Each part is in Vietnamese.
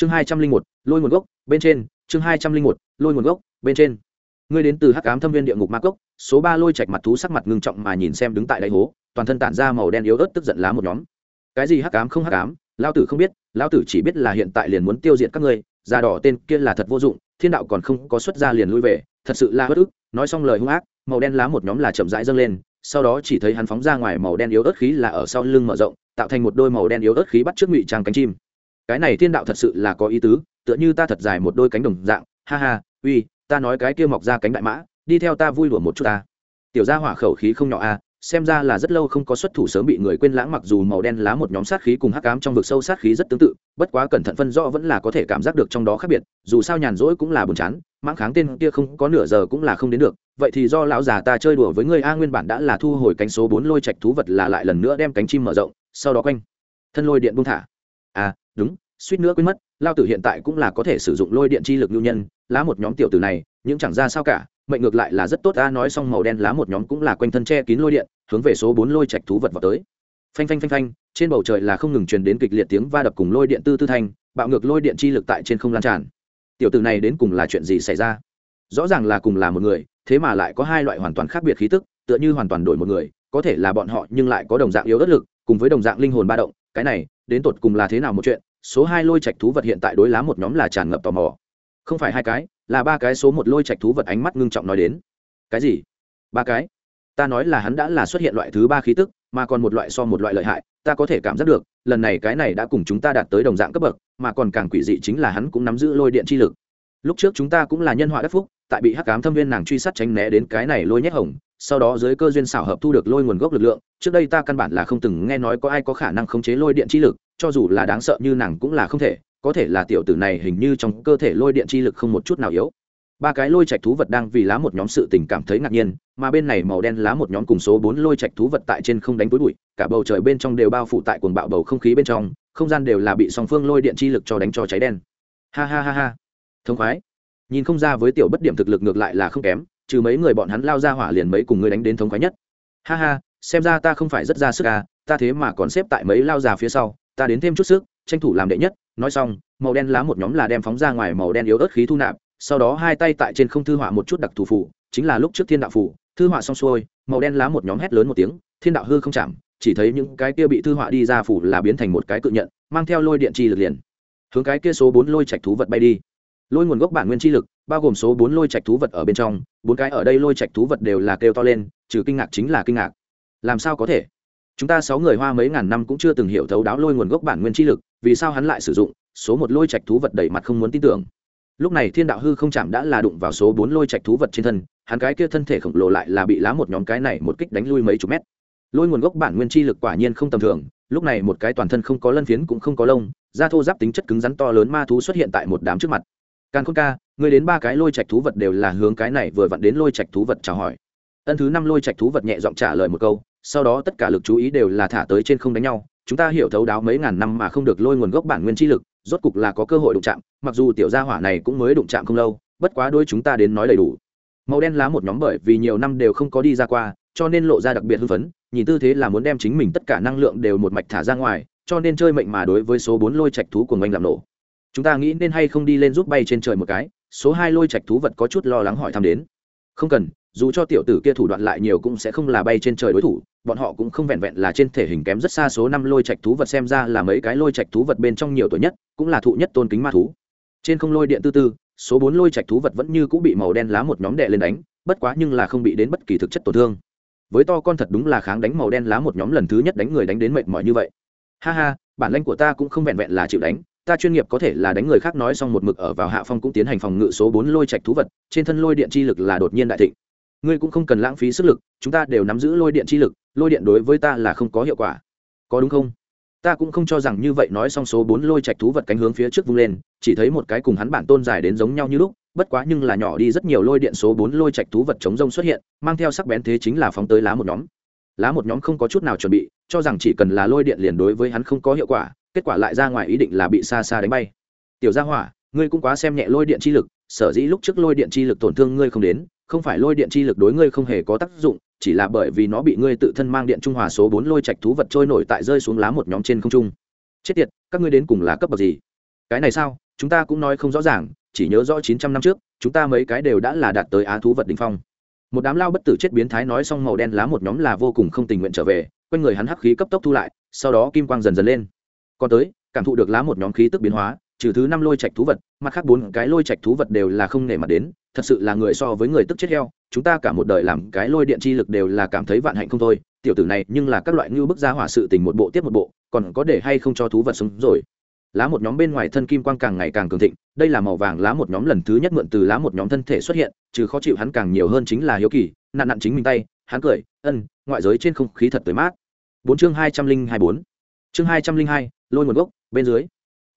chương hai trăm linh một, lôi nguồn gốc, bên trên. Chương hai trăm linh một, lôi nguồn gốc, bên trên. Ngươi đến từ hắc ám thâm viên địa ngục ma cốc, số ba lôi chạch mặt thú sắc mặt ngưng trọng mà nhìn xem đứng tại đáy hố, toàn thân tản ra màu đen yếu ớt tức giận lá một nhóm. Cái gì hắc ám không hắc ám? Lao tử không biết lao tử chỉ biết là hiện tại liền muốn tiêu diệt các ngươi, da đỏ tên kia là thật vô dụng, thiên đạo còn không có xuất ra liền lui về, thật sự là bất ức. Nói xong lời hung ác, màu đen lá một nhóm là chậm rãi dâng lên, sau đó chỉ thấy hắn phóng ra ngoài màu đen yếu ớt khí là ở sau lưng mở rộng, tạo thành một đôi màu đen yếu ớt khí bắt trước ngụy trang cánh chim cái này thiên đạo thật sự là có ý tứ, tựa như ta thật dài một đôi cánh đồng dạng, ha ha, uy, ta nói cái kia mọc ra cánh đại mã, đi theo ta vui đùa một chút ta. Tiểu gia hỏa khẩu khí không nhỏ a xem ra là rất lâu không có xuất thủ sớm bị người quên lãng mặc dù màu đen lá một nhóm sát khí cùng hắc ám trong vực sâu sát khí rất tương tự, bất quá cẩn thận phân rõ vẫn là có thể cảm giác được trong đó khác biệt, dù sao nhàn rỗi cũng là buồn chán, mãng kháng tên kia không có nửa giờ cũng là không đến được, vậy thì do lão già ta chơi đùa với người a, nguyên bản đã là thu hồi cánh số bốn lôi trạch thú vật là lại lần nữa đem cánh chim mở rộng, sau đó quanh, thân lôi điện buông thả. À đúng, suýt nữa quên mất, lao tử hiện tại cũng là có thể sử dụng lôi điện chi lực lưu nhân, lá một nhóm tiểu tử này, nhưng chẳng ra sao cả, mệnh ngược lại là rất tốt, ta nói xong màu đen lá một nhóm cũng là quanh thân che kín lôi điện, hướng về số bốn lôi trạch thú vật vào tới. Phanh phanh phanh phanh, trên bầu trời là không ngừng truyền đến kịch liệt tiếng va đập cùng lôi điện tư tư thanh, bạo ngược lôi điện chi lực tại trên không lan tràn. Tiểu tử này đến cùng là chuyện gì xảy ra? Rõ ràng là cùng là một người, thế mà lại có hai loại hoàn toàn khác biệt khí tức, tựa như hoàn toàn đổi một người, có thể là bọn họ nhưng lại có đồng dạng yếu đất lực, cùng với đồng dạng linh hồn ba động, cái này, đến tột cùng là thế nào một chuyện số hai lôi trạch thú vật hiện tại đối lá một nhóm là tràn ngập tò mò. Không phải hai cái, là ba cái số một lôi trạch thú vật ánh mắt ngưng trọng nói đến. Cái gì? Ba cái? Ta nói là hắn đã là xuất hiện loại thứ ba khí tức, mà còn một loại so một loại lợi hại, ta có thể cảm giác được, lần này cái này đã cùng chúng ta đạt tới đồng dạng cấp bậc, mà còn càng quỷ dị chính là hắn cũng nắm giữ lôi điện chi lực. Lúc trước chúng ta cũng là nhân họa đắc phúc, tại bị hắc cám thâm viên nàng truy sát tránh né đến cái này lôi nhét hồng, sau đó dưới cơ duyên xảo hợp thu được lôi nguồn gốc lực lượng, trước đây ta căn bản là không từng nghe nói có ai có khả năng khống chế lôi điện chi lực cho dù là đáng sợ như nàng cũng là không thể, có thể là tiểu tử này hình như trong cơ thể lôi điện chi lực không một chút nào yếu. Ba cái lôi trạch thú vật đang vì lá một nhóm sự tình cảm thấy ngạc nhiên, mà bên này màu đen lá một nhóm cùng số bốn lôi trạch thú vật tại trên không đánh túi bụi, cả bầu trời bên trong đều bao phủ tại cuồng bạo bầu không khí bên trong, không gian đều là bị song phương lôi điện chi lực cho đánh cho cháy đen. Ha ha ha ha. Thông khoái. Nhìn không ra với tiểu bất điểm thực lực ngược lại là không kém, trừ mấy người bọn hắn lao ra hỏa liền mấy cùng người đánh đến thống khoái nhất. Ha ha, xem ra ta không phải rất ra sức à ta thế mà còn xếp tại mấy lao già phía sau ta đến thêm chút sức, tranh thủ làm đệ nhất. Nói xong, màu đen lá một nhóm là đem phóng ra ngoài màu đen yếu ớt khí thu nạp, sau đó hai tay tại trên không thư họa một chút đặc thù phủ, chính là lúc trước thiên đạo phủ. Thư họa xong xuôi, màu đen lá một nhóm hét lớn một tiếng, thiên đạo hư không chạm, chỉ thấy những cái kia bị thư họa đi ra phủ là biến thành một cái cự nhận, mang theo lôi điện chi lực liền, hướng cái kia số bốn lôi trạch thú vật bay đi. Lôi nguồn gốc bản nguyên chi lực, bao gồm số bốn lôi trạch thú vật ở bên trong, bốn cái ở đây lôi trạch thú vật đều là kêu to lên, trừ kinh ngạc chính là kinh ngạc. Làm sao có thể? Chúng ta sáu người hoa mấy ngàn năm cũng chưa từng hiểu thấu đáo lôi nguồn gốc bản nguyên chi lực, vì sao hắn lại sử dụng số một lôi trạch thú vật đẩy mặt không muốn tin tưởng? Lúc này thiên đạo hư không chạm đã là đụng vào số bốn lôi trạch thú vật trên thân, hắn cái kia thân thể khổng lồ lại là bị lá một nhóm cái này một kích đánh lui mấy chục mét. Lôi nguồn gốc bản nguyên chi lực quả nhiên không tầm thường, lúc này một cái toàn thân không có lân phiến cũng không có lông, da thô giáp tính chất cứng rắn to lớn ma thú xuất hiện tại một đám trước mặt. Càn khôn ca người đến ba cái lôi trạch thú vật đều là hướng cái này vừa vặn đến lôi trạch thú vật chào hỏi. Ân thứ năm lôi trạch thú vật nhẹ giọng trả lời một câu sau đó tất cả lực chú ý đều là thả tới trên không đánh nhau, chúng ta hiểu thấu đáo mấy ngàn năm mà không được lôi nguồn gốc bản nguyên chi lực, rốt cục là có cơ hội đụng chạm, mặc dù tiểu gia hỏa này cũng mới đụng chạm không lâu, bất quá đôi chúng ta đến nói đầy đủ. Màu đen lá một nhóm bởi vì nhiều năm đều không có đi ra qua, cho nên lộ ra đặc biệt hưng phấn, nhìn tư thế là muốn đem chính mình tất cả năng lượng đều một mạch thả ra ngoài, cho nên chơi mệnh mà đối với số bốn lôi trạch thú của ngành làm nổ. Chúng ta nghĩ nên hay không đi lên giúp bay trên trời một cái, số hai lôi trạch thú vật có chút lo lắng hỏi thăm đến. Không cần, dù cho tiểu tử kia thủ đoạn lại nhiều cũng sẽ không là bay trên trời đối thủ bọn họ cũng không vẹn vẹn là trên thể hình kém rất xa số năm lôi trạch thú vật xem ra là mấy cái lôi trạch thú vật bên trong nhiều tuổi nhất, cũng là thụ nhất tôn kính ma thú. Trên không lôi điện tư tư, số bốn lôi trạch thú vật vẫn như cũng bị màu đen lá một nhóm đệ lên đánh, bất quá nhưng là không bị đến bất kỳ thực chất tổn thương. Với to con thật đúng là kháng đánh màu đen lá một nhóm lần thứ nhất đánh người đánh đến mệt mỏi như vậy. Ha ha, bản lãnh của ta cũng không vẹn vẹn là chịu đánh, ta chuyên nghiệp có thể là đánh người khác nói xong một mực ở vào hạ phong cũng tiến hành phòng ngự số bốn lôi trạch thú vật, trên thân lôi điện chi lực là đột nhiên đại thịnh ngươi cũng không cần lãng phí sức lực, chúng ta đều nắm giữ lôi điện chi lực, lôi điện đối với ta là không có hiệu quả. Có đúng không? Ta cũng không cho rằng như vậy nói xong số bốn lôi trạch thú vật cánh hướng phía trước vung lên, chỉ thấy một cái cùng hắn bản tôn dài đến giống nhau như lúc, bất quá nhưng là nhỏ đi rất nhiều lôi điện số bốn lôi trạch thú vật chống rông xuất hiện, mang theo sắc bén thế chính là phóng tới lá một nhóm. Lá một nhóm không có chút nào chuẩn bị, cho rằng chỉ cần là lôi điện liền đối với hắn không có hiệu quả, kết quả lại ra ngoài ý định là bị xa xa đánh bay. Tiểu gia hỏa, ngươi cũng quá xem nhẹ lôi điện chi lực sở dĩ lúc trước lôi điện chi lực tổn thương ngươi không đến, không phải lôi điện chi lực đối ngươi không hề có tác dụng, chỉ là bởi vì nó bị ngươi tự thân mang điện trung hòa số bốn lôi trạch thú vật trôi nổi tại rơi xuống lá một nhóm trên không trung. Chết tiệt, các ngươi đến cùng là cấp bậc gì? Cái này sao? Chúng ta cũng nói không rõ ràng, chỉ nhớ rõ chín trăm năm trước, chúng ta mấy cái đều đã là đạt tới á thú vật đỉnh phong. Một đám lao bất tử chết biến thái nói xong màu đen lá một nhóm là vô cùng không tình nguyện trở về, quanh người hắn hắc khí cấp tốc thu lại, sau đó kim quang dần dần lên. Còn tới, cảm thụ được lá một nhóm khí tức biến hóa trừ thứ năm lôi trạch thú vật, mặt khác bốn cái lôi trạch thú vật đều là không nể mặt đến, thật sự là người so với người tức chết heo, chúng ta cả một đời làm cái lôi điện chi lực đều là cảm thấy vạn hạnh không thôi, tiểu tử này nhưng là các loại ngưu bức ra hỏa sự tình một bộ tiếp một bộ, còn có để hay không cho thú vật sống rồi. Lá một nhóm bên ngoài thân kim quang càng ngày càng cường thịnh, đây là màu vàng lá một nhóm lần thứ nhất mượn từ lá một nhóm thân thể xuất hiện, trừ khó chịu hắn càng nhiều hơn chính là hiếu kỳ nạn nặn chính mình tay, hắn cười, ân, ngoại giới trên không khí thật tới mát. Bốn chương hai trăm linh hai bốn. Chương hai trăm linh hai, lôi nguồn gốc, bên dưới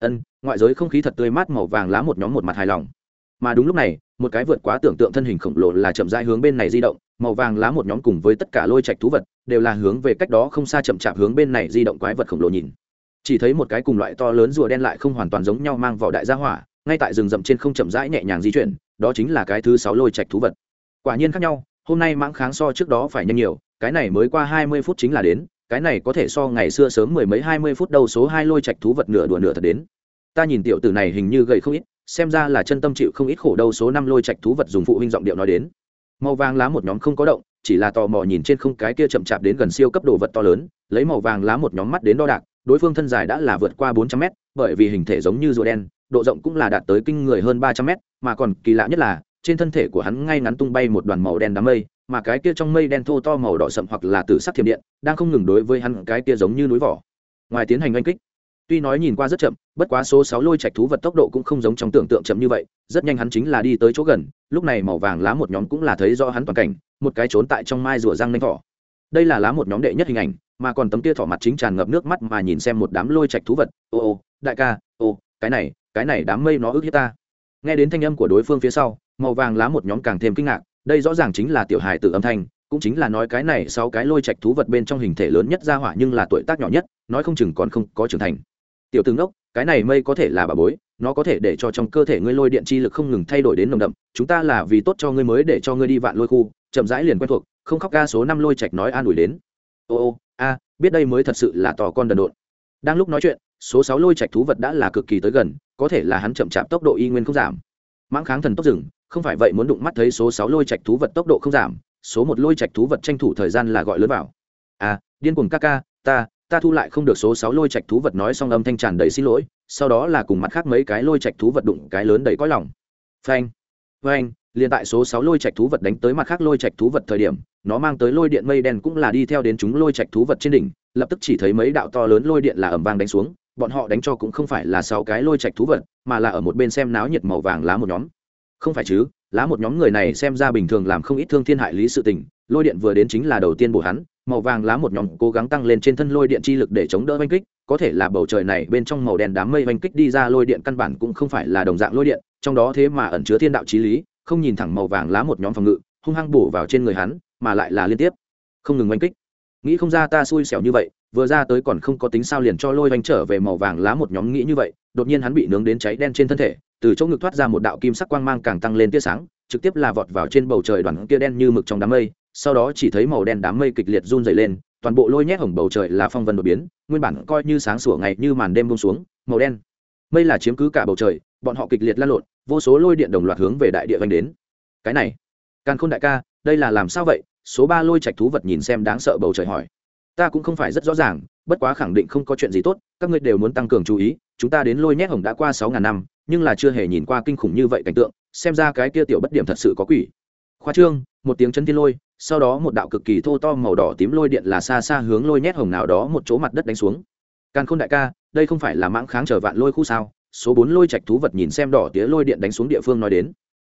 ân, ngoại giới không khí thật tươi mát màu vàng lá một nhóm một mặt hài lòng. Mà đúng lúc này, một cái vượt quá tưởng tượng thân hình khổng lồ là chậm rãi hướng bên này di động, màu vàng lá một nhóm cùng với tất cả lôi trạch thú vật, đều là hướng về cách đó không xa chậm chạp hướng bên này di động quái vật khổng lồ nhìn. Chỉ thấy một cái cùng loại to lớn rùa đen lại không hoàn toàn giống nhau mang vào đại gia hỏa, ngay tại rừng rậm trên không chậm rãi nhẹ nhàng di chuyển, đó chính là cái thứ sáu lôi trạch thú vật. Quả nhiên khác nhau, hôm nay mãng kháng so trước đó phải nhanh nhiều, cái này mới qua hai mươi phút chính là đến cái này có thể so ngày xưa sớm mười mấy hai mươi phút đầu số hai lôi trạch thú vật nửa đùa nửa thật đến. Ta nhìn tiểu tử này hình như gầy không ít, xem ra là chân tâm chịu không ít khổ đâu số năm lôi trạch thú vật dùng phụ huynh giọng điệu nói đến. Màu vàng lá một nhóm không có động, chỉ là tò mò nhìn trên không cái kia chậm chạp đến gần siêu cấp đồ vật to lớn, lấy màu vàng lá một nhóm mắt đến đo đạc, đối phương thân dài đã là vượt qua bốn trăm mét, bởi vì hình thể giống như rùa đen, độ rộng cũng là đạt tới kinh người hơn ba trăm mét, mà còn kỳ lạ nhất là trên thân thể của hắn ngay ngắn tung bay một đoàn màu đen đám mây, mà cái kia trong mây đen thô to màu đỏ sậm hoặc là từ sắc thiểm điện, đang không ngừng đối với hắn cái kia giống như núi vỏ. Ngoài tiến hành oanh kích, tuy nói nhìn qua rất chậm, bất quá số sáu lôi trạch thú vật tốc độ cũng không giống trong tưởng tượng chậm như vậy, rất nhanh hắn chính là đi tới chỗ gần, lúc này màu vàng lá một nhóm cũng là thấy do hắn toàn cảnh, một cái trốn tại trong mai rùa răng nanh thỏ. Đây là lá một nhóm đệ nhất hình ảnh, mà còn tấm kia thỏ mặt chính tràn ngập nước mắt mà nhìn xem một đám lôi trạch thú vật. Ô ô, đại ca, ô, cái này cái này đám mây nó ức hiếp ta nghe đến thanh âm của đối phương phía sau, màu vàng lá một nhóm càng thêm kinh ngạc, đây rõ ràng chính là tiểu hài tử âm thanh, cũng chính là nói cái này sau cái lôi trạch thú vật bên trong hình thể lớn nhất ra hỏa nhưng là tuổi tác nhỏ nhất, nói không chừng còn không có trưởng thành. Tiểu tướng đốc cái này mây có thể là bà bối, nó có thể để cho trong cơ thể ngươi lôi điện chi lực không ngừng thay đổi đến nồng đậm, chúng ta là vì tốt cho ngươi mới để cho ngươi đi vạn lôi khu, chậm rãi liền quen thuộc, không khóc ca số năm lôi trạch nói an ủi đến. Ô ô, a, biết đây mới thật sự là tò con đần độn. Đang lúc nói chuyện, số sáu lôi trạch thú vật đã là cực kỳ tới gần có thể là hắn chậm chạp tốc độ y nguyên không giảm. Mãng kháng thần tốc rừng không phải vậy muốn đụng mắt thấy số sáu lôi trạch thú vật tốc độ không giảm, số một lôi trạch thú vật tranh thủ thời gian là gọi lớn vào. À điên cuồng ca ca, ta ta thu lại không được số sáu lôi trạch thú vật nói xong âm thanh tràn đầy xin lỗi, sau đó là cùng mặt khác mấy cái lôi trạch thú vật đụng cái lớn đầy cõi lòng. Phanh phanh, liền tại số sáu lôi trạch thú vật đánh tới mặt khác lôi trạch thú vật thời điểm, nó mang tới lôi điện mây đen cũng là đi theo đến chúng lôi trạch thú vật trên đỉnh, lập tức chỉ thấy mấy đạo to lớn lôi điện là ẩm vang đánh xuống bọn họ đánh cho cũng không phải là sáu cái lôi trạch thú vật, mà là ở một bên xem náo nhiệt màu vàng lá một nhóm. Không phải chứ, lá một nhóm người này xem ra bình thường làm không ít thương thiên hại lý sự tình, lôi điện vừa đến chính là đầu tiên bổ hắn, màu vàng lá một nhóm cố gắng tăng lên trên thân lôi điện chi lực để chống đỡ oanh kích, có thể là bầu trời này bên trong màu đen đám mây oanh kích đi ra lôi điện căn bản cũng không phải là đồng dạng lôi điện, trong đó thế mà ẩn chứa thiên đạo trí lý, không nhìn thẳng màu vàng lá một nhóm phòng ngự, hung hăng bổ vào trên người hắn, mà lại là liên tiếp, không ngừng oanh kích. Nghĩ không ra ta xui xẻo như vậy vừa ra tới còn không có tính sao liền cho lôi oanh trở về màu vàng lá một nhóm nghĩ như vậy, đột nhiên hắn bị nướng đến cháy đen trên thân thể, từ chỗ ngực thoát ra một đạo kim sắc quang mang càng tăng lên tia sáng, trực tiếp là vọt vào trên bầu trời đoàn kia đen như mực trong đám mây, sau đó chỉ thấy màu đen đám mây kịch liệt run dày lên, toàn bộ lôi nhét hồng bầu trời là phong vân đột biến, nguyên bản coi như sáng sủa ngày như màn đêm bông xuống, màu đen. Mây là chiếm cứ cả bầu trời, bọn họ kịch liệt lan lộn, vô số lôi điện đồng loạt hướng về đại địa vanh đến. Cái này, càn khôn đại ca, đây là làm sao vậy? Số ba lôi trạch thú vật nhìn xem đáng sợ bầu trời hỏi ta cũng không phải rất rõ ràng, bất quá khẳng định không có chuyện gì tốt, các ngươi đều muốn tăng cường chú ý, chúng ta đến lôi nhét hồng đã qua sáu ngàn năm, nhưng là chưa hề nhìn qua kinh khủng như vậy cảnh tượng, xem ra cái kia tiểu bất điểm thật sự có quỷ. Khoa trương, một tiếng chân thiên lôi, sau đó một đạo cực kỳ thô to màu đỏ tím lôi điện là xa xa hướng lôi nhét hồng nào đó một chỗ mặt đất đánh xuống. Càn khôn đại ca, đây không phải là mãng kháng chờ vạn lôi khu sao? Số bốn lôi trạch thú vật nhìn xem đỏ tía lôi điện đánh xuống địa phương nói đến.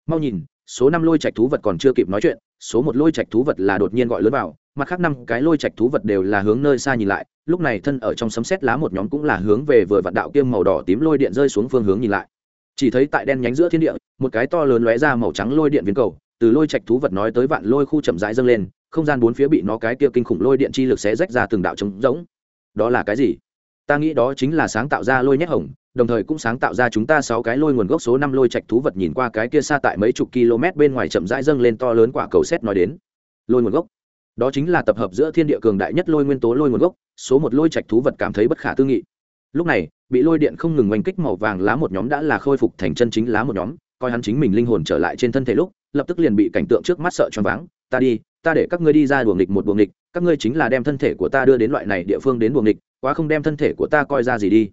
Mau nhìn, số năm lôi trạch thú vật còn chưa kịp nói chuyện, số một lôi trạch thú vật là đột nhiên gọi lớn vào mặt khác năm cái lôi trạch thú vật đều là hướng nơi xa nhìn lại, lúc này thân ở trong sấm xét lá một nhóm cũng là hướng về vừa vạn đạo kiêm màu đỏ tím lôi điện rơi xuống phương hướng nhìn lại. Chỉ thấy tại đen nhánh giữa thiên địa, một cái to lớn lóe ra màu trắng lôi điện viên cầu, từ lôi trạch thú vật nói tới vạn lôi khu chậm rãi dâng lên, không gian bốn phía bị nó cái kia kinh khủng lôi điện chi lực sẽ rách ra từng đạo trống rỗng. Đó là cái gì? Ta nghĩ đó chính là sáng tạo ra lôi nhét hồng, đồng thời cũng sáng tạo ra chúng ta sáu cái lôi nguồn gốc số năm lôi trạch thú vật nhìn qua cái kia xa tại mấy chục km bên ngoài chậm rãi dâng lên to lớn quả cầu xét nói đến. Lôi nguồn gốc đó chính là tập hợp giữa thiên địa cường đại nhất lôi nguyên tố lôi nguồn gốc số một lôi trạch thú vật cảm thấy bất khả tư nghị. Lúc này bị lôi điện không ngừng oanh kích màu vàng lá một nhóm đã là khôi phục thành chân chính lá một nhóm coi hắn chính mình linh hồn trở lại trên thân thể lúc lập tức liền bị cảnh tượng trước mắt sợ choáng váng. Ta đi ta để các ngươi đi ra đùa nghịch một đùa nghịch các ngươi chính là đem thân thể của ta đưa đến loại này địa phương đến đùa nghịch quá không đem thân thể của ta coi ra gì đi.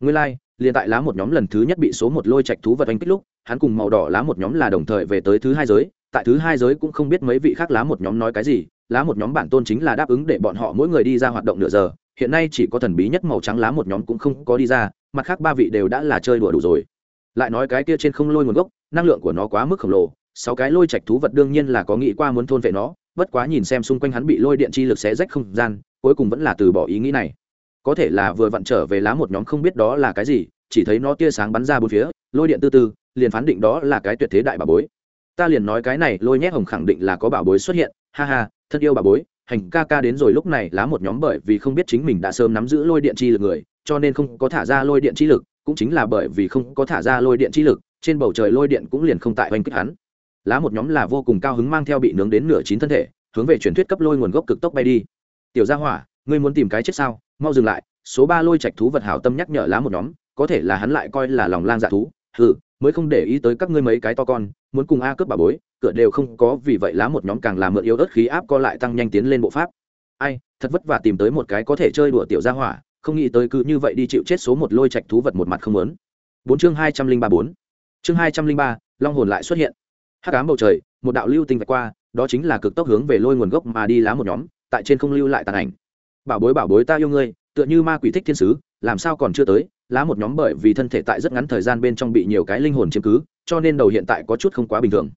Nguyên lai、like, liền tại lá một nhóm lần thứ nhất bị số một lôi trạch thú vật oanh kích lúc hắn cùng màu đỏ lá một nhóm là đồng thời về tới thứ hai giới tại thứ hai giới cũng không biết mấy vị khác lá một nhóm nói cái gì lá một nhóm bản tôn chính là đáp ứng để bọn họ mỗi người đi ra hoạt động nửa giờ. Hiện nay chỉ có thần bí nhất màu trắng lá một nhóm cũng không có đi ra, mặt khác ba vị đều đã là chơi đùa đủ rồi. Lại nói cái kia trên không lôi nguồn gốc, năng lượng của nó quá mức khổng lồ, sáu cái lôi trạch thú vật đương nhiên là có nghĩ qua muốn thôn vệ nó, bất quá nhìn xem xung quanh hắn bị lôi điện chi lực xé rách không gian, cuối cùng vẫn là từ bỏ ý nghĩ này. Có thể là vừa vặn trở về lá một nhóm không biết đó là cái gì, chỉ thấy nó tia sáng bắn ra bốn phía, lôi điện tư tư, liền phán định đó là cái tuyệt thế đại bà bối. Ta liền nói cái này, lôi nhét hồng khẳng định là có bảo bối xuất hiện ha ha, thân yêu bà bối, hành ca ca đến rồi lúc này lá một nhóm bởi vì không biết chính mình đã sớm nắm giữ lôi điện chi lực người, cho nên không có thả ra lôi điện chi lực, cũng chính là bởi vì không có thả ra lôi điện chi lực, trên bầu trời lôi điện cũng liền không tại oanh kích hắn. Lá một nhóm là vô cùng cao hứng mang theo bị nướng đến nửa chín thân thể, hướng về truyền thuyết cấp lôi nguồn gốc cực tốc bay đi. Tiểu gia hỏa, ngươi muốn tìm cái chết sao? Mau dừng lại. Số ba lôi trạch thú vật hảo tâm nhắc nhở lá một nhóm, có thể là hắn lại coi là lòng lang dạ thú. Hừ, mới không để ý tới các ngươi mấy cái to con, muốn cùng a cướp bà bối cửa đều không có, vì vậy lá một nhóm càng làm mượn yếu ớt khí áp co lại tăng nhanh tiến lên bộ pháp. Ai, thật vất vả tìm tới một cái có thể chơi đùa tiểu gia hỏa, không nghĩ tới cứ như vậy đi chịu chết số một lôi trạch thú vật một mặt không muốn. Bốn chương hai trăm linh ba bốn. Chương hai trăm linh ba, long hồn lại xuất hiện. Hát cám bầu trời, một đạo lưu tinh vạch qua, đó chính là cực tốc hướng về lôi nguồn gốc mà đi lá một nhóm, tại trên không lưu lại tàn ảnh. Bảo bối bảo bối, ta yêu ngươi, tựa như ma quỷ thích thiên sứ, làm sao còn chưa tới? Lá một nhóm bởi vì thân thể tại rất ngắn thời gian bên trong bị nhiều cái linh hồn chiếm cứ, cho nên đầu hiện tại có chút không quá bình thường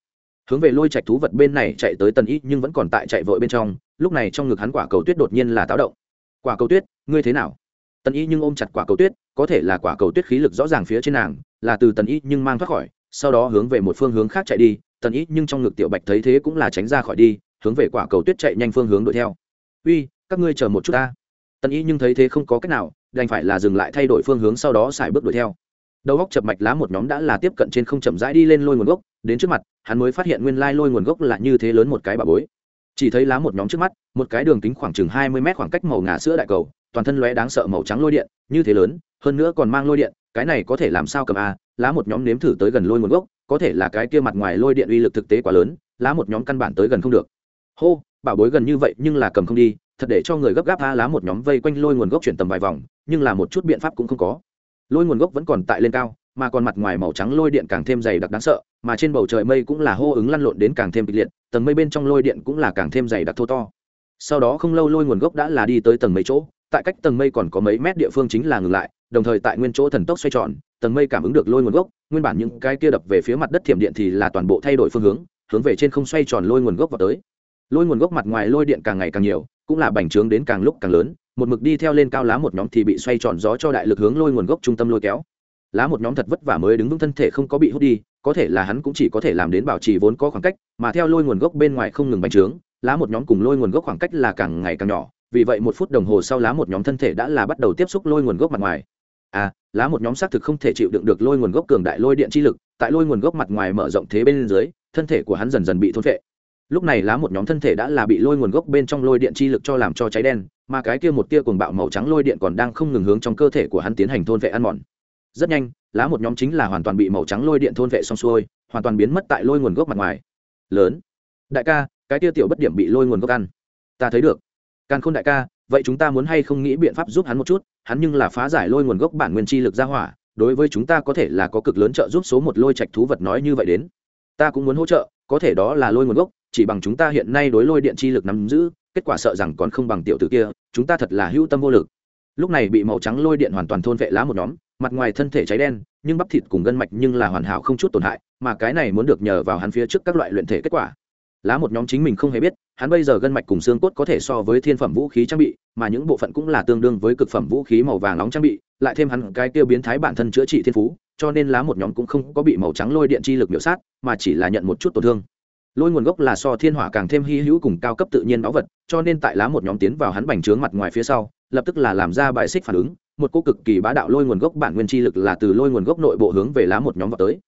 hướng về lôi trạch thú vật bên này chạy tới tần y nhưng vẫn còn tại chạy vội bên trong, lúc này trong ngực hắn quả cầu tuyết đột nhiên là táo động. Quả cầu tuyết, ngươi thế nào? Tần y nhưng ôm chặt quả cầu tuyết, có thể là quả cầu tuyết khí lực rõ ràng phía trên nàng, là từ tần y nhưng mang thoát khỏi, sau đó hướng về một phương hướng khác chạy đi, tần y nhưng trong ngực tiểu bạch thấy thế cũng là tránh ra khỏi đi, hướng về quả cầu tuyết chạy nhanh phương hướng đuổi theo. Uy, các ngươi chờ một chút ta. Tần y nhưng thấy thế không có cách nào, đành phải là dừng lại thay đổi phương hướng sau đó xài bước đuổi theo đầu góc chập mạch lá một nhóm đã là tiếp cận trên không chậm rãi đi lên lôi nguồn gốc, đến trước mặt, hắn mới phát hiện nguyên lai lôi nguồn gốc là như thế lớn một cái bà bối. Chỉ thấy lá một nhóm trước mắt, một cái đường kính khoảng chừng hai mươi mét khoảng cách màu ngà sữa đại cầu, toàn thân lóe đáng sợ màu trắng lôi điện, như thế lớn, hơn nữa còn mang lôi điện, cái này có thể làm sao cầm a? Lá một nhóm nếm thử tới gần lôi nguồn gốc, có thể là cái kia mặt ngoài lôi điện uy lực thực tế quá lớn, lá một nhóm căn bản tới gần không được. Hô bảo bối gần như vậy nhưng là cầm không đi, thật để cho người gấp gáp a lá một nhóm vây quanh lôi nguồn gốc chuyển tầm vài vòng, nhưng là một chút biện pháp cũng không có lôi nguồn gốc vẫn còn tại lên cao, mà còn mặt ngoài màu trắng lôi điện càng thêm dày đặc đáng sợ, mà trên bầu trời mây cũng là hô ứng lăn lộn đến càng thêm kịch liệt, tầng mây bên trong lôi điện cũng là càng thêm dày đặc thô to. Sau đó không lâu lôi nguồn gốc đã là đi tới tầng mấy chỗ, tại cách tầng mây còn có mấy mét địa phương chính là ngừng lại, đồng thời tại nguyên chỗ thần tốc xoay tròn, tầng mây cảm ứng được lôi nguồn gốc, nguyên bản những cái kia đập về phía mặt đất thiểm điện thì là toàn bộ thay đổi phương hướng hướng về trên không xoay tròn lôi nguồn gốc vào tới. Lôi nguồn gốc mặt ngoài lôi điện càng ngày càng nhiều, cũng là bành trướng đến càng lúc càng lớn một mực đi theo lên cao lá một nhóm thì bị xoay tròn gió cho đại lực hướng lôi nguồn gốc trung tâm lôi kéo. Lá một nhóm thật vất vả mới đứng vững thân thể không có bị hút đi, có thể là hắn cũng chỉ có thể làm đến bảo trì vốn có khoảng cách, mà theo lôi nguồn gốc bên ngoài không ngừng bành trướng, lá một nhóm cùng lôi nguồn gốc khoảng cách là càng ngày càng nhỏ, vì vậy một phút đồng hồ sau lá một nhóm thân thể đã là bắt đầu tiếp xúc lôi nguồn gốc mặt ngoài. À lá một nhóm xác thực không thể chịu đựng được lôi nguồn gốc cường đại lôi điện chi lực, tại lôi nguồn gốc mặt ngoài mở rộng thế bên dưới, thân thể của hắn dần dần bị thôn vệ lúc này lá một nhóm thân thể đã là bị lôi nguồn gốc bên trong lôi điện chi lực cho làm cho cháy đen, mà cái kia một tia cuồng bạo màu trắng lôi điện còn đang không ngừng hướng trong cơ thể của hắn tiến hành thôn vệ ăn mòn. Rất nhanh, lá một nhóm chính là hoàn toàn bị màu trắng lôi điện thôn vệ xong xuôi, hoàn toàn biến mất tại lôi nguồn gốc mặt ngoài. Lớn. Đại ca, cái tia tiểu bất điểm bị lôi nguồn gốc ăn. Ta thấy được. Càn khôn đại ca, vậy chúng ta muốn hay không nghĩ biện pháp giúp hắn một chút? Hắn nhưng là phá giải lôi nguồn gốc bản nguyên chi lực ra hỏa, đối với chúng ta có thể là có cực lớn trợ giúp số một lôi trạch thú vật nói như vậy đến. Ta cũng muốn hỗ trợ, có thể đó là lôi nguồn gốc chỉ bằng chúng ta hiện nay đối lôi điện chi lực nắm giữ, kết quả sợ rằng còn không bằng tiểu tử kia, chúng ta thật là hữu tâm vô lực. Lúc này bị màu trắng lôi điện hoàn toàn thôn vệ lá một nhóm, mặt ngoài thân thể cháy đen, nhưng bắp thịt cùng gân mạch nhưng là hoàn hảo không chút tổn hại, mà cái này muốn được nhờ vào hắn phía trước các loại luyện thể kết quả. Lá một nhóm chính mình không hề biết, hắn bây giờ gân mạch cùng xương cốt có thể so với thiên phẩm vũ khí trang bị, mà những bộ phận cũng là tương đương với cực phẩm vũ khí màu vàng nóng trang bị, lại thêm hắn cái tiêu biến thái bản thân chữa trị thiên phú, cho nên lá một nhóm cũng không có bị màu trắng lôi điện chi lực miểu sát, mà chỉ là nhận một chút tổn thương lôi nguồn gốc là so thiên hỏa càng thêm hy hữu cùng cao cấp tự nhiên báu vật, cho nên tại lá một nhóm tiến vào hắn bành trướng mặt ngoài phía sau, lập tức là làm ra bài xích phản ứng, một cô cực kỳ bá đạo lôi nguồn gốc bản nguyên chi lực là từ lôi nguồn gốc nội bộ hướng về lá một nhóm vào tới.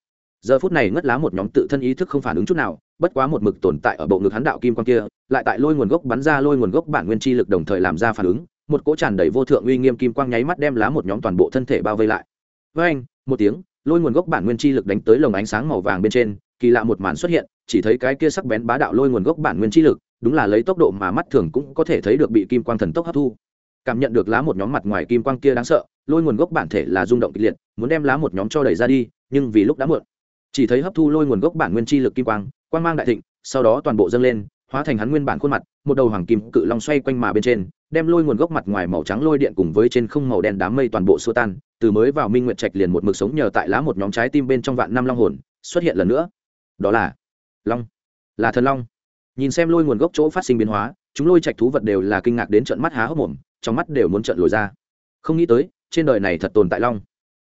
Giờ phút này ngất lá một nhóm tự thân ý thức không phản ứng chút nào, bất quá một mực tồn tại ở bộ ngực hắn đạo kim quan kia, lại tại lôi nguồn gốc bắn ra lôi nguồn gốc bản nguyên chi lực đồng thời làm ra phản ứng, một cỗ tràn đầy vô thượng uy nghiêm kim quang nháy mắt đem lá một nhóm toàn bộ thân thể bao vây lại. Với anh một tiếng, lôi nguồn gốc bản nguyên chi lực đánh tới lồng ánh sáng màu vàng bên trên, kỳ lạ một màn xuất hiện chỉ thấy cái kia sắc bén bá đạo lôi nguồn gốc bản nguyên chi lực, đúng là lấy tốc độ mà mắt thường cũng có thể thấy được bị kim quang thần tốc hấp thu. Cảm nhận được lá một nhóm mặt ngoài kim quang kia đáng sợ, lôi nguồn gốc bản thể là rung động kịch liệt, muốn đem lá một nhóm cho đẩy ra đi, nhưng vì lúc đã muộn, chỉ thấy hấp thu lôi nguồn gốc bản nguyên chi lực kim quang quang mang đại thịnh, sau đó toàn bộ dâng lên, hóa thành hắn nguyên bản khuôn mặt, một đầu hoàng kim cự long xoay quanh mà bên trên, đem lôi nguồn gốc mặt ngoài màu trắng lôi điện cùng với trên không màu đen đám mây toàn bộ xua tan, từ mới vào minh nguyện trạch liền một mực sống nhờ tại lá một nhóm trái tim bên trong vạn năm long hồn, xuất hiện lần nữa. Đó là long. Là thần long. Nhìn xem lôi nguồn gốc chỗ phát sinh biến hóa, chúng lôi trạch thú vật đều là kinh ngạc đến trận mắt há hốc mồm, trong mắt đều muốn trận lồi ra. Không nghĩ tới, trên đời này thật tồn tại long.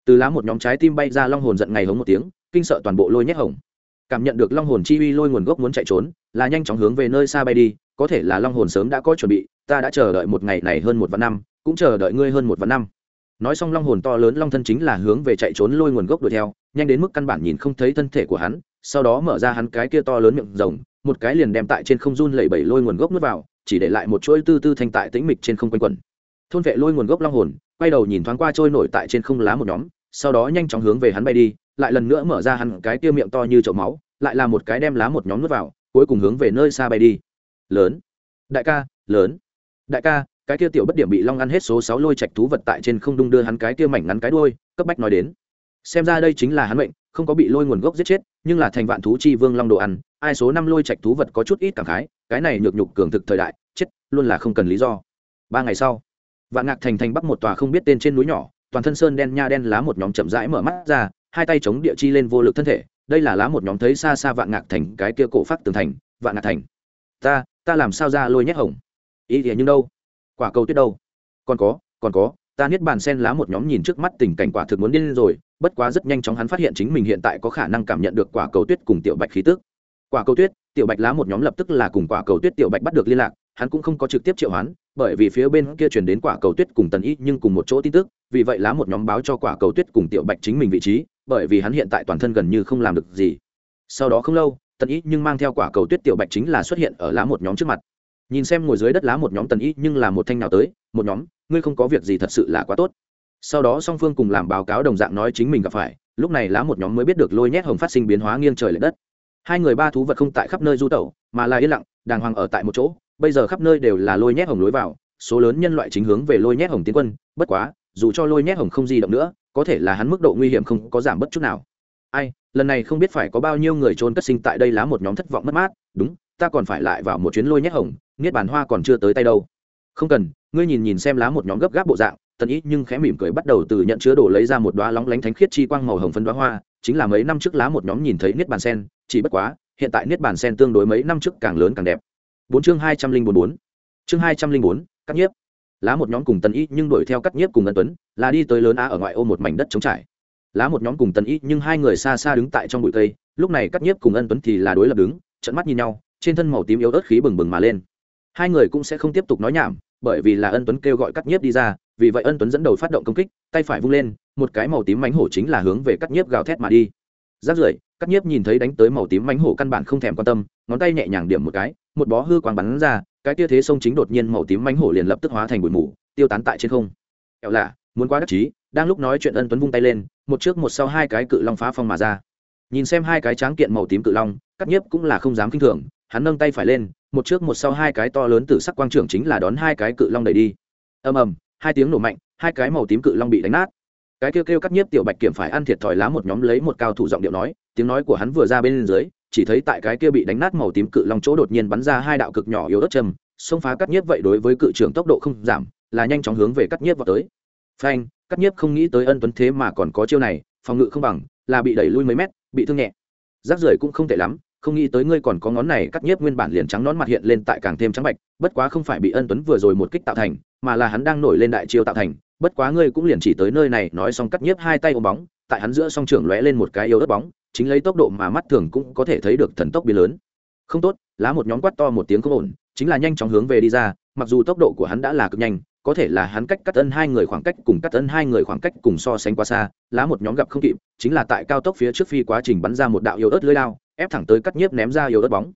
Từ lá một nhóm trái tim bay ra long hồn giận ngày hống một tiếng, kinh sợ toàn bộ lôi nhét hồng. Cảm nhận được long hồn chi uy lôi nguồn gốc muốn chạy trốn, là nhanh chóng hướng về nơi xa bay đi, có thể là long hồn sớm đã có chuẩn bị, ta đã chờ đợi một ngày này hơn một vạn năm, cũng chờ đợi ngươi hơn một vạn năm. Nói xong long hồn to lớn long thân chính là hướng về chạy trốn lôi nguồn gốc đuổi theo, nhanh đến mức căn bản nhìn không thấy thân thể của hắn sau đó mở ra hắn cái kia to lớn miệng rồng, một cái liền đem tại trên không run lẩy bẩy lôi nguồn gốc nuốt vào, chỉ để lại một chuỗi tư tư thanh tại tĩnh mịch trên không quanh quẩn. Thôn vệ lôi nguồn gốc long hồn, quay đầu nhìn thoáng qua trôi nổi tại trên không lá một nhóm, sau đó nhanh chóng hướng về hắn bay đi, lại lần nữa mở ra hắn cái kia miệng to như chậu máu, lại là một cái đem lá một nhóm nuốt vào, cuối cùng hướng về nơi xa bay đi. Lớn. Đại ca, lớn. Đại ca, cái kia tiểu bất điểm bị long ăn hết số sáu lôi trạch thú vật tại trên không đung đưa hắn cái kia mảnh ngắn cái đuôi, cấp bách nói đến. Xem ra đây chính là hắn mệnh không có bị lôi nguồn gốc giết chết, nhưng là thành vạn thú chi vương long đồ ăn, ai số năm lôi trạch thú vật có chút ít cảm khái, cái này nhược nhục cường thực thời đại, chết, luôn là không cần lý do. Ba ngày sau, vạn ngạc thành thành bắc một tòa không biết tên trên núi nhỏ, toàn thân sơn đen nha đen lá một nhóm chậm rãi mở mắt ra, hai tay chống địa chi lên vô lực thân thể, đây là lá một nhóm thấy xa xa vạn ngạc thành, cái kia cổ phát tường thành, vạn ngạc thành. Ta ta làm sao ra lôi nhét hồng? Ý nghĩa nhưng đâu? Quả cầu tuyết đâu? Còn có còn có, ta niết bàn sen lá một nhóm nhìn trước mắt tình cảnh quả thực muốn điên rồi bất quá rất nhanh chóng hắn phát hiện chính mình hiện tại có khả năng cảm nhận được quả cầu tuyết cùng tiểu bạch khí tức. Quả cầu tuyết, tiểu bạch lá một nhóm lập tức là cùng quả cầu tuyết tiểu bạch bắt được liên lạc, hắn cũng không có trực tiếp triệu hoán, bởi vì phía bên kia chuyển đến quả cầu tuyết cùng tần y nhưng cùng một chỗ tin tức, vì vậy lá một nhóm báo cho quả cầu tuyết cùng tiểu bạch chính mình vị trí, bởi vì hắn hiện tại toàn thân gần như không làm được gì. Sau đó không lâu, tần y nhưng mang theo quả cầu tuyết tiểu bạch chính là xuất hiện ở lá một nhóm trước mặt. Nhìn xem ngồi dưới đất lá một nhóm tần y nhưng là một thanh nào tới, một nhóm, ngươi không có việc gì thật sự là quá tốt sau đó song phương cùng làm báo cáo đồng dạng nói chính mình gặp phải, lúc này lá một nhóm mới biết được lôi nhét hồng phát sinh biến hóa nghiêng trời l ệ đất. Hai người ba thú vật không tại khắp nơi du tẩu, mà là yên lặng, đàng hoàng ở tại một chỗ, bây giờ khắp nơi đều là lôi nhét hồng lối vào, số lớn nhân loại chính hướng về lôi nhét hồng tiến quân, bất quá, dù cho lôi nhét hồng không di động nữa, có thể là hắn mức độ nguy hiểm không có giảm bất chút nào. Ai, lần này không biết phải có bao nhiêu người trốn cất sinh tại đây lá một nhóm thất vọng mất mát, đúng, ta còn phải lại vào một chuyến lôi nhét hồng, niết bàn hoa còn chưa tới tay đâu. Không cần, ngươi nhìn nhìn xem lá một nhóm gấp gáp bộ dạng tần ý nhưng khẽ mỉm cười bắt đầu từ nhận chứa đồ lấy ra một đoá lóng lánh thánh khiết chi quang màu hồng phân đoá hoa, chính là mấy năm trước lá một nhóm nhìn thấy niết bàn sen, chỉ bất quá, hiện tại niết bàn sen tương đối mấy năm trước càng lớn càng đẹp. Bốn chương hai trăm linh bốn bốn. Chương hai trăm linh bốn, cắt nhiếp. Lá một nhóm cùng tần ý nhưng đuổi theo cắt nhiếp cùng ân tuấn, là đi tới lớn á ở ngoại ô một mảnh đất trống trải. Lá một nhóm cùng tần ý nhưng hai người xa xa đứng tại trong bụi cây, lúc này cắt nhiếp cùng ân tuấn thì là đối lập đứng trận mắt nhìn nhau, trên thân màu tím yếu ớt khí bừng bừng mà lên. Hai người cũng sẽ không tiếp tục nói nhảm, bởi vì là ân tuấn kêu gọi cắt nhiếp đi ra vì vậy ân tuấn dẫn đầu phát động công kích, tay phải vung lên, một cái màu tím mánh hổ chính là hướng về cắt nhiếp gào thét mà đi. Rát rưởi cắt nhiếp nhìn thấy đánh tới màu tím mánh hổ căn bản không thèm quan tâm, ngón tay nhẹ nhàng điểm một cái, một bó hư quang bắn ra, cái tia thế sông chính đột nhiên màu tím mánh hổ liền lập tức hóa thành bụi mù, tiêu tán tại trên không. Kẹo lạ, muốn quá đắc chí, đang lúc nói chuyện ân tuấn vung tay lên, một trước một sau hai cái cự long phá phong mà ra. Nhìn xem hai cái tráng kiện màu tím cự long, cắt nhiếp cũng là không dám kinh thường, hắn nâng tay phải lên, một trước một sau hai cái to lớn từ sắc quang trưởng chính là đón hai cái cự long đẩy đi. Ầm ầm hai tiếng nổ mạnh, hai cái màu tím cự long bị đánh nát. Cái kêu kêu cắt nhiếp tiểu bạch kiểm phải ăn thiệt thòi lá một nhóm lấy một cao thủ giọng điệu nói, tiếng nói của hắn vừa ra bên dưới, chỉ thấy tại cái kia bị đánh nát màu tím cự long chỗ đột nhiên bắn ra hai đạo cực nhỏ yếu ớt châm, xông phá cắt nhiếp vậy đối với cự trưởng tốc độ không giảm, là nhanh chóng hướng về cắt nhiếp vào tới. Phanh, cắt nhiếp không nghĩ tới ân tuấn thế mà còn có chiêu này, phòng ngự không bằng, là bị đẩy lui mấy mét, bị thương nhẹ. Rác rưởi cũng không tệ lắm không nghĩ tới ngươi còn có ngón này cắt nhiếp nguyên bản liền trắng nón mặt hiện lên tại càng thêm trắng bạch, bất quá không phải bị ân tuấn vừa rồi một kích tạo thành, mà là hắn đang nổi lên đại chiêu tạo thành, bất quá ngươi cũng liền chỉ tới nơi này nói xong cắt nhiếp hai tay ôm bóng, tại hắn giữa song trưởng lóe lên một cái yếu đất bóng, chính lấy tốc độ mà mắt thường cũng có thể thấy được thần tốc biến lớn. Không tốt, lá một nhóm quát to một tiếng không ổn, chính là nhanh chóng hướng về đi ra, mặc dù tốc độ của hắn đã là cực nhanh, có thể là hắn cách cắt ân hai người khoảng cách cùng cắt ân hai người khoảng cách cùng so sánh quá xa, lá một nhóm gặp không kịp, chính là tại cao tốc phía trước phi quá trình bắn ra một đạo yếu ớt lưới lao ép thẳng tới cắt nhiếp ném ra yếu ớt bóng.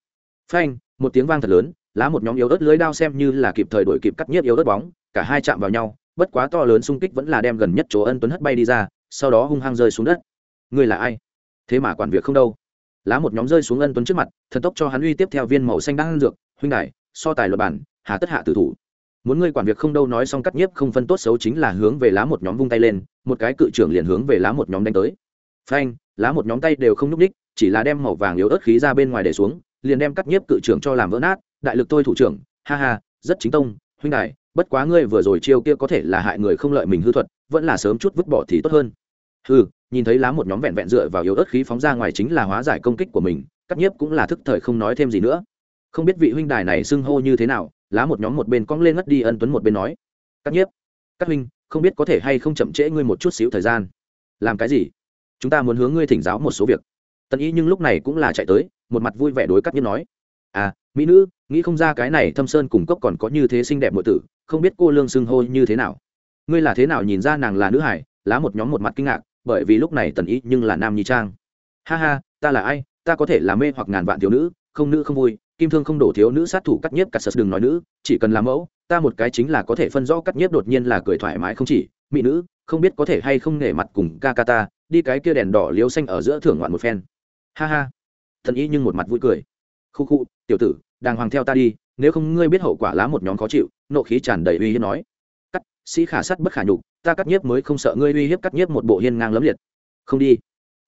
Phanh, một tiếng vang thật lớn, lá một nhóm yếu ớt lưới đao xem như là kịp thời đổi kịp cắt nhiếp yếu ớt bóng, cả hai chạm vào nhau, bất quá to lớn xung kích vẫn là đem gần nhất chỗ ân tuấn hất bay đi ra, sau đó hung hăng rơi xuống đất. Ngươi là ai? Thế mà quản việc không đâu. Lá một nhóm rơi xuống ân tuấn trước mặt, thần tốc cho hắn uy tiếp theo viên màu xanh đang dược, huynh đại so tài luật bản, hà tất hạ tử thủ. Muốn ngươi quản việc không đâu nói xong cắt nhiếp không phân tốt xấu chính là hướng về lá một nhóm vung tay lên, một cái cự trưởng liền hướng về lá một nhóm đánh tới. Phanh lá một nhóm tay đều không nhúc ních chỉ là đem màu vàng yếu ớt khí ra bên ngoài để xuống, liền đem cắt nhiếp cự trưởng cho làm vỡ nát, đại lực tôi thủ trưởng, ha ha, rất chính tông, huynh đại bất quá ngươi vừa rồi chiêu kia có thể là hại người không lợi mình hư thuật, vẫn là sớm chút vứt bỏ thì tốt hơn. Hư nhìn thấy lá một nhóm vẹn vẹn dựa vào yếu ớt khí phóng ra ngoài chính là hóa giải công kích của mình, cắt nhiếp cũng là thức thời không nói thêm gì nữa. Không biết vị huynh đài này xưng hô như thế nào, lá một nhóm một bên cong lên ngất đi ân tuấn một bên nói. Cắt nhiếp, cắt huynh, không biết có thể hay không chậm trễ ngươi một chút xíu thời gian. Làm cái gì? Chúng ta muốn hướng ngươi thỉnh giáo một số việc. Tần Y nhưng lúc này cũng là chạy tới, một mặt vui vẻ đối cắt nhiên nói. À mỹ nữ, nghĩ không ra cái này thâm sơn cùng cốc còn có như thế xinh đẹp nội tử, không biết cô lương xưng hô như thế nào. Ngươi là thế nào nhìn ra nàng là nữ hải? Lá một nhóm một mặt kinh ngạc, bởi vì lúc này tần ý nhưng là nam nhi trang. Ha ha, ta là ai? Ta có thể là mê hoặc ngàn vạn thiếu nữ, không nữ không vui, kim thương không đổ thiếu nữ sát thủ cắt nhiếp cắt sật đừng nói nữ, chỉ cần làm mẫu, ta một cái chính là có thể phân rõ cắt nhiếp đột nhiên là cười thoải mái không chỉ. Mỹ nữ, không biết có thể hay không nể mặt cùng ca ca ta đi cái kia đèn đỏ liếu xanh ở giữa thưởng ngoạn một phen. Ha ha. Thần ý nhưng một mặt vui cười. Khu khu, tiểu tử, đàng hoàng theo ta đi, nếu không ngươi biết hậu quả lá một nhóm khó chịu, nộ khí tràn đầy uy hiếp nói. Cắt, sĩ khả sắt bất khả nhục, ta cắt nhiếp mới không sợ ngươi uy hiếp cắt nhiếp một bộ hiên ngang lấm liệt. Không đi.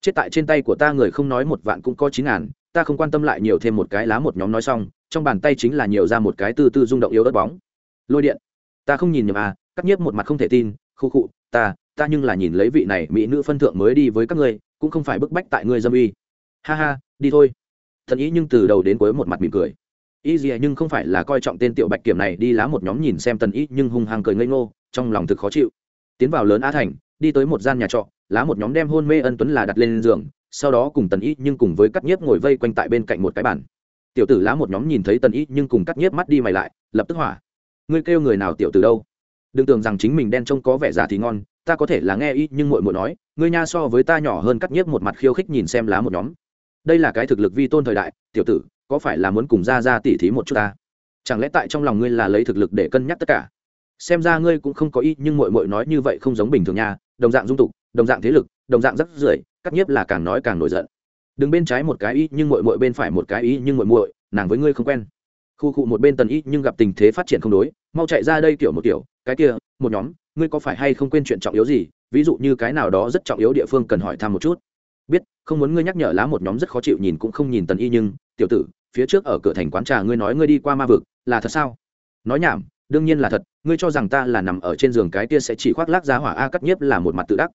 Chết tại trên tay của ta người không nói một vạn cũng có chín ngàn, ta không quan tâm lại nhiều thêm một cái lá một nhóm nói xong, trong bàn tay chính là nhiều ra một cái tư tư rung động yếu đất bóng. Lôi điện. Ta không nhìn nhầm à cắt nhiếp một mặt không thể tin khu khụ ta ta nhưng là nhìn lấy vị này mỹ nữ phân thượng mới đi với các ngươi, cũng không phải bức bách tại ngươi dâm uy. Ha ha, đi thôi. Thần ý nhưng từ đầu đến cuối một mặt mỉm cười. Y gì nhưng không phải là coi trọng tên tiểu bạch kiểm này, đi lá một nhóm nhìn xem tần ý nhưng hung hăng cười ngây ngô, trong lòng thực khó chịu. Tiến vào lớn á thành, đi tới một gian nhà trọ, lá một nhóm đem hôn mê ân tuấn là đặt lên giường, sau đó cùng tần ý nhưng cùng với cắt nhiếp ngồi vây quanh tại bên cạnh một cái bàn. Tiểu tử lá một nhóm nhìn thấy tần ý nhưng cùng cắt nhiếp mắt đi mày lại, lập tức hỏa. Ngươi kêu người nào tiểu tử đâu? Đừng tưởng rằng chính mình đen trông có vẻ giả thì ngon, ta có thể là nghe y, nhưng muội muội nói, ngươi nha so với ta nhỏ hơn cắt nhiếp một mặt khiêu khích nhìn xem lá một nhóm. Đây là cái thực lực vi tôn thời đại, tiểu tử, có phải là muốn cùng ra ra tỉ thí một chút ta? Chẳng lẽ tại trong lòng ngươi là lấy thực lực để cân nhắc tất cả? Xem ra ngươi cũng không có ý nhưng mội mội nói như vậy không giống bình thường nha, đồng dạng dung tục, đồng dạng thế lực, đồng dạng rất rưởi, cắt nhiếp là càng nói càng nổi giận. Đừng bên trái một cái ý nhưng mội mội bên phải một cái ý nhưng mội mội nàng với ngươi không quen. Khu cụ một bên tần ý nhưng gặp tình thế phát triển không đối, mau chạy ra đây kiểu một kiểu cái kia, một nhóm, ngươi có phải hay không quên chuyện trọng yếu gì? Ví dụ như cái nào đó rất trọng yếu địa phương cần hỏi thăm một chút. Biết, không muốn ngươi nhắc nhở lá một nhóm rất khó chịu nhìn cũng không nhìn tần y nhưng, tiểu tử, phía trước ở cửa thành quán trà ngươi nói ngươi đi qua ma vực, là thật sao? Nói nhảm, đương nhiên là thật, ngươi cho rằng ta là nằm ở trên giường cái kia sẽ chỉ khoác lác giá hỏa a cắt nhiếp là một mặt tự đắc.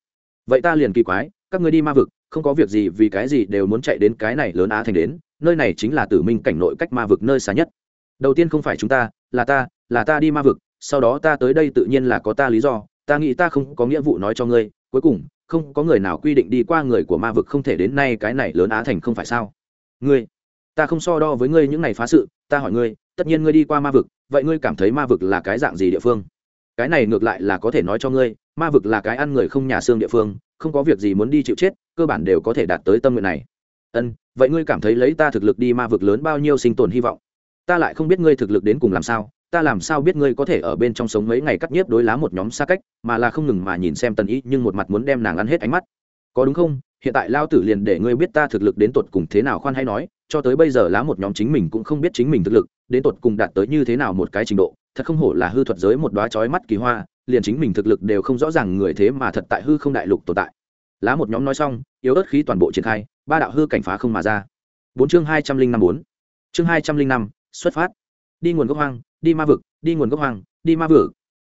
Vậy ta liền kỳ quái, các ngươi đi ma vực, không có việc gì vì cái gì đều muốn chạy đến cái này lớn á thành đến, nơi này chính là tử minh cảnh nội cách ma vực nơi xa nhất. Đầu tiên không phải chúng ta, là ta là ta đi ma vực sau đó ta tới đây tự nhiên là có ta lý do, ta nghĩ ta không có nghĩa vụ nói cho ngươi, cuối cùng, không có người nào quy định đi qua người của ma vực không thể đến nay cái này lớn á thành không phải sao? Ngươi, ta không so đo với ngươi những này phá sự, ta hỏi ngươi, tất nhiên ngươi đi qua ma vực, vậy ngươi cảm thấy ma vực là cái dạng gì địa phương? Cái này ngược lại là có thể nói cho ngươi, ma vực là cái ăn người không nhà xương địa phương, không có việc gì muốn đi chịu chết, cơ bản đều có thể đạt tới tâm nguyện này. Ân, vậy ngươi cảm thấy lấy ta thực lực đi ma vực lớn bao nhiêu sinh tồn hy vọng? Ta lại không biết ngươi thực lực đến cùng làm sao ta làm sao biết ngươi có thể ở bên trong sống mấy ngày cắt nhiếp đối lá một nhóm xa cách, mà là không ngừng mà nhìn xem tần ý nhưng một mặt muốn đem nàng ăn hết ánh mắt. Có đúng không? Hiện tại lao tử liền để ngươi biết ta thực lực đến tột cùng thế nào khoan hay nói, cho tới bây giờ lá một nhóm chính mình cũng không biết chính mình thực lực, đến tột cùng đạt tới như thế nào một cái trình độ, thật không hổ là hư thuật giới một đoá chói mắt kỳ hoa, liền chính mình thực lực đều không rõ ràng người thế mà thật tại hư không đại lục tồn tại. Lá một nhóm nói xong, yếu ớt khí toàn bộ triển khai, ba đạo hư cảnh phá không mà ra. Bốn chương hai trăm linh năm bốn. Chương hai trăm linh năm, xuất phát. Đi nguồn gốc hoang đi ma vực, đi nguồn gốc hoang, đi ma vực.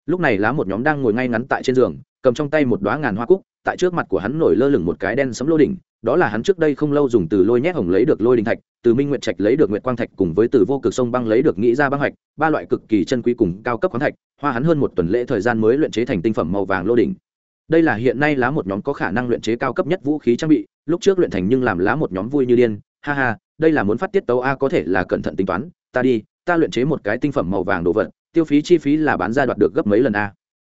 Lúc này lá một nhóm đang ngồi ngay ngắn tại trên giường, cầm trong tay một đoá ngàn hoa cúc, tại trước mặt của hắn nổi lơ lửng một cái đen sấm lô đỉnh, đó là hắn trước đây không lâu dùng từ lôi nhét hồng lấy được lôi đình thạch, từ minh nguyện trạch lấy được nguyện quang thạch cùng với từ vô cực sông băng lấy được nghĩ ra băng hạch, ba loại cực kỳ chân quý cùng cao cấp khoáng thạch, hoa hắn hơn một tuần lễ thời gian mới luyện chế thành tinh phẩm màu vàng lô đỉnh. Đây là hiện nay lá một nhóm có khả năng luyện chế cao cấp nhất vũ khí trang bị, lúc trước luyện thành nhưng làm lá một nhóm vui như điên, ha ha, đây là muốn phát tiết tấu a có thể là cẩn thận tính toán, ta đi ta luyện chế một cái tinh phẩm màu vàng đồ vật, tiêu phí chi phí là bán ra đoạt được gấp mấy lần a.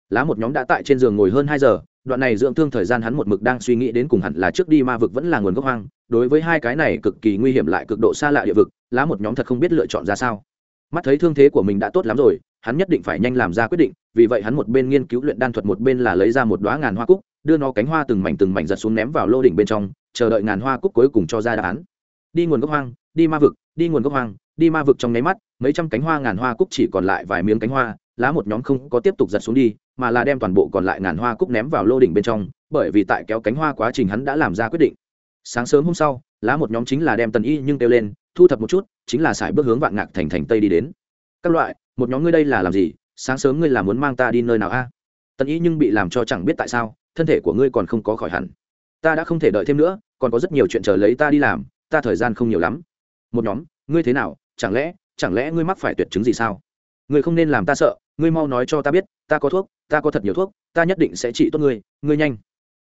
Lá một nhóm đã tại trên giường ngồi hơn hai giờ, đoạn này dưỡng thương thời gian hắn một mực đang suy nghĩ đến cùng hẳn là trước đi ma vực vẫn là nguồn gốc hoang, đối với hai cái này cực kỳ nguy hiểm lại cực độ xa lạ địa vực, lá một nhóm thật không biết lựa chọn ra sao. Mắt thấy thương thế của mình đã tốt lắm rồi, hắn nhất định phải nhanh làm ra quyết định, vì vậy hắn một bên nghiên cứu luyện đan thuật một bên là lấy ra một đoá ngàn hoa cúc, đưa nó cánh hoa từng mảnh từng mảnh giật xuống ném vào lô đỉnh bên trong, chờ đợi ngàn hoa cúc cuối cùng cho ra đáp án. Đi nguồn gốc hoang, đi ma vực, đi nguồn gốc hoang đi ma vực trong nháy mắt, mấy trăm cánh hoa ngàn hoa cúc chỉ còn lại vài miếng cánh hoa, lá một nhóm không có tiếp tục giật xuống đi, mà là đem toàn bộ còn lại ngàn hoa cúc ném vào lô đỉnh bên trong, bởi vì tại kéo cánh hoa quá trình hắn đã làm ra quyết định. Sáng sớm hôm sau, lá một nhóm chính là đem tần y nhưng kêu lên, thu thập một chút, chính là sải bước hướng vạn ngạc thành thành tây đi đến. Các loại, một nhóm ngươi đây là làm gì? Sáng sớm ngươi là muốn mang ta đi nơi nào a? Tần y nhưng bị làm cho chẳng biết tại sao, thân thể của ngươi còn không có khỏi hẳn. Ta đã không thể đợi thêm nữa, còn có rất nhiều chuyện chờ lấy ta đi làm, ta thời gian không nhiều lắm. Một nhóm, ngươi thế nào? Chẳng lẽ chẳng lẽ ngươi mắc phải tuyệt chứng gì sao? Ngươi không nên làm ta sợ, ngươi mau nói cho ta biết, ta có thuốc, ta có thật nhiều thuốc, ta nhất định sẽ trị tốt ngươi ngươi nhanh.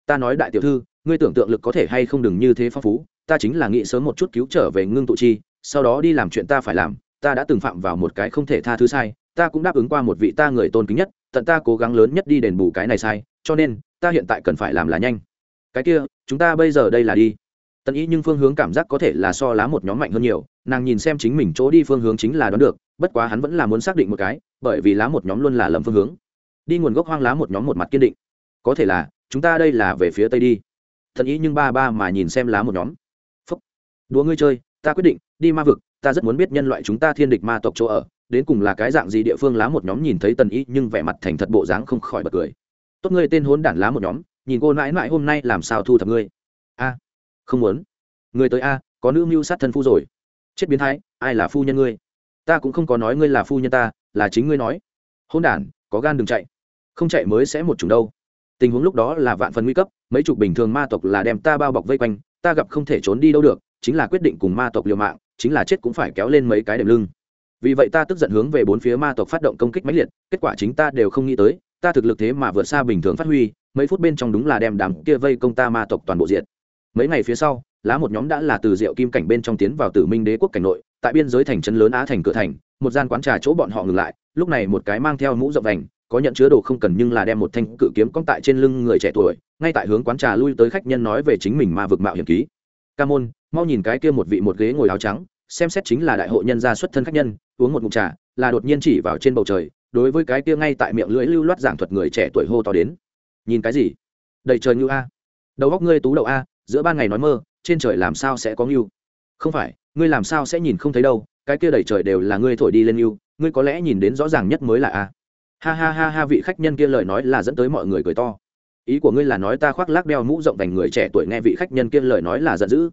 Ta nói đại tiểu thư, ngươi tưởng tượng lực có thể hay không đừng như thế phong phú, ta chính là nghĩ sớm một chút cứu trở về ngưng tụ chi, sau đó đi làm chuyện ta phải làm, ta đã từng phạm vào một cái không thể tha thứ sai, ta cũng đáp ứng qua một vị ta người tôn kính nhất, tận ta cố gắng lớn nhất đi đền bù cái này sai, cho nên, ta hiện tại cần phải làm là nhanh. Cái kia, chúng ta bây giờ đây là đi. Tần ý nhưng phương hướng cảm giác có thể là so lá một nhóm mạnh hơn nhiều nàng nhìn xem chính mình chỗ đi phương hướng chính là đoán được, bất quá hắn vẫn là muốn xác định một cái, bởi vì lá một nhóm luôn là lầm phương hướng. Đi nguồn gốc hoang lá một nhóm một mặt kiên định. Có thể là, chúng ta đây là về phía tây đi. Thần ý nhưng ba ba mà nhìn xem lá một nhóm. Phúc. Đùa ngươi chơi, ta quyết định, đi ma vực, ta rất muốn biết nhân loại chúng ta thiên địch ma tộc chỗ ở, đến cùng là cái dạng gì địa phương lá một nhóm nhìn thấy tần ý nhưng vẻ mặt thành thật bộ dáng không khỏi bật cười. Tốt ngươi tên hốn đản lá một nhóm, nhìn cô mãi mãi hôm nay làm sao thu thập ngươi? A. Không muốn. Người tới a, có nữ mưu sát thân phu rồi chết biến thái, ai là phu nhân ngươi? Ta cũng không có nói ngươi là phu nhân ta, là chính ngươi nói. Hôn đản, có gan đừng chạy. Không chạy mới sẽ một chủng đâu. Tình huống lúc đó là vạn phần nguy cấp, mấy chục bình thường ma tộc là đem ta bao bọc vây quanh, ta gặp không thể trốn đi đâu được, chính là quyết định cùng ma tộc liều mạng, chính là chết cũng phải kéo lên mấy cái đệm lưng. Vì vậy ta tức giận hướng về bốn phía ma tộc phát động công kích mãnh liệt, kết quả chính ta đều không nghĩ tới, ta thực lực thế mà vượt xa bình thường phát huy, mấy phút bên trong đúng là đem đám kia vây công ta ma tộc toàn bộ diện mấy ngày phía sau lá một nhóm đã là từ rượu kim cảnh bên trong tiến vào tử minh đế quốc cảnh nội, tại biên giới thành trấn lớn á thành cửa thành, một gian quán trà chỗ bọn họ ngừng lại, lúc này một cái mang theo mũ rộng vành, có nhận chứa đồ không cần nhưng là đem một thanh cự kiếm cong tại trên lưng người trẻ tuổi, ngay tại hướng quán trà lui tới khách nhân nói về chính mình mà vực mạo hiểm ký. Ca môn, mau nhìn cái kia một vị một ghế ngồi áo trắng, xem xét chính là đại hội nhân gia xuất thân khách nhân, uống một ngụm trà, là đột nhiên chỉ vào trên bầu trời, đối với cái kia ngay tại miệng lưỡi lưu loát giảng thuật người trẻ tuổi hô to đến. Nhìn cái gì? Đầy trời như a. Đầu góc ngươi tú đầu a, giữa ban ngày nói mơ trên trời làm sao sẽ có ngưu? Không phải, ngươi làm sao sẽ nhìn không thấy đâu, cái kia đầy trời đều là ngươi thổi đi lên ngưu, ngươi có lẽ nhìn đến rõ ràng nhất mới là a. Ha ha ha ha, vị khách nhân kia lời nói là dẫn tới mọi người cười to. Ý của ngươi là nói ta khoác lác đeo mũ rộng vành người trẻ tuổi nghe vị khách nhân kia lời nói là giận dữ.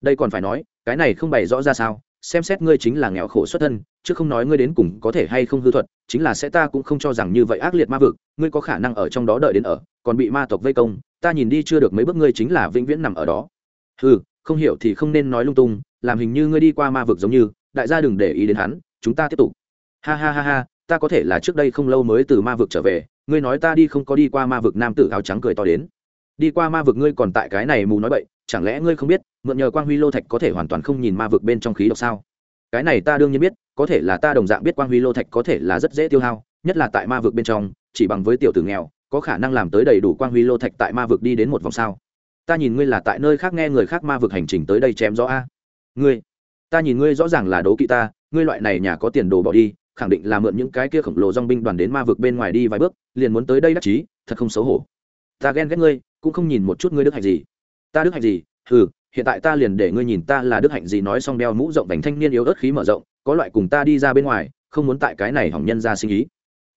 Đây còn phải nói, cái này không bày rõ ra sao, xem xét ngươi chính là nghèo khổ xuất thân, chứ không nói ngươi đến cùng có thể hay không hư thuật, chính là sẽ ta cũng không cho rằng như vậy ác liệt ma vực, ngươi có khả năng ở trong đó đợi đến ở, còn bị ma tộc vây công, ta nhìn đi chưa được mấy bước ngươi chính là vĩnh viễn nằm ở đó ừ không hiểu thì không nên nói lung tung, làm hình như ngươi đi qua ma vực giống như, đại gia đừng để ý đến hắn, chúng ta tiếp tục. Ha ha ha ha, ta có thể là trước đây không lâu mới từ ma vực trở về, ngươi nói ta đi không có đi qua ma vực nam tử áo trắng cười to đến. Đi qua ma vực ngươi còn tại cái này mù nói bậy, chẳng lẽ ngươi không biết, mượn nhờ quang huy lô thạch có thể hoàn toàn không nhìn ma vực bên trong khí độc sao? Cái này ta đương nhiên biết, có thể là ta đồng dạng biết quang huy lô thạch có thể là rất dễ tiêu hao, nhất là tại ma vực bên trong, chỉ bằng với tiểu tử nghèo, có khả năng làm tới đầy đủ quang huy lô thạch tại ma vực đi đến một vòng sao? Ta nhìn ngươi là tại nơi khác nghe người khác ma vực hành trình tới đây chém rõ a. Ngươi, ta nhìn ngươi rõ ràng là đố kỵ ta, ngươi loại này nhà có tiền đồ bỏ đi, khẳng định là mượn những cái kia khổng lồ dong binh đoàn đến ma vực bên ngoài đi vài bước, liền muốn tới đây đắc chí, thật không xấu hổ. Ta ghen ghét ngươi, cũng không nhìn một chút ngươi đức hạnh gì. Ta đức hạnh gì? Ừ hiện tại ta liền để ngươi nhìn ta là đức hạnh gì nói xong đeo mũ rộng vành thanh niên yếu ớt khí mở rộng, có loại cùng ta đi ra bên ngoài, không muốn tại cái này hỏng nhân ra sinh ý.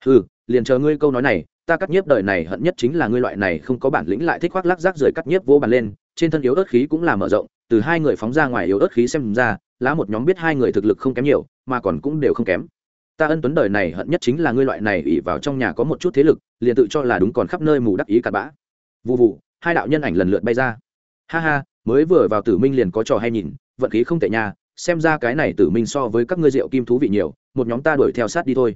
Ừ liền chờ ngươi câu nói này ta cắt nhiếp đời này hận nhất chính là ngươi loại này không có bản lĩnh lại thích khoác lác rác rời cắt nhiếp vô bàn lên, trên thân yếu ớt khí cũng là mở rộng, từ hai người phóng ra ngoài yếu ớt khí xem ra, lá một nhóm biết hai người thực lực không kém nhiều, mà còn cũng đều không kém. Ta ân tuấn đời này hận nhất chính là ngươi loại này ỉ vào trong nhà có một chút thế lực, liền tự cho là đúng còn khắp nơi mù đắc ý cặn bã. Vụ vụ hai đạo nhân ảnh lần lượt bay ra. Ha ha, mới vừa vào tử minh liền có trò hay nhìn, vận khí không tệ nha, xem ra cái này tử minh so với các ngươi rượu kim thú vị nhiều, một nhóm ta đuổi theo sát đi thôi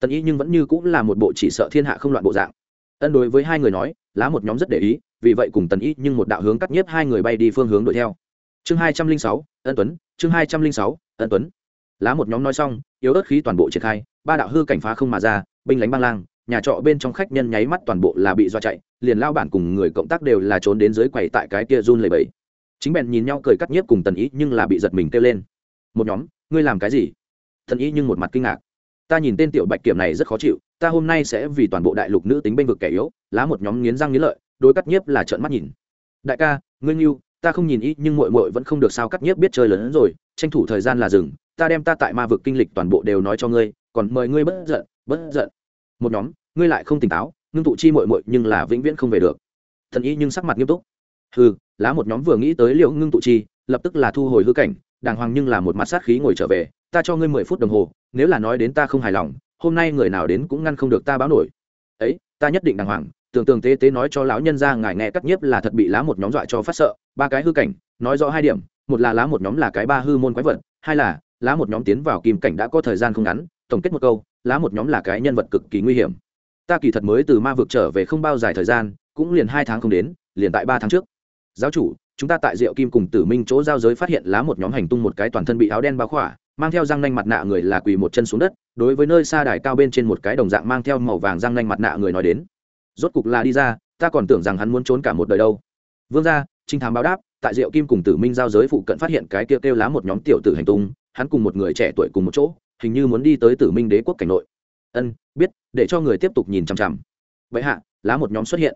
tần ý nhưng vẫn như cũng là một bộ chỉ sợ thiên hạ không loạn bộ dạng. Ân đối với hai người nói, lá một nhóm rất để ý, vì vậy cùng tần ý nhưng một đạo hướng cắt nhiếp hai người bay đi phương hướng đuổi theo. Chương hai trăm linh sáu, ân tuấn, chương hai trăm linh sáu, ân tuấn. Lá một nhóm nói xong, yếu ớt khí toàn bộ triển khai, ba đạo hư cảnh phá không mà ra, binh lánh băng lang, nhà trọ bên trong khách nhân nháy mắt toàn bộ là bị do chạy, liền lao bản cùng người cộng tác đều là trốn đến dưới quầy tại cái kia run lầy bẫy chính bèn nhìn nhau cười cắt nhiếp cùng tần ý nhưng là bị giật mình kêu lên. Một nhóm, ngươi làm cái gì? Tần y nhưng một mặt kinh ngạc ta nhìn tên tiểu bạch kiểm này rất khó chịu, ta hôm nay sẽ vì toàn bộ đại lục nữ tính bênh vực kẻ yếu, lá một nhóm nghiến răng nghiến lợi đối cắt nhiếp là trợn mắt nhìn. Đại ca, ngươi yêu ta không nhìn ý nhưng mội mội vẫn không được sao cắt nhiếp biết chơi lớn hơn rồi, tranh thủ thời gian là rừng ta đem ta tại ma vực kinh lịch toàn bộ đều nói cho ngươi, còn mời ngươi bất giận bất giận. Một nhóm, ngươi lại không tỉnh táo, ngưng tụ chi mội mội nhưng là vĩnh viễn không về được. Thần y nhưng sắc mặt nghiêm túc. Hừ, lá một nhóm vừa nghĩ tới liệu ngưng tụ chi, lập tức là thu hồi hư cảnh, đàng hoàng nhưng là một mặt sát khí ngồi trở về ta cho ngươi mười phút đồng hồ, nếu là nói đến ta không hài lòng, hôm nay người nào đến cũng ngăn không được ta báo nổi. Ấy, ta nhất định đàng hoàng, tưởng tượng tế tế nói cho lão nhân ra ngài nghe cắt nhiếp là thật bị lá một nhóm dọa cho phát sợ, ba cái hư cảnh, nói rõ hai điểm, một là lá một nhóm là cái ba hư môn quái vật, hai là lá một nhóm tiến vào kim cảnh đã có thời gian không ngắn, tổng kết một câu, lá một nhóm là cái nhân vật cực kỳ nguy hiểm. Ta kỳ thật mới từ ma vực trở về không bao dài thời gian, cũng liền hai tháng không đến, liền tại ba tháng trước. Giáo chủ, chúng ta tại diệu kim cùng tử minh chỗ giao giới phát hiện lá một nhóm hành tung một cái toàn thân bị áo đen bao khỏa mang theo răng nanh mặt nạ người là quỳ một chân xuống đất đối với nơi xa đài cao bên trên một cái đồng dạng mang theo màu vàng răng nanh mặt nạ người nói đến. Rốt cục là đi ra ta còn tưởng rằng hắn muốn trốn cả một đời đâu. Vương gia trinh thám báo đáp tại diệu kim cùng tử minh giao giới phụ cận phát hiện cái kia kêu, kêu lá một nhóm tiểu tử hành tung hắn cùng một người trẻ tuổi cùng một chỗ hình như muốn đi tới tử minh đế quốc cảnh nội. Ân biết để cho người tiếp tục nhìn chằm chằm. Vậy hạ lá một nhóm xuất hiện.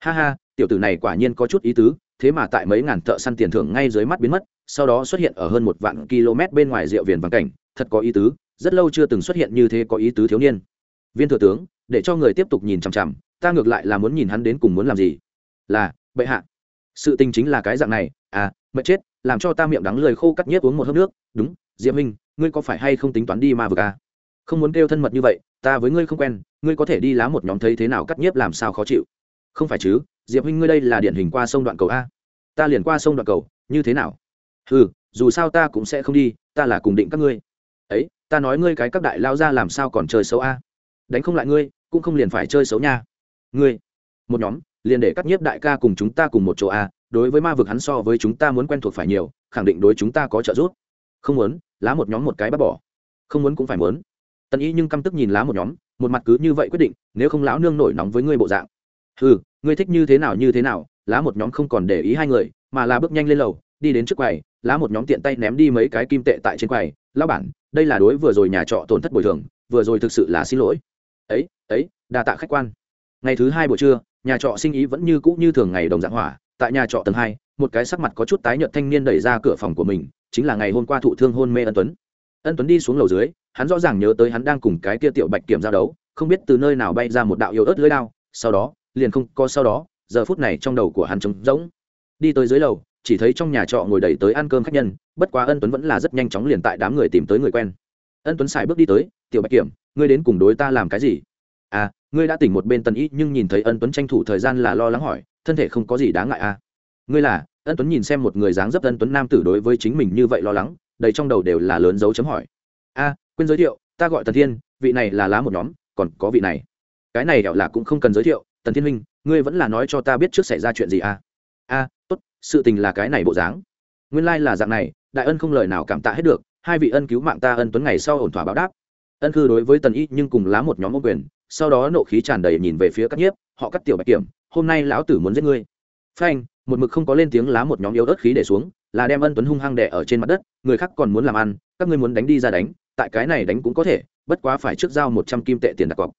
Ha ha tiểu tử này quả nhiên có chút ý tứ thế mà tại mấy ngàn thợ săn tiền thưởng ngay dưới mắt biến mất sau đó xuất hiện ở hơn một vạn km bên ngoài rượu viền vàng cảnh, thật có ý tứ, rất lâu chưa từng xuất hiện như thế có ý tứ thiếu niên. Viên thừa tướng, để cho người tiếp tục nhìn chằm chằm, ta ngược lại là muốn nhìn hắn đến cùng muốn làm gì. Là, bệ hạ. Sự tình chính là cái dạng này à mệt chết, làm cho ta miệng đắng lời khô cắt nhất uống một hớp nước. Đúng diễm minh, ngươi có phải hay không tính toán đi ma vực à? không muốn kêu thân mật như vậy, ta với ngươi không quen, ngươi có thể đi lá một nhóm thấy thế nào cắt nhiếp làm sao khó chịu. Không phải chứ, diệp huynh ngươi đây là điển hình qua sông đoạn cầu a. Ta liền qua sông đoạn cầu, như thế nào? Ừ dù sao ta cũng sẽ không đi, ta là cùng định các ngươi. Ấy, ta nói ngươi cái các đại lao ra làm sao còn chơi xấu a? Đánh không lại ngươi, cũng không liền phải chơi xấu nha. Ngươi, một nhóm, liền để cắt nhiếp đại ca cùng chúng ta cùng một chỗ a, đối với ma vực hắn so với chúng ta muốn quen thuộc phải nhiều, khẳng định đối chúng ta có trợ giúp. Không muốn, lá một nhóm một cái bắt bỏ. Không muốn cũng phải muốn. Tần ý nhưng căm tức nhìn lá một nhóm, một mặt cứ như vậy quyết định, nếu không lão nương nổi nóng với ngươi bộ dạng. Ừ ngươi thích như thế nào như thế nào, lá một nhóm không còn để ý hai người, mà là bước nhanh lên lầu đi đến trước quầy, lá một nhóm tiện tay ném đi mấy cái kim tệ tại trên quầy. Lão bản, đây là đối vừa rồi nhà trọ tổn thất bồi thường, vừa rồi thực sự là xin lỗi. Ấy ấy, đa tạ khách quan. Ngày thứ hai buổi trưa, nhà trọ sinh ý vẫn như cũ như thường ngày đồng dạng hỏa. Tại nhà trọ tầng hai, một cái sắc mặt có chút tái nhợt thanh niên đẩy ra cửa phòng của mình, chính là ngày hôm qua thụ thương hôn mê ân tuấn. Ân tuấn đi xuống lầu dưới, hắn rõ ràng nhớ tới hắn đang cùng cái kia tiểu bạch kiểm giao đấu, không biết từ nơi nào bay ra một đạo yếu ớt lưới đao, sau đó, liền không có sau đó, giờ phút này trong đầu của hắn trống rỗng. Đi tới dưới lầu chỉ thấy trong nhà trọ ngồi đầy tới ăn cơm khách nhân, bất quá ân tuấn vẫn là rất nhanh chóng liền tại đám người tìm tới người quen. Ân tuấn xài bước đi tới, tiểu bạch kiểm, ngươi đến cùng đối ta làm cái gì? À ngươi đã tỉnh một bên tần ý nhưng nhìn thấy ân tuấn tranh thủ thời gian là lo lắng hỏi, thân thể không có gì đáng ngại à? Ngươi là? Ân tuấn nhìn xem một người dáng dấp ân tuấn nam tử đối với chính mình như vậy lo lắng, đầy trong đầu đều là lớn dấu chấm hỏi. A, quên giới thiệu, ta gọi tần thiên, vị này là lá một nhóm, còn có vị này. Cái này đẹo là cũng không cần giới thiệu, tần thiên minh ngươi vẫn là nói cho ta biết trước xảy ra chuyện gì a a, tốt sự tình là cái này bộ dáng. Nguyên lai là dạng này, đại ân không lời nào cảm tạ hết được, hai vị ân cứu mạng ta ân tuấn ngày sau ổn thỏa báo đáp. Ân cư đối với tần y nhưng cùng lá một nhóm ô quyền, sau đó nộ khí tràn đầy nhìn về phía các nhiếp, họ cắt tiểu bạch kiểm, hôm nay lão tử muốn giết ngươi. Phanh, một mực không có lên tiếng lá một nhóm yếu ớt khí để xuống, là đem ân tuấn hung hăng đẻ ở trên mặt đất, người khác còn muốn làm ăn, các ngươi muốn đánh đi ra đánh, tại cái này đánh cũng có thể, bất quá phải trước giao một trăm kim tệ tiền đặt cọc.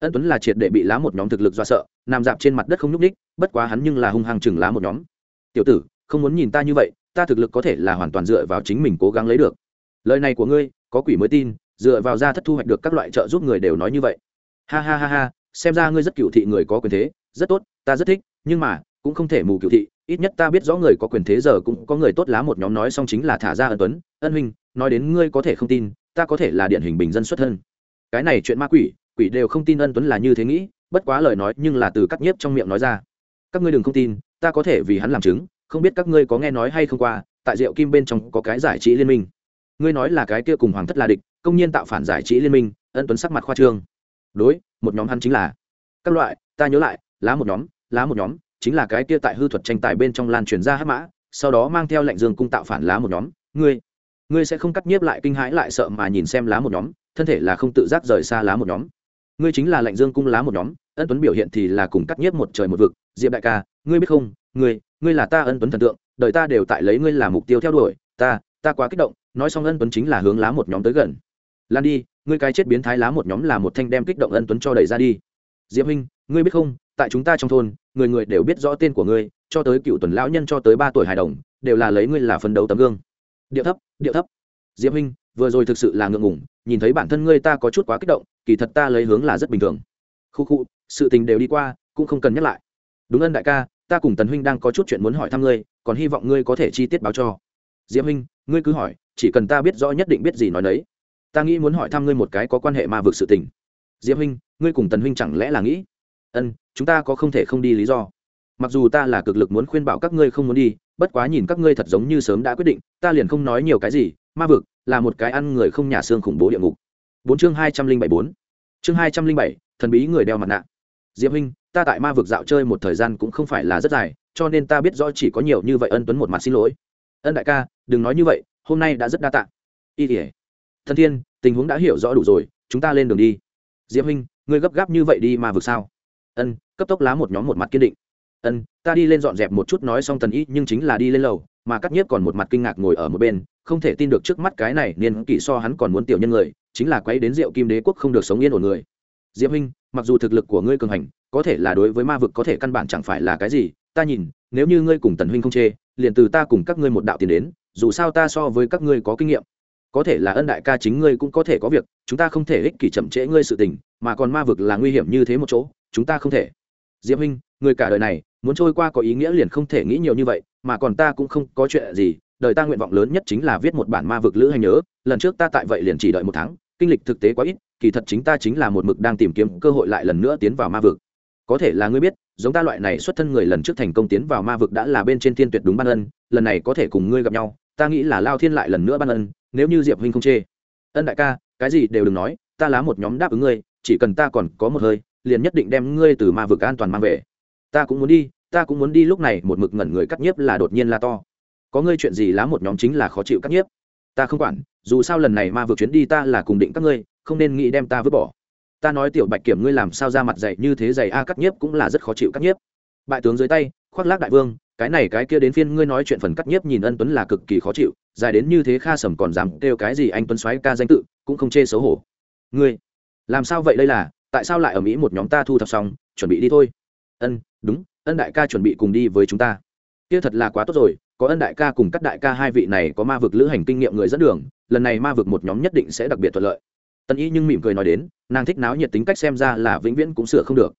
Ân tuấn là triệt để bị lá một nhóm thực lực do sợ, nằm dạp trên mặt đất không nhúc ních bất quá hắn nhưng là hung hăng chừng lá một nhóm tiểu tử, không muốn nhìn ta như vậy, ta thực lực có thể là hoàn toàn dựa vào chính mình cố gắng lấy được. Lời này của ngươi, có quỷ mới tin, dựa vào ra thất thu hoạch được các loại trợ giúp người đều nói như vậy. Ha ha ha ha, xem ra ngươi rất cựu thị người có quyền thế, rất tốt, ta rất thích, nhưng mà, cũng không thể mù cựu thị, ít nhất ta biết rõ người có quyền thế giờ cũng có người tốt lá một nhóm nói xong chính là thả ra ân tuấn, ân huynh, nói đến ngươi có thể không tin, ta có thể là điển hình bình dân xuất thân. Cái này chuyện ma quỷ quỷ đều không tin ân tuấn là như thế nghĩ, bất quá lời nói nhưng là từ cắt nhiếp trong miệng nói ra. Các ngươi đừng không tin, ta có thể vì hắn làm chứng không biết các ngươi có nghe nói hay không qua, tại diệu kim bên trong có cái giải trí liên minh. Ngươi nói là cái kia cùng hoàng thất là địch, công nhiên tạo phản giải trí liên minh, ân tuấn sắc mặt khoa trương. Đối, một nhóm hắn chính là. Các loại, ta nhớ lại, lá một nhóm, lá một nhóm, chính là cái kia tại hư thuật tranh tài bên trong lan truyền ra hát mã, sau đó mang theo lệnh dương cung tạo phản lá một nhóm. Ngươi ngươi sẽ không cắt nhiếp lại kinh hãi lại sợ mà nhìn xem lá một nhóm, thân thể là không tự giác rời xa lá một nhóm. Ngươi chính là lệnh dương cung lá một nhóm, ân tuấn biểu hiện thì là cùng cắt nhiếp một trời một vực. Diệp đại ca, ngươi biết không, ngươi ngươi là ta ân tuấn thần tượng, đời ta đều tại lấy ngươi làm mục tiêu theo đuổi, ta ta quá kích động, nói xong ân tuấn chính là hướng lá một nhóm tới gần. Lan đi, ngươi cái chết biến thái lá một nhóm là một thanh đem kích động ân tuấn cho đẩy ra đi. Diệp huynh, ngươi biết không, tại chúng ta trong thôn, người người đều biết rõ tên của ngươi, cho tới cựu tuần lão nhân cho tới ba tuổi hài đồng, đều là lấy ngươi là phấn đấu tấm gương. Điệu thấp điệu thấp. Diệp huynh, vừa rồi thực sự là ngượng ngủng nhìn thấy bản thân ngươi ta có chút quá kích động, kỳ thật ta lấy hướng là rất bình thường. Khu khu, sự tình đều đi qua, cũng không cần nhắc lại. Đúng ân đại ca ta cùng tần huynh đang có chút chuyện muốn hỏi thăm ngươi, còn hy vọng ngươi có thể chi tiết báo cho. Diệp huynh, ngươi cứ hỏi, chỉ cần ta biết rõ nhất định biết gì nói đấy ta nghĩ muốn hỏi thăm ngươi một cái có quan hệ ma vực sự tình. Diệp huynh, ngươi cùng tần huynh chẳng lẽ là nghĩ? Ân, chúng ta có không thể không đi lý do. Mặc dù ta là cực lực muốn khuyên bảo các ngươi không muốn đi, bất quá nhìn các ngươi thật giống như sớm đã quyết định, ta liền không nói nhiều cái gì, ma vực là một cái ăn người không nhà xương khủng bố địa ngục. Bốn chương hai trăm linh bảy bốn. Chương hai trăm linh bảy, thần bí người đeo mặt nạ diệp huynh, ta tại ma vực dạo chơi một thời gian cũng không phải là rất dài, cho nên ta biết rõ chỉ có nhiều như vậy ân tuấn một mặt xin lỗi. Ân đại ca, đừng nói như vậy, hôm nay đã rất đa tạ. Y tỉa thân thiên, tình huống đã hiểu rõ đủ rồi, chúng ta lên đường đi. Diệp huynh, ngươi gấp gáp như vậy đi ma vực sao? Ân, cấp tốc lá một nhóm một mặt kiên định. Ân, ta đi lên dọn dẹp một chút nói xong tần y, nhưng chính là đi lên lầu, mà cắt nhiếp còn một mặt kinh ngạc ngồi ở một bên, không thể tin được trước mắt cái này niên kỷ so hắn còn muốn tiểu nhân người, chính là quấy đến rượu kim đế quốc không được sống yên ổn người diệp huynh, mặc dù thực lực của ngươi cường hành, có thể là đối với ma vực có thể căn bản chẳng phải là cái gì, ta nhìn, nếu như ngươi cùng tần huynh không chê, liền từ ta cùng các ngươi một đạo tiền đến, dù sao ta so với các ngươi có kinh nghiệm. Có thể là ân đại ca chính ngươi cũng có thể có việc, chúng ta không thể ích kỷ chậm trễ ngươi sự tình, mà còn ma vực là nguy hiểm như thế một chỗ, chúng ta không thể. Diệp huynh, người cả đời này, muốn trôi qua có ý nghĩa liền không thể nghĩ nhiều như vậy, mà còn ta cũng không có chuyện gì, đời ta nguyện vọng lớn nhất chính là viết một bản ma vực lữ hành nhớ, lần trước ta tại vậy liền chỉ đợi một tháng kinh lịch thực tế quá ít, kỳ thật chính ta chính là một mực đang tìm kiếm cơ hội lại lần nữa tiến vào ma vực. Có thể là ngươi biết, giống ta loại này xuất thân người lần trước thành công tiến vào ma vực đã là bên trên thiên tuyệt đúng ban ân, lần này có thể cùng ngươi gặp nhau, ta nghĩ là lao thiên lại lần nữa ban ân, nếu như diệp huynh không chê. Ân đại ca, cái gì đều đừng nói, ta lá một nhóm đáp ứng ngươi, chỉ cần ta còn có một hơi, liền nhất định đem ngươi từ ma vực an toàn mang về. Ta cũng muốn đi, ta cũng muốn đi, lúc này một mực ngẩn người cắt nhiếp là đột nhiên la to. Có ngươi chuyện gì lá một nhóm chính là khó chịu cắt nhiếp ta không quản, dù sao lần này ma vượt chuyến đi ta là cùng định các ngươi, không nên nghĩ đem ta vứt bỏ. Ta nói tiểu bạch kiểm ngươi làm sao ra mặt dạy như thế dày a cắt nhiếp cũng là rất khó chịu cắt nhiếp. Bại tướng dưới tay, khoác lác đại vương, cái này cái kia đến phiên ngươi nói chuyện phần cắt nhiếp nhìn ân tuấn là cực kỳ khó chịu, dài đến như thế kha sầm còn dám kêu cái gì anh tuấn xoáy ca danh tự, cũng không chê xấu hổ. Ngươi, làm sao vậy đây là, tại sao lại ở mỹ một nhóm ta thu thập xong, chuẩn bị đi thôi. Ân, đúng, ân đại ca chuẩn bị cùng đi với chúng ta. Kia thật là quá tốt rồi có ân đại ca cùng các đại ca hai vị này có ma vực lữ hành kinh nghiệm người dẫn đường, lần này ma vực một nhóm nhất định sẽ đặc biệt thuận lợi. Tân y nhưng mỉm cười nói đến, nàng thích náo nhiệt tính cách xem ra là vĩnh viễn cũng sửa không được.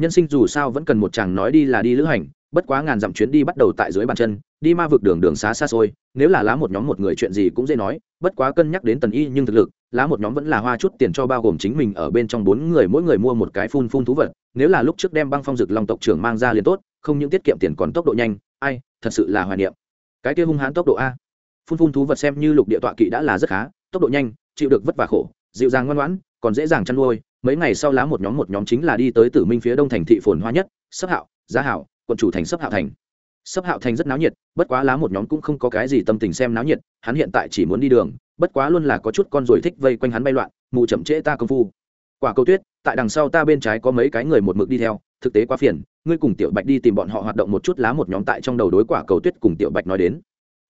Nhân sinh dù sao vẫn cần một chàng nói đi là đi lữ hành, bất quá ngàn dặm chuyến đi bắt đầu tại dưới bàn chân, đi ma vực đường đường xá xa xôi, nếu là lá một nhóm một người chuyện gì cũng dễ nói, bất quá cân nhắc đến tần y nhưng thực lực, lá một nhóm vẫn là hoa chút tiền cho bao gồm chính mình ở bên trong bốn người, mỗi người mua một cái phun phun thú vật, nếu là lúc trước đem băng phong dực long tộc trưởng mang ra liền tốt, không những tiết kiệm tiền còn tốc độ nhanh, ai, thật sự là hoài niệm cái kia hung hãn tốc độ a. Phun phun thú vật xem như lục địa tọa kỵ đã là rất khá, tốc độ nhanh, chịu được vất vả khổ, dịu dàng ngoan ngoãn, còn dễ dàng chăn nuôi. Mấy ngày sau lá một nhóm một nhóm chính là đi tới tử minh phía đông thành thị phồn hoa nhất, sấp hạo, giá hảo quận chủ thành sấp hạo thành. Sấp hạo thành rất náo nhiệt, bất quá lá một nhóm cũng không có cái gì tâm tình xem náo nhiệt, hắn hiện tại chỉ muốn đi đường, bất quá luôn là có chút con ruồi thích vây quanh hắn bay loạn, mù chậm trễ ta công phu. Quả cầu tuyết, tại đằng sau ta bên trái có mấy cái người một mực đi theo, thực tế quá phiền ngươi cùng tiểu bạch đi tìm bọn họ hoạt động một chút lá một nhóm tại trong đầu đối quả cầu tuyết cùng tiểu bạch nói đến.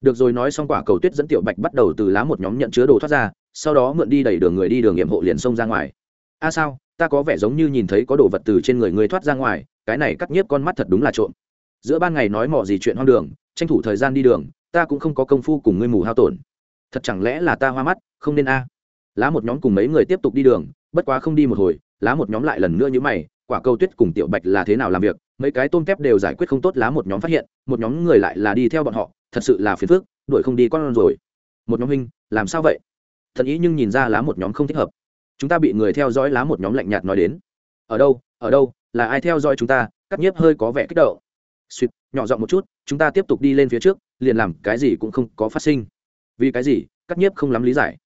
Được rồi, nói xong quả cầu tuyết dẫn tiểu bạch bắt đầu từ lá một nhóm nhận chứa đồ thoát ra, sau đó mượn đi đẩy đường người đi đường nghiệm hộ liền xông ra ngoài. A sao, ta có vẻ giống như nhìn thấy có đồ vật từ trên người ngươi thoát ra ngoài, cái này cắt nhiếp con mắt thật đúng là trộm. Giữa ban ngày nói mò gì chuyện hoang đường, tranh thủ thời gian đi đường, ta cũng không có công phu cùng ngươi mù hao tổn. Thật chẳng lẽ là ta hoa mắt, không nên a? Lá một nhóm cùng mấy người tiếp tục đi đường, bất quá không đi một hồi, lá một nhóm lại lần nữa như mày quả cầu tuyết cùng tiểu bạch là thế nào làm việc, mấy cái tôm tép đều giải quyết không tốt lá một nhóm phát hiện, một nhóm người lại là đi theo bọn họ, thật sự là phiền phức, đuổi không đi con rồi. Một nhóm huynh, làm sao vậy? Thần ý nhưng nhìn ra lá một nhóm không thích hợp. Chúng ta bị người theo dõi lá một nhóm lạnh nhạt nói đến. Ở đâu ở đâu, là ai theo dõi chúng ta? Cắt nhiếp hơi có vẻ kích động. Suýt nhỏ giọng một chút, chúng ta tiếp tục đi lên phía trước, liền làm cái gì cũng không có phát sinh. Vì cái gì? Cắt nhiếp không lắm lý giải.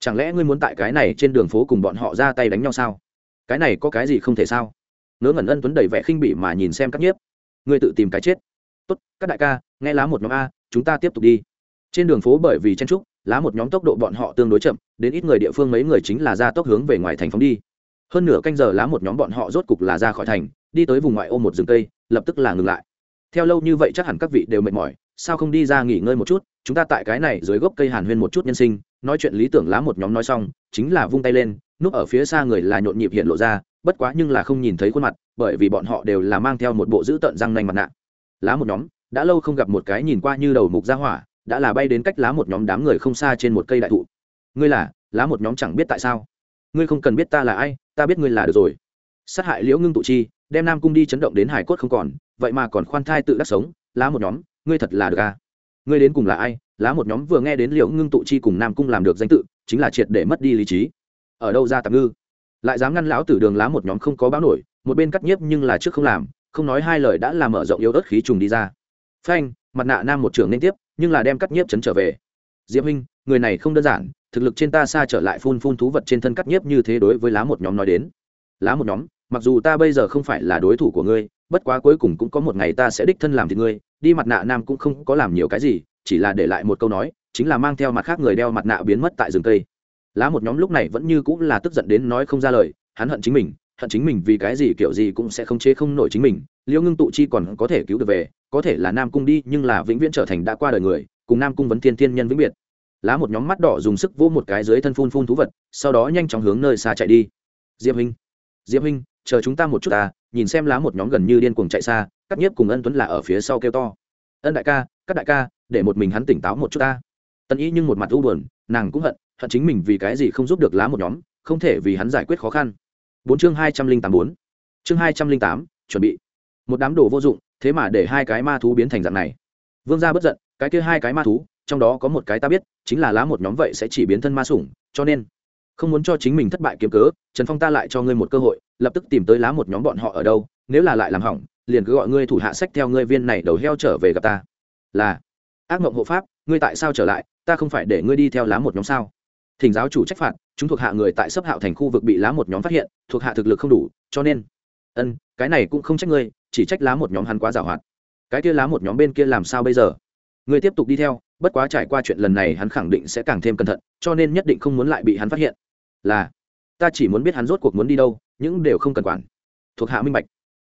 Chẳng lẽ ngươi muốn tại cái này trên đường phố cùng bọn họ ra tay đánh nhau sao? Cái này có cái gì không thể sao? Ngớ ngẩn ân tuấn đầy vẻ khinh bỉ mà nhìn xem các nhiếp. Ngươi tự tìm cái chết. Tốt, các đại ca, nghe lá một nhóm a, chúng ta tiếp tục đi. Trên đường phố bởi vì chen trúc, lá một nhóm tốc độ bọn họ tương đối chậm, đến ít người địa phương mấy người chính là ra tốc hướng về ngoài thành phóng đi. Hơn nửa canh giờ lá một nhóm bọn họ rốt cục là ra khỏi thành, đi tới vùng ngoại ô một rừng cây, lập tức là ngừng lại. Theo lâu như vậy chắc hẳn các vị đều mệt mỏi, sao không đi ra nghỉ ngơi một chút? Chúng ta tại cái này dưới gốc cây hàn huyên một chút nhân sinh, nói chuyện lý tưởng lá một nhóm nói xong, chính là vung tay lên, núp ở phía xa người là nhộn nhịp hiện lộ ra bất quá nhưng là không nhìn thấy khuôn mặt, bởi vì bọn họ đều là mang theo một bộ dữ tợn răng nanh mặt nạ. Lá một nhóm, đã lâu không gặp một cái nhìn qua như đầu mục ra hỏa, đã là bay đến cách lá một nhóm đám người không xa trên một cây đại thụ. Ngươi là, lá một nhóm chẳng biết tại sao. Ngươi không cần biết ta là ai, ta biết ngươi là được rồi. Sát hại liễu ngưng tụ chi, đem nam cung đi chấn động đến hải cốt không còn, vậy mà còn khoan thai tự đắc sống, lá một nhóm, ngươi thật là được à? Ngươi đến cùng là ai? Lá một nhóm vừa nghe đến liễu ngưng tụ chi cùng nam cung làm được danh tự, chính là triệt để mất đi lý trí. Ở đâu ra tạm ngư? Lại dám ngăn lão tử đường lá một nhóm không có báo nổi, một bên cắt nhiếp nhưng là trước không làm, không nói hai lời đã làm mở rộng yếu ớt khí trùng đi ra. Phanh, mặt nạ nam một trưởng liên tiếp, nhưng là đem cắt nhiếp chấn trở về. Diệp huynh, người này không đơn giản, thực lực trên ta xa trở lại phun phun thú vật trên thân cắt nhiếp như thế đối với lá một nhóm nói đến. Lá một nhóm, mặc dù ta bây giờ không phải là đối thủ của ngươi, bất quá cuối cùng cũng có một ngày ta sẽ đích thân làm thì ngươi, đi mặt nạ nam cũng không có làm nhiều cái gì, chỉ là để lại một câu nói, chính là mang theo mặt khác người đeo mặt nạ biến mất tại rừng cây lá một nhóm lúc này vẫn như cũng là tức giận đến nói không ra lời, hắn hận chính mình, hận chính mình vì cái gì kiểu gì cũng sẽ không chế không nổi chính mình liễu ngưng tụ chi còn có thể cứu được về, có thể là nam cung đi, nhưng là vĩnh viễn trở thành đã qua đời người, cùng nam cung vấn thiên thiên nhân vĩnh biệt. Lá một nhóm mắt đỏ dùng sức vỗ một cái dưới thân phun phun thú vật, sau đó nhanh chóng hướng nơi xa chạy đi. Diệp huynh diệp huynh, chờ chúng ta một chút ta, nhìn xem lá một nhóm gần như điên cuồng chạy xa cắt nhiếp cùng ân tuấn là ở phía sau kêu to. Ân đại ca các đại ca, để một mình hắn tỉnh táo một chút ta tân ý nhưng một mặt u buồn, nàng cũng hận hận chính mình vì cái gì không giúp được lá một nhóm, không thể vì hắn giải quyết khó khăn. Bốn chương hai trăm linh tám bốn. Chương hai trăm linh tám, chuẩn bị. Một đám đồ vô dụng, thế mà để hai cái ma thú biến thành dạng này. Vương gia bất giận, cái kia hai cái ma thú, trong đó có một cái ta biết, chính là lá một nhóm vậy sẽ chỉ biến thân ma sủng, cho nên không muốn cho chính mình thất bại kiếm cớ, trần phong ta lại cho ngươi một cơ hội, lập tức tìm tới lá một nhóm bọn họ ở đâu, nếu là lại làm hỏng, liền cứ gọi ngươi thủ hạ sách theo ngươi viên này đầu heo trở về gặp ta. Là, ác mộng hộ pháp, ngươi tại sao trở lại ta không phải để ngươi đi theo lá một nhóm sao? Thỉnh giáo chủ trách phạt, chúng thuộc hạ người tại sấp hạo thành khu vực bị lá một nhóm phát hiện, thuộc hạ thực lực không đủ, cho nên ân, cái này cũng không trách ngươi, chỉ trách lá một nhóm hắn quá giàu hoạt. Cái kia lá một nhóm bên kia làm sao bây giờ? Ngươi tiếp tục đi theo, bất quá trải qua chuyện lần này hắn khẳng định sẽ càng thêm cẩn thận, cho nên nhất định không muốn lại bị hắn phát hiện. Là, ta chỉ muốn biết hắn rốt cuộc muốn đi đâu, những đều không cần quản. Thuộc hạ minh bạch.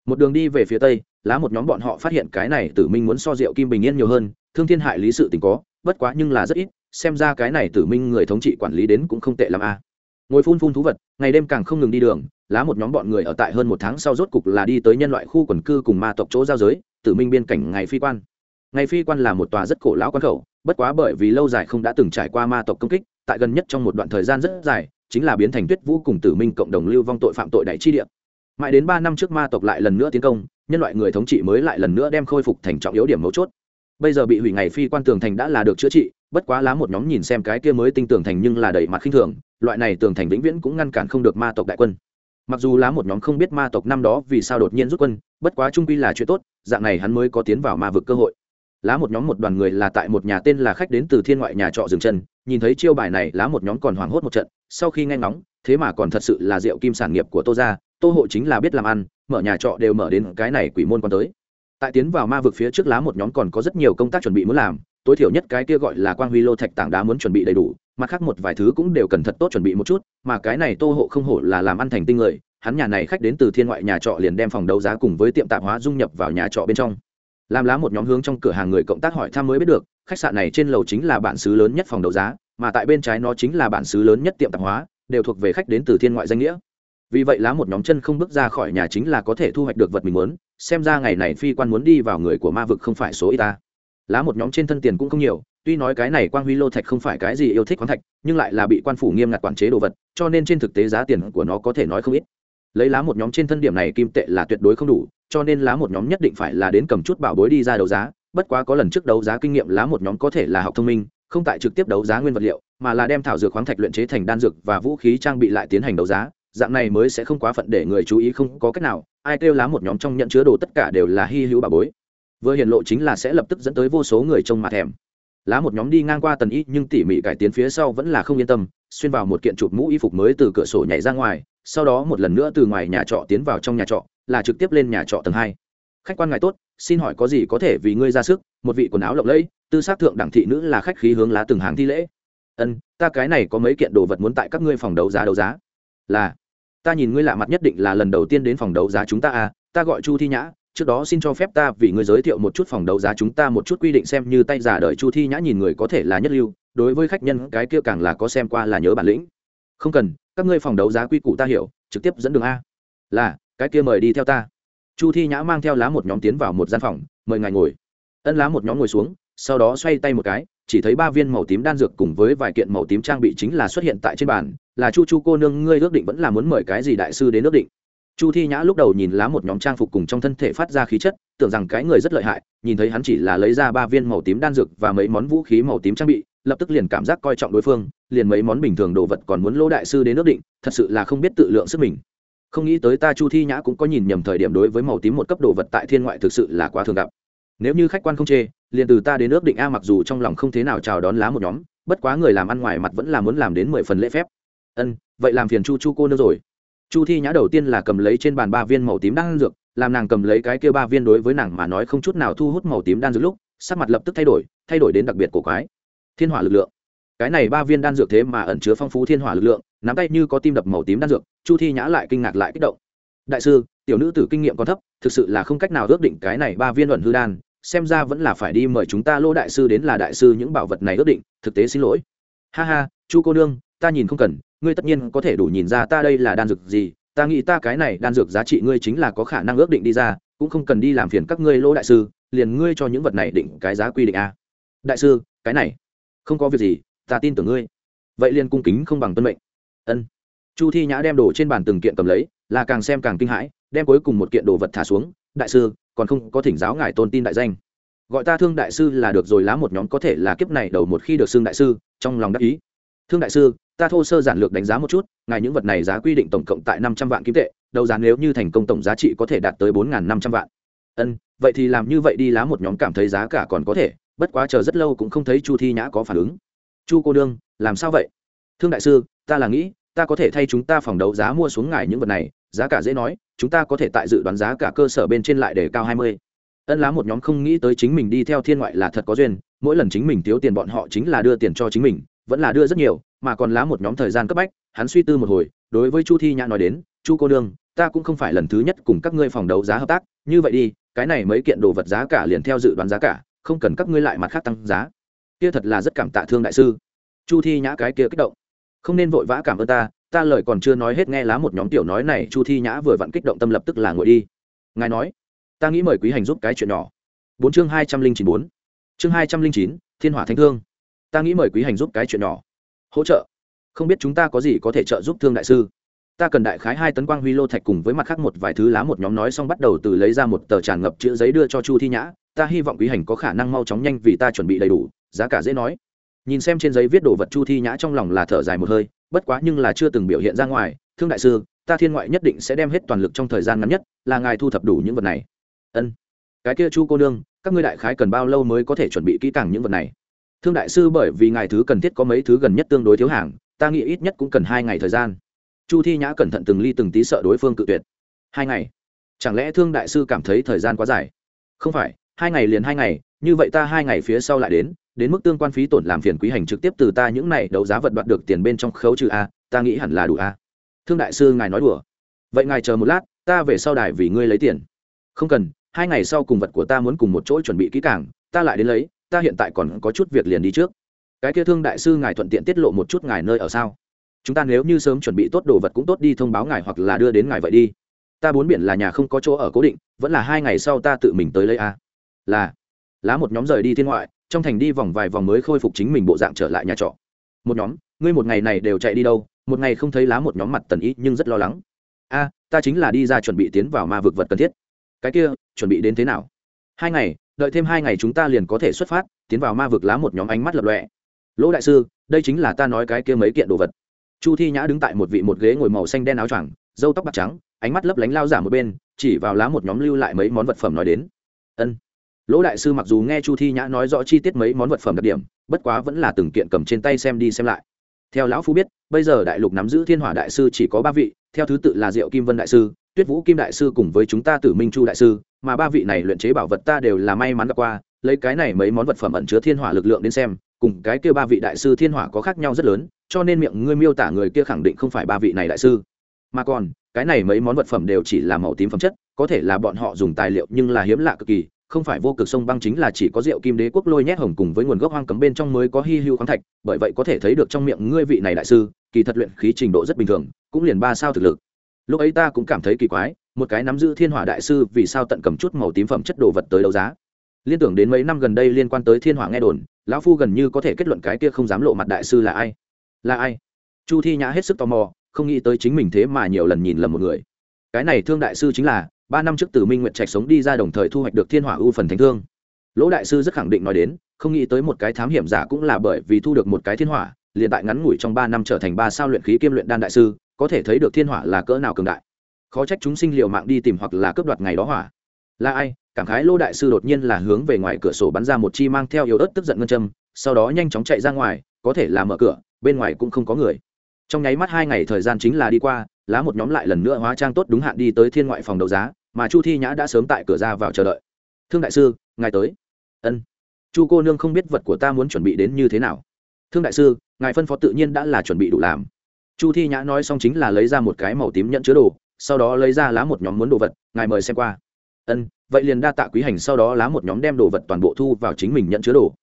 Một đường đi về phía tây, lá một nhóm bọn họ phát hiện cái này tử minh muốn so rượu kim bình yên nhiều hơn thương thiên hại lý sự tình có, bất quá nhưng là rất ít, xem ra cái này tử minh người thống trị quản lý đến cũng không tệ l a. Ngồi phun phun thú vật, ngày đêm càng không ngừng đi đường, lá một nhóm bọn người ở tại hơn một tháng sau rốt cục là đi tới nhân loại khu quần cư cùng ma tộc chỗ giao giới, tử minh biên cảnh ngày phi quan. Ngày phi quan là một tòa rất cổ lão quan khẩu, bất quá bởi vì lâu dài không đã từng trải qua ma tộc công kích, tại gần nhất trong một đoạn thời gian rất dài, chính là biến thành tuyết vũ cùng tử minh cộng đồng lưu vong tội phạm tội đại chi địa. Mãi đến ba năm trước ma tộc lại lần nữa tiến công, nhân loại người thống trị mới lại lần nữa đem khôi phục thành trọng yếu điểm mấu chốt bây giờ bị hủy ngày phi quan tường thành đã là được chữa trị, bất quá lá một nhóm nhìn xem cái kia mới tinh tường thành nhưng là đầy mặt khinh thường, loại này tường thành vĩnh viễn cũng ngăn cản không được ma tộc đại quân. Mặc dù lá một nhóm không biết ma tộc năm đó vì sao đột nhiên rút quân, bất quá trung quy là chuyện tốt, dạng này hắn mới có tiến vào ma vực cơ hội. Lá một nhóm một đoàn người là tại một nhà tên là khách đến từ thiên ngoại nhà trọ dừng chân, nhìn thấy chiêu bài này, lá một nhóm còn hoảng hốt một trận, sau khi nghe ngóng, thế mà còn thật sự là rượu kim sản nghiệp của tô gia, tô hộ chính là biết làm ăn, mở nhà trọ đều mở đến cái này quỷ môn còn tới tại tiến vào ma vực phía trước lá một nhóm còn có rất nhiều công tác chuẩn bị muốn làm, tối thiểu nhất cái kia gọi là quang huy lô thạch tảng đá muốn chuẩn bị đầy đủ, mặt khác một vài thứ cũng đều cần thật tốt chuẩn bị một chút, mà cái này tô hộ không hổ là làm ăn thành tinh người, hắn nhà này khách đến từ thiên ngoại nhà trọ liền đem phòng đấu giá cùng với tiệm tạp hóa dung nhập vào nhà trọ bên trong. Làm lá một nhóm hướng trong cửa hàng người cộng tác hỏi thăm mới biết được, khách sạn này trên lầu chính là bản xứ lớn nhất phòng đấu giá, mà tại bên trái nó chính là bản xứ lớn nhất tiệm tạp hóa, đều thuộc về khách đến từ thiên ngoại danh nghĩa vì vậy lá một nhóm chân không bước ra khỏi nhà chính là có thể thu hoạch được vật mình muốn, xem ra ngày này phi quan muốn đi vào người của ma vực không phải số y ta. Lá một nhóm trên thân tiền cũng không nhiều, tuy nói cái này quan huy lô thạch không phải cái gì yêu thích khoáng thạch, nhưng lại là bị quan phủ nghiêm ngặt quản chế đồ vật, cho nên trên thực tế giá tiền của nó có thể nói không ít. Lấy lá một nhóm trên thân điểm này kim tệ là tuyệt đối không đủ, cho nên lá một nhóm nhất định phải là đến cầm chút bảo bối đi ra đấu giá, bất quá có lần trước đấu giá kinh nghiệm lá một nhóm có thể là học thông minh, không tại trực tiếp đấu giá nguyên vật liệu, mà là đem thảo dược khoáng thạch luyện chế thành đan dược và vũ khí trang bị lại tiến hành đấu giá dạng này mới sẽ không quá phận để người chú ý không có cách nào, ai kêu lá một nhóm trong nhận chứa đồ tất cả đều là hy hữu bà bối. Vừa hiện lộ chính là sẽ lập tức dẫn tới vô số người trông mà thèm. Lá một nhóm đi ngang qua tần y, nhưng tỉ mỉ cải tiến phía sau vẫn là không yên tâm, xuyên vào một kiện chụp mũ y phục mới từ cửa sổ nhảy ra ngoài, sau đó một lần nữa từ ngoài nhà trọ tiến vào trong nhà trọ, là trực tiếp lên nhà trọ tầng hai. Khách quan ngài tốt, xin hỏi có gì có thể vì ngươi ra sức, một vị quần áo lộng lẫy, tư xác thượng đẳng thị nữ là khách khí hướng lá từng hàng thi lễ. Ân, ta cái này có mấy kiện đồ vật muốn tại các ngươi phòng đấu giá đấu giá. Là ta nhìn ngươi lạ mặt nhất định là lần đầu tiên đến phòng đấu giá chúng ta à ta gọi chu thi nhã, trước đó xin cho phép ta vì ngươi giới thiệu một chút phòng đấu giá chúng ta một chút quy định xem như tay giả đời chu thi nhã nhìn người có thể là nhất lưu, đối với khách nhân cái kia càng là có xem qua là nhớ bản lĩnh. Không cần, các ngươi phòng đấu giá quy củ ta hiểu, trực tiếp dẫn đường a. Là, cái kia mời đi theo ta. Chu thi nhã mang theo lá một nhóm tiến vào một gian phòng, mời ngài ngồi. Ân lá một nhóm ngồi xuống, sau đó xoay tay một cái chỉ thấy ba viên màu tím đan dược cùng với vài kiện màu tím trang bị chính là xuất hiện tại trên bàn, là chu chu cô nương ngươi ước định vẫn là muốn mời cái gì đại sư đến ước định. Chu thi nhã lúc đầu nhìn lá một nhóm trang phục cùng trong thân thể phát ra khí chất, tưởng rằng cái người rất lợi hại, nhìn thấy hắn chỉ là lấy ra ba viên màu tím đan dược và mấy món vũ khí màu tím trang bị, lập tức liền cảm giác coi trọng đối phương, liền mấy món bình thường đồ vật còn muốn lỗ đại sư đến ước định, thật sự là không biết tự lượng sức mình. Không nghĩ tới ta chu thi nhã cũng có nhìn nhầm thời điểm đối với màu tím một cấp đồ vật tại thiên ngoại thực sự là quá thường gặp. Nếu như khách quan không chê liền từ ta đến ước định a mặc dù trong lòng không thế nào chào đón lá một nhóm, bất quá người làm ăn ngoài mặt vẫn là muốn làm đến mười phần lễ phép. Ân, vậy làm phiền chu chu cô nữa rồi. Chu thi nhã đầu tiên là cầm lấy trên bàn ba viên màu tím đan dược, làm nàng cầm lấy cái kia ba viên đối với nàng mà nói không chút nào thu hút màu tím đan dược lúc, sắc mặt lập tức thay đổi thay đổi đến đặc biệt của quái. Thiên hỏa lực lượng. Cái này ba viên đan dược thế mà ẩn chứa phong phú thiên hỏa lực lượng, nắm tay như có tim đập màu tím đan dược, chu thi nhã lại kinh ngạc lại kích động. Đại sư, tiểu nữ tử kinh nghiệm còn thấp, thực sự là không cách nào ước định cái này ba viên luận hư đan xem ra vẫn là phải đi mời chúng ta lỗ đại sư đến là đại sư những bảo vật này ước định, thực tế xin lỗi. Ha ha, chu cô nương, ta nhìn không cần, ngươi tất nhiên có thể đủ nhìn ra ta đây là đan dược gì, ta nghĩ ta cái này đan dược giá trị ngươi chính là có khả năng ước định đi ra, cũng không cần đi làm phiền các ngươi lỗ đại sư, liền ngươi cho những vật này định cái giá quy định a. Đại sư, cái này, không có việc gì, ta tin tưởng ngươi. Vậy liền cung kính không bằng tuân mệnh. Ân. Chu thi nhã đem đồ trên bàn từng kiện cầm lấy, là càng xem càng kinh hãi, đem cuối cùng một kiện đồ vật thả xuống. Đại sư còn không có thỉnh giáo ngài tôn tin đại danh. Gọi ta thương đại sư là được rồi, lá một nhóm có thể là kiếp này đầu một khi được xưng đại sư, trong lòng đắc ý. Thương đại sư, ta thô sơ giản lược đánh giá một chút, ngài những vật này giá quy định tổng cộng tại năm trăm vạn kim tệ, đầu giá nếu như thành công tổng giá trị có thể đạt tới bốn năm trăm vạn. Ân, vậy thì làm như vậy đi, lá một nhóm cảm thấy giá cả còn có thể, bất quá chờ rất lâu cũng không thấy chu thi nhã có phản ứng. Chu cô đương làm sao vậy? Thương đại sư, ta là nghĩ, ta có thể thay chúng ta phòng đấu giá mua xuống ngài những vật này, giá cả dễ nói chúng ta có thể tại dự đoán giá cả cơ sở bên trên lại để cao hai mươi. Ân lá một nhóm không nghĩ tới chính mình đi theo thiên ngoại là thật có duyên, mỗi lần chính mình thiếu tiền bọn họ chính là đưa tiền cho chính mình, vẫn là đưa rất nhiều, mà còn lá một nhóm thời gian cấp bách, hắn suy tư một hồi, đối với chu thi nhã nói đến, chu cô đương ta cũng không phải lần thứ nhất cùng các ngươi phòng đấu giá hợp tác, như vậy đi, cái này mấy kiện đồ vật giá cả liền theo dự đoán giá cả, không cần các ngươi lại mặt khác tăng giá. Kia thật là rất cảm tạ thương đại sư. Chu thi nhã cái kia kích động. Không nên vội vã cảm ơn ta ta lời còn chưa nói hết nghe lá một nhóm tiểu nói này, chu thi nhã vừa vặn kích động tâm lập tức là ngồi đi. Ngài nói, ta nghĩ mời quý hành giúp cái chuyện nhỏ. Bốn chương hai trăm linh chín bốn. Chương hai trăm linh chín, thiên hỏa thanh thương. Ta nghĩ mời quý hành giúp cái chuyện nhỏ. Hỗ trợ. Không biết chúng ta có gì có thể trợ giúp thương đại sư. Ta cần đại khái hai tấn quang huy lô thạch cùng với mặt khác một vài thứ lá một nhóm nói xong bắt đầu từ lấy ra một tờ tràn ngập chữ giấy đưa cho chu thi nhã. Ta hy vọng quý hành có khả năng mau chóng nhanh vì ta chuẩn bị đầy đủ, giá cả dễ nói. Nhìn xem trên giấy viết đồ vật chu thi nhã trong lòng là thở dài một hơi bất quá nhưng là chưa từng biểu hiện ra ngoài, thương đại sư, ta thiên ngoại nhất định sẽ đem hết toàn lực trong thời gian ngắn nhất, là ngài thu thập đủ những vật này. Ân. Cái kia chu cô nương, các ngươi đại khái cần bao lâu mới có thể chuẩn bị kỹ càng những vật này? Thương đại sư bởi vì ngài thứ cần thiết có mấy thứ gần nhất tương đối thiếu hàng, ta nghĩ ít nhất cũng cần hai ngày thời gian. Chu thi nhã cẩn thận từng ly từng tí sợ đối phương cự tuyệt. Hai ngày? Chẳng lẽ thương đại sư cảm thấy thời gian quá dài? Không phải, hai ngày liền hai ngày, như vậy ta hai ngày phía sau lại đến đến mức tương quan phí tổn làm phiền quý hành trực tiếp từ ta những này đấu giá vật đoạt được tiền bên trong khấu trừ a, ta nghĩ hẳn là đủ a. Thương đại sư ngài nói đùa. Vậy ngài chờ một lát, ta về sau đài vì ngươi lấy tiền. Không cần, hai ngày sau cùng vật của ta muốn cùng một chỗ chuẩn bị kỹ càng, ta lại đến lấy, ta hiện tại còn có chút việc liền đi trước. Cái kia thương đại sư ngài thuận tiện tiết lộ một chút ngài nơi ở sao? Chúng ta nếu như sớm chuẩn bị tốt đồ vật cũng tốt đi thông báo ngài hoặc là đưa đến ngài vậy đi. Ta bốn biển là nhà không có chỗ ở cố định, vẫn là hai ngày sau ta tự mình tới lấy a. Là, lá một nhóm rời đi thiên ngoại trong thành đi vòng vài vòng mới khôi phục chính mình bộ dạng trở lại nhà trọ. Một nhóm, ngươi một ngày này đều chạy đi đâu, một ngày không thấy lá một nhóm mặt tần ý nhưng rất lo lắng. A, ta chính là đi ra chuẩn bị tiến vào ma vực vật cần thiết. Cái kia, chuẩn bị đến thế nào? Hai ngày, đợi thêm hai ngày chúng ta liền có thể xuất phát, tiến vào ma vực lá một nhóm ánh mắt lập lọe lỗ đại sư, đây chính là ta nói cái kia mấy kiện đồ vật. Chu thi nhã đứng tại một vị một ghế ngồi màu xanh đen áo choàng dâu tóc bạc trắng, ánh mắt lấp lánh lao giả một bên, chỉ vào lá một nhóm lưu lại mấy món vật phẩm nói đến. Ân lỗ đại sư mặc dù nghe chu thi nhã nói rõ chi tiết mấy món vật phẩm đặc điểm, bất quá vẫn là từng kiện cầm trên tay xem đi xem lại. Theo lão phu biết, bây giờ đại lục nắm giữ thiên hỏa đại sư chỉ có ba vị, theo thứ tự là diệu kim vân đại sư, tuyết vũ kim đại sư cùng với chúng ta tử minh chu đại sư, mà ba vị này luyện chế bảo vật ta đều là may mắn gặp qua, lấy cái này mấy món vật phẩm ẩn chứa thiên hỏa lực lượng đến xem, cùng cái kia ba vị đại sư thiên hỏa có khác nhau rất lớn, cho nên miệng ngươi miêu tả người kia khẳng định không phải ba vị này đại sư. Mà còn, cái này mấy món vật phẩm đều chỉ là màu tím phẩm chất, có thể là bọn họ dùng tài liệu nhưng là hiếm lạ cực kỳ không phải vô cực sông băng chính là chỉ có rượu kim đế quốc lôi nhét hồng cùng với nguồn gốc hoang cấm bên trong mới có hy hữu khoáng thạch, bởi vậy có thể thấy được trong miệng ngươi vị này đại sư, kỳ thật luyện khí trình độ rất bình thường, cũng liền ba sao thực lực. Lúc ấy ta cũng cảm thấy kỳ quái, một cái nắm giữ thiên hỏa đại sư vì sao tận cầm chút màu tím phẩm chất đồ vật tới đấu giá? Liên tưởng đến mấy năm gần đây liên quan tới thiên hỏa nghe đồn, lão phu gần như có thể kết luận cái kia không dám lộ mặt đại sư là ai. Là ai? Chu thi nhã hết sức tò mò, không nghĩ tới chính mình thế mà nhiều lần nhìn lầm một người. Cái này thương đại sư chính là ba năm trước từ minh nguyện trạch sống đi ra đồng thời thu hoạch được thiên hỏa ưu phần thánh thương. Lỗ đại sư rất khẳng định nói đến, không nghĩ tới một cái thám hiểm giả cũng là bởi vì thu được một cái thiên hỏa, liền tại ngắn ngủi trong ba năm trở thành ba sao luyện khí kiêm luyện đan đại sư, có thể thấy được thiên hỏa là cỡ nào cường đại. Khó trách chúng sinh liều mạng đi tìm hoặc là cướp đoạt ngày đó hỏa. Là ai? Cảm khái lô đại sư đột nhiên là hướng về ngoài cửa sổ bắn ra một chi mang theo yếu ớt tức giận ngân châm, sau đó nhanh chóng chạy ra ngoài, có thể là mở cửa, bên ngoài cũng không có người. Trong nháy mắt hai ngày thời gian chính là đi qua lá một nhóm lại lần nữa hóa trang tốt đúng hạn đi tới thiên ngoại phòng đấu giá, mà chu thi nhã đã sớm tại cửa ra vào chờ đợi. Thương đại sư, ngài tới. Ân. Chu cô nương không biết vật của ta muốn chuẩn bị đến như thế nào. Thương đại sư, ngài phân phó tự nhiên đã là chuẩn bị đủ làm. Chu thi nhã nói xong chính là lấy ra một cái màu tím nhận chứa đồ, sau đó lấy ra lá một nhóm muốn đồ vật, ngài mời xem qua. Ân, vậy liền đa tạ quý hành, sau đó lá một nhóm đem đồ vật toàn bộ thu vào chính mình nhận chứa đồ.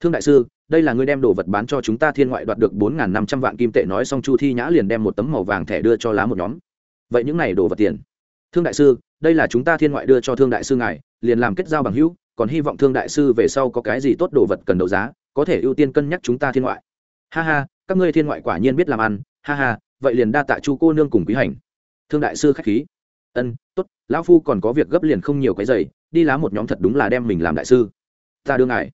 Thương đại sư đây là ngươi đem đồ vật bán cho chúng ta thiên ngoại đoạt được bốn năm trăm vạn kim tệ nói xong chu thi nhã liền đem một tấm màu vàng thẻ đưa cho lá một nhóm. Vậy những này đồ vật tiền? Thương đại sư, đây là chúng ta thiên ngoại đưa cho thương đại sư ngài, liền làm kết giao bằng hữu, còn hy vọng thương đại sư về sau có cái gì tốt đồ vật cần đấu giá, có thể ưu tiên cân nhắc chúng ta thiên ngoại. Ha ha, các ngươi thiên ngoại quả nhiên biết làm ăn, ha ha, vậy liền đa tạ chu cô nương cùng quý hành. Thương đại sư khách khí. Ân, tốt, lão phu còn có việc gấp liền không nhiều cái giày, đi lá một nhóm thật đúng là đem mình làm đại sư. Ta đưa ngài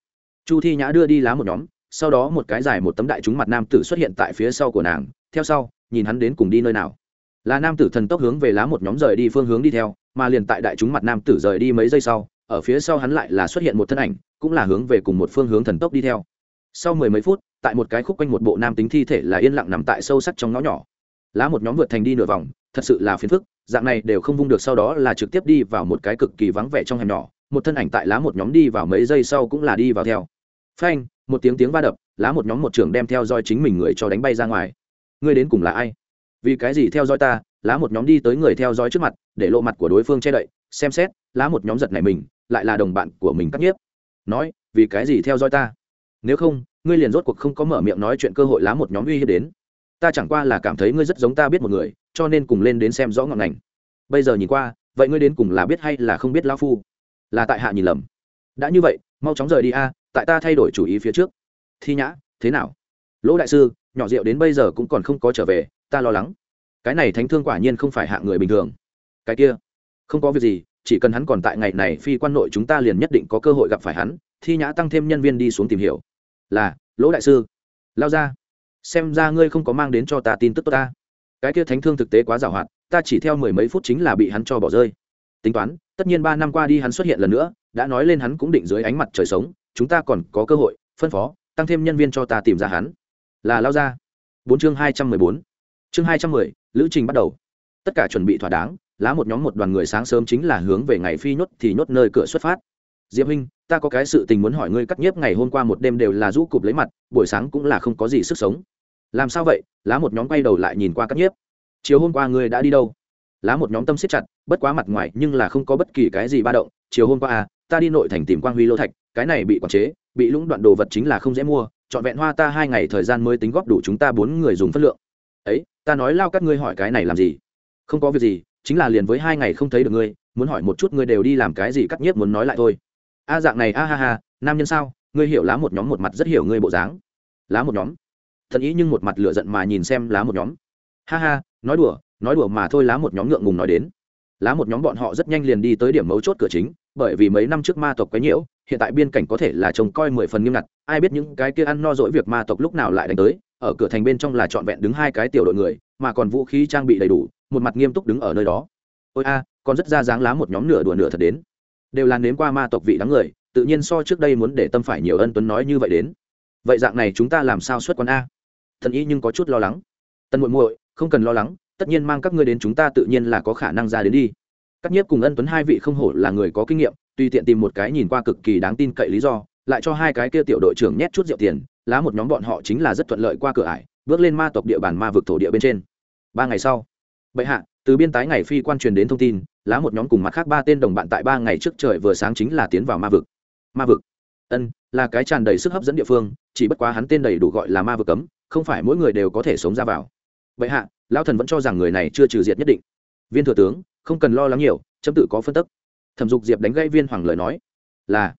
chu thi nhã đưa đi lá một nhóm, sau đó một cái dài một tấm đại chúng mặt nam tử xuất hiện tại phía sau của nàng, theo sau, nhìn hắn đến cùng đi nơi nào. Là nam tử thần tốc hướng về lá một nhóm rời đi phương hướng đi theo, mà liền tại đại chúng mặt nam tử rời đi mấy giây sau, ở phía sau hắn lại là xuất hiện một thân ảnh, cũng là hướng về cùng một phương hướng thần tốc đi theo. Sau mười mấy phút, tại một cái khúc quanh một bộ nam tính thi thể là yên lặng nằm tại sâu sắc trong ngõ nhỏ. Lá một nhóm vượt thành đi nửa vòng, thật sự là phiền phức, dạng này đều không vung được sau đó là trực tiếp đi vào một cái cực kỳ vắng vẻ trong hẻm nhỏ. Một thân ảnh tại lá một nhóm đi vào mấy giây sau cũng là đi vào theo phanh, một tiếng tiếng va đập, lá một nhóm một trưởng đem theo dõi chính mình người cho đánh bay ra ngoài. Ngươi đến cùng là ai? Vì cái gì theo dõi ta? Lá một nhóm đi tới người theo dõi trước mặt, để lộ mặt của đối phương che đậy, xem xét, lá một nhóm giật này mình, lại là đồng bạn của mình cắt nhiếp. Nói, vì cái gì theo dõi ta? Nếu không, ngươi liền rốt cuộc không có mở miệng nói chuyện cơ hội lá một nhóm uy hiếp đến. Ta chẳng qua là cảm thấy ngươi rất giống ta biết một người, cho nên cùng lên đến xem rõ ngọn ngành. Bây giờ nhìn qua, vậy ngươi đến cùng là biết hay là không biết lão phu? Là tại hạ nhìn lầm. Đã như vậy, mau chóng rời đi a tại ta thay đổi chủ ý phía trước. Thi nhã, thế nào? Lỗ đại sư, nhỏ rượu đến bây giờ cũng còn không có trở về, ta lo lắng. Cái này thánh thương quả nhiên không phải hạng người bình thường. Cái kia, không có việc gì, chỉ cần hắn còn tại ngày này phi quan nội chúng ta liền nhất định có cơ hội gặp phải hắn. Thi nhã tăng thêm nhân viên đi xuống tìm hiểu. Là, lỗ đại sư. Lao ra. Xem ra ngươi không có mang đến cho ta tin tức tốt ta. Cái kia thánh thương thực tế quá giàu hoạt ta chỉ theo mười mấy phút chính là bị hắn cho bỏ rơi. Tính toán, tất nhiên ba năm qua đi hắn xuất hiện lần nữa, đã nói lên hắn cũng định dưới ánh mặt trời sống chúng ta còn có cơ hội, phân phó, tăng thêm nhân viên cho ta tìm ra hắn. Là lao ra. Bốn chương hai trăm mười bốn. Chương hai trăm mười, lữ trình bắt đầu. Tất cả chuẩn bị thỏa đáng, lá một nhóm một đoàn người sáng sớm chính là hướng về ngày phi nhốt thì nhốt nơi cửa xuất phát. Diệp huynh, ta có cái sự tình muốn hỏi ngươi cắt nhiếp ngày hôm qua một đêm đều là rũ cụp lấy mặt, buổi sáng cũng là không có gì sức sống. Làm sao vậy? Lá một nhóm quay đầu lại nhìn qua cắt nhiếp. Chiều hôm qua ngươi đã đi đâu? Lá một nhóm tâm siết chặt, bất quá mặt ngoài nhưng là không có bất kỳ cái gì ba động. Chiều hôm qua à ta đi nội thành tìm quang huy lô thạch cái này bị quản chế, bị lũng đoạn đồ vật chính là không dễ mua, trọn vẹn hoa ta hai ngày thời gian mới tính góp đủ chúng ta bốn người dùng phân lượng. Ấy, ta nói lao các ngươi hỏi cái này làm gì? Không có việc gì, chính là liền với hai ngày không thấy được ngươi, muốn hỏi một chút ngươi đều đi làm cái gì cắt nhiếp muốn nói lại thôi. A dạng này, a ha ha, nam nhân sao? Ngươi hiểu lá một nhóm một mặt rất hiểu ngươi bộ dáng. Lá một nhóm. Thần ý nhưng một mặt lửa giận mà nhìn xem lá một nhóm. Ha ha, nói đùa nói đùa mà thôi lá một nhóm ngượng ngùng nói đến. Lá một nhóm bọn họ rất nhanh liền đi tới điểm mấu chốt cửa chính, bởi vì mấy năm trước ma tộc quấy nhiễu hiện tại biên cảnh có thể là trông coi mười phần nghiêm ngặt, ai biết những cái kia ăn no dỗi việc ma tộc lúc nào lại đánh tới, ở cửa thành bên trong là trọn vẹn đứng hai cái tiểu đội người, mà còn vũ khí trang bị đầy đủ, một mặt nghiêm túc đứng ở nơi đó. Ôi a, còn rất ra dáng lá một nhóm nửa đùa nửa thật đến. Đều là nếm qua ma tộc vị đáng người, tự nhiên so trước đây muốn để tâm phải nhiều ân tuấn nói như vậy đến. Vậy dạng này chúng ta làm sao xuất quán a? Thần ý nhưng có chút lo lắng. Tân muội muội, không cần lo lắng, tất nhiên mang các ngươi đến chúng ta tự nhiên là có khả năng ra đến đi. Các nhiếp cùng ân tuấn hai vị không hổ là người có kinh nghiệm tùy tiện tìm một cái nhìn qua cực kỳ đáng tin cậy lý do, lại cho hai cái kia tiểu đội trưởng nhét chút rượu tiền, lá một nhóm bọn họ chính là rất thuận lợi qua cửa ải, bước lên ma tộc địa bàn ma vực thổ địa bên trên. Ba ngày sau, bệ hạ, từ biên tái ngày phi quan truyền đến thông tin, lá một nhóm cùng mặt khác ba tên đồng bạn tại ba ngày trước trời vừa sáng chính là tiến vào ma vực. Ma vực. Ân, là cái tràn đầy sức hấp dẫn địa phương, chỉ bất quá hắn tên đầy đủ gọi là ma vực cấm, không phải mỗi người đều có thể sống ra vào. Bệ hạ, lão thần vẫn cho rằng người này chưa trừ diệt nhất định. Viên thừa tướng, không cần lo lắng nhiều, chấm tự có phân tức thẩm dục diệp đánh gây viên hoàng lời nói. Là.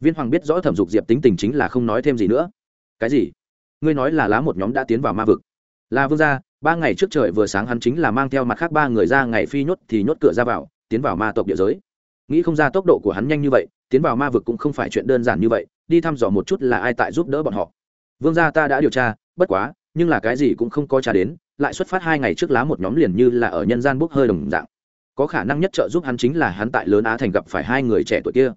Viên hoàng biết rõ thẩm dục diệp tính tình chính là không nói thêm gì nữa. Cái gì? Ngươi nói là lá một nhóm đã tiến vào ma vực. Là vương gia, ba ngày trước trời vừa sáng hắn chính là mang theo mặt khác ba người ra ngày phi nhốt thì nhốt cửa ra vào, tiến vào ma tộc địa giới. Nghĩ không ra tốc độ của hắn nhanh như vậy, tiến vào ma vực cũng không phải chuyện đơn giản như vậy, đi thăm dò một chút là ai tại giúp đỡ bọn họ. Vương gia ta đã điều tra, bất quá, nhưng là cái gì cũng không có trả đến, lại xuất phát hai ngày trước lá một nhóm liền như là ở nhân gian bốc hơi đồng dạng có khả năng nhất trợ giúp hắn chính là hắn tại lớn á thành gặp phải hai người trẻ tuổi kia.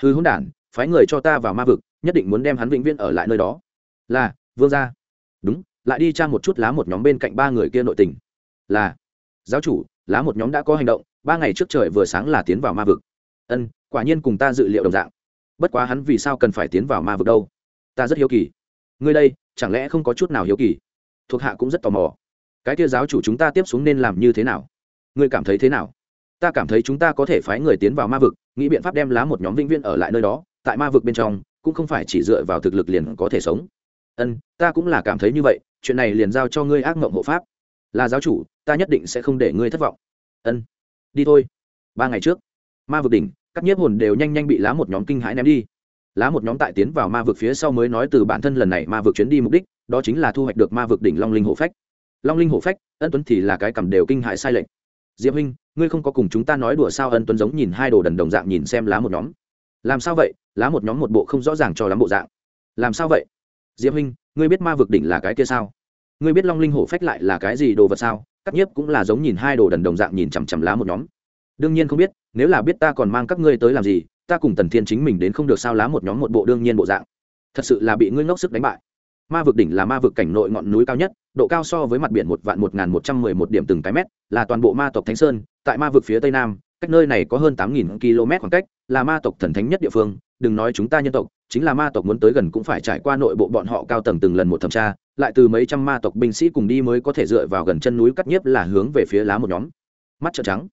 Hư hỗn đản, phái người cho ta vào ma vực, nhất định muốn đem hắn vĩnh viễn ở lại nơi đó. Là, vương gia. Đúng, lại đi tra một chút lá một nhóm bên cạnh ba người kia nội tình. Là, giáo chủ, lá một nhóm đã có hành động, ba ngày trước trời vừa sáng là tiến vào ma vực. Ân, quả nhiên cùng ta dự liệu đồng dạng. Bất quá hắn vì sao cần phải tiến vào ma vực đâu? Ta rất hiếu kỳ. Ngươi đây, chẳng lẽ không có chút nào hiếu kỳ? Thuộc hạ cũng rất tò mò. Cái kia giáo chủ chúng ta tiếp xuống nên làm như thế nào? Ngươi cảm thấy thế nào? Ta cảm thấy chúng ta có thể phái người tiến vào ma vực, nghĩ biện pháp đem lá một nhóm vĩnh viên ở lại nơi đó, tại ma vực bên trong, cũng không phải chỉ dựa vào thực lực liền có thể sống. Ân, ta cũng là cảm thấy như vậy, chuyện này liền giao cho ngươi ác mộng hộ pháp. Là giáo chủ, ta nhất định sẽ không để ngươi thất vọng. Ân, đi thôi. Ba ngày trước, ma vực đỉnh, các nhiếp hồn đều nhanh nhanh bị lá một nhóm kinh hãi ném đi. Lá một nhóm tại tiến vào ma vực phía sau mới nói từ bản thân lần này ma vực chuyến đi mục đích, đó chính là thu hoạch được ma vực đỉnh long linh hộ phách. Long linh hộ phách, ân tuấn thì là cái cầm đều kinh hại sai lệch diệp huynh, ngươi không có cùng chúng ta nói đùa sao? Ân tuấn giống nhìn hai đồ đần đồng dạng nhìn xem lá một nhóm. Làm sao vậy? Lá một nhóm một bộ không rõ ràng cho lắm bộ dạng. Làm sao vậy? Diệp huynh, ngươi biết ma vực đỉnh là cái kia sao? Ngươi biết long linh hổ phách lại là cái gì đồ vật sao? Cắt nhiếp cũng là giống nhìn hai đồ đần đồng dạng nhìn chằm chằm lá một nhóm. Đương nhiên không biết, nếu là biết ta còn mang các ngươi tới làm gì, ta cùng tần thiên chính mình đến không được sao? Lá một nhóm một bộ đương nhiên bộ dạng. Thật sự là bị ngươi ngốc sức đánh bại ma vực đỉnh là ma vực cảnh nội ngọn núi cao nhất, độ cao so với mặt biển một vạn một nghìn một trăm mười một điểm từng cái mét, là toàn bộ ma tộc thánh sơn. Tại ma vực phía tây nam, cách nơi này có hơn tám nghìn km khoảng cách, là ma tộc thần thánh nhất địa phương. Đừng nói chúng ta nhân tộc, chính là ma tộc muốn tới gần cũng phải trải qua nội bộ bọn họ cao tầng từng lần một thẩm tra, lại từ mấy trăm ma tộc binh sĩ cùng đi mới có thể dựa vào gần chân núi cắt nhiếp là hướng về phía lá một nhóm. Mắt trợn trắng.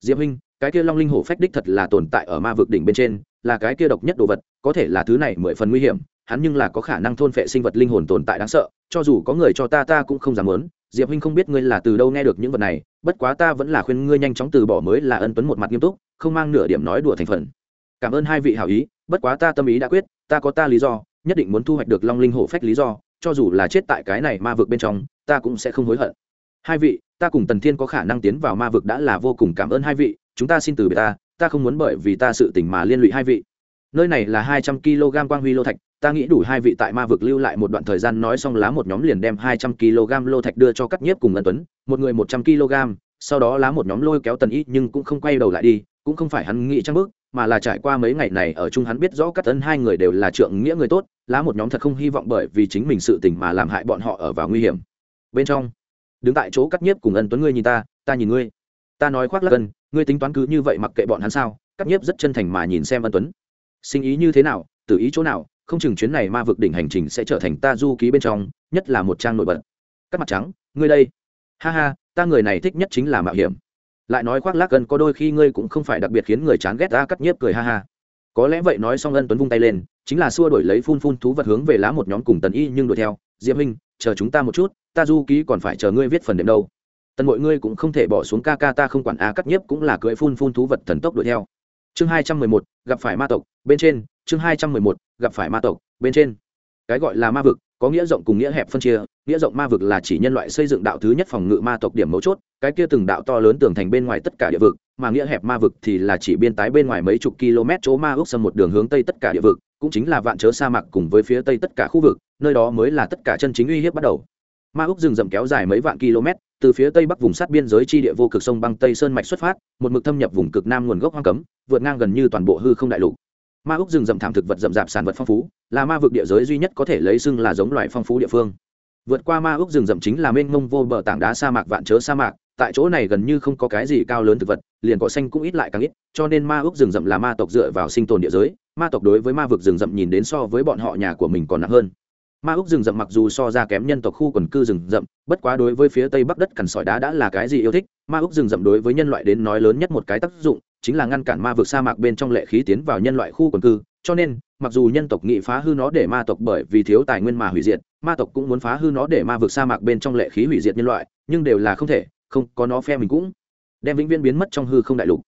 Diệp huynh, cái kia long linh hổ phách đích thật là tồn tại ở ma vực đỉnh bên trên, là cái kia độc nhất đồ vật, có thể là thứ này mười phần nguy hiểm hắn nhưng là có khả năng thôn phệ sinh vật linh hồn tồn tại đáng sợ, cho dù có người cho ta ta cũng không dám muốn. Diệp huynh không biết ngươi là từ đâu nghe được những vật này, bất quá ta vẫn là khuyên ngươi nhanh chóng từ bỏ mới là ân tuấn một mặt nghiêm túc, không mang nửa điểm nói đùa thành phần. Cảm ơn hai vị hảo ý, bất quá ta tâm ý đã quyết, ta có ta lý do, nhất định muốn thu hoạch được long linh hổ phách lý do, cho dù là chết tại cái này ma vực bên trong, ta cũng sẽ không hối hận. Hai vị, ta cùng tần thiên có khả năng tiến vào ma vực đã là vô cùng cảm ơn hai vị, chúng ta xin từ biệt ta ta không muốn bởi vì ta sự tình mà liên lụy hai vị. Nơi này là hai trăm kg quang huy lô thạch ta nghĩ đủ hai vị tại ma vực lưu lại một đoạn thời gian nói xong lá một nhóm liền đem hai trăm kg lô thạch đưa cho các nhiếp cùng ân tuấn, một người một trăm kg, sau đó lá một nhóm lôi kéo tần ý nhưng cũng không quay đầu lại đi, cũng không phải hắn nghĩ trăng bước, mà là trải qua mấy ngày này ở chung hắn biết rõ các tấn hai người đều là trượng nghĩa người tốt, lá một nhóm thật không hy vọng bởi vì chính mình sự tình mà làm hại bọn họ ở vào nguy hiểm. Bên trong, đứng tại chỗ cắt nhiếp cùng ân tuấn ngươi nhìn ta ta nhìn ngươi. Ta nói khoác lắc ân, ngươi tính toán cứ như vậy mặc kệ bọn hắn sao? Cắt nhiếp rất chân thành mà nhìn xem ân tuấn. Sinh ý như thế nào tự ý chỗ nào không chừng chuyến này ma vực đỉnh hành trình sẽ trở thành ta du ký bên trong, nhất là một trang nổi bật. Các mặt trắng, ngươi đây. Ha ha, ta người này thích nhất chính là mạo hiểm. Lại nói khoác lác gần có đôi khi ngươi cũng không phải đặc biệt khiến người chán ghét ta cắt nhiếp cười, ha ha. Có lẽ vậy nói xong ân, tuấn vung tay lên, chính là xua đổi lấy phun phun thú vật hướng về lá một nhóm cùng tần y nhưng đuổi theo. Diệp minh chờ chúng ta một chút, ta du ký còn phải chờ ngươi viết phần đệm đâu. Tần mọi ngươi cũng không thể bỏ xuống ca ca ta không quản, a, cắt nhiếp cũng là cưỡi phun phun thú vật thần tốc đuổi theo. Chương hai trăm mười một, gặp phải ma tộc, bên trên chương hai trăm mười một, gặp phải ma tộc, bên trên. Cái gọi là ma vực, có nghĩa rộng cùng nghĩa hẹp phân chia, nghĩa rộng ma vực là chỉ nhân loại xây dựng đạo thứ nhất phòng ngự ma tộc điểm mấu chốt, cái kia từng đạo to lớn tường thành bên ngoài tất cả địa vực, mà nghĩa hẹp ma vực thì là chỉ biên tái bên ngoài mấy chục km chỗ ma ước xâm một đường hướng tây tất cả địa vực, cũng chính là vạn chớ sa mạc cùng với phía tây tất cả khu vực, nơi đó mới là tất cả chân chính uy hiếp bắt đầu. Ma ước rừng rậm kéo dài mấy vạn km, từ phía tây bắc vùng sát biên giới chi địa vô cực sông băng tây sơn mạch xuất phát, một mực thâm nhập vùng cực nam nguồn gốc hoang cấm, vượt ngang gần như toàn bộ hư không đại lục ma úc rừng rậm thảm thực vật rậm rạp sản vật phong phú, là ma vực địa giới duy nhất có thể lấy xưng là giống loài phong phú địa phương. Vượt qua ma úc rừng rậm chính là mênh mông vô bờ tảng đá sa mạc vạn chớ sa mạc, tại chỗ này gần như không có cái gì cao lớn thực vật, liền cỏ xanh cũng ít lại càng ít, cho nên ma úc rừng rậm là ma tộc dựa vào sinh tồn địa giới, ma tộc đối với ma vực rừng rậm nhìn đến so với bọn họ nhà của mình còn nặng hơn. Ma úc rừng rậm mặc dù so ra kém nhân tộc khu quần cư rừng rậm, bất quá đối với phía tây bắc đất cằn sỏi đá đã là cái gì yêu thích, ma úc rừng rậm đối với nhân loại đến nói lớn nhất một cái tác dụng chính là ngăn cản ma vực sa mạc bên trong lệ khí tiến vào nhân loại khu quần cư, cho nên, mặc dù nhân tộc nghị phá hư nó để ma tộc bởi vì thiếu tài nguyên mà hủy diệt, ma tộc cũng muốn phá hư nó để ma vực sa mạc bên trong lệ khí hủy diệt nhân loại, nhưng đều là không thể, không có nó phe mình cũng đem vĩnh viễn biến mất trong hư không đại lục.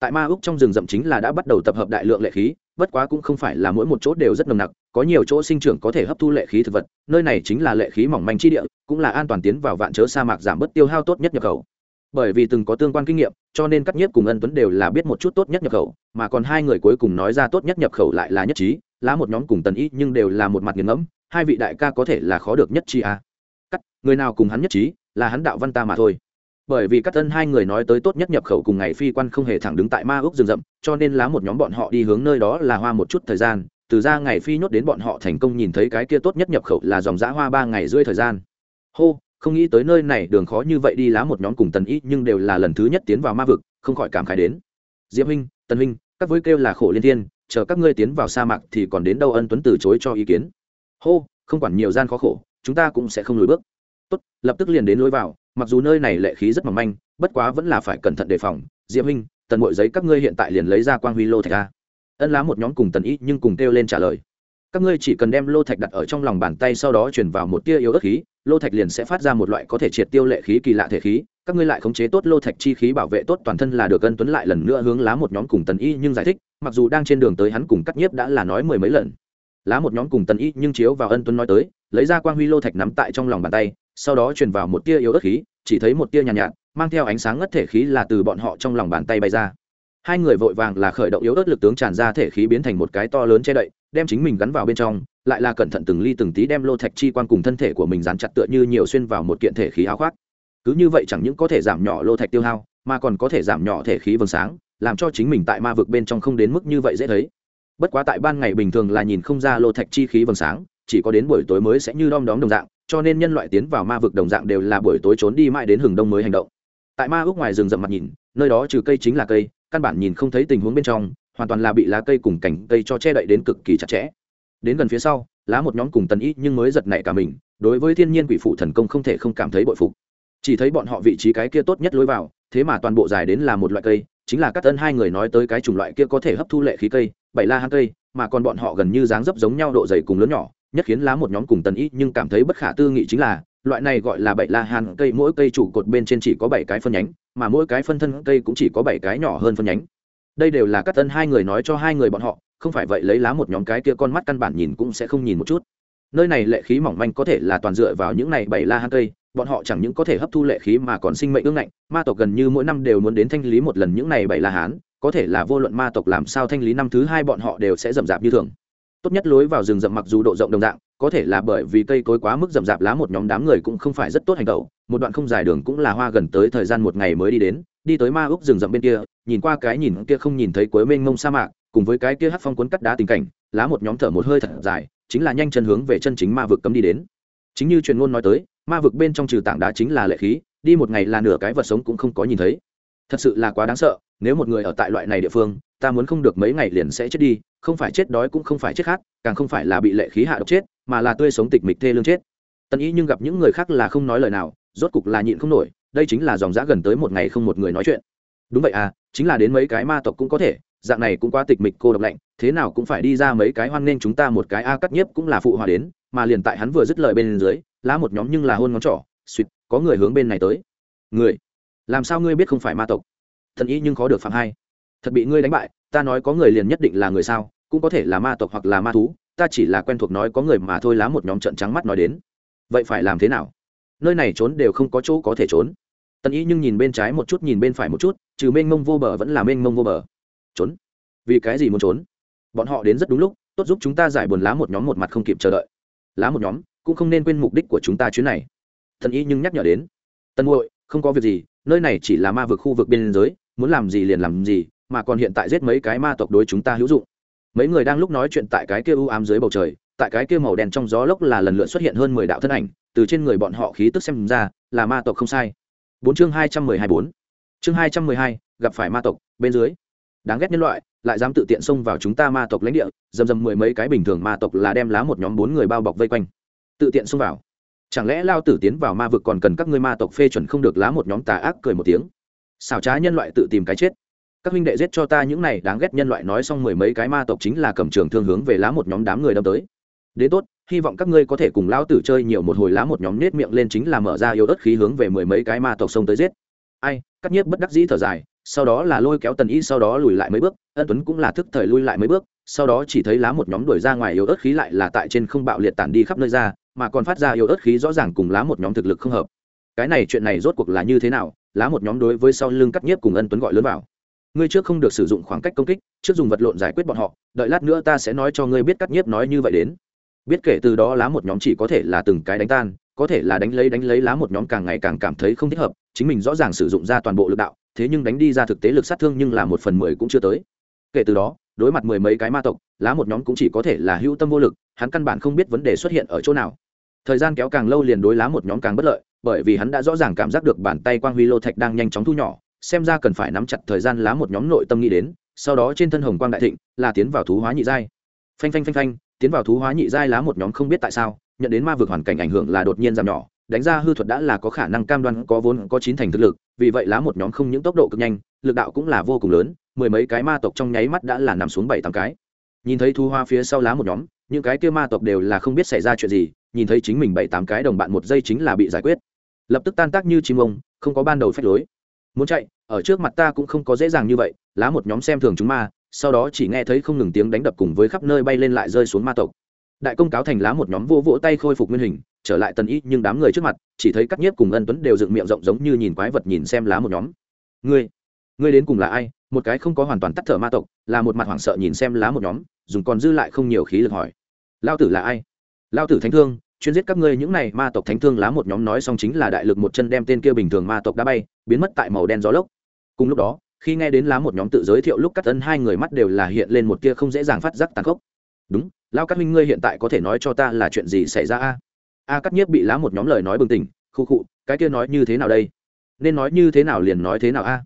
Tại ma úc trong rừng rậm chính là đã bắt đầu tập hợp đại lượng lệ khí, bất quá cũng không phải là mỗi một chỗ đều rất nồng nặc, có nhiều chỗ sinh trưởng có thể hấp thu lệ khí thực vật, nơi này chính là lệ khí mỏng manh chi địa, cũng là an toàn tiến vào vạn chớ sa mạc giảm bớt tiêu hao tốt nhất nhập khẩu. Bởi vì từng có tương quan kinh nghiệm cho nên cắt nhiếp cùng ân tuấn đều là biết một chút tốt nhất nhập khẩu, mà còn hai người cuối cùng nói ra tốt nhất nhập khẩu lại là nhất trí lá một nhóm cùng tần y nhưng đều là một mặt nghiền ngẫm, hai vị đại ca có thể là khó được nhất trí à. cắt, người nào cùng hắn nhất trí, là hắn đạo văn ta mà thôi bởi vì các tân hai người nói tới tốt nhất nhập khẩu cùng ngày phi quan không hề thẳng đứng tại ma ước rừng rậm, cho nên lá một nhóm bọn họ đi hướng nơi đó là hoa một chút thời gian, từ ra ngày phi nhốt đến bọn họ thành công nhìn thấy cái kia tốt nhất nhập khẩu là dòng giã hoa ba ngày rưỡi thời gian hô không nghĩ tới nơi này đường khó như vậy đi lá một nhóm cùng tần y, nhưng đều là lần thứ nhất tiến vào ma vực, không khỏi cảm khái đến. Diễm huynh, tần huynh, các với kêu là khổ liên thiên, chờ các ngươi tiến vào sa mạc thì còn đến đâu ân tuấn từ chối cho ý kiến. Hô, không quản nhiều gian khó khổ, chúng ta cũng sẽ không lùi bước. Tốt, lập tức liền đến lối vào, mặc dù nơi này lệ khí rất mỏng manh, bất quá vẫn là phải cẩn thận đề phòng. Diễm huynh, tần mội giấy các ngươi hiện tại liền lấy ra quang huy lô thạch a ân lá một nhóm cùng tần y, nhưng cùng kêu lên trả lời. Các ngươi chỉ cần đem lô thạch đặt ở trong lòng bàn tay sau đó chuyển vào một tia yếu ớt khí lô thạch liền sẽ phát ra một loại có thể triệt tiêu lệ khí kỳ lạ thể khí các ngươi lại khống chế tốt lô thạch chi khí bảo vệ tốt toàn thân là được ân tuấn lại lần nữa hướng lá một nhóm cùng tần y nhưng giải thích mặc dù đang trên đường tới hắn cùng cắt nhiếp đã là nói mười mấy lần. Lá một nhóm cùng tần y nhưng chiếu vào ân tuấn nói tới lấy ra quang huy lô thạch nắm tại trong lòng bàn tay sau đó truyền vào một tia yếu ớt khí chỉ thấy một tia nhàn nhạt, nhạt mang theo ánh sáng ngất thể khí là từ bọn họ trong lòng bàn tay bay ra. Hai người vội vàng là khởi động yếu ớt lực tướng tràn ra thể khí biến thành một cái to lớn che đậy đem chính mình gắn vào bên trong, lại là cẩn thận từng ly từng tí đem lô thạch chi quan cùng thân thể của mình dán chặt tựa như nhiều xuyên vào một kiện thể khí áo khoác. Cứ như vậy chẳng những có thể giảm nhỏ lô thạch tiêu hao, mà còn có thể giảm nhỏ thể khí vầng sáng, làm cho chính mình tại ma vực bên trong không đến mức như vậy dễ thấy. Bất quá tại ban ngày bình thường là nhìn không ra lô thạch chi khí vầng sáng, chỉ có đến buổi tối mới sẽ như đom đóm đồng dạng, cho nên nhân loại tiến vào ma vực đồng dạng đều là buổi tối trốn đi mãi đến hừng đông mới hành động. Tại ma ước ngoài rừng rậm mặt nhìn, nơi đó trừ cây chính là cây, căn bản nhìn không thấy tình huống bên trong hoàn toàn là bị lá cây cùng cành cây cho che đậy đến cực kỳ chặt chẽ. Đến gần phía sau, lá một nhóm cùng tần ít nhưng mới giật nảy cả mình, đối với thiên nhiên quỷ phụ thần công không thể không cảm thấy bội phục. Chỉ thấy bọn họ vị trí cái kia tốt nhất lối vào, thế mà toàn bộ dài đến là một loại cây, chính là các tân hai người nói tới cái chủng loại kia có thể hấp thu lệ khí cây, bảy la hang cây, mà còn bọn họ gần như dáng dấp giống nhau độ dày cùng lớn nhỏ, nhất khiến lá một nhóm cùng tần ý nhưng cảm thấy bất khả tư nghị chính là, loại này gọi là bảy la hàn cây mỗi cây trụ cột bên trên chỉ có bảy cái phân nhánh, mà mỗi cái phân thân cây cũng chỉ có bảy cái nhỏ hơn phân nhánh đây đều là các tân hai người nói cho hai người bọn họ, không phải vậy lấy lá một nhóm cái kia con mắt căn bản nhìn cũng sẽ không nhìn một chút. Nơi này lệ khí mỏng manh có thể là toàn dựa vào những này bảy la hang cây, bọn họ chẳng những có thể hấp thu lệ khí mà còn sinh mệnh ương ngạnh, ma tộc gần như mỗi năm đều muốn đến thanh lý một lần những này bảy la hán, có thể là vô luận ma tộc làm sao thanh lý năm thứ hai bọn họ đều sẽ rậm rạp như thường. Tốt nhất lối vào rừng rậm mặc dù độ rộng đồng dạng, có thể là bởi vì cây cối quá mức rậm rạp lá một nhóm đám người cũng không phải rất tốt hành tẩu một đoạn không dài đường cũng là hoa gần tới thời gian một ngày mới đi đến, đi tới ma úc rừng rậm bên kia, nhìn qua cái nhìn kia không nhìn thấy cuối mênh mông sa mạc, cùng với cái kia hát phong cuốn cắt đá tình cảnh, lá một nhóm thở một hơi thật dài, chính là nhanh chân hướng về chân chính ma vực cấm đi đến. Chính như truyền ngôn nói tới, ma vực bên trong trừ tảng đá chính là lệ khí, đi một ngày là nửa cái vật sống cũng không có nhìn thấy. Thật sự là quá đáng sợ, nếu một người ở tại loại này địa phương, ta muốn không được mấy ngày liền sẽ chết đi, không phải chết đói cũng không phải chết khát, càng không phải là bị lệ khí hạ độc chết, mà là tươi sống tịch mịch thê lương chết. Tần ý nhưng gặp những người khác là không nói lời nào rốt cục là nhịn không nổi, đây chính là dòng giã gần tới một ngày không một người nói chuyện. Đúng vậy à chính là đến mấy cái ma tộc cũng có thể, dạng này cũng quá tịch mịch cô độc lạnh, thế nào cũng phải đi ra mấy cái hoan nghênh chúng ta một cái a cắt nhiếp cũng là phụ hòa đến, mà liền tại hắn vừa dứt lời bên dưới, lá một nhóm nhưng là hôn ngón trỏ, suýt, có người hướng bên này tới. Người, làm sao ngươi biết không phải ma tộc? Thần ý nhưng khó được phạm hai. Thật bị ngươi đánh bại, ta nói có người liền nhất định là người sao, cũng có thể là ma tộc hoặc là ma thú, ta chỉ là quen thuộc nói có người mà thôi lá một nhóm trận trắng mắt nói đến. Vậy phải làm thế nào? Nơi này trốn đều không có chỗ có thể trốn. Tần y nhưng nhìn bên trái một chút, nhìn bên phải một chút, trừ mênh mông vô bờ vẫn là mênh mông vô bờ. Trốn? Vì cái gì muốn trốn? Bọn họ đến rất đúng lúc, tốt giúp chúng ta giải buồn lá một nhóm một mặt không kịp chờ đợi. Lá một nhóm, cũng không nên quên mục đích của chúng ta chuyến này. Thần y nhưng nhắc nhở đến. Tân muội, không có việc gì, nơi này chỉ là ma vực khu vực biên giới, muốn làm gì liền làm gì, mà còn hiện tại giết mấy cái ma tộc đối chúng ta hữu dụng. Mấy người đang lúc nói chuyện tại cái kia u ám dưới bầu trời, tại cái kia màu đen trong gió lốc là lần lượt xuất hiện hơn mười đạo thân ảnh từ trên người bọn họ khí tức xem ra là ma tộc không sai. Bốn chương hai trăm mười hai bốn. Chương hai trăm mười hai, gặp phải ma tộc, bên dưới. Đáng ghét nhân loại, lại dám tự tiện xông vào chúng ta ma tộc lãnh địa dầm dầm mười mấy cái bình thường ma tộc là đem lá một nhóm bốn người bao bọc vây quanh. Tự tiện xông vào. Chẳng lẽ lao tử tiến vào ma vực còn cần các ngươi ma tộc phê chuẩn không được lá một nhóm tà ác cười một tiếng? Xảo trá nhân loại tự tìm cái chết. Các huynh đệ giết cho ta những này, đáng ghét nhân loại nói xong mười mấy cái ma tộc chính là cầm trường thương hướng về lá một nhóm đám người đâm tới. Đến tốt hy vọng các ngươi có thể cùng lão tử chơi nhiều một hồi lá một nhóm nết miệng lên chính là mở ra yếu ớt khí hướng về mười mấy cái ma tộc sông tới giết. Ai cắt nhiếp bất đắc dĩ thở dài, sau đó là lôi kéo tần y, sau đó lùi lại mấy bước, ân tuấn cũng là thức thời lui lại mấy bước, sau đó chỉ thấy lá một nhóm đuổi ra ngoài yếu ớt khí lại là tại trên không bạo liệt tản đi khắp nơi ra, mà còn phát ra yếu ớt khí rõ ràng cùng lá một nhóm thực lực không hợp. Cái này chuyện này rốt cuộc là như thế nào? Lá một nhóm đối với sau lưng cắt nhiếp cùng ân tuấn gọi lớn vào. Ngươi trước không được sử dụng khoảng cách công kích, trước dùng vật lộn giải quyết bọn họ, đợi lát nữa ta sẽ nói cho ngươi biết cắt nhiếp nói như vậy đến biết kể từ đó lá một nhóm chỉ có thể là từng cái đánh tan, có thể là đánh lấy đánh lấy lá một nhóm càng ngày càng cảm thấy không thích hợp, chính mình rõ ràng sử dụng ra toàn bộ lực đạo, thế nhưng đánh đi ra thực tế lực sát thương nhưng là một phần mười cũng chưa tới. Kể từ đó, đối mặt mười mấy cái ma tộc, lá một nhóm cũng chỉ có thể là hữu tâm vô lực, hắn căn bản không biết vấn đề xuất hiện ở chỗ nào. Thời gian kéo càng lâu liền đối lá một nhóm càng bất lợi, bởi vì hắn đã rõ ràng cảm giác được bàn tay quang huy lô thạch đang nhanh chóng thu nhỏ, xem ra cần phải nắm chặt thời gian lá một nhóm nội tâm nghĩ đến, sau đó trên thân hồng quang đại thịnh, là tiến vào thú hóa nhị giai. Phanh phanh phanh phanh tiến vào thú hóa nhị giai lá một nhóm không biết tại sao, nhận đến ma vực hoàn cảnh ảnh hưởng là đột nhiên giảm nhỏ, đánh ra hư thuật đã là có khả năng cam đoan có vốn có chín thành thực lực, vì vậy lá một nhóm không những tốc độ cực nhanh, lực đạo cũng là vô cùng lớn, mười mấy cái ma tộc trong nháy mắt đã là nằm xuống bảy tám cái. Nhìn thấy thu hoa phía sau lá một nhóm, những cái kia ma tộc đều là không biết xảy ra chuyện gì, nhìn thấy chính mình bảy tám cái đồng bạn một giây chính là bị giải quyết. Lập tức tan tác như chim ông, không có ban đầu phép lối. Muốn chạy, ở trước mặt ta cũng không có dễ dàng như vậy, lá một nhóm xem thường chúng ma sau đó chỉ nghe thấy không ngừng tiếng đánh đập cùng với khắp nơi bay lên lại rơi xuống ma tộc. Đại công cáo thành lá một nhóm vô vỗ tay khôi phục nguyên hình, trở lại tần y, nhưng đám người trước mặt, chỉ thấy cắt nhiếp cùng ân tuấn đều dựng miệng rộng giống như nhìn quái vật nhìn xem lá một nhóm. Ngươi ngươi đến cùng là ai? Một cái không có hoàn toàn tắt thở ma tộc, là một mặt hoảng sợ nhìn xem lá một nhóm, dùng còn dư lại không nhiều khí lực hỏi. Lao tử là ai? Lao tử thánh thương, chuyên giết các ngươi những này ma tộc thánh thương lá một nhóm nói xong chính là đại lực một chân đem tên kia bình thường ma tộc đã bay, biến mất tại màu đen gió lốc. Cùng lúc đó khi nghe đến lá một nhóm tự giới thiệu lúc cắt ân hai người mắt đều là hiện lên một tia không dễ dàng phát giác tàn khốc. Đúng, lao cắt minh ngươi hiện tại có thể nói cho ta là chuyện gì xảy ra a? A cắt nhiếp bị lá một nhóm lời nói bừng tỉnh, khu khụ cái kia nói như thế nào đây? Nên nói như thế nào liền nói thế nào a?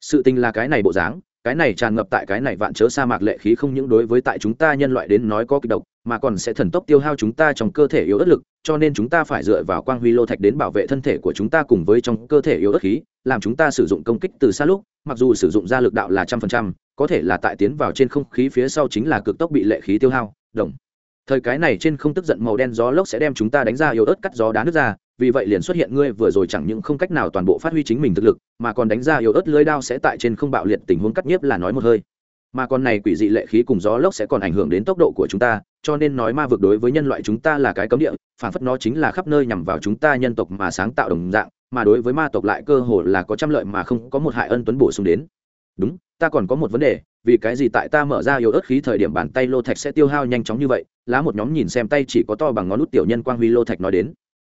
Sự tình là cái này bộ dáng, cái này tràn ngập tại cái này vạn chớ sa mạc lệ khí không những đối với tại chúng ta nhân loại đến nói có kịch độc, mà còn sẽ thần tốc tiêu hao chúng ta trong cơ thể yếu ớt lực, cho nên chúng ta phải dựa vào quang huy lô thạch đến bảo vệ thân thể của chúng ta cùng với trong cơ thể yếu ớt khí làm chúng ta sử dụng công kích từ xa lúc, mặc dù sử dụng ra lực đạo là trăm phần trăm, có thể là tại tiến vào trên không khí phía sau chính là cực tốc bị lệ khí tiêu hao, đồng. Thời cái này trên không tức giận màu đen gió lốc sẽ đem chúng ta đánh ra yếu ớt cắt gió đá nước ra, vì vậy liền xuất hiện ngươi vừa rồi chẳng những không cách nào toàn bộ phát huy chính mình thực lực, mà còn đánh ra yếu ớt lưới đao sẽ tại trên không bạo liệt, tình huống cắt nhiếp là nói một hơi. Mà còn này quỷ dị lệ khí cùng gió lốc sẽ còn ảnh hưởng đến tốc độ của chúng ta, cho nên nói ma vực đối với nhân loại chúng ta là cái cấm địa, phản phất nó chính là khắp nơi nhằm vào chúng ta nhân tộc mà sáng tạo đồng dạng mà đối với ma tộc lại cơ hồ là có trăm lợi mà không có một hại ân tuấn bổ sung đến. Đúng, ta còn có một vấn đề, vì cái gì tại ta mở ra yếu ớt khí thời điểm bàn tay lô thạch sẽ tiêu hao nhanh chóng như vậy? Lá một nhóm nhìn xem tay chỉ có to bằng ngón nút tiểu nhân quang huy lô thạch nói đến.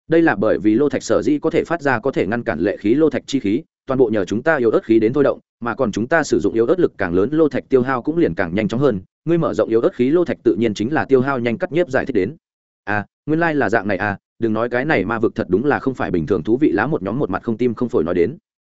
Đây là bởi vì lô thạch sở dĩ có thể phát ra có thể ngăn cản lệ khí lô thạch chi khí, toàn bộ nhờ chúng ta yếu ớt khí đến thôi động, mà còn chúng ta sử dụng yếu ớt lực càng lớn lô thạch tiêu hao cũng liền càng nhanh chóng hơn. Ngươi mở rộng yếu ớt khí lô thạch tự nhiên chính là tiêu hao nhanh cắt nhiếp giải thích đến. À nguyên lai、like、là dạng này à đừng nói cái này ma vực thật đúng là không phải bình thường thú vị lá một nhóm một mặt không tim không phổi nói đến.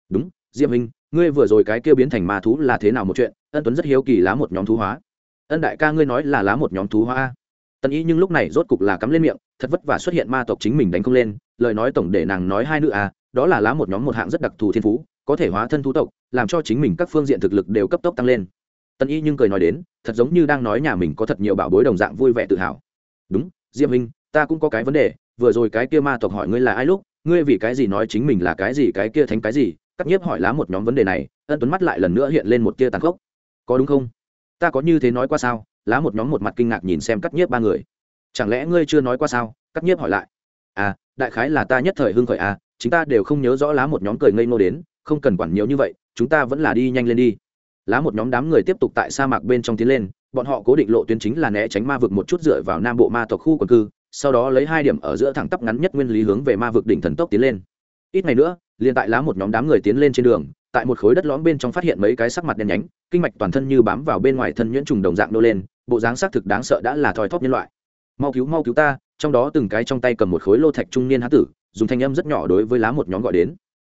Đúng diệm hình ngươi vừa rồi cái kia biến thành ma thú là thế nào một chuyện? Ân tuấn rất hiếu kỳ lá một nhóm thú hóa. Ân đại ca ngươi nói là lá một nhóm thú hóa tần ý nhưng lúc này rốt cục là cắm lên miệng, thật vất vả xuất hiện ma tộc chính mình đánh không lên, lời nói tổng để nàng nói hai nữ à đó là lá một nhóm một hạng rất đặc thù thiên phú, có thể hóa thân thú tộc, làm cho chính mình các phương diện thực lực đều cấp tốc tăng lên. Tần y nhưng cười nói đến, thật giống như đang nói nhà mình có thật nhiều bảo bối đồng dạng vui vẻ tự hào. Đúng diêm minh, ta cũng có cái vấn đề vừa rồi cái kia ma tộc hỏi ngươi là ai lúc, ngươi vì cái gì nói chính mình là cái gì, cái kia thánh cái gì? Cắt nhiếp hỏi lá một nhóm vấn đề này, ân tuấn mắt lại lần nữa hiện lên một tia tàn khốc. Có đúng không? Ta có như thế nói qua sao? Lá một nhóm một mặt kinh ngạc nhìn xem cắt nhiếp ba người. Chẳng lẽ ngươi chưa nói qua sao? Cắt nhiếp hỏi lại. À đại khái là ta nhất thời hưng khởi à chúng ta đều không nhớ rõ lá một nhóm cười ngây ngô đến, không cần quản nhiều như vậy, chúng ta vẫn là đi nhanh lên đi. Lá một nhóm đám người tiếp tục tại sa mạc bên trong tiến lên, bọn họ cố định lộ tuyến chính là né tránh ma vực một chút dựa vào nam bộ ma tộc khu quần cư sau đó lấy hai điểm ở giữa thẳng tắp ngắn nhất nguyên lý hướng về ma vực đỉnh thần tốc tiến lên. Ít ngày nữa, liền tại lá một nhóm đám người tiến lên trên đường, tại một khối đất lõm bên trong phát hiện mấy cái sắc mặt đen nhánh, kinh mạch toàn thân như bám vào bên ngoài thân nhuyễn trùng đồng dạng nô lên, bộ dáng xác thực đáng sợ đã là thoi thóp nhân loại. Mau cứu mau cứu ta! Trong đó từng cái trong tay cầm một khối lô thạch trung niên há tử, dùng thanh âm rất nhỏ đối với lá một nhóm gọi đến.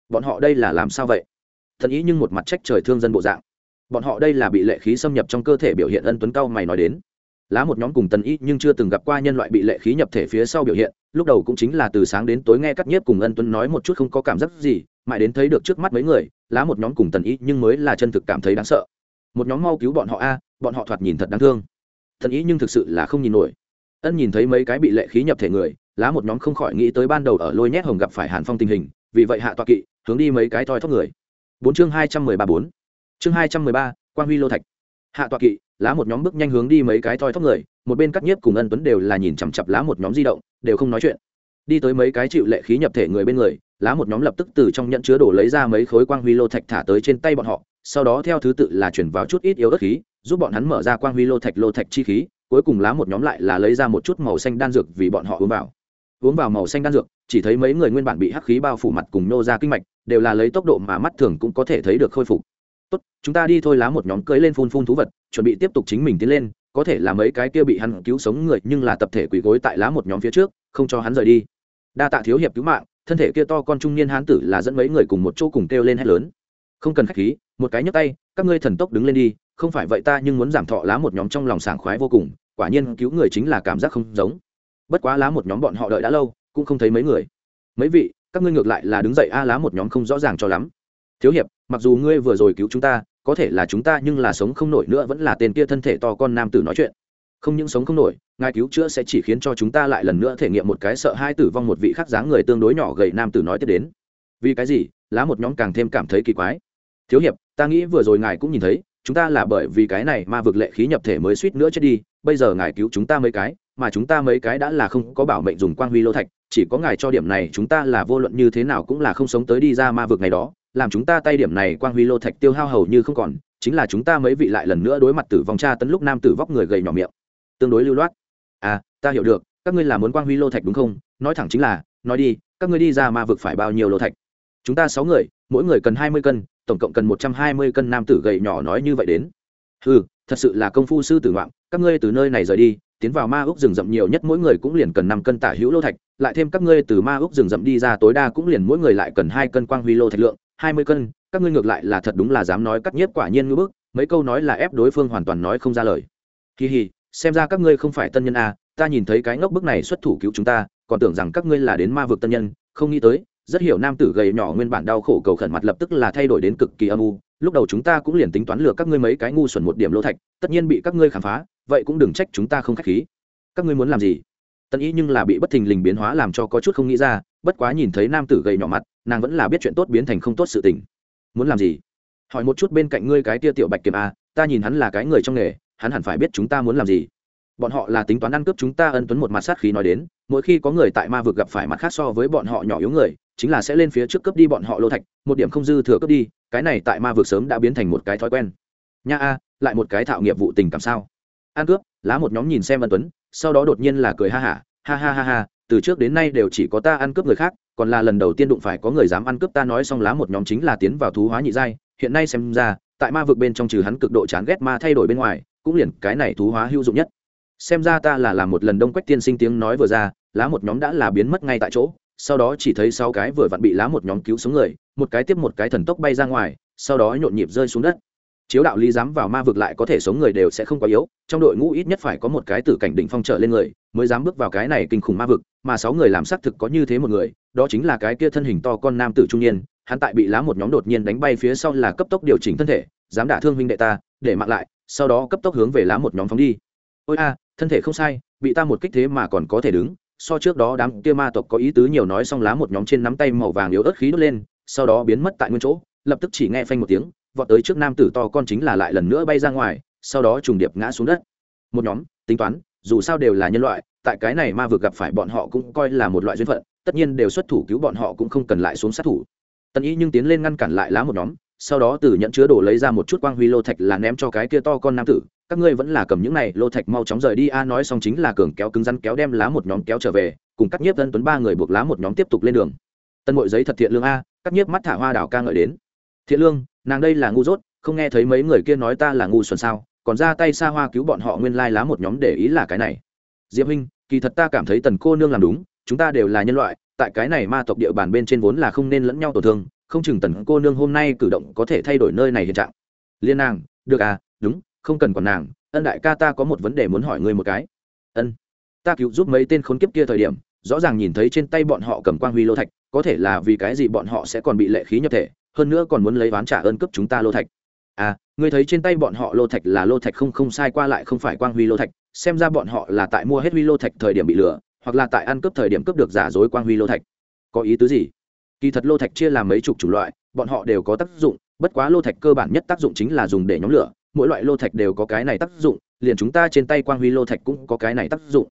Bọn họ đây là làm sao vậy? Thần ý nhưng một mặt trách trời thương dân bộ dạng. Bọn họ đây là bị lệ khí xâm nhập trong cơ thể biểu hiện ân tuấn cao mày nói đến lá một nhóm cùng tần ý nhưng chưa từng gặp qua nhân loại bị lệ khí nhập thể phía sau biểu hiện, lúc đầu cũng chính là từ sáng đến tối nghe cắt nhiếp cùng ân tuấn nói một chút không có cảm giác gì, mãi đến thấy được trước mắt mấy người, lá một nhóm cùng tần ý nhưng mới là chân thực cảm thấy đáng sợ. Một nhóm mau cứu bọn họ a, bọn họ thoạt nhìn thật đáng thương. Thần ý nhưng thực sự là không nhìn nổi. Ân nhìn thấy mấy cái bị lệ khí nhập thể người, lá một nhóm không khỏi nghĩ tới ban đầu ở lôi nhét hồng gặp phải hàn phong tình hình, vì vậy hạ toa kỵ, hướng đi mấy cái thoi thóp người. Bốn chương hai trăm mười ba bốn. Chương hai trăm mười ba quan huy lô thạch. Hạ toa kỵ lá một nhóm bước nhanh hướng đi mấy cái thoi thóp người, một bên cắt nhiếp cùng ân tuấn đều là nhìn chằm chặp lá một nhóm di động, đều không nói chuyện. Đi tới mấy cái chịu lệ khí nhập thể người bên người, lá một nhóm lập tức từ trong nhận chứa đổ lấy ra mấy khối quang huy lô thạch thả tới trên tay bọn họ, sau đó theo thứ tự là chuyển vào chút ít yếu ớt khí, giúp bọn hắn mở ra quang huy lô thạch lô thạch chi khí, cuối cùng lá một nhóm lại là lấy ra một chút màu xanh đan dược vì bọn họ uống vào. Uống vào màu xanh đan dược, chỉ thấy mấy người nguyên bản bị hắc khí bao phủ mặt cùng nô ra kinh mạch, đều là lấy tốc độ mà mắt thường cũng có thể thấy được khôi phục tốt, chúng ta đi thôi lá một nhóm cưới lên phun phun thú vật, chuẩn bị tiếp tục chính mình tiến lên, có thể là mấy cái kia bị hắn cứu sống người, nhưng là tập thể quỳ gối tại lá một nhóm phía trước, không cho hắn rời đi. Đa tạ thiếu hiệp cứu mạng, thân thể kia to con trung niên hán tử là dẫn mấy người cùng một chỗ cùng kêu lên hét lớn. Không cần khách khí, một cái nhấc tay, các ngươi thần tốc đứng lên đi, không phải vậy ta nhưng muốn giảm thọ lá một nhóm trong lòng sảng khoái vô cùng, quả nhiên cứu người chính là cảm giác không giống. Bất quá lá một nhóm bọn họ đợi đã lâu, cũng không thấy mấy người. Mấy vị, các ngươi ngược lại là đứng dậy a, lá một nhóm không rõ ràng cho lắm thiếu hiệp, mặc dù ngươi vừa rồi cứu chúng ta, có thể là chúng ta nhưng là sống không nổi nữa vẫn là tên kia thân thể to con nam tử nói chuyện. Không những sống không nổi, ngài cứu chữa sẽ chỉ khiến cho chúng ta lại lần nữa thể nghiệm một cái sợ hai tử vong một vị khác dáng người tương đối nhỏ gầy nam tử nói tiếp đến. Vì cái gì? Lá một nhóm càng thêm cảm thấy kỳ quái. Thiếu hiệp, ta nghĩ vừa rồi ngài cũng nhìn thấy, chúng ta là bởi vì cái này mà vực lệ khí nhập thể mới suýt nữa chết đi, bây giờ ngài cứu chúng ta mấy cái, mà chúng ta mấy cái đã là không có bảo mệnh dùng quang huy lô thạch, chỉ có ngài cho điểm này chúng ta là vô luận như thế nào cũng là không sống tới đi ra ma vực ngày đó làm chúng ta tay điểm này quang huy lô thạch tiêu hao hầu như không còn, chính là chúng ta mấy vị lại lần nữa đối mặt tử vong cha tấn lúc nam tử vóc người gầy nhỏ miệng. Tương đối lưu loát. À ta hiểu được, các ngươi là muốn quang huy lô thạch đúng không? Nói thẳng chính là, nói đi, các ngươi đi ra ma vực phải bao nhiêu lô thạch? Chúng ta sáu người, mỗi người cần hai mươi cân, tổng cộng cần một trăm hai mươi cân nam tử gầy nhỏ nói như vậy đến. Ừ thật sự là công phu sư tử ngoạn, các ngươi từ nơi này rời đi, tiến vào ma úc rừng rậm nhiều nhất mỗi người cũng liền cần năm cân tả hữu lô thạch, lại thêm các ngươi từ ma úc rừng rậm đi ra tối đa cũng liền mỗi người lại cần hai cân quang huy lô thạch lượng hai mươi cân các ngươi ngược lại là thật đúng là dám nói cắt nhiếp quả nhiên ngưỡng bức mấy câu nói là ép đối phương hoàn toàn nói không ra lời. Kỳ hì xem ra các ngươi không phải tân nhân a à, ta nhìn thấy cái ngốc bức này xuất thủ cứu chúng ta còn tưởng rằng các ngươi là đến ma vực tân nhân không nghĩ tới rất hiểu nam tử gầy nhỏ nguyên bản đau khổ cầu khẩn mặt lập tức là thay đổi đến cực kỳ âm u lúc đầu chúng ta cũng liền tính toán lừa các ngươi mấy cái ngu xuẩn một điểm lỗ thạch tất nhiên bị các ngươi khám phá vậy cũng đừng trách chúng ta không khách khí. Các ngươi muốn làm gì? Tân ý nhưng là bị bất thình lình biến hóa làm cho có chút không nghĩ ra bất quá nhìn thấy nam tử gầy nhỏ mặt nàng vẫn là biết chuyện tốt biến thành không tốt sự tình. Muốn làm gì? Hỏi một chút bên cạnh ngươi cái tia tiểu bạch kiểm a ta nhìn hắn là cái người trong nghề hắn hẳn phải biết chúng ta muốn làm gì. Bọn họ là tính toán ăn cướp chúng ta ân tuấn một mặt sát khí nói đến mỗi khi có người tại ma vực gặp phải mặt khác so với bọn họ nhỏ yếu người chính là sẽ lên phía trước cướp đi bọn họ lô thạch một điểm không dư thừa cướp đi cái này tại ma vực sớm đã biến thành một cái thói quen. Nha a lại một cái thạo nghiệp vụ tình cảm sao? Ăn cướp lá một nhóm nhìn xem ân tuấn sau đó đột nhiên là cười ha hả ha, ha ha ha ha từ trước đến nay đều chỉ có ta ăn cướp người khác còn là lần đầu tiên đụng phải có người dám ăn cướp ta nói xong lá một nhóm chính là tiến vào thú hóa nhị giai, hiện nay xem ra, tại ma vực bên trong trừ hắn cực độ chán ghét ma thay đổi bên ngoài, cũng liền cái này thú hóa hữu dụng nhất. Xem ra ta là làm một lần đông quách tiên sinh tiếng nói vừa ra, lá một nhóm đã là biến mất ngay tại chỗ, sau đó chỉ thấy sáu cái vừa vặn bị lá một nhóm cứu sống người, một cái tiếp một cái thần tốc bay ra ngoài, sau đó nhộn nhịp rơi xuống đất. Chiếu đạo lý dám vào ma vực lại có thể sống người đều sẽ không quá yếu, trong đội ngũ ít nhất phải có một cái tử cảnh đỉnh phong trở lên người, mới dám bước vào cái này kinh khủng ma vực mà sáu người làm xác thực có như thế một người, đó chính là cái kia thân hình to con nam tử trung niên, hắn tại bị lá một nhóm đột nhiên đánh bay phía sau là cấp tốc điều chỉnh thân thể, dám đả thương huynh đệ ta, để mặc lại, sau đó cấp tốc hướng về lá một nhóm phóng đi. Ôi a, thân thể không sai, bị ta một kích thế mà còn có thể đứng. So trước đó đám kia ma tộc có ý tứ nhiều nói xong lá một nhóm trên nắm tay màu vàng yếu ớt khí đốt lên, sau đó biến mất tại nguyên chỗ, lập tức chỉ nghe phanh một tiếng, vọt tới trước nam tử to con chính là lại lần nữa bay ra ngoài, sau đó trùng điệp ngã xuống đất. Một nhóm, tính toán, dù sao đều là nhân loại tại cái này ma vực gặp phải bọn họ cũng coi là một loại duyên phận, tất nhiên đều xuất thủ cứu bọn họ cũng không cần lại xuống sát thủ. Tần ý nhưng tiến lên ngăn cản lại lá một nhóm, sau đó từ nhận chứa đổ lấy ra một chút quang huy lô thạch là ném cho cái kia to con nam tử, các ngươi vẫn là cầm những này, lô thạch mau chóng rời đi a, nói xong chính là cường kéo cứng rắn kéo đem lá một nhóm kéo trở về, cùng cắt nhiếp tân tuấn ba người buộc lá một nhóm tiếp tục lên đường. Tân mội giấy thật thiện lương a cắt nhiếp mắt thả hoa đảo ca ngợi đến. Thiện lương, nàng đây là ngu dốt, không nghe thấy mấy người kia nói ta là ngu xuẩn sao, còn ra tay xa hoa cứu bọn họ nguyên lai lá một nhóm để ý là cái này. Diệp huynh kỳ thật ta cảm thấy tần cô nương làm đúng, chúng ta đều là nhân loại, tại cái này ma tộc địa bàn bên trên vốn là không nên lẫn nhau tổn thương, không chừng tần cô nương hôm nay cử động có thể thay đổi nơi này hiện trạng. Liên nàng, được à đúng, không cần còn nàng, ân đại ca ta có một vấn đề muốn hỏi ngươi một cái. Ân. Ta cứu giúp mấy tên khốn kiếp kia thời điểm, rõ ràng nhìn thấy trên tay bọn họ cầm quang huy lô thạch, có thể là vì cái gì bọn họ sẽ còn bị lệ khí nhập thể, hơn nữa còn muốn lấy ván trả ơn cấp chúng ta lô thạch à ngươi thấy trên tay bọn họ lô thạch là lô thạch không không sai qua lại không phải quang huy lô thạch, xem ra bọn họ là tại mua hết huy lô thạch thời điểm bị lừa, hoặc là tại ăn cướp thời điểm cướp được giả dối quang huy lô thạch. Có ý tứ gì? Kỳ thật lô thạch chia làm mấy chục chủng loại, bọn họ đều có tác dụng, bất quá lô thạch cơ bản nhất tác dụng chính là dùng để nhóm lửa, mỗi loại lô thạch đều có cái này tác dụng, liền chúng ta trên tay quang huy lô thạch cũng có cái này tác dụng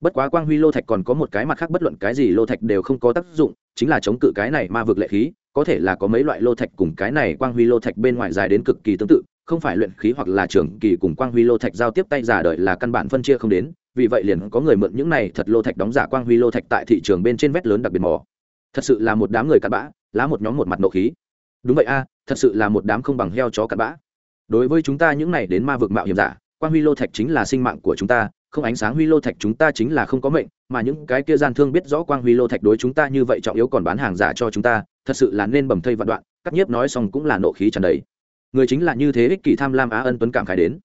bất quá quang huy lô thạch còn có một cái mặt khác bất luận cái gì lô thạch đều không có tác dụng, chính là chống cự cái này ma vực lệ khí, có thể là có mấy loại lô thạch cùng cái này quang huy lô thạch bên ngoài dài đến cực kỳ tương tự, không phải luyện khí hoặc là trường kỳ cùng quang huy lô thạch giao tiếp tay giả đợi là căn bản phân chia không đến, vì vậy liền có người mượn những này thật lô thạch đóng giả quang huy lô thạch tại thị trường bên trên vét lớn đặc biệt mỏ thật sự là một đám người cặn bã, lá một nhóm một mặt nộ khí. Đúng vậy a, thật sự là một đám không bằng heo chó cặn bã. Đối với chúng ta những này đến ma vực mạo hiểm giả, quang huy lô thạch chính là sinh mạng của chúng ta không ánh sáng huy lô thạch chúng ta chính là không có mệnh, mà những cái kia gian thương biết rõ quang huy lô thạch đối chúng ta như vậy trọng yếu còn bán hàng giả cho chúng ta, thật sự là nên bầm thây vạn đoạn cắt nhiếp nói xong cũng là nộ khí tràn đầy. Người chính là như thế ích kỷ tham lam á ân tuấn cảm khải đến.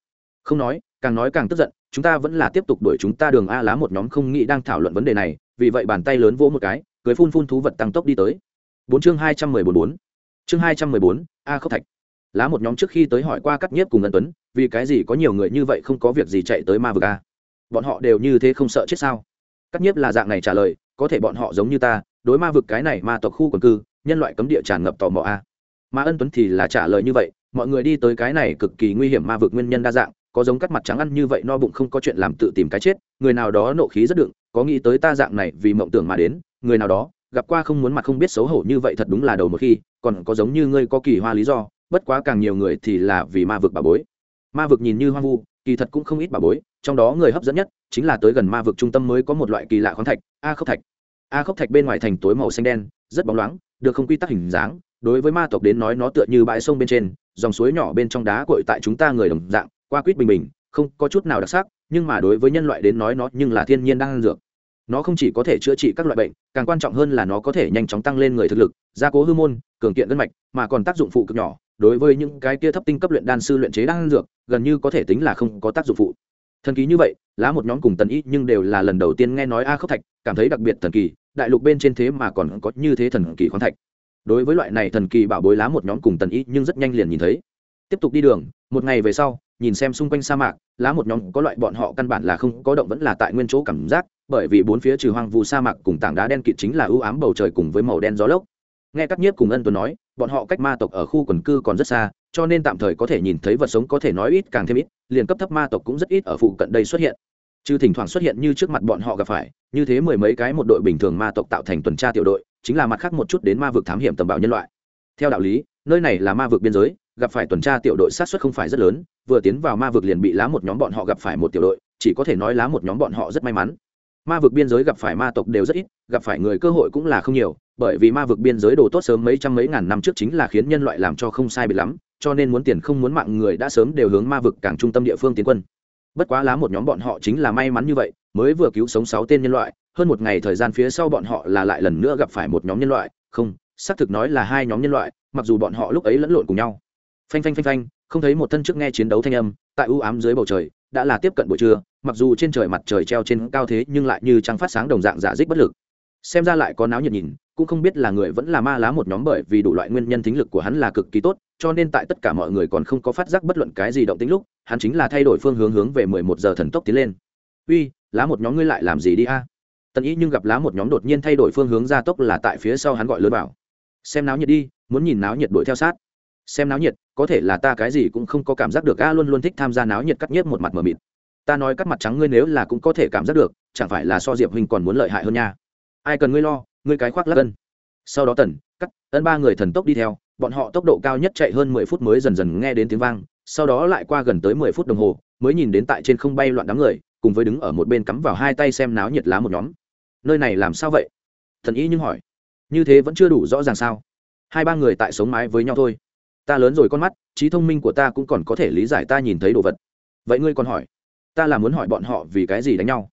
Không nói, càng nói càng tức giận, chúng ta vẫn là tiếp tục đuổi chúng ta đường a lá một nhóm không nghĩ đang thảo luận vấn đề này, vì vậy bàn tay lớn vỗ một cái cưới phun phun thú vật tăng tốc đi tới. Bốn chương hai trăm mười bốn bốn. Chương hai trăm mười bốn, a khốc thạch. Lá một nhóm trước khi tới hỏi qua cắt nhiếp cùng ân tuấn, vì cái gì có nhiều người như vậy không có việc gì chạy tới ma vực a? Bọn họ đều như thế không sợ chết sao? Cắt nhiếp là dạng này trả lời, có thể bọn họ giống như ta, đối ma vực cái này, ma tộc khu quần cư, nhân loại cấm địa tràn ngập tò mò a. Mà ân tuấn thì là trả lời như vậy, mọi người đi tới cái này cực kỳ nguy hiểm ma vực nguyên nhân đa dạng, có giống cắt mặt trắng ăn như vậy no bụng không có chuyện làm tự tìm cái chết, người nào đó nộ khí rất đựng, có nghĩ tới ta dạng này vì mộng tưởng mà đến, người nào đó, gặp qua không muốn mặt không biết xấu hổ như vậy thật đúng là đầu một khi, còn có giống như ngươi có kỳ hoa lý do, bất quá càng nhiều người thì là vì ma vực bà bối. Ma vực nhìn như hoang vu kỳ thật cũng không ít bà bối, trong đó người hấp dẫn nhất chính là tới gần ma vực trung tâm mới có một loại kỳ lạ khoáng thạch, a khốc thạch. A khốc thạch bên ngoài thành tối màu xanh đen, rất bóng loáng, được không quy tắc hình dáng, đối với ma tộc đến nói nó tựa như bãi sông bên trên, dòng suối nhỏ bên trong đá cội tại chúng ta người đồng dạng, qua quýt bình bình, không có chút nào đặc sắc, nhưng mà đối với nhân loại đến nói nó nhưng là thiên nhiên đang ăn dược. Nó không chỉ có thể chữa trị các loại bệnh, càng quan trọng hơn là nó có thể nhanh chóng tăng lên người thực lực, gia cố hư môn, cường kiện gân mạch, mà còn tác dụng phụ cực nhỏ đối với những cái kia thấp tinh cấp luyện đan sư luyện chế đan dược, gần như có thể tính là không có tác dụng phụ. Thần kỳ như vậy, lá một nhóm cùng tần ý nhưng đều là lần đầu tiên nghe nói a khốc thạch, cảm thấy đặc biệt thần kỳ, đại lục bên trên thế mà còn có như thế thần kỳ khoáng thạch. Đối với loại này thần kỳ bảo bối lá một nhóm cùng tần ý nhưng rất nhanh liền nhìn thấy. Tiếp tục đi đường, một ngày về sau, nhìn xem xung quanh sa mạc, lá một nhóm có loại bọn họ căn bản là không có động vẫn là tại nguyên chỗ cảm giác, bởi vì bốn phía trừ hoang vu sa mạc cùng tảng đá đen kịt chính là ưu ám bầu trời cùng với màu đen gió lốc. Nghe các nhiếp cùng ân tuấn nói bọn họ cách ma tộc ở khu quần cư còn rất xa, cho nên tạm thời có thể nhìn thấy vật sống có thể nói ít càng thêm ít, liền cấp thấp ma tộc cũng rất ít ở phụ cận đây xuất hiện. Chứ thỉnh thoảng xuất hiện như trước mặt bọn họ gặp phải, như thế mười mấy cái một đội bình thường ma tộc tạo thành tuần tra tiểu đội, chính là mặt khác một chút đến ma vực thám hiểm tầm bảo nhân loại. Theo đạo lý, nơi này là ma vực biên giới, gặp phải tuần tra tiểu đội sát xuất không phải rất lớn, vừa tiến vào ma vực liền bị lá một nhóm bọn họ gặp phải một tiểu đội, chỉ có thể nói lá một nhóm bọn họ rất may mắn ma vực biên giới gặp phải ma tộc đều rất ít, gặp phải người cơ hội cũng là không nhiều, bởi vì ma vực biên giới đồ tốt sớm mấy trăm mấy ngàn năm trước chính là khiến nhân loại làm cho không sai bị lắm, cho nên muốn tiền không muốn mạng người đã sớm đều hướng ma vực càng trung tâm địa phương tiến quân. Bất quá lá một nhóm bọn họ chính là may mắn như vậy, mới vừa cứu sống sáu tên nhân loại, hơn một ngày thời gian phía sau bọn họ là lại lần nữa gặp phải một nhóm nhân loại, không, xác thực nói là hai nhóm nhân loại, mặc dù bọn họ lúc ấy lẫn lộn cùng nhau. Phanh phanh phanh phanh, không thấy một thân trước nghe chiến đấu thanh âm, tại ưu ám dưới bầu trời, đã là tiếp cận buổi trưa mặc dù trên trời mặt trời treo trên cao thế nhưng lại như trăng phát sáng đồng dạng giả dích bất lực. Xem ra lại có náo nhiệt nhìn, cũng không biết là người vẫn là ma lá một nhóm bởi vì đủ loại nguyên nhân thính lực của hắn là cực kỳ tốt, cho nên tại tất cả mọi người còn không có phát giác bất luận cái gì động tính lúc, hắn chính là thay đổi phương hướng hướng về mười một giờ thần tốc tiến lên. Uy, lá một nhóm ngươi lại làm gì đi a? Tần ý nhưng gặp lá một nhóm đột nhiên thay đổi phương hướng ra tốc là tại phía sau hắn gọi lớn vào xem náo nhiệt đi, muốn nhìn náo nhiệt đuổi theo sát. Xem náo nhiệt, có thể là ta cái gì cũng không có cảm giác được a, luôn luôn thích tham gia náo nhiệt cắt nhất một mặt mờ mịt ta nói cắt mặt trắng ngươi nếu là cũng có thể cảm giác được, chẳng phải là so diệp huynh còn muốn lợi hại hơn nha. Ai cần ngươi lo, ngươi cái khoác lắc ân. Sau đó tần, cắt, ân ba người thần tốc đi theo, bọn họ tốc độ cao nhất chạy hơn mười phút mới dần dần nghe đến tiếng vang, sau đó lại qua gần tới mười phút đồng hồ, mới nhìn đến tại trên không bay loạn đám người, cùng với đứng ở một bên cắm vào hai tay xem náo nhiệt lá một nhóm. Nơi này làm sao vậy? Thần y nhưng hỏi. Như thế vẫn chưa đủ rõ ràng sao? Hai ba người tại sống mái với nhau thôi. Ta lớn rồi con mắt, trí thông minh của ta cũng còn có thể lý giải ta nhìn thấy đồ vật. Vậy ngươi còn hỏi ta là muốn hỏi bọn họ vì cái gì đánh nhau.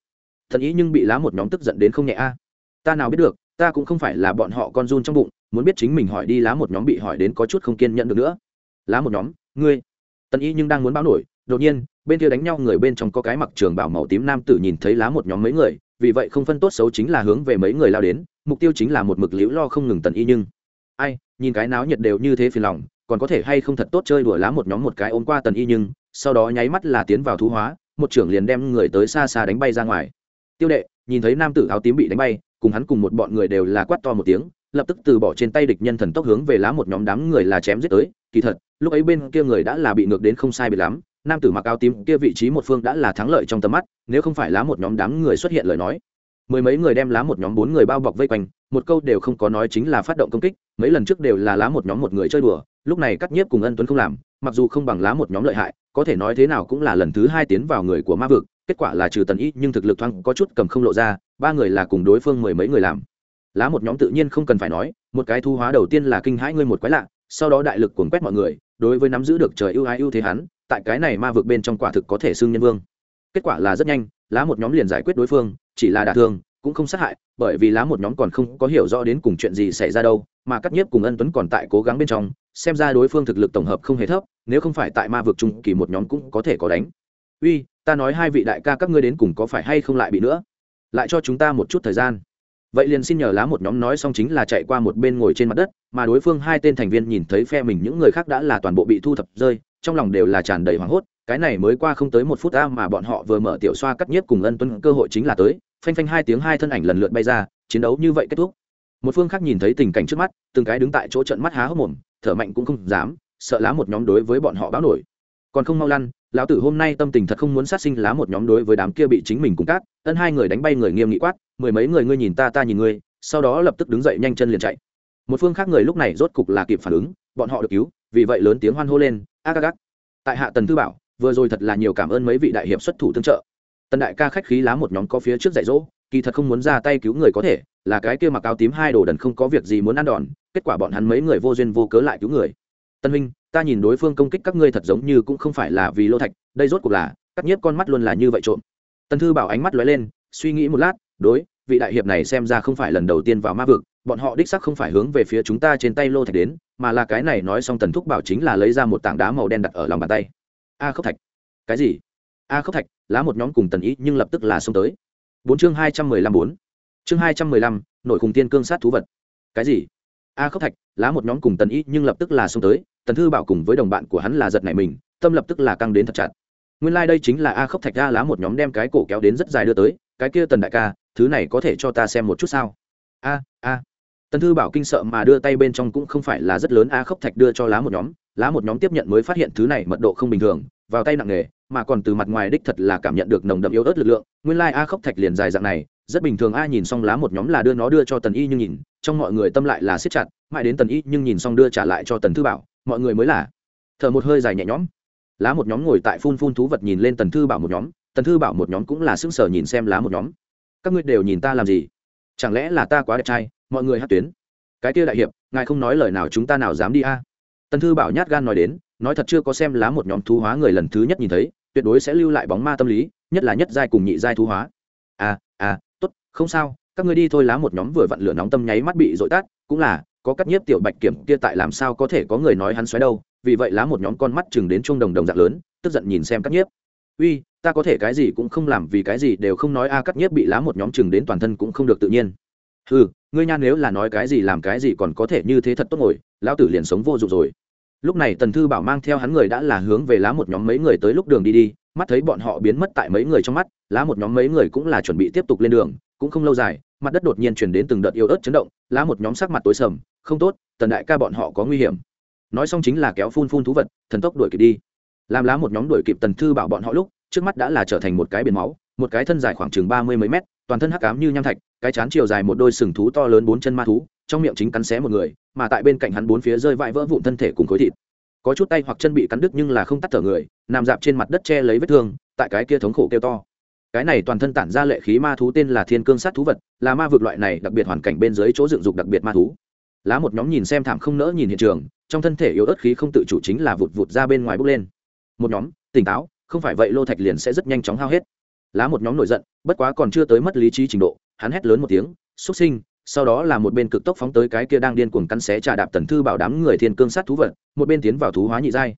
Thần ý nhưng bị lá một nhóm tức giận đến không nhẹ a. Ta nào biết được, ta cũng không phải là bọn họ con run trong bụng, muốn biết chính mình hỏi đi lá một nhóm bị hỏi đến có chút không kiên nhận được nữa. Lá một nhóm, ngươi. Tần y nhưng đang muốn báo nổi, đột nhiên, bên kia đánh nhau người bên trong có cái mặc trường bảo màu tím nam tử nhìn thấy lá một nhóm mấy người, vì vậy không phân tốt xấu chính là hướng về mấy người lao đến, mục tiêu chính là một mực liễu lo không ngừng tần y nhưng. Ai, nhìn cái náo nhiệt đều như thế phiền lòng, còn có thể hay không thật tốt chơi đùa lá một nhóm một cái ôm qua tần y nhưng, sau đó nháy mắt là tiến vào thú hóa một trưởng liền đem người tới xa xa đánh bay ra ngoài. Tiêu đệ, nhìn thấy nam tử áo tím bị đánh bay, cùng hắn cùng một bọn người đều là quát to một tiếng, lập tức từ bỏ trên tay địch nhân thần tốc hướng về lá một nhóm đám người là chém giết tới. Kỳ thật, lúc ấy bên kia người đã là bị ngược đến không sai bị lắm, nam tử mặc áo tím kia vị trí một phương đã là thắng lợi trong tầm mắt, nếu không phải lá một nhóm đám người xuất hiện lời nói. Mười mấy người đem lá một nhóm bốn người bao bọc vây quanh một câu đều không có nói chính là phát động công kích, mấy lần trước đều là lá một nhóm một người chơi đùa, lúc này cắt nhiếp cùng ân tuấn không làm, mặc dù không bằng lá một nhóm lợi hại, có thể nói thế nào cũng là lần thứ hai tiến vào người của ma vực, kết quả là trừ tần ý nhưng thực lực thoáng có chút cầm không lộ ra, ba người là cùng đối phương mười mấy người làm. Lá một nhóm tự nhiên không cần phải nói, một cái thu hóa đầu tiên là kinh hãi ngươi một quái lạ, sau đó đại lực cuốn quét mọi người, đối với nắm giữ được trời ưu ái ưu thế hắn, tại cái này ma vực bên trong quả thực có thể xưng nhân vương. Kết quả là rất nhanh, lá một nhóm liền giải quyết đối phương, chỉ là đả thương cũng không sát hại, bởi vì lá một nhóm còn không có hiểu rõ đến cùng chuyện gì xảy ra đâu, mà cắt nhiếp cùng ân tuấn còn tại cố gắng bên trong, xem ra đối phương thực lực tổng hợp không hề thấp, nếu không phải tại ma vực trung kỳ một nhóm cũng có thể có đánh. Uy, ta nói hai vị đại ca các ngươi đến cùng có phải hay không lại bị nữa? Lại cho chúng ta một chút thời gian. Vậy liền xin nhờ lá một nhóm nói xong chính là chạy qua một bên ngồi trên mặt đất, mà đối phương hai tên thành viên nhìn thấy phe mình những người khác đã là toàn bộ bị thu thập rơi, trong lòng đều là tràn đầy hoảng hốt, cái này mới qua không tới một phút ta mà bọn họ vừa mở tiểu xoa cắt nhiếp cùng ân tuấn cơ hội chính là tới phanh phanh hai tiếng hai thân ảnh lần lượt bay ra, chiến đấu như vậy kết thúc. Một phương khác nhìn thấy tình cảnh trước mắt, từng cái đứng tại chỗ trận mắt há hốc mồm, thở mạnh cũng không dám, sợ lá một nhóm đối với bọn họ báo nổi. Còn không mau lăn, lão tử hôm nay tâm tình thật không muốn sát sinh lá một nhóm đối với đám kia bị chính mình cùng cát, ân hai người đánh bay người nghiêm nghị quát, mười mấy người ngươi nhìn ta ta nhìn ngươi. Sau đó lập tức đứng dậy nhanh chân liền chạy. Một phương khác người lúc này rốt cục là kịp phản ứng, bọn họ được cứu, vì vậy lớn tiếng hoan hô lên a gác tại hạ tần thư bảo, vừa rồi thật là nhiều cảm ơn mấy vị đại hiệp xuất thủ tương trợ tần đại ca khách khí lá một nhóm có phía trước dạy dỗ, kỳ thật không muốn ra tay cứu người có thể, là cái kia mặc áo tím hai đồ đần không có việc gì muốn ăn đòn, kết quả bọn hắn mấy người vô duyên vô cớ lại cứu người. Tân huynh, ta nhìn đối phương công kích các ngươi thật giống như cũng không phải là vì lô thạch, đây rốt cuộc là cắt nhiếp con mắt luôn là như vậy trộm. Tân thư bảo ánh mắt lóe lên, suy nghĩ một lát, đối, vị đại hiệp này xem ra không phải lần đầu tiên vào ma vực, bọn họ đích sắc không phải hướng về phía chúng ta trên tay lô thạch đến, mà là cái này nói xong tần thúc bảo chính là lấy ra một tảng đá màu đen đặt ở lòng bàn tay. A khốc thạch. Cái gì? A khốc thạch, lá một nhóm cùng tần ý nhưng lập tức là xông tới. Bốn chương hai trăm mười lăm bốn. Chương hai trăm mười lăm, nội khùng tiên cương sát thú vật. Cái gì? A khốc thạch, lá một nhóm cùng tần ý nhưng lập tức là xông tới. Tần thư bảo cùng với đồng bạn của hắn là giật nảy mình, tâm lập tức là căng đến thật chặt. Nguyên lai、like、đây chính là a khốc thạch ra lá một nhóm đem cái cổ kéo đến rất dài đưa tới. Cái kia tần đại ca, thứ này có thể cho ta xem một chút sao? A a. Tần thư bảo kinh sợ mà đưa tay bên trong cũng không phải là rất lớn. A khốc thạch đưa cho lá một nhóm lá một nhóm tiếp nhận mới phát hiện thứ này mật độ không bình thường, vào tay nặng nề mà còn từ mặt ngoài đích thật là cảm nhận được nồng đậm yếu ớt lực lượng. Nguyên lai a khốc thạch liền dài dạng này, rất bình thường a nhìn xong lá một nhóm là đưa nó đưa cho tần y nhưng nhìn, trong mọi người tâm lại là siết chặt, mãi đến tần y nhưng nhìn xong đưa trả lại cho tần thư bảo, mọi người mới là thở một hơi dài nhẹ nhõm. Lá một nhóm ngồi tại phun phun thú vật nhìn lên tần thư bảo một nhóm, tần thư bảo một nhóm cũng là sững sờ nhìn xem lá một nhóm. Các ngươi đều nhìn ta làm gì? Chẳng lẽ là ta quá đẹp trai? Mọi người hát tuyến. Cái kia đại hiệp, ngài không nói lời nào chúng ta nào dám đi a? Tần thư bảo nhát gan nói đến, nói thật chưa có xem lá một nhóm thú hóa người lần thứ nhất nhìn thấy, tuyệt đối sẽ lưu lại bóng ma tâm lý, nhất là nhất giai cùng nhị giai thú hóa. À à tốt, không sao, các ngươi đi thôi, lá một nhóm vừa vặn lửa nóng tâm nháy mắt bị dội tát cũng là, có cắt nhiếp tiểu bạch kiểm kia tại làm sao có thể có người nói hắn xoáy đâu, vì vậy lá một nhóm con mắt chừng đến chuông đồng đồng dạng lớn, tức giận nhìn xem cắt nhiếp. Uy, ta có thể cái gì cũng không làm vì cái gì đều không nói, a, cắt nhiếp bị lá một nhóm chừng đến toàn thân cũng không được tự nhiên. Ừ ngươi nhan nếu là nói cái gì làm cái gì còn có thể như thế thật tốt ngồi, lão tử liền sống vô dụng rồi lúc này tần thư bảo mang theo hắn người đã là hướng về lá một nhóm mấy người tới lúc đường đi đi, mắt thấy bọn họ biến mất tại mấy người trong mắt, lá một nhóm mấy người cũng là chuẩn bị tiếp tục lên đường, cũng không lâu dài, mặt đất đột nhiên chuyển đến từng đợt yếu ớt chấn động, lá một nhóm sắc mặt tối sầm, không tốt, tần đại ca bọn họ có nguy hiểm. Nói xong chính là kéo phun phun thú vật, thần tốc đuổi kịp đi. Làm lá một nhóm đuổi kịp tần thư bảo bọn họ lúc, trước mắt đã là trở thành một cái biển máu, một cái thân dài khoảng chừng ba mươi mấy mét, toàn thân hắc cám như nham thạch, cái chán chiều dài một đôi sừng thú to lớn bốn chân ma thú, trong miệng chính cắn xé một người mà tại bên cạnh hắn bốn phía rơi vãi vỡ vụn thân thể cùng khối thịt. Có chút tay hoặc chân bị cắn đứt nhưng là không tắt thở người, nằm dạp trên mặt đất che lấy vết thương, tại cái kia thống khổ kêu to. Cái này toàn thân tản ra lệ khí ma thú tên là thiên cương sát thú vật, là ma vực loại này đặc biệt hoàn cảnh bên dưới chỗ dựng dục đặc biệt ma thú. Lá một nhóm nhìn xem thảm không nỡ nhìn hiện trường, trong thân thể yếu ớt khí không tự chủ chính là vụt vụt ra bên ngoài bốc lên. Một nhóm, tỉnh táo, không phải vậy lô thạch liền sẽ rất nhanh chóng hao hết. Lá một nhóm nổi giận, bất quá còn chưa tới mất lý trí trình độ, hắn hét lớn một tiếng xuất sinh sau đó là một bên cực tốc phóng tới cái kia đang điên cuồng cắn xé trà đạp tần thư bảo đám người thiên cương sát thú vật, một bên tiến vào thú hóa nhị giai.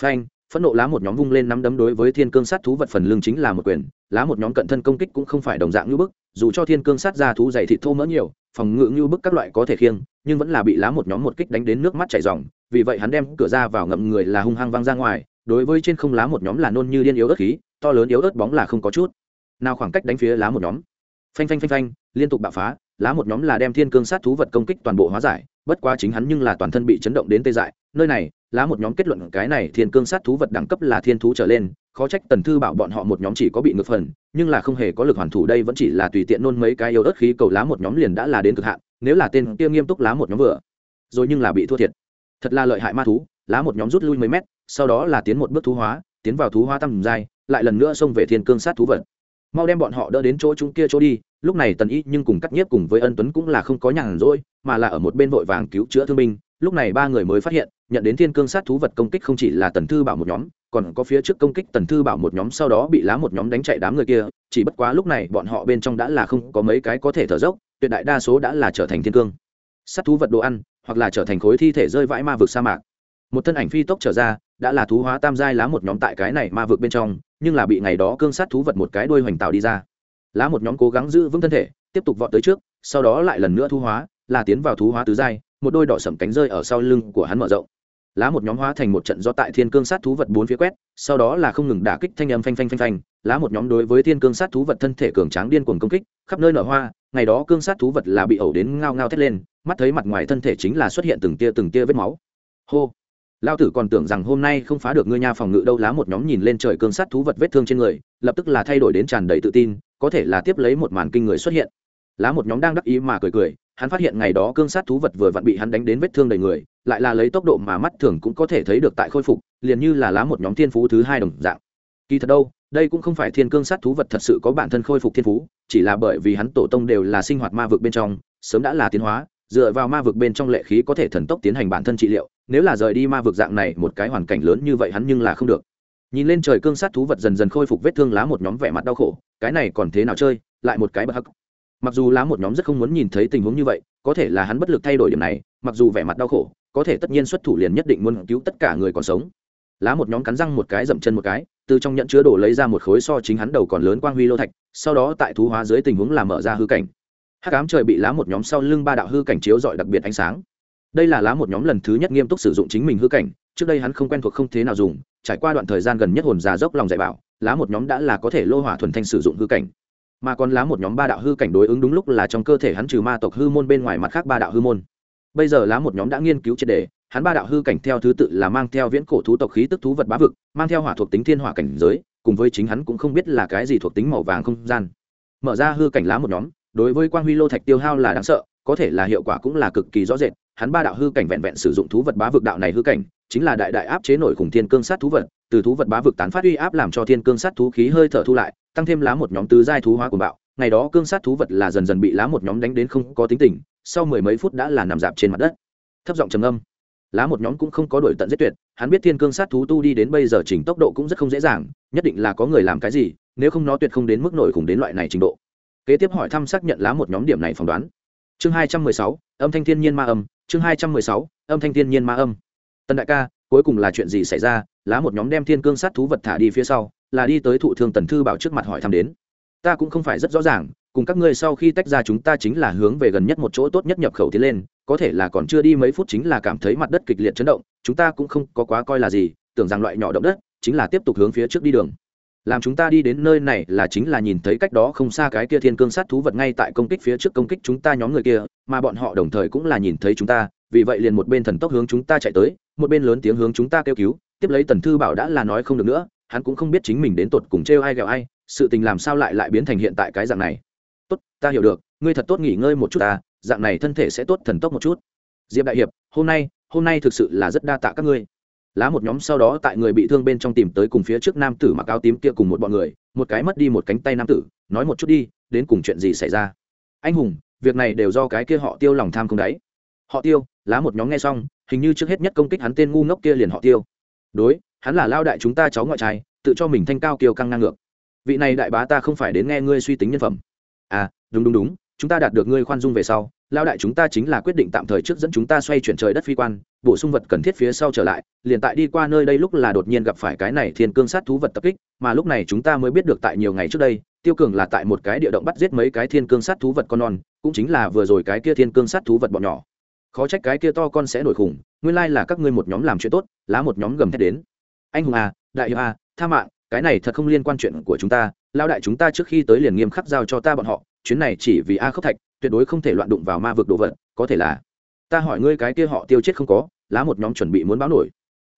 Phanh, phẫn nộ lá một nhóm vung lên nắm đấm đối với thiên cương sát thú vật phần lưng chính là một quyền, lá một nhóm cận thân công kích cũng không phải đồng dạng như bức, dù cho thiên cương sát ra thú dày thịt thô mỡ nhiều, phòng ngự như bức các loại có thể khiêng, nhưng vẫn là bị lá một nhóm một kích đánh đến nước mắt chảy ròng, vì vậy hắn đem cửa ra vào ngậm người là hung hăng văng ra ngoài, đối với trên không lá một nhóm là nôn như điên yếu ớt khí, to lớn yếu ớt bóng là không có chút. Nào khoảng cách đánh phía lá một nhóm phanh phanh phanh phanh, liên tục bạo phá, lá một nhóm là đem thiên cương sát thú vật công kích toàn bộ hóa giải, bất quá chính hắn nhưng là toàn thân bị chấn động đến tê dại. Nơi này, lá một nhóm kết luận cái này thiên cương sát thú vật đẳng cấp là thiên thú trở lên, khó trách tần thư bảo bọn họ một nhóm chỉ có bị ngược phần, nhưng là không hề có lực hoàn thủ đây vẫn chỉ là tùy tiện nôn mấy cái yếu ớt khí cầu lá một nhóm liền đã là đến cực hạn, nếu là tên kia nghiêm túc lá một nhóm vừa, rồi nhưng là bị thua thiệt. Thật là lợi hại ma thú, lá một nhóm rút lui mấy mét, sau đó là tiến một bước thú hóa, tiến vào thú hóa tầm giai lại lần nữa xông về thiên cương sát thú vật mau đem bọn họ đỡ đến chỗ chúng kia chỗ đi, lúc này tần y nhưng cùng cắt nhiếp cùng với ân tuấn cũng là không có nhàn rỗi, mà là ở một bên vội vàng cứu chữa thương binh. Lúc này ba người mới phát hiện, nhận đến thiên cương sát thú vật công kích không chỉ là tần thư bảo một nhóm, còn có phía trước công kích tần thư bảo một nhóm sau đó bị lá một nhóm đánh chạy đám người kia. Chỉ bất quá lúc này bọn họ bên trong đã là không có mấy cái có thể thở dốc, tuyệt đại đa số đã là trở thành thiên cương. Sát thú vật đồ ăn, hoặc là trở thành khối thi thể rơi vãi ma vực sa mạc một thân ảnh phi tốc trở ra, đã là thú hóa tam giai lá một nhóm tại cái này ma vực bên trong, nhưng là bị ngày đó cương sát thú vật một cái đuôi hoành tạo đi ra. Lá một nhóm cố gắng giữ vững thân thể, tiếp tục vọt tới trước, sau đó lại lần nữa thu hóa, là tiến vào thú hóa tứ giai, một đôi đỏ sẩm cánh rơi ở sau lưng của hắn mở rộng. Lá một nhóm hóa thành một trận do tại thiên cương sát thú vật bốn phía quét, sau đó là không ngừng đả kích thanh âm phanh phanh phanh phanh. Lá một nhóm đối với thiên cương sát thú vật thân thể cường tráng điên cuồng công kích, khắp nơi nở hoa, ngày đó cương sát thú vật là bị ẩu đến ngao ngao thét lên, mắt thấy mặt ngoài thân thể chính là xuất hiện từng tia từng tia vết máu. Hô! Lao tử còn tưởng rằng hôm nay không phá được ngươi nha phòng ngự đâu, lá một nhóm nhìn lên trời cương sát thú vật vết thương trên người, lập tức là thay đổi đến tràn đầy tự tin, có thể là tiếp lấy một màn kinh người xuất hiện. Lá một nhóm đang đắc ý mà cười cười, hắn phát hiện ngày đó cương sát thú vật vừa vặn bị hắn đánh đến vết thương đầy người, lại là lấy tốc độ mà mắt thường cũng có thể thấy được tại khôi phục, liền như là lá một nhóm thiên phú thứ hai đồng dạng. Kỳ thật đâu, đây cũng không phải thiên cương sát thú vật thật sự có bản thân khôi phục thiên phú, chỉ là bởi vì hắn tổ tông đều là sinh hoạt ma vực bên trong, sớm đã là tiến hóa dựa vào ma vực bên trong lệ khí có thể thần tốc tiến hành bản thân trị liệu, nếu là rời đi ma vực dạng này một cái hoàn cảnh lớn như vậy hắn nhưng là không được. Nhìn lên trời cương sát thú vật dần dần khôi phục vết thương lá một nhóm vẻ mặt đau khổ, cái này còn thế nào chơi, lại một cái bậc hắc. Mặc dù lá một nhóm rất không muốn nhìn thấy tình huống như vậy, có thể là hắn bất lực thay đổi điểm này, mặc dù vẻ mặt đau khổ, có thể tất nhiên xuất thủ liền nhất định muốn cứu tất cả người còn sống. Lá một nhóm cắn răng một cái dậm chân một cái, từ trong nhận chứa đổ lấy ra một khối so chính hắn đầu còn lớn quang huy lô thạch, sau đó tại thú hóa dưới tình huống làm mở ra hư cảnh hắc ám trời bị lá một nhóm sau lưng ba đạo hư cảnh chiếu dọi đặc biệt ánh sáng. Đây là lá một nhóm lần thứ nhất nghiêm túc sử dụng chính mình hư cảnh, trước đây hắn không quen thuộc không thế nào dùng, trải qua đoạn thời gian gần nhất hồn già dốc lòng dạy bảo, lá một nhóm đã là có thể lô hỏa thuần thanh sử dụng hư cảnh. Mà còn lá một nhóm ba đạo hư cảnh đối ứng đúng lúc là trong cơ thể hắn trừ ma tộc hư môn bên ngoài mặt khác ba đạo hư môn. Bây giờ lá một nhóm đã nghiên cứu triệt đề, hắn ba đạo hư cảnh theo thứ tự là mang theo viễn cổ thú tộc khí tức thú vật bá vực, mang theo hỏa thuộc tính thiên hỏa cảnh giới, cùng với chính hắn cũng không biết là cái gì thuộc tính màu vàng không gian. Mở ra hư cảnh lá một nhóm đối với quang huy lô thạch tiêu hao là đáng sợ, có thể là hiệu quả cũng là cực kỳ rõ rệt. Hắn ba đạo hư cảnh vẹn vẹn sử dụng thú vật bá vực đạo này hư cảnh, chính là đại đại áp chế nổi khủng thiên cương sát thú vật, từ thú vật bá vực tán phát uy áp làm cho thiên cương sát thú khí hơi thở thu lại, tăng thêm lá một nhóm tứ giai thú hóa của bạo. Ngày đó cương sát thú vật là dần dần bị lá một nhóm đánh đến không có tính tình, sau mười mấy phút đã là nằm dạp trên mặt đất. Thấp giọng trầm âm lá một nhóm cũng không có đổi tận giết tuyệt, hắn biết thiên cương sát thú tu đi đến bây giờ chỉnh tốc độ cũng rất không dễ dàng, nhất định là có người làm cái gì, nếu không nó tuyệt không đến mức nổi khủng đến loại này trình độ kế tiếp hỏi thăm xác nhận lá một nhóm điểm này phỏng đoán. Chương hai trăm mười sáu, âm thanh thiên nhiên ma âm. Chương hai trăm mười sáu, âm thanh thiên nhiên ma âm. Tân đại ca, cuối cùng là chuyện gì xảy ra? Lá một nhóm đem thiên cương sát thú vật thả đi phía sau, là đi tới thụ thương tần thư bảo trước mặt hỏi thăm đến. Ta cũng không phải rất rõ ràng, cùng các ngươi sau khi tách ra chúng ta chính là hướng về gần nhất một chỗ tốt nhất nhập khẩu tiến lên, có thể là còn chưa đi mấy phút chính là cảm thấy mặt đất kịch liệt chấn động, chúng ta cũng không có quá coi là gì, tưởng rằng loại nhỏ động đất, chính là tiếp tục hướng phía trước đi đường làm chúng ta đi đến nơi này là chính là nhìn thấy cách đó không xa cái kia thiên cương sát thú vật ngay tại công kích phía trước công kích chúng ta nhóm người kia, mà bọn họ đồng thời cũng là nhìn thấy chúng ta, vì vậy liền một bên thần tốc hướng chúng ta chạy tới, một bên lớn tiếng hướng chúng ta kêu cứu, tiếp lấy tần thư bảo đã là nói không được nữa, hắn cũng không biết chính mình đến tột cùng trêu ai ghẹo ai, sự tình làm sao lại lại biến thành hiện tại cái dạng này. Tốt, ta hiểu được, ngươi thật tốt nghỉ ngơi một chút ta, dạng này thân thể sẽ tốt thần tốc một chút. Diệp đại hiệp, hôm nay hôm nay thực sự là rất đa tạ các ngươi lá một nhóm sau đó tại người bị thương bên trong tìm tới cùng phía trước nam tử mặc áo tím kia cùng một bọn người, một cái mất đi một cánh tay nam tử, nói một chút đi, đến cùng chuyện gì xảy ra? Anh hùng, việc này đều do cái kia họ tiêu lòng tham không đáy. Họ tiêu, lá một nhóm nghe xong, hình như trước hết nhất công kích hắn tên ngu ngốc kia liền họ tiêu. Đối, hắn là lao đại chúng ta cháu ngoại trai, tự cho mình thanh cao kiều căng ngang ngược. Vị này đại bá ta không phải đến nghe ngươi suy tính nhân phẩm. À đúng đúng đúng chúng ta đạt được ngươi khoan dung về sau lao đại chúng ta chính là quyết định tạm thời trước dẫn chúng ta xoay chuyển trời đất phi quan, bổ sung vật cần thiết phía sau trở lại, liền tại đi qua nơi đây lúc là đột nhiên gặp phải cái này thiên cương sát thú vật tập kích, mà lúc này chúng ta mới biết được tại nhiều ngày trước đây, tiêu cường là tại một cái địa động bắt giết mấy cái thiên cương sát thú vật con non, cũng chính là vừa rồi cái kia thiên cương sát thú vật bọn nhỏ. Khó trách cái kia to con sẽ nổi khủng, nguyên lai là các ngươi một nhóm làm chuyện tốt, lá một nhóm gầm thét đến. Anh hùng à đại hiệp à tha mạng, cái này thật không liên quan chuyện của chúng ta lao đại chúng ta trước khi tới liền nghiêm khắc giao cho ta bọn họ chuyến này chỉ vì a khốc thạch, tuyệt đối không thể loạn đụng vào ma vực đồ vật, có thể là, ta hỏi ngươi cái kia họ tiêu chết không có, lá một nhóm chuẩn bị muốn báo nổi.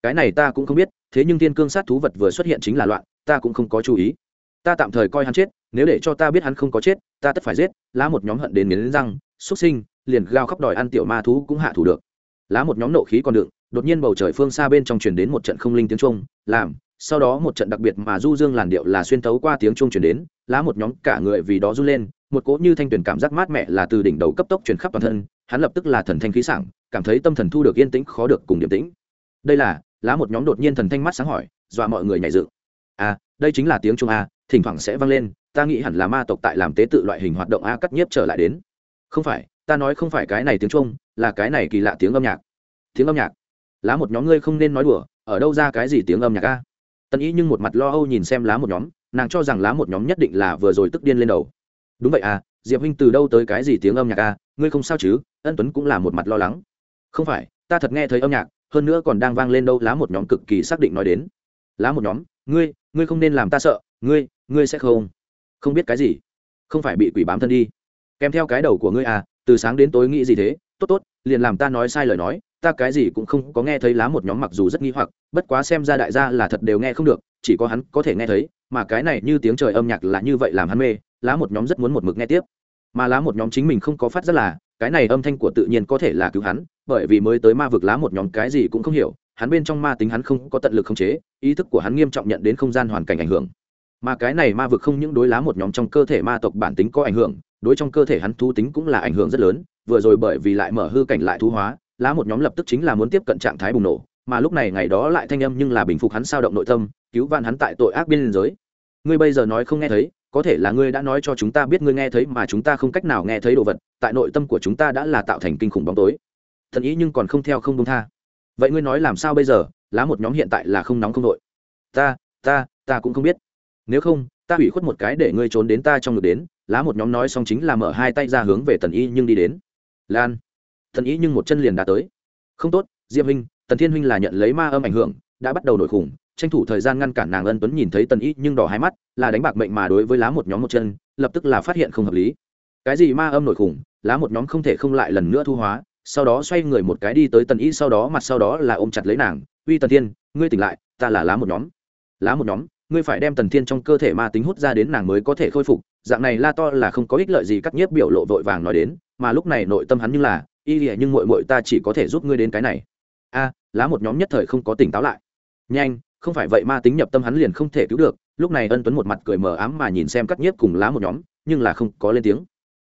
Cái này ta cũng không biết, thế nhưng thiên cương sát thú vật vừa xuất hiện chính là loạn, ta cũng không có chú ý. Ta tạm thời coi hắn chết, nếu để cho ta biết hắn không có chết, ta tất phải giết, lá một nhóm hận đến nghiến răng xuất sinh, liền gào khóc đòi ăn tiểu ma thú cũng hạ thủ được. Lá một nhóm nộ khí còn đựng, đột nhiên bầu trời phương xa bên trong truyền đến một trận không linh tiếng trung làm sau đó một trận đặc biệt mà du dương làn điệu là xuyên tấu qua tiếng trung truyền đến, lá một nhóm cả người vì đó run lên, một cỗ như thanh tuyển cảm giác mát mẻ là từ đỉnh đầu cấp tốc truyền khắp toàn thân, hắn lập tức là thần thanh khí sảng, cảm thấy tâm thần thu được yên tĩnh, khó được cùng điềm tĩnh. Đây là, lá một nhóm đột nhiên thần thanh mắt sáng hỏi, dọa mọi người nhảy dựng. À đây chính là tiếng trung a, thỉnh thoảng sẽ vang lên, ta nghĩ hẳn là ma tộc tại làm tế tự loại hình hoạt động a cắt nhiếp trở lại đến. Không phải, ta nói không phải cái này tiếng trung là cái này kỳ lạ tiếng âm nhạc. Tiếng âm nhạc? Lá một nhóm ngươi không nên nói đùa, ở đâu ra cái gì tiếng âm nhạc a? Tần ý nhưng một mặt lo âu nhìn xem lá một nhóm, nàng cho rằng lá một nhóm nhất định là vừa rồi tức điên lên đầu. Đúng vậy à diệp huynh từ đâu tới cái gì tiếng âm nhạc à ngươi không sao chứ, ân tuấn cũng là một mặt lo lắng. Không phải, ta thật nghe thấy âm nhạc, hơn nữa còn đang vang lên đâu lá một nhóm cực kỳ xác định nói đến. Lá một nhóm, ngươi ngươi không nên làm ta sợ, ngươi ngươi sẽ không. Không biết cái gì. Không phải bị quỷ bám thân đi. Kèm theo cái đầu của ngươi à từ sáng đến tối nghĩ gì thế, tốt tốt, liền làm ta nói sai lời nói ta cái gì cũng không có nghe thấy lá một nhóm mặc dù rất nghi hoặc, bất quá xem ra đại gia là thật đều nghe không được, chỉ có hắn có thể nghe thấy, mà cái này như tiếng trời âm nhạc là như vậy làm hắn mê, lá một nhóm rất muốn một mực nghe tiếp. Mà lá một nhóm chính mình không có phát rất là, cái này âm thanh của tự nhiên có thể là cứu hắn, bởi vì mới tới ma vực lá một nhóm cái gì cũng không hiểu, hắn bên trong ma tính hắn không có tận lực khống chế, ý thức của hắn nghiêm trọng nhận đến không gian hoàn cảnh ảnh hưởng. Mà cái này ma vực không những đối lá một nhóm trong cơ thể ma tộc bản tính có ảnh hưởng, đối trong cơ thể hắn thú tính cũng là ảnh hưởng rất lớn, vừa rồi bởi vì lại mở hư cảnh lại thú hóa lá một nhóm lập tức chính là muốn tiếp cận trạng thái bùng nổ, mà lúc này ngày đó lại thanh âm nhưng là bình phục hắn sao động nội tâm, cứu van hắn tại tội ác biên giới. Ngươi bây giờ nói không nghe thấy, có thể là ngươi đã nói cho chúng ta biết ngươi nghe thấy mà chúng ta không cách nào nghe thấy đồ vật, tại nội tâm của chúng ta đã là tạo thành kinh khủng bóng tối. Thần ý nhưng còn không theo không công tha. Vậy ngươi nói làm sao bây giờ? Lá một nhóm hiện tại là không nóng không nội ta ta ta cũng không biết. Nếu không, ta hủy khuất một cái để ngươi trốn đến ta trong ngực đến. Lá một nhóm nói xong chính là mở hai tay ra hướng về tần y nhưng đi đến. Lan tần y nhưng một chân liền đã tới. Không tốt, diệp huynh, tần thiên huynh là nhận lấy ma âm ảnh hưởng, đã bắt đầu nổi khủng, tranh thủ thời gian ngăn cản nàng ân tuấn nhìn thấy tần y nhưng đỏ hai mắt, là đánh bạc mệnh mà đối với lá một nhóm một chân, lập tức là phát hiện không hợp lý. Cái gì ma âm nổi khủng, lá một nhóm không thể không lại lần nữa thu hóa, sau đó xoay người một cái đi tới tần y, sau đó mặt sau đó là ôm chặt lấy nàng, uy tần thiên, ngươi tỉnh lại, ta là lá một nhóm. Lá một nhóm? Ngươi phải đem tần thiên trong cơ thể ma tính hút ra đến nàng mới có thể khôi phục, dạng này la to là không có ích lợi gì. Cắt nhiếp biểu lộ vội vàng nói đến, mà lúc này nội tâm hắn như là y lìa nhưng mội mội ta chỉ có thể giúp ngươi đến cái này. A, lá một nhóm nhất thời không có tỉnh táo lại. Nhanh, không phải vậy ma tính nhập tâm hắn liền không thể cứu được. Lúc này ân tuấn một mặt cười mờ ám mà nhìn xem cắt nhiếp cùng lá một nhóm, nhưng là không có lên tiếng.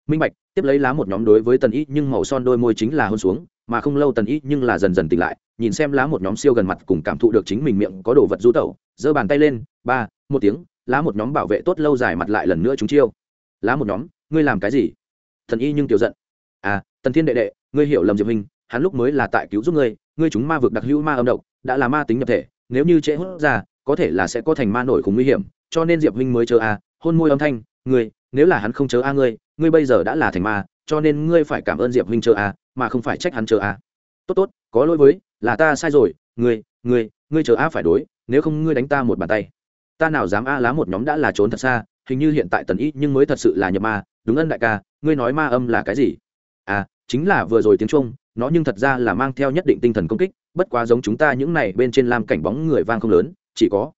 Minh bạch, tiếp lấy lá một nhóm đối với tần y nhưng màu son đôi môi chính là hôn xuống, mà không lâu tần y nhưng là dần dần tỉnh lại, nhìn xem lá một nhóm siêu gần mặt cùng cảm thụ được chính mình miệng có đồ vật du tẩu, giơ bàn tay lên, ba, một tiếng, lá một nhóm bảo vệ tốt lâu dài mặt lại lần nữa chúng chiêu. Lá một nhóm, ngươi làm cái gì? Thần y nhưng tiểu giận. À tần thiên đệ đệ ngươi hiểu lầm diệp hình hắn lúc mới là tại cứu giúp ngươi ngươi chúng ma vực đặc hữu ma âm độc, đã là ma tính nhập thể, nếu như trễ hút ra, có thể là sẽ có thành ma nổi cùng nguy hiểm, cho nên diệp huynh mới chờ a, hôn môi âm thanh, ngươi, nếu là hắn không chờ a ngươi ngươi bây giờ đã là thành ma, cho nên ngươi phải cảm ơn diệp huynh chờ a, mà không phải trách hắn chờ a. Tốt tốt, có lỗi với, là ta sai rồi, ngươi ngươi ngươi chờ a phải đối, nếu không ngươi đánh ta một bàn tay. Ta nào dám a lá một nhóm đã là trốn thật xa, hình như hiện tại tần ý nhưng mới thật sự là nhập ma, đúng ân đại ca, ngươi nói ma âm là cái gì? À chính là vừa rồi tiếng trung nó nhưng thật ra là mang theo nhất định tinh thần công kích, bất quá giống chúng ta những này bên trên làm cảnh bóng người vang không lớn, chỉ có.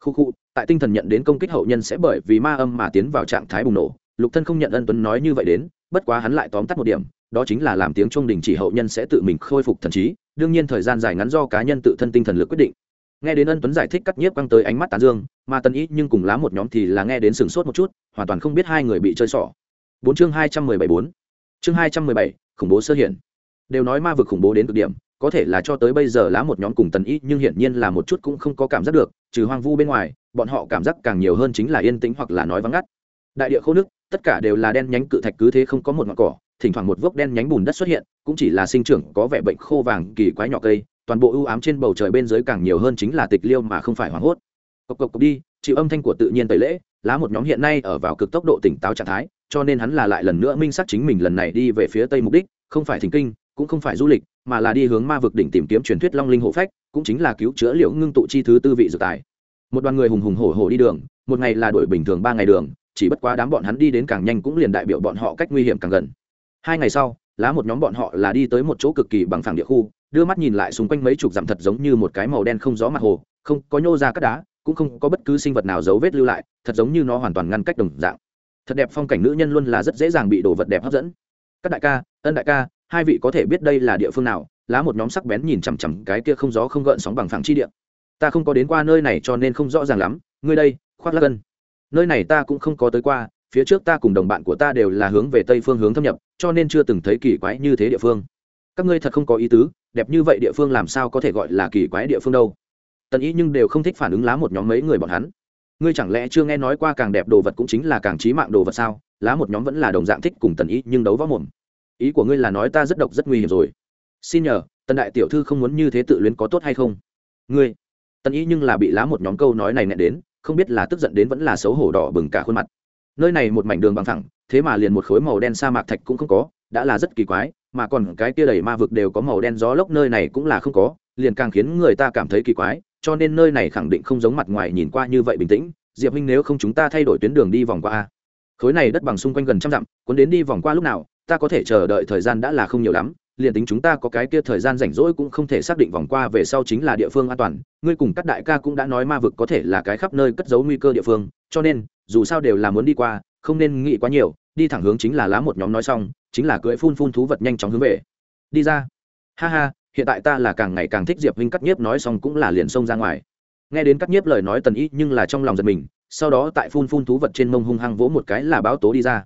Khu khu, tại tinh thần nhận đến công kích hậu nhân sẽ bởi vì ma âm mà tiến vào trạng thái bùng nổ, lục thân không nhận ân tuấn nói như vậy đến, bất quá hắn lại tóm tắt một điểm, đó chính là làm tiếng trung đình chỉ hậu nhân sẽ tự mình khôi phục thần trí, đương nhiên thời gian dài ngắn do cá nhân tự thân tinh thần lực quyết định. Nghe đến ân tuấn giải thích cắt nhiếp căng tới ánh mắt tán dương, mà tân ý nhưng cùng lá một nhóm thì là nghe đến sừng sốt một chút, hoàn toàn không biết hai người bị chơi xỏ. Bốn chương hai trăm mười bảy bốn. Chương hai trăm mười bảy khủng bố sơ hiện đều nói ma vực khủng bố đến cực điểm, có thể là cho tới bây giờ lá một nhóm cùng tần ý nhưng hiển nhiên là một chút cũng không có cảm giác được, trừ hoang vu bên ngoài, bọn họ cảm giác càng nhiều hơn chính là yên tĩnh hoặc là nói vắng ngắt. Đại địa khô nước, tất cả đều là đen nhánh cự thạch cứ thế không có một ngọn cỏ, thỉnh thoảng một vốc đen nhánh bùn đất xuất hiện, cũng chỉ là sinh trưởng có vẻ bệnh khô vàng kỳ quái nhỏ cây, toàn bộ ưu ám trên bầu trời bên dưới càng nhiều hơn chính là tịch liêu mà không phải hoảng hốt. Cộc cộc cộc đi, chịu âm thanh của tự nhiên tẩy lễ, lá một nhóm hiện nay ở vào cực tốc độ tỉnh táo trạng thái cho nên hắn là lại lần nữa minh xác chính mình lần này đi về phía tây mục đích, không phải thỉnh kinh, cũng không phải du lịch, mà là đi hướng ma vực đỉnh tìm kiếm truyền thuyết long linh hộ phách, cũng chính là cứu chữa liệu ngưng tụ chi thứ tư vị dược tài. Một đoàn người hùng hùng hổ hổ đi đường, một ngày là đuổi bình thường ba ngày đường, chỉ bất quá đám bọn hắn đi đến càng nhanh cũng liền đại biểu bọn họ cách nguy hiểm càng gần. Hai ngày sau, lá một nhóm bọn họ là đi tới một chỗ cực kỳ bằng phẳng địa khu, đưa mắt nhìn lại xung quanh mấy chục dặm thật giống như một cái màu đen không gió mặt hồ, không có nhô ra các đá, cũng không có bất cứ sinh vật nào dấu vết lưu lại, thật giống như nó hoàn toàn ngăn cách đồng dạng thật đẹp phong cảnh nữ nhân luôn là rất dễ dàng bị đồ vật đẹp hấp dẫn. Các đại ca, ân đại ca, hai vị có thể biết đây là địa phương nào? Lá một nhóm sắc bén nhìn chằm chằm cái kia không gió không gợn sóng bằng phẳng chi địa. Ta không có đến qua nơi này cho nên không rõ ràng lắm. Ngươi đây, khoác lắc cân nơi này ta cũng không có tới qua. Phía trước ta cùng đồng bạn của ta đều là hướng về tây phương hướng thâm nhập, cho nên chưa từng thấy kỳ quái như thế địa phương. Các ngươi thật không có ý tứ, đẹp như vậy địa phương làm sao có thể gọi là kỳ quái địa phương đâu? Tần ý nhưng đều không thích phản ứng lá một nhóm mấy người bọn hắn ngươi chẳng lẽ chưa nghe nói qua càng đẹp đồ vật cũng chính là càng trí mạng đồ vật sao? Lá một nhóm vẫn là đồng dạng thích cùng tần ý, nhưng đấu võ mồm. Ý của ngươi là nói ta rất độc, rất nguy hiểm rồi. Xin nhờ, tần đại tiểu thư không muốn như thế tự luyến có tốt hay không? Ngươi. Tần ý nhưng là bị lá một nhóm câu nói này nẹ đến, không biết là tức giận đến vẫn là xấu hổ đỏ bừng cả khuôn mặt. Nơi này một mảnh đường bằng thẳng thế mà liền một khối màu đen sa mạc thạch cũng không có, đã là rất kỳ quái mà còn cái kia đầy ma vực đều có màu đen gió lốc nơi này cũng là không có, liền càng khiến người ta cảm thấy kỳ quái, cho nên nơi này khẳng định không giống mặt ngoài nhìn qua như vậy bình tĩnh. Diệp huynh nếu không chúng ta thay đổi tuyến đường đi vòng qua a. Khối này đất bằng xung quanh gần trăm dặm, cuốn đến đi vòng qua lúc nào, ta có thể chờ đợi thời gian đã là không nhiều lắm, liền tính chúng ta có cái kia thời gian rảnh rỗi cũng không thể xác định vòng qua về sau chính là địa phương an toàn. Ngươi cùng các đại ca cũng đã nói ma vực có thể là cái khắp nơi cất giấu nguy cơ địa phương, cho nên, dù sao đều là muốn đi qua, không nên nghĩ quá nhiều, đi thẳng hướng chính là lá một nhóm nói xong chính là cưỡi phun phun thú vật nhanh chóng hướng về. Đi ra. Ha ha, hiện tại ta là càng ngày càng thích diệp huynh cắt nhiếp nói xong cũng là liền xông ra ngoài. Nghe đến cắt nhiếp lời nói tần ý nhưng là trong lòng giật mình, sau đó tại phun phun thú vật trên mông hung hăng vỗ một cái là báo tố đi ra.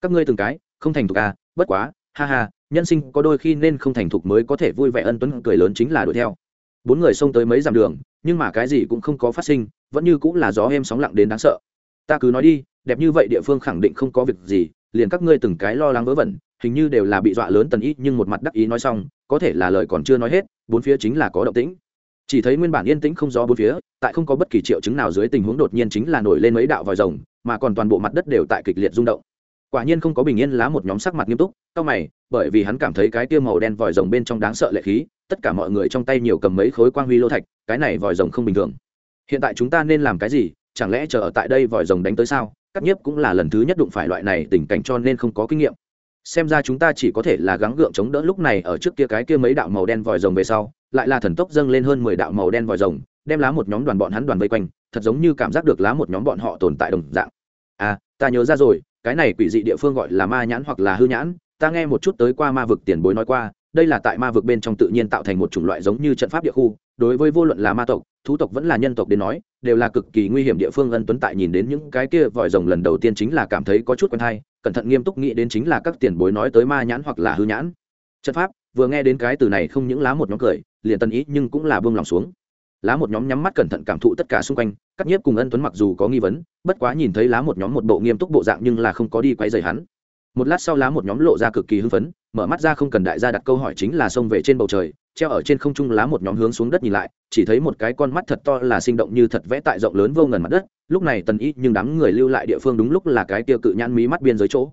Các ngươi từng cái, không thành thục à bất quá, ha ha, nhân sinh có đôi khi nên không thành thục mới có thể vui vẻ ân tuấn cười lớn chính là đuổi theo. Bốn người xông tới mấy dặm đường, nhưng mà cái gì cũng không có phát sinh, vẫn như cũng là gió êm sóng lặng đến đáng sợ. Ta cứ nói đi, đẹp như vậy địa phương khẳng định không có việc gì, liền các ngươi từng cái lo lắng vớ vẩn hình như đều là bị dọa lớn tần ý nhưng một mặt đắc ý nói xong, có thể là lời còn chưa nói hết, bốn phía chính là có động tĩnh. Chỉ thấy nguyên bản yên tĩnh không gió bốn phía, tại không có bất kỳ triệu chứng nào dưới tình huống đột nhiên chính là nổi lên mấy đạo vòi rồng, mà còn toàn bộ mặt đất đều tại kịch liệt rung động. Quả nhiên không có bình yên lá một nhóm sắc mặt nghiêm túc cau mày, bởi vì hắn cảm thấy cái tiêu màu đen vòi rồng bên trong đáng sợ lệ khí, tất cả mọi người trong tay nhiều cầm mấy khối quang huy lô thạch, cái này vòi rồng không bình thường. Hiện tại chúng ta nên làm cái gì? Chẳng lẽ chờ ở tại đây vòi rồng đánh tới sao? Cắt nhiếp cũng là lần thứ nhất đụng phải loại này tình cảnh cho nên không có kinh nghiệm xem ra chúng ta chỉ có thể là gắng gượng chống đỡ lúc này ở trước kia cái kia mấy đạo màu đen vòi rồng về sau, lại là thần tốc dâng lên hơn mười đạo màu đen vòi rồng, đem lá một nhóm đoàn bọn hắn đoàn vây quanh, thật giống như cảm giác được lá một nhóm bọn họ tồn tại đồng dạng. À ta nhớ ra rồi, cái này quỷ dị địa phương gọi là ma nhãn hoặc là hư nhãn, ta nghe một chút tới qua ma vực tiền bối nói qua, đây là tại ma vực bên trong tự nhiên tạo thành một chủng loại giống như trận pháp địa khu đối với vô luận là ma tộc, thú tộc vẫn là nhân tộc đến nói, đều là cực kỳ nguy hiểm địa phương. Ân tuấn tại nhìn đến những cái kia vòi rồng lần đầu tiên chính là cảm thấy có chút quen hay, cẩn thận nghiêm túc nghĩ đến chính là các tiền bối nói tới ma nhãn hoặc là hư nhãn. Trận pháp, vừa nghe đến cái từ này không những lá một nhóm cười, liền tân ý nhưng cũng là bông lòng xuống. Lá một nhóm nhắm mắt cẩn thận cảm thụ tất cả xung quanh cắt nhiếp cùng ân tuấn mặc dù có nghi vấn, bất quá nhìn thấy lá một nhóm một bộ nghiêm túc bộ dạng nhưng là không có đi quay dày hắn một lát sau lá một nhóm lộ ra cực kỳ hưng phấn, mở mắt ra không cần đại gia đặt câu hỏi chính là xông về trên bầu trời, treo ở trên không trung lá một nhóm hướng xuống đất nhìn lại, chỉ thấy một cái con mắt thật to là sinh động như thật vẽ tại rộng lớn vô ngần mặt đất, lúc này tần ý nhưng đám người lưu lại địa phương đúng lúc là cái tiêu cự nhãn mí mắt biên giới chỗ.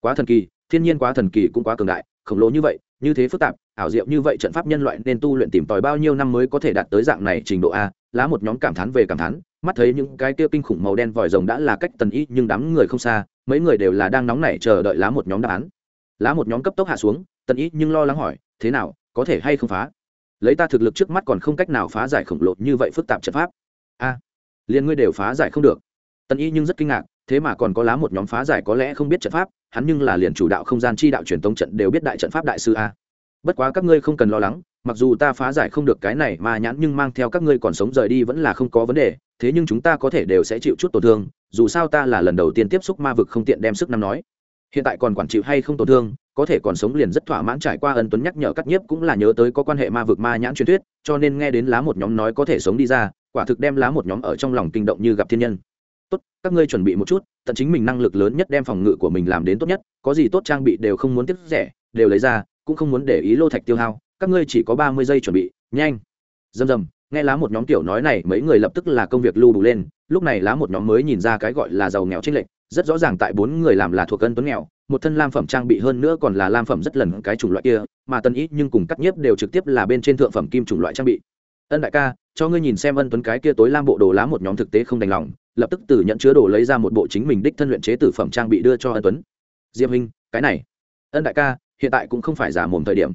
Quá thần kỳ, thiên nhiên quá thần kỳ cũng quá cường đại, khổng lồ như vậy, như thế phức tạp, ảo diệu như vậy trận pháp nhân loại nên tu luyện tìm tòi bao nhiêu năm mới có thể đạt tới dạng này trình độ a? Lá một nhóm cảm thán về cảm thán, mắt thấy những cái tiêu kinh khủng màu đen vòi rồng đã là cách tần ý nhưng đám người không xa mấy người đều là đang nóng nảy chờ đợi lá một nhóm đáp án. Lá một nhóm cấp tốc hạ xuống tần ý nhưng lo lắng hỏi thế nào có thể hay không phá? Lấy ta thực lực trước mắt còn không cách nào phá giải khổng lồ như vậy phức tạp trận pháp. A à, liền ngươi đều phá giải không được. Tần y nhưng rất kinh ngạc thế mà còn có lá một nhóm phá giải có lẽ không biết trận pháp hắn nhưng là liền chủ đạo không gian chi đạo truyền tống trận đều biết đại trận pháp đại sư a. Bất quá các ngươi không cần lo lắng mặc dù ta phá giải không được cái này mà nhãn nhưng mang theo các ngươi còn sống rời đi vẫn là không có vấn đề thế nhưng chúng ta có thể đều sẽ chịu chút tổn thương, dù sao ta là lần đầu tiên tiếp xúc ma vực không tiện đem sức năm nói. Hiện tại còn quản chịu hay không tổn thương, có thể còn sống liền rất thỏa mãn trải qua ân tuấn nhắc nhở cắt nhiếp cũng là nhớ tới có quan hệ ma vực ma nhãn truyền thuyết, cho nên nghe đến lá một nhóm nói có thể sống đi ra, quả thực đem lá một nhóm ở trong lòng kinh động như gặp thiên nhân. Tốt, các ngươi chuẩn bị một chút, tận chính mình năng lực lớn nhất đem phòng ngự của mình làm đến tốt nhất, có gì tốt trang bị đều không muốn tiếp rẻ, đều lấy ra, cũng không muốn để ý lô thạch tiêu hao, các ngươi chỉ có ba mươi giây chuẩn bị, nhanh. Dầm dầm nghe lá một nhóm tiểu nói này, mấy người lập tức là công việc lưu đủ lên. Lúc này lá một nhóm mới nhìn ra cái gọi là giàu nghèo trên lệnh rất rõ ràng tại bốn người làm là thuộc cân tuấn nghèo, một thân lam phẩm trang bị hơn nữa còn là lam phẩm rất lần cái chủng loại kia, mà tân ít nhưng cùng cắt nhiếp đều trực tiếp là bên trên thượng phẩm kim chủng loại trang bị. Ân đại ca, cho ngươi nhìn xem ân tuấn cái kia tối lam bộ đồ lá một nhóm thực tế không đành lòng, lập tức từ nhận chứa đồ lấy ra một bộ chính mình đích thân luyện chế tử phẩm trang bị đưa cho ân tuấn. Diệp hình cái này. Ân đại ca, hiện tại cũng không phải giả mồm thời điểm.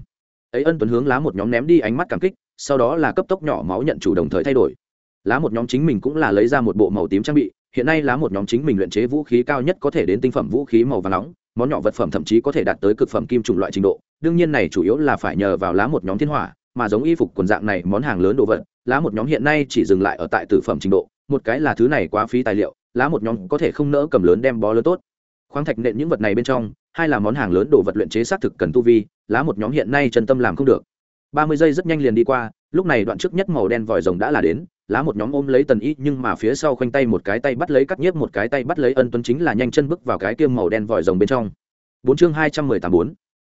Ấy ân tuấn hướng lá một nhóm ném đi ánh mắt cảm kích sau đó là cấp tốc nhỏ máu nhận chủ đồng thời thay đổi. Lá một nhóm chính mình cũng là lấy ra một bộ màu tím trang bị, hiện nay lá một nhóm chính mình luyện chế vũ khí cao nhất có thể đến tinh phẩm vũ khí màu vàng nóng, món nhỏ vật phẩm thậm chí có thể đạt tới cực phẩm kim chủng loại trình độ, đương nhiên này chủ yếu là phải nhờ vào lá một nhóm thiên hỏa, mà giống y phục quần dạng này món hàng lớn đồ vật, lá một nhóm hiện nay chỉ dừng lại ở tại tử phẩm trình độ, một cái là thứ này quá phí tài liệu, lá một nhóm có thể không nỡ cầm lớn đem bó lớn tốt. Khoáng thạch nện những vật này bên trong, hai là món hàng lớn đồ vật luyện chế xác thực cần tu vi, lá một nhóm hiện nay chân tâm làm không được ba mươi giây rất nhanh liền đi qua, lúc này đoạn trước nhất màu đen vòi rồng đã là đến, lá một nhóm ôm lấy tần y, nhưng mà phía sau khoanh tay một cái tay bắt lấy cắt nhiếp, một cái tay bắt lấy ân tuấn chính là nhanh chân bước vào cái kia màu đen vòi rồng bên trong. Bốn chương hai trăm mười tám bốn.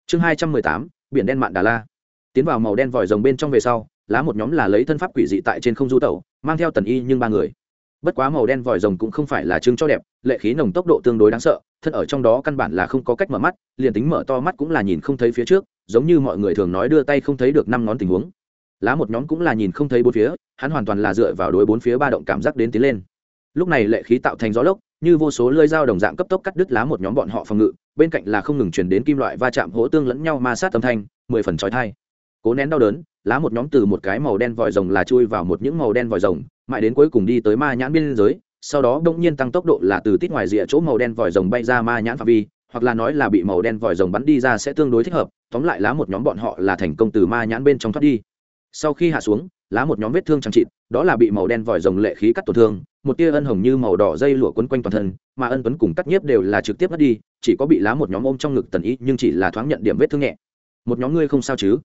Chương hai trăm mười tám, biển đen mạn đà la. Tiến vào màu đen vòi rồng bên trong về sau, lá một nhóm là lấy thân pháp quỷ dị tại trên không du tẩu, mang theo tần y nhưng ba người. Bất quá màu đen vòi rồng cũng không phải là chứng cho đẹp, lệ khí nồng tốc độ tương đối đáng sợ, thân ở trong đó căn bản là không có cách mở mắt, liền tính mở to mắt cũng là nhìn không thấy phía trước giống như mọi người thường nói đưa tay không thấy được năm ngón tình huống. Lá một nhóm cũng là nhìn không thấy bốn phía, hắn hoàn toàn là dựa vào đối bốn phía ba động cảm giác đến tiến lên. Lúc này lệ khí tạo thành gió lốc, như vô số lơi dao đồng dạng cấp tốc cắt đứt lá một nhóm bọn họ phòng ngự, bên cạnh là không ngừng chuyển đến kim loại va chạm hỗ tương lẫn nhau ma sát âm thanh, mười phần trói thai cố nén đau đớn, lá một nhóm từ một cái màu đen vòi rồng là chui vào một những màu đen vòi rồng, mãi đến cuối cùng đi tới ma nhãn biên giới, sau đó đông nhiên tăng tốc độ là từ tít ngoài rìa chỗ màu đen vòi rồng bay ra ma nhãn phạm vi hoặc là nói là bị màu đen vòi rồng bắn đi ra sẽ tương đối thích hợp, tóm lại lá một nhóm bọn họ là thành công từ ma nhãn bên trong thoát đi. Sau khi hạ xuống, lá một nhóm vết thương chẳng trịt đó là bị màu đen vòi rồng lệ khí cắt tổn thương, một tia ân hồng như màu đỏ dây lụa quấn quanh toàn thân, mà ân tuấn cùng cắt nhiếp đều là trực tiếp mất đi, chỉ có bị lá một nhóm ôm trong ngực tần ý, nhưng chỉ là thoáng nhận điểm vết thương nhẹ. Một nhóm ngươi không sao chứ?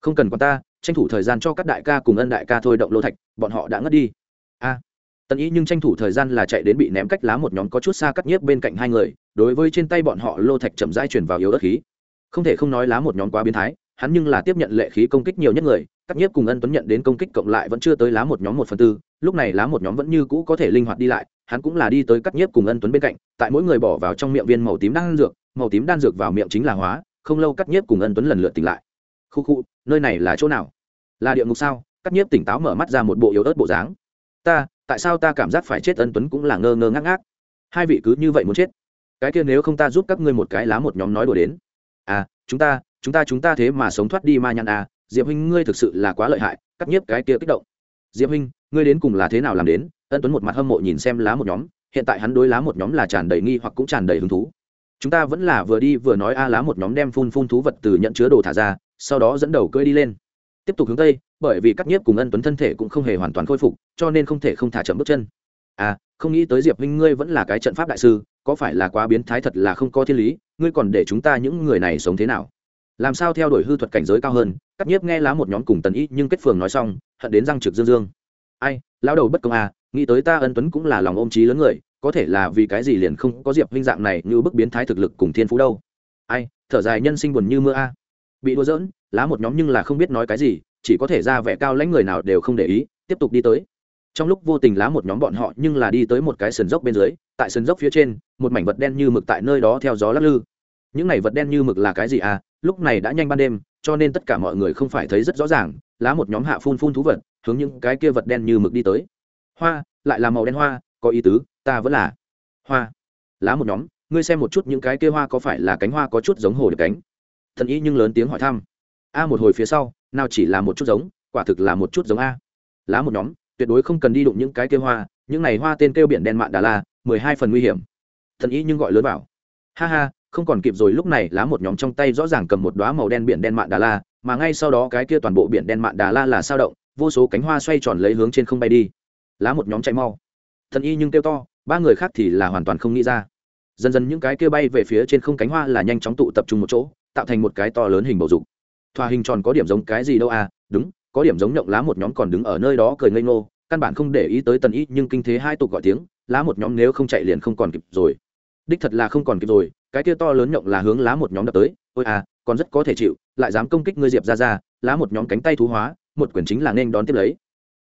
Không cần quan ta, tranh thủ thời gian cho các đại ca cùng ân đại ca thôi động lô thạch, bọn họ đã ngất đi. A tần ý nhưng tranh thủ thời gian là chạy đến bị ném cách lá một nhóm có chút xa cắt nhiếp bên cạnh hai người, đối với trên tay bọn họ lô thạch chậm rãi chuyển vào yếu đất khí. Không thể không nói lá một nhóm quá biến thái, hắn nhưng là tiếp nhận lệ khí công kích nhiều nhất người, cắt nhiếp cùng ân tuấn nhận đến công kích cộng lại vẫn chưa tới lá một nhóm một phần tư, lúc này lá một nhóm vẫn như cũ có thể linh hoạt đi lại, hắn cũng là đi tới cắt nhiếp cùng ân tuấn bên cạnh, tại mỗi người bỏ vào trong miệng viên màu tím đan dược, màu tím đan dược vào miệng chính là hóa, không lâu cắt nhiếp cùng ân tuấn lần lượt tỉnh lại. Khu khu, nơi này là chỗ nào? Là địa ngục sao? Cắt nhiếp tỉnh táo mở mắt ra một bộ yếu ớt bộ dáng ta, tại sao ta cảm giác phải chết ân tuấn cũng là ngơ ngơ ngác ngác? Hai vị cứ như vậy muốn chết. Cái kia nếu không ta giúp các ngươi một cái lá một nhóm nói đùa đến. À chúng ta chúng ta chúng ta thế mà sống thoát đi ma nhăn à diệp huynh ngươi thực sự là quá lợi hại, cắt nhiếp cái kia kích động. Diệp huynh, ngươi đến cùng là thế nào làm đến? Ân tuấn một mặt hâm mộ nhìn xem lá một nhóm, hiện tại hắn đối lá một nhóm là tràn đầy nghi hoặc cũng tràn đầy hứng thú. Chúng ta vẫn là vừa đi vừa nói, a, lá một nhóm đem phun phun thú vật từ nhận chứa đồ thả ra, sau đó dẫn đầu cưỡi đi lên. Tiếp tục hướng tây bởi vì cắt nhiếp cùng ân tuấn thân thể cũng không hề hoàn toàn khôi phục, cho nên không thể không thả chậm bước chân. À không nghĩ tới diệp huynh ngươi vẫn là cái trận pháp đại sư, có phải là quá biến thái thật là không có thiên lý, ngươi còn để chúng ta những người này sống thế nào? Làm sao theo đuổi hư thuật cảnh giới cao hơn, cắt nhiếp nghe lá một nhóm cùng tần ý nhưng kết phường nói xong, hận đến răng trực dương dương. Ai lao đầu bất công à nghĩ tới ta ân tuấn cũng là lòng ôm trí lớn người, có thể là vì cái gì liền không có diệp huynh dạng này như bức biến thái thực lực cùng thiên phú đâu. Ai, thở dài nhân sinh buồn như mưa a bị đua dỡn lá một nhóm nhưng là không biết nói cái gì chỉ có thể ra vẻ cao lãnh người nào đều không để ý, tiếp tục đi tới. Trong lúc vô tình lá một nhóm bọn họ nhưng là đi tới một cái sườn dốc bên dưới, tại sườn dốc phía trên, một mảnh vật đen như mực tại nơi đó theo gió lắc lư. Những này vật đen như mực là cái gì à? Lúc này đã nhanh ban đêm, cho nên tất cả mọi người không phải thấy rất rõ ràng, lá một nhóm hạ phun phun thú vật, hướng những cái kia vật đen như mực đi tới. Hoa, lại là màu đen hoa, có ý tứ, ta vẫn là hoa. Lá một nhóm, ngươi xem một chút những cái kia hoa có phải là cánh hoa có chút giống hồ được cánh? Thần ý nhưng lớn tiếng hỏi thăm. A một hồi phía sau nào chỉ là một chút giống, quả thực là một chút giống a. Lá một nhóm, tuyệt đối không cần đi đụng những cái kia hoa, những này hoa tên kêu biển đen mạn đà la, mười hai phần nguy hiểm. Thần ý nhưng gọi lớn bảo ha ha, không còn kịp rồi, lúc này lá một nhóm trong tay rõ ràng cầm một đoá màu đen biển đen mạn đà la, mà ngay sau đó cái kia toàn bộ biển đen mạn đà la là sao động, vô số cánh hoa xoay tròn lấy hướng trên không bay đi. Lá một nhóm chạy mau. Thần y nhưng kêu to, ba người khác thì là hoàn toàn không nghĩ ra. Dần dần những cái kia bay về phía trên không cánh hoa là nhanh chóng tụ tập trung một chỗ, tạo thành một cái to lớn hình bầu dục thoa hình tròn có điểm giống cái gì đâu à đúng, có điểm giống nhộng lá một nhóm còn đứng ở nơi đó cười ngây ngô, căn bản không để ý tới tần y, nhưng kinh thế hai tục gọi tiếng, lá một nhóm nếu không chạy liền không còn kịp rồi. Đích thật là không còn kịp rồi, cái kia to lớn nhộng là hướng lá một nhóm đập tới, ôi à còn rất có thể chịu, lại dám công kích ngươi diệp ra ra, lá một nhóm cánh tay thú hóa, một quyển chính là nên đón tiếp lấy.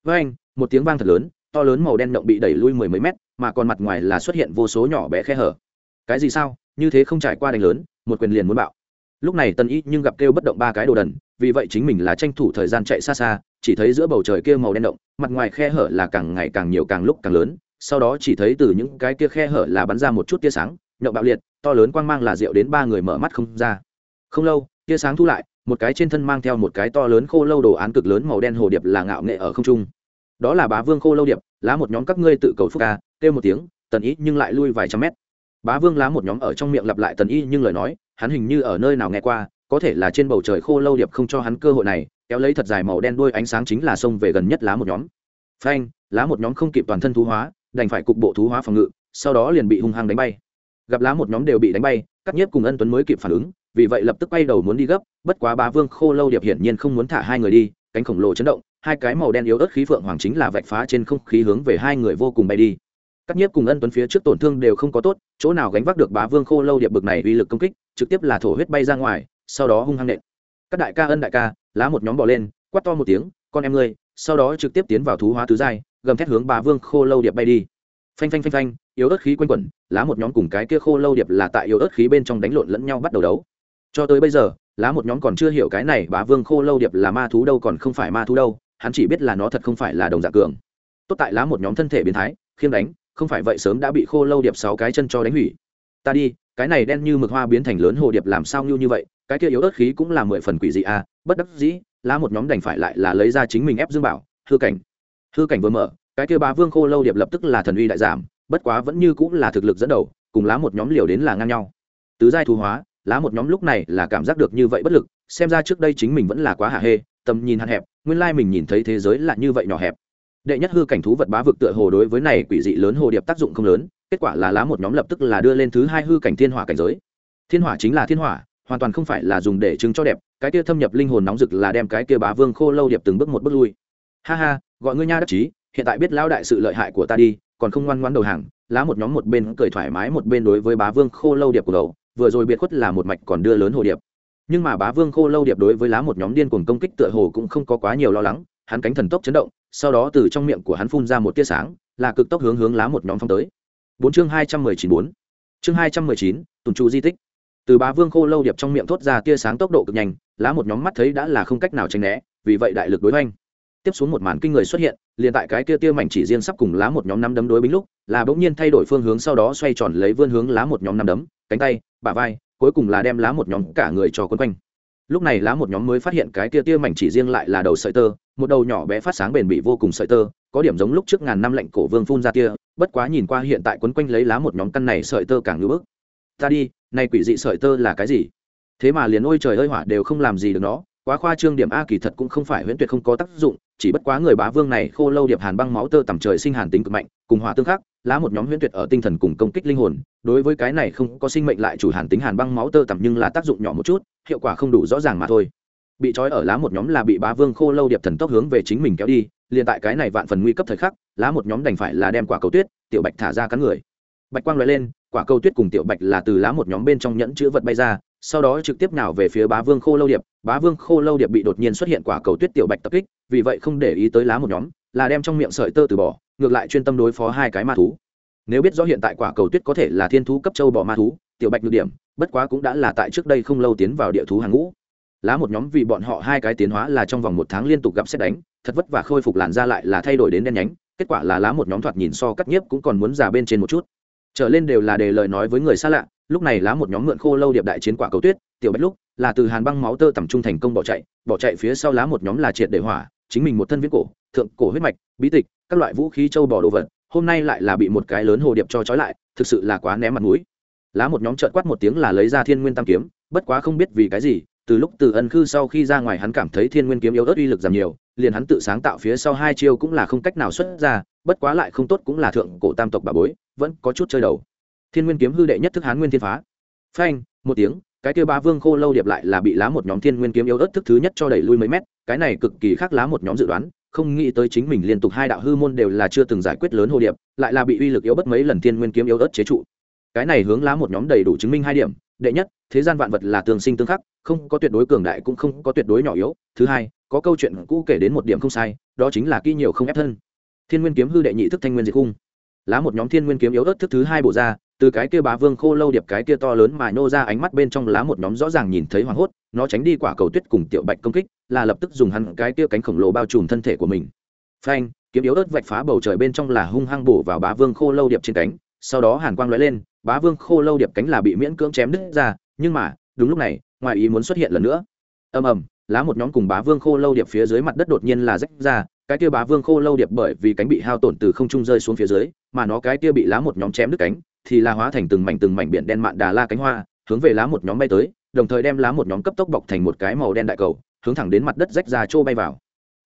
Với anh, một tiếng vang thật lớn, to lớn màu đen nhộng bị đẩy lui mười mấy mét, mà còn mặt ngoài là xuất hiện vô số nhỏ bé khe hở. Cái gì sao? Như thế không trải qua đánh lớn, một quyền liền muốn bạo lúc này tần y nhưng gặp kêu bất động ba cái đồ đần, vì vậy chính mình là tranh thủ thời gian chạy xa xa, chỉ thấy giữa bầu trời kia màu đen động, mặt ngoài khe hở là càng ngày càng nhiều càng lúc càng lớn, sau đó chỉ thấy từ những cái kia khe hở là bắn ra một chút tia sáng nhậu bạo liệt, to lớn quang mang là rượu đến ba người mở mắt không ra. Không lâu, tia sáng thu lại, một cái trên thân mang theo một cái to lớn khô lâu đồ án cực lớn màu đen hồ điệp là ngạo nghệ ở không trung. Đó là bá vương khô lâu điệp, lá một nhóm các ngươi tự cầu phúc ca, kêu một tiếng, tần ý nhưng lại lui vài trăm mét. Bá vương lá một nhóm ở trong miệng lặp lại tần y nhưng lời nói hắn hình như ở nơi nào nghe qua, có thể là trên bầu trời khô lâu điệp không cho hắn cơ hội này, kéo lấy thật dài màu đen đuôi ánh sáng chính là xông về gần nhất lá một nhóm. Phanh, lá một nhóm không kịp toàn thân thú hóa, đành phải cục bộ thú hóa phòng ngự, sau đó liền bị hung hăng đánh bay. Gặp lá một nhóm đều bị đánh bay cắt nhiếp cùng ân tuấn mới kịp phản ứng, vì vậy lập tức bay đầu muốn đi gấp, bất quá bá vương khô lâu điệp hiển nhiên không muốn thả hai người đi, cánh khổng lồ chấn động, hai cái màu đen yếu ớt khí phượng hoàng chính là vạch phá trên không khí hướng về hai người vô cùng bay đi cắt nhiếp cùng ân tuấn phía trước tổn thương đều không có tốt, chỗ nào gánh vác được bá vương khô lâu điệp bực này uy lực công kích, trực tiếp là thổ huyết bay ra ngoài, sau đó hung hăng nện. Các đại ca ân đại ca, lá một nhóm bỏ lên, quát to một tiếng, con em ngươi! Sau đó trực tiếp tiến vào thú hóa tứ giai, gầm thét hướng bá vương khô lâu điệp bay đi. Phanh phanh phanh phanh, yếu ớt khí quanh quẩn, lá một nhóm cùng cái kia khô lâu điệp là tại yếu ớt khí bên trong đánh lộn lẫn nhau bắt đầu đấu. Cho tới bây giờ, lá một nhóm còn chưa hiểu cái này bá vương khô lâu điệp là ma thú đâu còn không phải ma thú đâu, hắn chỉ biết là nó thật không phải là đồng dạng cường. Tốt tại lá một nhóm thân thể biến thái khiêm đánh không phải vậy sớm đã bị khô lâu điệp sáu cái chân cho đánh hủy. Ta đi, cái này đen như mực hoa biến thành lớn hồ điệp làm sao như như vậy, cái kia yếu ớt khí cũng là mười phần quỷ dị à bất đắc dĩ, lá một nhóm đành phải lại là lấy ra chính mình ép dương bảo, hư cảnh hư cảnh vừa mở, cái kia ba vương khô lâu điệp lập tức là thần uy đại giảm, bất quá vẫn như cũng là thực lực dẫn đầu, cùng lá một nhóm liều đến là ngang nhau. Tứ giai thu hóa, lá một nhóm lúc này là cảm giác được như vậy bất lực, xem ra trước đây chính mình vẫn là quá hạ hê, tầm nhìn hạn hẹp, nguyên lai mình nhìn thấy thế giới là như vậy nhỏ hẹp đệ nhất hư cảnh thú vật bá vực tựa hồ đối với này quỷ dị lớn hồ điệp tác dụng không lớn, kết quả là lá một nhóm lập tức là đưa lên thứ hai hư cảnh thiên hỏa cảnh giới. Thiên hỏa chính là thiên hỏa, hoàn toàn không phải là dùng để chứng cho đẹp, cái kia thâm nhập linh hồn nóng rực là đem cái kia bá vương khô lâu điệp từng bước một bước lui. Ha ha, gọi ngươi nha đắc chí, hiện tại biết lao đại sự lợi hại của ta đi, còn không ngoan ngoãn đầu hàng, lá một nhóm một bên cười thoải mái một bên đối với bá vương khô lâu điệp của đầu vừa rồi biệt khuất là một mạch còn đưa lớn hồ điệp. Nhưng mà bá vương khô lâu điệp đối với lá một nhóm điên cuồng công kích tựa hồ cũng không có quá nhiều lo lắng, hắn cánh thần tốc chấn động sau đó từ trong miệng của hắn phun ra một tia sáng, là cực tốc hướng hướng lá một nhóm phong tới. Bốn chương hai trăm mười chín bốn. Chương hai trăm mười chín tùn trụ di tích. Từ bá vương khô lâu điệp trong miệng thốt ra tia sáng tốc độ cực nhanh, lá một nhóm mắt thấy đã là không cách nào tránh né, vì vậy đại lực đối oanh tiếp xuống một màn kinh người xuất hiện, liền tại cái kia tia mảnh chỉ riêng sắp cùng lá một nhóm năm đấm đối bính lúc, là bỗng nhiên thay đổi phương hướng sau đó xoay tròn lấy vươn hướng lá một nhóm năm đấm, cánh tay, bả vai, cuối cùng là đem lá một nhóm cả người cho quấn quanh. Lúc này lá một nhóm mới phát hiện cái tia tia mảnh chỉ riêng lại là đầu sợi tơ một đầu nhỏ bé phát sáng bền bỉ vô cùng sợi tơ, có điểm giống lúc trước ngàn năm lệnh cổ vương phun ra tia, bất quá nhìn qua hiện tại quấn quanh lấy lá một nhóm căn này sợi tơ càng ngưỡng bức. Ta đi, này quỷ dị sợi tơ là cái gì? Thế mà liền ôi trời ơi hỏa đều không làm gì được nó, quá khoa trương điểm a kỳ thật cũng không phải huyễn tuyệt không có tác dụng, chỉ bất quá người bá vương này khô lâu điệp hàn băng máu tơ tầm trời sinh hàn tính cực mạnh, cùng hỏa tương khắc, lá một nhóm huyễn tuyệt ở tinh thần cùng công kích linh hồn, đối với cái này không có sinh mệnh lại chủ hàn tính hàn băng máu tơ tầm nhưng là tác dụng nhỏ một chút, hiệu quả không đủ rõ ràng mà thôi bị trói ở lá một nhóm là bị bá vương khô lâu điệp thần tốc hướng về chính mình kéo đi, liền tại cái này vạn phần nguy cấp thời khắc, lá một nhóm đành phải là đem quả cầu tuyết, tiểu bạch thả ra cắn người. Bạch quang loại lên, quả cầu tuyết cùng tiểu bạch là từ lá một nhóm bên trong nhẫn chữ vật bay ra, sau đó trực tiếp nào về phía bá vương khô lâu điệp, bá vương khô lâu điệp bị đột nhiên xuất hiện quả cầu tuyết tiểu bạch tập kích, vì vậy không để ý tới lá một nhóm, là đem trong miệng sợi tơ từ bỏ, ngược lại chuyên tâm đối phó hai cái ma thú. Nếu biết rõ hiện tại quả cầu tuyết có thể là thiên thú cấp châu bỏ ma thú, tiểu bạch nhược điểm, bất quá cũng đã là tại trước đây không lâu tiến vào địa thú hàng ngũ lá một nhóm vì bọn họ hai cái tiến hóa là trong vòng một tháng liên tục gặp xét đánh, thật vất và khôi phục làn da lại là thay đổi đến đen nhánh, kết quả là lá một nhóm thoạt nhìn so cắt nhiếp cũng còn muốn già bên trên một chút. Trở lên đều là đề lời nói với người xa lạ, lúc này lá một nhóm mượn khô lâu điệp đại chiến quả cầu tuyết, tiểu bách lúc, là từ hàn băng máu tơ tầm trung thành công bỏ chạy bỏ chạy phía sau lá một nhóm là triệt để hỏa, chính mình một thân viết cổ, thượng cổ huyết mạch, bí tịch, các loại vũ khí châu bò đồ vật, hôm nay lại là bị một cái lớn hồ điệp cho trói lại, thực sự là quá ném mặt mũi. Lá một nhóm trợn quát một tiếng là lấy ra thiên nguyên tam kiếm, bất quá không biết vì cái gì từ lúc từ ân khư sau khi ra ngoài hắn cảm thấy thiên nguyên kiếm yếu ớt uy lực giảm nhiều, liền hắn tự sáng tạo phía sau hai chiêu cũng là không cách nào xuất ra, bất quá lại không tốt cũng là thượng cổ tam tộc bà bối, vẫn có chút chơi đầu. Thiên nguyên kiếm hư đệ nhất thức hán nguyên thiên phá. Phanh, một tiếng, cái kia ba vương khô lâu điệp lại là bị lá một nhóm thiên nguyên kiếm yếu ớt thức thứ nhất cho đẩy lui mấy mét, cái này cực kỳ khác lá một nhóm dự đoán, không nghĩ tới chính mình liên tục hai đạo hư môn đều là chưa từng giải quyết lớn hồ điệp, lại là bị uy lực yếu bất mấy lần thiên nguyên kiếm yếu ớt chế trụ. Cái này hướng lá một nhóm đầy đủ chứng minh hai điểm đệ nhất, thế gian vạn vật là tương sinh tương khắc, không có tuyệt đối cường đại cũng không có tuyệt đối nhỏ yếu. Thứ hai, có câu chuyện cũ kể đến một điểm không sai, đó chính là kỹ nhiều không ép thân. Thiên nguyên kiếm hư đệ nhị thức thanh nguyên diệt cung lá một nhóm thiên nguyên kiếm yếu ớt thức thứ hai bổ ra, từ cái kia bá vương khô lâu điệp cái kia to lớn mà nhô ra ánh mắt bên trong lá một nhóm rõ ràng nhìn thấy hoảng hốt, nó tránh đi quả cầu tuyết cùng tiểu bạch công kích, là lập tức dùng hẳn cái kia cánh khổng lồ bao trùm thân thể của mình. Phanh, kiếm yếu ớt vạch phá bầu trời bên trong là hung hăng bổ vào bá vương khô lâu điệp trên cánh, sau đó hàn quang lóe lên bá vương khô lâu điệp cánh là bị miễn cưỡng chém đứt ra, nhưng mà, đúng lúc này, ngoài ý muốn xuất hiện lần nữa. Ầm ầm, lá một nhóm cùng bá vương khô lâu điệp phía dưới mặt đất đột nhiên là rách ra, cái kia bá vương khô lâu điệp bởi vì cánh bị hao tổn từ không trung rơi xuống phía dưới, mà nó cái kia bị lá một nhóm chém đứt cánh, thì là hóa thành từng mảnh từng mảnh biển đen mạn đà la cánh hoa, hướng về lá một nhóm bay tới, đồng thời đem lá một nhóm cấp tốc bọc thành một cái màu đen đại cầu, hướng thẳng đến mặt đất rách ra trô bay vào.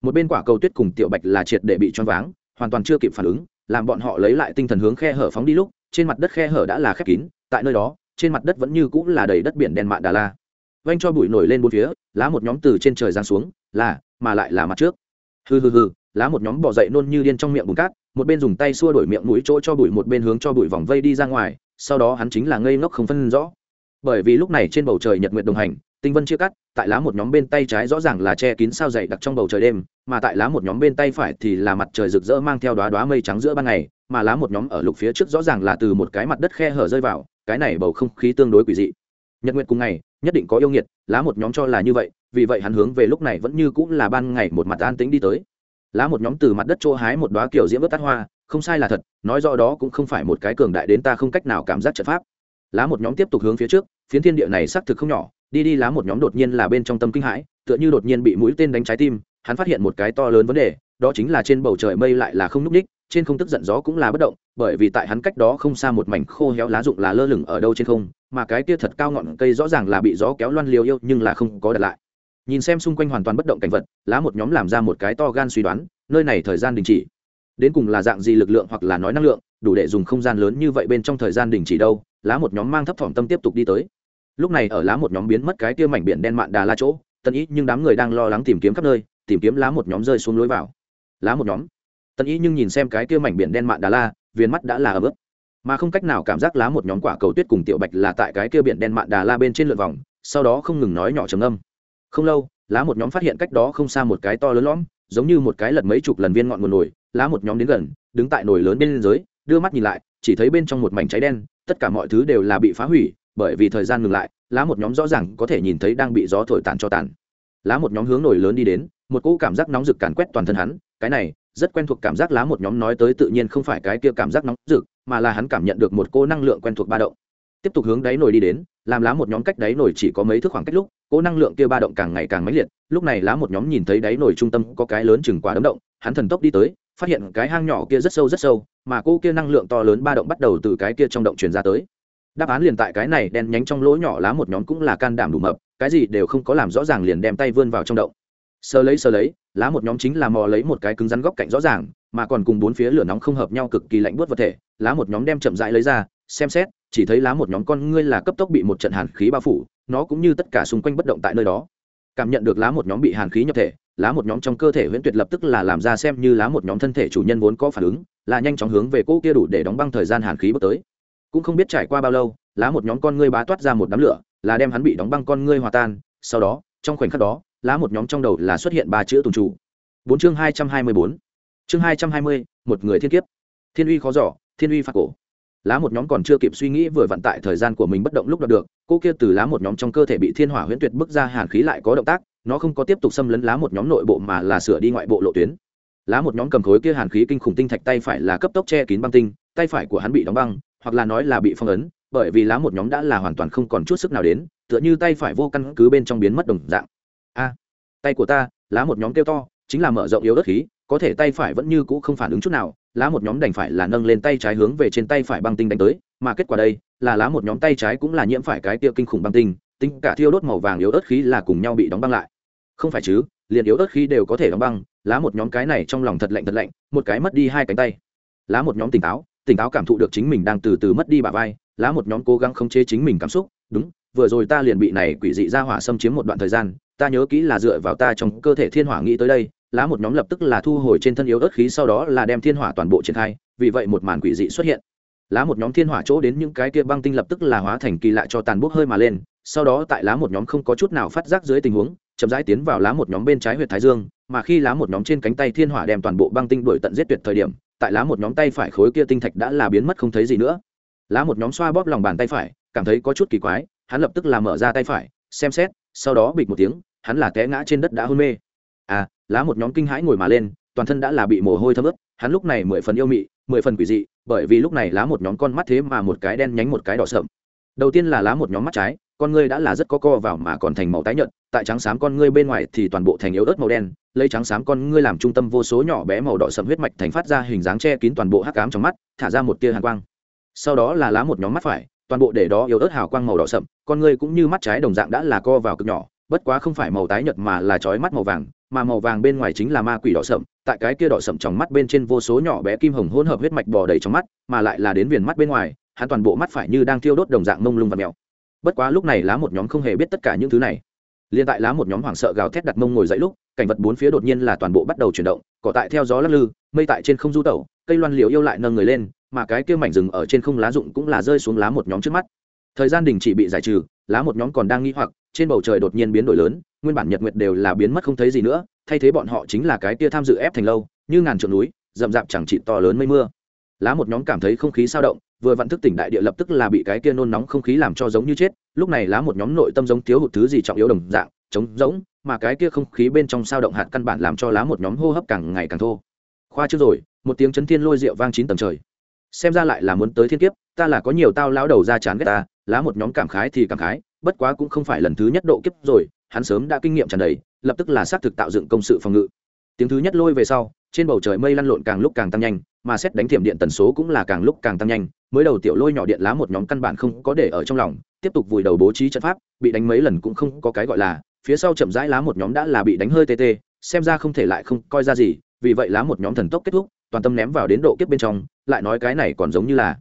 Một bên quả cầu tuyết cùng tiểu bạch là triệt để bị choáng váng, hoàn toàn chưa kịp phản ứng, làm bọn họ lấy lại tinh thần hướng khe hở phóng đi lúc trên mặt đất khe hở đã là khép kín, tại nơi đó, trên mặt đất vẫn như cũng là đầy đất biển đen mạ đà la. Vanh cho bụi nổi lên bốn phía, lá một nhóm từ trên trời giáng xuống, là, mà lại là mặt trước. Hừ hừ hừ, lá một nhóm bỏ dậy nôn như điên trong miệng bùn cát, một bên dùng tay xua đổi miệng mũi chỗ cho bụi, một bên hướng cho bụi vòng vây đi ra ngoài, sau đó hắn chính là ngây ngốc không phân rõ. Bởi vì lúc này trên bầu trời nhật nguyệt đồng hành, tinh vân chia cắt, tại lá một nhóm bên tay trái rõ ràng là che kín sao dày đặc trong bầu trời đêm, mà tại lá một nhóm bên tay phải thì là mặt trời rực rỡ mang theo đoá đoá mây trắng giữa ban ngày mà lá một nhóm ở lục phía trước rõ ràng là từ một cái mặt đất khe hở rơi vào, cái này bầu không khí tương đối quỷ dị. Nhật nguyệt cùng ngày, nhất định có yêu nghiệt, lá một nhóm cho là như vậy, vì vậy hắn hướng về lúc này vẫn như cũng là ban ngày một mặt an tĩnh đi tới. Lá một nhóm từ mặt đất chỗ hái một đoá kiểu diễm vớt tát hoa, không sai là thật, nói rõ đó cũng không phải một cái cường đại đến ta không cách nào cảm giác trận pháp. Lá một nhóm tiếp tục hướng phía trước, phiến thiên địa này xác thực không nhỏ, đi đi lá một nhóm đột nhiên là bên trong tâm kinh hãi, tựa như đột nhiên bị mũi tên đánh trái tim, hắn phát hiện một cái to lớn vấn đề, đó chính là trên bầu trời mây lại là không n ú c ních trên không tức giận gió cũng là bất động, bởi vì tại hắn cách đó không xa một mảnh khô héo lá rụng là lơ lửng ở đâu trên không, mà cái kia thật cao ngọn cây rõ ràng là bị gió kéo loan liều yêu nhưng là không có đặt lại. Nhìn xem xung quanh hoàn toàn bất động cảnh vật, lá một nhóm làm ra một cái to gan suy đoán, nơi này thời gian đình chỉ. Đến cùng là dạng gì lực lượng hoặc là nói năng lượng, đủ để dùng không gian lớn như vậy bên trong thời gian đình chỉ đâu, lá một nhóm mang thấp thỏm tâm tiếp tục đi tới. Lúc này ở lá một nhóm biến mất cái kia mảnh biển đen mạn đà la chỗ, tân ý nhưng đám người đang lo lắng tìm kiếm khắp nơi, tìm kiếm lá một nhóm rơi xuống lối vào. Lá một nhóm tân ý nhưng nhìn xem cái kia mảnh biển đen mạn đà la viên mắt đã là ấm ức mà không cách nào cảm giác lá một nhóm quả cầu tuyết cùng tiểu bạch là tại cái kia biển đen mạn đà la bên trên lượt vòng, sau đó không ngừng nói nhỏ trầm âm không lâu, lá một nhóm phát hiện cách đó không xa một cái to lớn lõm, giống như một cái lật mấy chục lần viên ngọn nguồn nổi lá một nhóm đến gần, đứng tại nồi lớn bên dưới, đưa mắt nhìn lại, chỉ thấy bên trong một mảnh cháy đen, tất cả mọi thứ đều là bị phá hủy, bởi vì thời gian ngừng lại, lá một nhóm rõ ràng có thể nhìn thấy đang bị gió thổi tàn cho tàn. Lá một nhóm hướng nổi lớn đi đến, một cỗ cảm giác nóng rực càn quét toàn thân hắn, cái này rất quen thuộc cảm giác lá một nhóm nói tới tự nhiên không phải cái kia cảm giác nóng rực, mà là hắn cảm nhận được một cô năng lượng quen thuộc ba động. Tiếp tục hướng đáy nổi đi đến, làm lá một nhóm cách đáy nổi chỉ có mấy thước khoảng cách lúc, cô năng lượng kia ba động càng ngày càng mãnh liệt, lúc này lá một nhóm nhìn thấy đáy nổi trung tâm có cái lớn chừng quả đấm động, hắn thần tốc đi tới, phát hiện cái hang nhỏ kia rất sâu rất sâu, mà cô kia năng lượng to lớn ba động bắt đầu từ cái kia trong động truyền ra tới. Đáp án liền tại cái này đen nhánh trong lỗ nhỏ lá một nhóm cũng là can đảm đủ mập, cái gì đều không có làm rõ ràng liền đem tay vươn vào trong động. Sơ lấy sơ lấy lá một nhóm chính là mò lấy một cái cứng rắn góc cạnh rõ ràng, mà còn cùng bốn phía lửa nóng không hợp nhau cực kỳ lạnh buốt vật thể, lá một nhóm đem chậm rãi lấy ra, xem xét, chỉ thấy lá một nhóm con ngươi là cấp tốc bị một trận hàn khí bao phủ, nó cũng như tất cả xung quanh bất động tại nơi đó. Cảm nhận được lá một nhóm bị hàn khí nhập thể, lá một nhóm trong cơ thể huyễn tuyệt lập tức là làm ra xem như lá một nhóm thân thể chủ nhân vốn có phản ứng, là nhanh chóng hướng về cỗ kia đủ để đóng băng thời gian hàn khí bước tới. Cũng không biết trải qua bao lâu, lá một nhóm con ngươi bá toát ra một đám lửa, là đem hắn bị đóng băng con ngươi hòa tan, sau đó, trong khoảnh khắc đó lá một nhóm trong đầu là xuất hiện ba chữ tùng chủ. Bốn chương hai trăm hai mươi bốn. Chương hai trăm hai mươi, một người thiên kiếp. Thiên uy khó giỏ thiên uy phạt cổ. Lá một nhóm còn chưa kịp suy nghĩ vừa vặn tại thời gian của mình bất động lúc đoạt được, cô kia từ lá một nhóm trong cơ thể bị thiên hỏa huyễn tuyệt bức ra hàn khí lại có động tác, nó không có tiếp tục xâm lấn lá một nhóm nội bộ mà là sửa đi ngoại bộ lộ tuyến. Lá một nhóm cầm khối kia hàn khí kinh khủng tinh thạch tay phải là cấp tốc che kín băng tinh, tay phải của hắn bị đóng băng, hoặc là nói là bị phong ấn, bởi vì lá một nhóm đã là hoàn toàn không còn chút sức nào đến, tựa như tay phải vô căn cứ bên trong biến mất đồng dạng a tay của ta, lá một nhóm kêu to, chính là mở rộng yếu đất khí, có thể tay phải vẫn như cũ không phản ứng chút nào, lá một nhóm đành phải là nâng lên tay trái hướng về trên tay phải băng tinh đánh tới, mà kết quả đây, là lá một nhóm tay trái cũng là nhiễm phải cái tiêu kinh khủng băng tinh, tính cả thiêu đốt màu vàng yếu ớt khí là cùng nhau bị đóng băng lại. Không phải chứ, liền yếu ớt khí đều có thể đóng băng, lá một nhóm cái này trong lòng thật lạnh thật lạnh, một cái mất đi hai cánh tay. Lá một nhóm tỉnh táo tỉnh táo cảm thụ được chính mình đang từ từ mất đi bà vai, lá một nhóm cố gắng khống chế chính mình cảm xúc, đúng, vừa rồi ta liền bị này quỷ dị ra hỏa xâm chiếm một đoạn thời gian ta nhớ kỹ là dựa vào ta trong cơ thể thiên hỏa nghĩ tới đây, lá một nhóm lập tức là thu hồi trên thân yếu ớt khí sau đó là đem thiên hỏa toàn bộ triển khai, vì vậy một màn quỷ dị xuất hiện. Lá một nhóm thiên hỏa chỗ đến những cái kia băng tinh lập tức là hóa thành kỳ lạ cho tàn bốc hơi mà lên, sau đó tại lá một nhóm không có chút nào phát giác dưới tình huống, chậm rãi tiến vào lá một nhóm bên trái huyệt thái dương, mà khi lá một nhóm trên cánh tay thiên hỏa đem toàn bộ băng tinh đuổi tận giết tuyệt thời điểm, tại lá một nhóm tay phải khối kia tinh thạch đã là biến mất không thấy gì nữa. Lá một nhóm xoa bóp lòng bàn tay phải, cảm thấy có chút kỳ quái, hắn lập tức là mở ra tay phải, xem xét, sau đó bịch một tiếng hắn là té ngã trên đất đã hôn mê. À lá một nhóm kinh hãi ngồi mà lên, toàn thân đã là bị mồ hôi thấm ướt. Hắn lúc này mười phần yêu mị, mười phần quỷ dị, bởi vì lúc này lá một nhóm con mắt thế mà một cái đen nhánh một cái đỏ sậm. Đầu tiên là lá một nhóm mắt trái, con ngươi đã là rất có co vào mà còn thành màu tái nhợt, tại trắng xám con ngươi bên ngoài thì toàn bộ thành yếu ớt màu đen, lấy trắng xám con ngươi làm trung tâm vô số nhỏ bé màu đỏ sậm huyết mạch thành phát ra hình dáng che kín toàn bộ hắc ám trong mắt, thả ra một tia hàn quang. Sau đó là lá một nhóm mắt phải, toàn bộ để đó yếu ớt hào quang màu đỏ sậm, con ngươi cũng như mắt trái đồng dạng đã là co vào cực nhỏ bất quá không phải màu tái nhợt mà là chói mắt màu vàng, mà màu vàng bên ngoài chính là ma quỷ đỏ sậm, tại cái kia đỏ sậm trong mắt bên trên vô số nhỏ bé kim hồng hỗn hợp huyết mạch bò đầy trong mắt, mà lại là đến viền mắt bên ngoài, hắn toàn bộ mắt phải như đang thiêu đốt đồng dạng mông lung và mèo. Bất quá lúc này lá một nhóm không hề biết tất cả những thứ này. Liên tại lá một nhóm hoảng sợ gào thét đặt mông ngồi dậy lúc, cảnh vật bốn phía đột nhiên là toàn bộ bắt đầu chuyển động, cỏ tại theo gió lắc lư, mây tại trên không du tẩu, cây loan liều yêu lại nâng người lên, mà cái kia mảnh rừng ở trên không lá rụng cũng là rơi xuống lá một nhóm trước mắt. Thời gian đình chỉ bị giải trừ, lá một nhóm còn đang nghi hoặc trên bầu trời đột nhiên biến đổi lớn, nguyên bản nhật nguyệt đều là biến mất không thấy gì nữa, thay thế bọn họ chính là cái kia tham dự ép thành lâu, như ngàn trượng núi, rậm rạp chẳng trị to lớn mây mưa. Lá một nhóm cảm thấy không khí sao động, vừa vặn thức tỉnh đại địa lập tức là bị cái kia nôn nóng không khí làm cho giống như chết, lúc này lá một nhóm nội tâm giống thiếu hụt thứ gì trọng yếu đồng dạng, trống rỗng, mà cái kia không khí bên trong sao động hạt căn bản làm cho lá một nhóm hô hấp càng ngày càng thô. Khoa chưa rồi, một tiếng chấn thiên lôi rượu vang chín tầng trời. Xem ra lại là muốn tới thiên kiếp, ta là có nhiều tao lão đầu ra chán ghét ta, lá một nhóm cảm khái thì cảm khái bất quá cũng không phải lần thứ nhất độ kiếp rồi, hắn sớm đã kinh nghiệm tràn đầy, lập tức là xác thực tạo dựng công sự phòng ngự. Tiếng thứ nhất lôi về sau, trên bầu trời mây lăn lộn càng lúc càng tăng nhanh, mà xét đánh thiểm điện tần số cũng là càng lúc càng tăng nhanh, mới đầu tiểu lôi nhỏ điện lá một nhóm căn bản không có để ở trong lòng, tiếp tục vùi đầu bố trí trận pháp, bị đánh mấy lần cũng không có cái gọi là, phía sau chậm rãi lá một nhóm đã là bị đánh hơi tê tê, xem ra không thể lại không coi ra gì, vì vậy lá một nhóm thần tốc kết thúc, toàn tâm ném vào đến độ kiếp bên trong, lại nói cái này còn giống như là,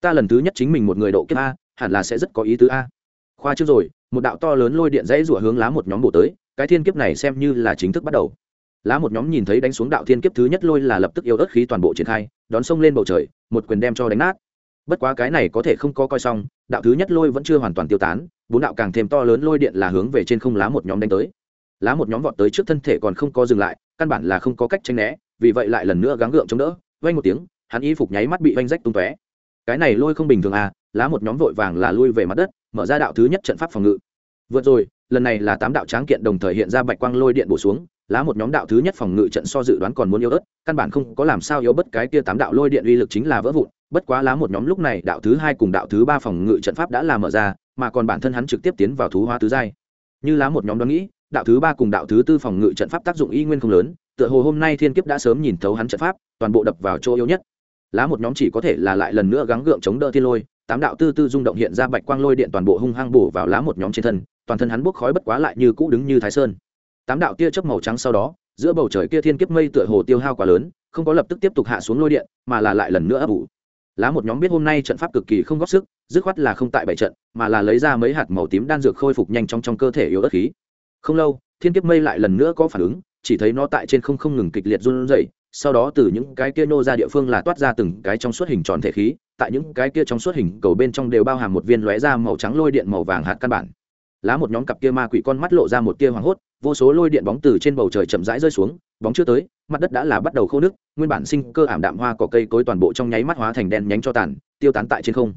ta lần thứ nhất chính mình một người độ kiếp a, hẳn là sẽ rất có ý tứ a khoa trước rồi, một đạo to lớn lôi điện dãy rủa hướng lá một nhóm bổ tới, cái thiên kiếp này xem như là chính thức bắt đầu. Lá một nhóm nhìn thấy đánh xuống đạo thiên kiếp thứ nhất lôi là lập tức yêu ớt khí toàn bộ triển khai, đón sông lên bầu trời, một quyền đem cho đánh nát. Bất quá cái này có thể không có coi xong, đạo thứ nhất lôi vẫn chưa hoàn toàn tiêu tán, bốn đạo càng thêm to lớn lôi điện là hướng về trên không lá một nhóm đánh tới. Lá một nhóm vọt tới trước thân thể còn không có dừng lại, căn bản là không có cách tranh né, vì vậy lại lần nữa gắng gượng chống đỡ vay một tiếng, hắn y phục nháy mắt bị vanh rách tung tóe cái này lôi không bình thường à lá một nhóm vội vàng là lui về mặt đất, mở ra đạo thứ nhất trận pháp phòng ngự. Vượt rồi, lần này là tám đạo tráng kiện đồng thời hiện ra bạch quang lôi điện bổ xuống, lá một nhóm đạo thứ nhất phòng ngự trận so dự đoán còn muốn yếu ớt, căn bản không có làm sao yếu bất cái kia tám đạo lôi điện uy lực chính là vỡ vụn, bất quá lá một nhóm lúc này đạo thứ hai cùng đạo thứ ba phòng ngự trận pháp đã làm mở ra, mà còn bản thân hắn trực tiếp tiến vào thú hóa tứ giai. Như lá một nhóm đoán nghĩ, đạo thứ ba cùng đạo thứ tư phòng ngự trận pháp tác dụng y nguyên không lớn, tựa hồ hôm nay thiên kiếp đã sớm nhìn thấu hắn trận pháp, toàn bộ đập vào chỗ yếu nhất lá một nhóm chỉ có thể là lại lần nữa gắng gượng chống đỡ thiên lôi, tám đạo tư tư rung động hiện ra bạch quang lôi điện toàn bộ hung hăng bổ vào lá một nhóm trên thân, toàn thân hắn bốc khói bất quá lại như cũ đứng như thái sơn. Tám đạo tia chớp màu trắng sau đó, giữa bầu trời kia thiên kiếp mây tựa hồ tiêu hao quá lớn, không có lập tức tiếp tục hạ xuống lôi điện, mà là lại lần nữa ấp ủ. Lá một nhóm biết hôm nay trận pháp cực kỳ không góp sức, dứt khoát là không tại bảy trận, mà là lấy ra mấy hạt màu tím đan dược khôi phục nhanh trong trong cơ thể yếu ớt khí. Không lâu, thiên kiếp mây lại lần nữa có phản ứng chỉ thấy nó tại trên không không ngừng kịch liệt run rẩy, sau đó từ những cái kia nô ra địa phương là toát ra từng cái trong suốt hình tròn thể khí, tại những cái kia trong suốt hình cầu bên trong đều bao hàm một viên lóe ra màu trắng lôi điện màu vàng hạt căn bản. Lá một nhóm cặp kia ma quỷ con mắt lộ ra một tia hoảng hốt, vô số lôi điện bóng từ trên bầu trời chậm rãi rơi xuống, bóng chưa tới, mặt đất đã là bắt đầu khô nước, nguyên bản sinh cơ ảm đạm hoa cỏ cây cối toàn bộ trong nháy mắt hóa thành đen nhánh cho tàn, tiêu tán tại trên không.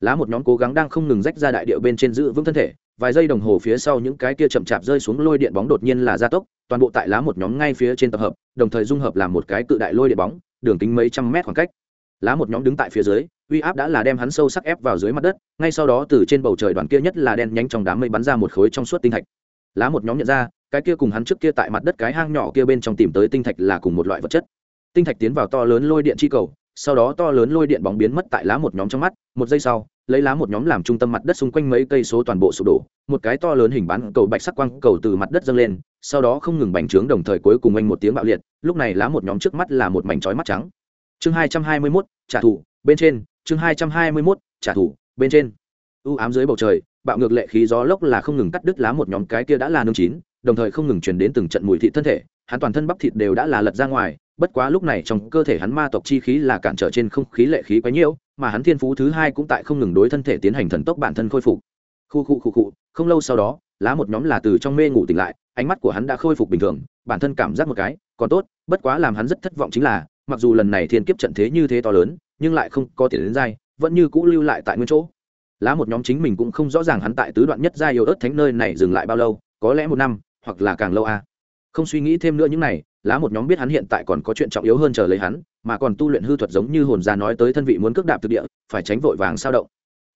Lá một nhóm cố gắng đang không ngừng rách ra đại điệu bên trên giữ vững thân thể, vài giây đồng hồ phía sau những cái kia chậm chạp rơi xuống lôi điện bóng đột nhiên là gia tốc toàn bộ tại lá một nhóm ngay phía trên tập hợp, đồng thời dung hợp làm một cái cự đại lôi điện bóng, đường kính mấy trăm mét khoảng cách. Lá một nhóm đứng tại phía dưới, uy áp đã là đem hắn sâu sắc ép vào dưới mặt đất, ngay sau đó từ trên bầu trời đoàn kia nhất là đen nhanh trong đám mây bắn ra một khối trong suốt tinh thạch. Lá một nhóm nhận ra, cái kia cùng hắn trước kia tại mặt đất cái hang nhỏ kia bên trong tìm tới tinh thạch là cùng một loại vật chất. Tinh thạch tiến vào to lớn lôi điện chi cầu sau đó to lớn lôi điện bóng biến mất tại lá một nhóm trong mắt, một giây sau, lấy lá một nhóm làm trung tâm mặt đất xung quanh mấy cây số toàn bộ sụp đổ, một cái to lớn hình bán cầu bạch sắc quang cầu từ mặt đất dâng lên, sau đó không ngừng bành trướng đồng thời cuối cùng anh một tiếng bạo liệt, lúc này lá một nhóm trước mắt là một mảnh chói mắt trắng. Chương hai trăm hai mươi mốt, trả thù, bên trên, chương hai trăm hai mươi mốt, trả thù, bên trên. U ám dưới bầu trời, bạo ngược lệ khí gió lốc là không ngừng cắt đứt lá một nhóm cái kia đã là nương chín, đồng thời không ngừng truyền đến từng trận mùi thị thân thể, hắn toàn thân bắp thịt đều đã là lật ra ngoài bất quá lúc này trong cơ thể hắn ma tộc chi khí là cản trở trên không khí lệ khí quá nhiễu mà hắn thiên phú thứ hai cũng tại không ngừng đối thân thể tiến hành thần tốc bản thân khôi phục khu khu khu khu, không lâu sau đó, lá một nhóm là từ trong mê ngủ tỉnh lại, ánh mắt của hắn đã khôi phục bình thường, bản thân cảm giác một cái, còn tốt, bất quá làm hắn rất thất vọng chính là, mặc dù lần này thiên kiếp trận thế như thế to lớn, nhưng lại không có tiền đến dai, vẫn như cũ lưu lại tại nguyên chỗ lá một nhóm chính mình cũng không rõ ràng hắn tại tứ đoạn nhất giai yêu ớt thánh nơi này dừng lại bao lâu, có lẽ một năm, hoặc là càng lâu à. không suy nghĩ thêm nữa những này lá một nhóm biết hắn hiện tại còn có chuyện trọng yếu hơn chờ lấy hắn, mà còn tu luyện hư thuật giống như hồn gia nói tới thân vị muốn cước đạp thực địa, phải tránh vội vàng sao động.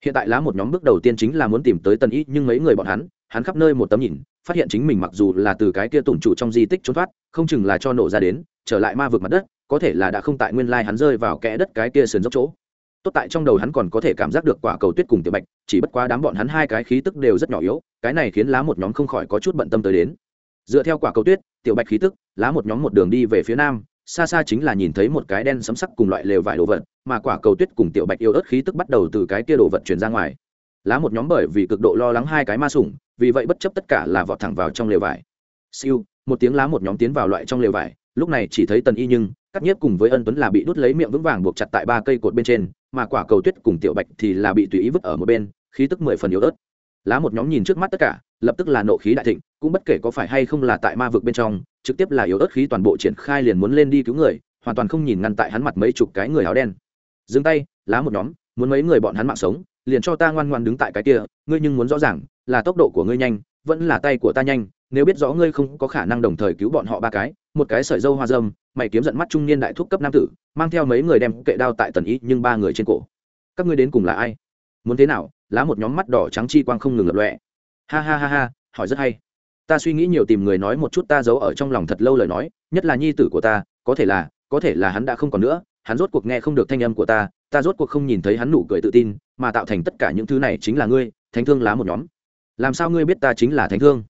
Hiện tại lá một nhóm bước đầu tiên chính là muốn tìm tới tần ý nhưng mấy người bọn hắn hắn khắp nơi một tấm nhìn, phát hiện chính mình mặc dù là từ cái kia tủng chủ trong di tích trốn thoát, không chừng là cho nổ ra đến, trở lại ma vực mặt đất, có thể là đã không tại nguyên lai hắn rơi vào kẽ đất cái kia sườn dốc chỗ. Tốt tại trong đầu hắn còn có thể cảm giác được quả cầu tuyết cùng tiểu bạch, chỉ bất quá đám bọn hắn hai cái khí tức đều rất nhỏ yếu, cái này khiến lá một nhóm không khỏi có chút bận tâm tới đến dựa theo quả cầu tuyết, tiểu bạch khí tức, lá một nhóm một đường đi về phía nam, xa xa chính là nhìn thấy một cái đen sấm sắc cùng loại lều vải đồ vật, mà quả cầu tuyết cùng tiểu bạch yêu ớt khí tức bắt đầu từ cái kia đồ vật truyền ra ngoài. Lá một nhóm bởi vì cực độ lo lắng hai cái ma sủng, vì vậy bất chấp tất cả là vọt thẳng vào trong lều vải. Siêu, một tiếng lá một nhóm tiến vào loại trong lều vải, lúc này chỉ thấy tần y nhưng cắt nhiếp cùng với ân tuấn là bị đút lấy miệng vững vàng buộc chặt tại ba cây cột bên trên, mà quả cầu tuyết cùng tiểu bạch thì là bị tùy ý vứt ở một bên, khí tức mười phần yếu ớt. Lá một nhóm nhìn trước mắt tất cả, lập tức là nộ khí đại thịnh cũng bất kể có phải hay không là tại ma vực bên trong, trực tiếp là yếu ớt khí toàn bộ triển khai liền muốn lên đi cứu người, hoàn toàn không nhìn ngăn tại hắn mặt mấy chục cái người áo đen. Dừng tay, lá một nhóm, muốn mấy người bọn hắn mạng sống, liền cho ta ngoan ngoan đứng tại cái kia, ngươi nhưng muốn rõ ràng, là tốc độ của ngươi nhanh, vẫn là tay của ta nhanh, nếu biết rõ ngươi không có khả năng đồng thời cứu bọn họ ba cái, một cái sợi dâu hoa dâm, mày kiếm giận mắt trung niên đại thúc cấp nam tử, mang theo mấy người đem kệ đao tại tần ý nhưng ba người trên cổ. Các ngươi đến cùng là ai? Muốn thế nào? Lá một nhóm mắt đỏ trắng chi quang không ngừng lập lọe ha ha ha ha, hỏi rất hay ta suy nghĩ nhiều tìm người nói một chút ta giấu ở trong lòng thật lâu lời nói, nhất là nhi tử của ta, có thể là, có thể là hắn đã không còn nữa, hắn rốt cuộc nghe không được thanh âm của ta ta rốt cuộc không nhìn thấy hắn nụ cười tự tin, mà tạo thành tất cả những thứ này chính là ngươi, thánh thương lá một nhóm. Làm sao ngươi biết ta chính là thánh thương?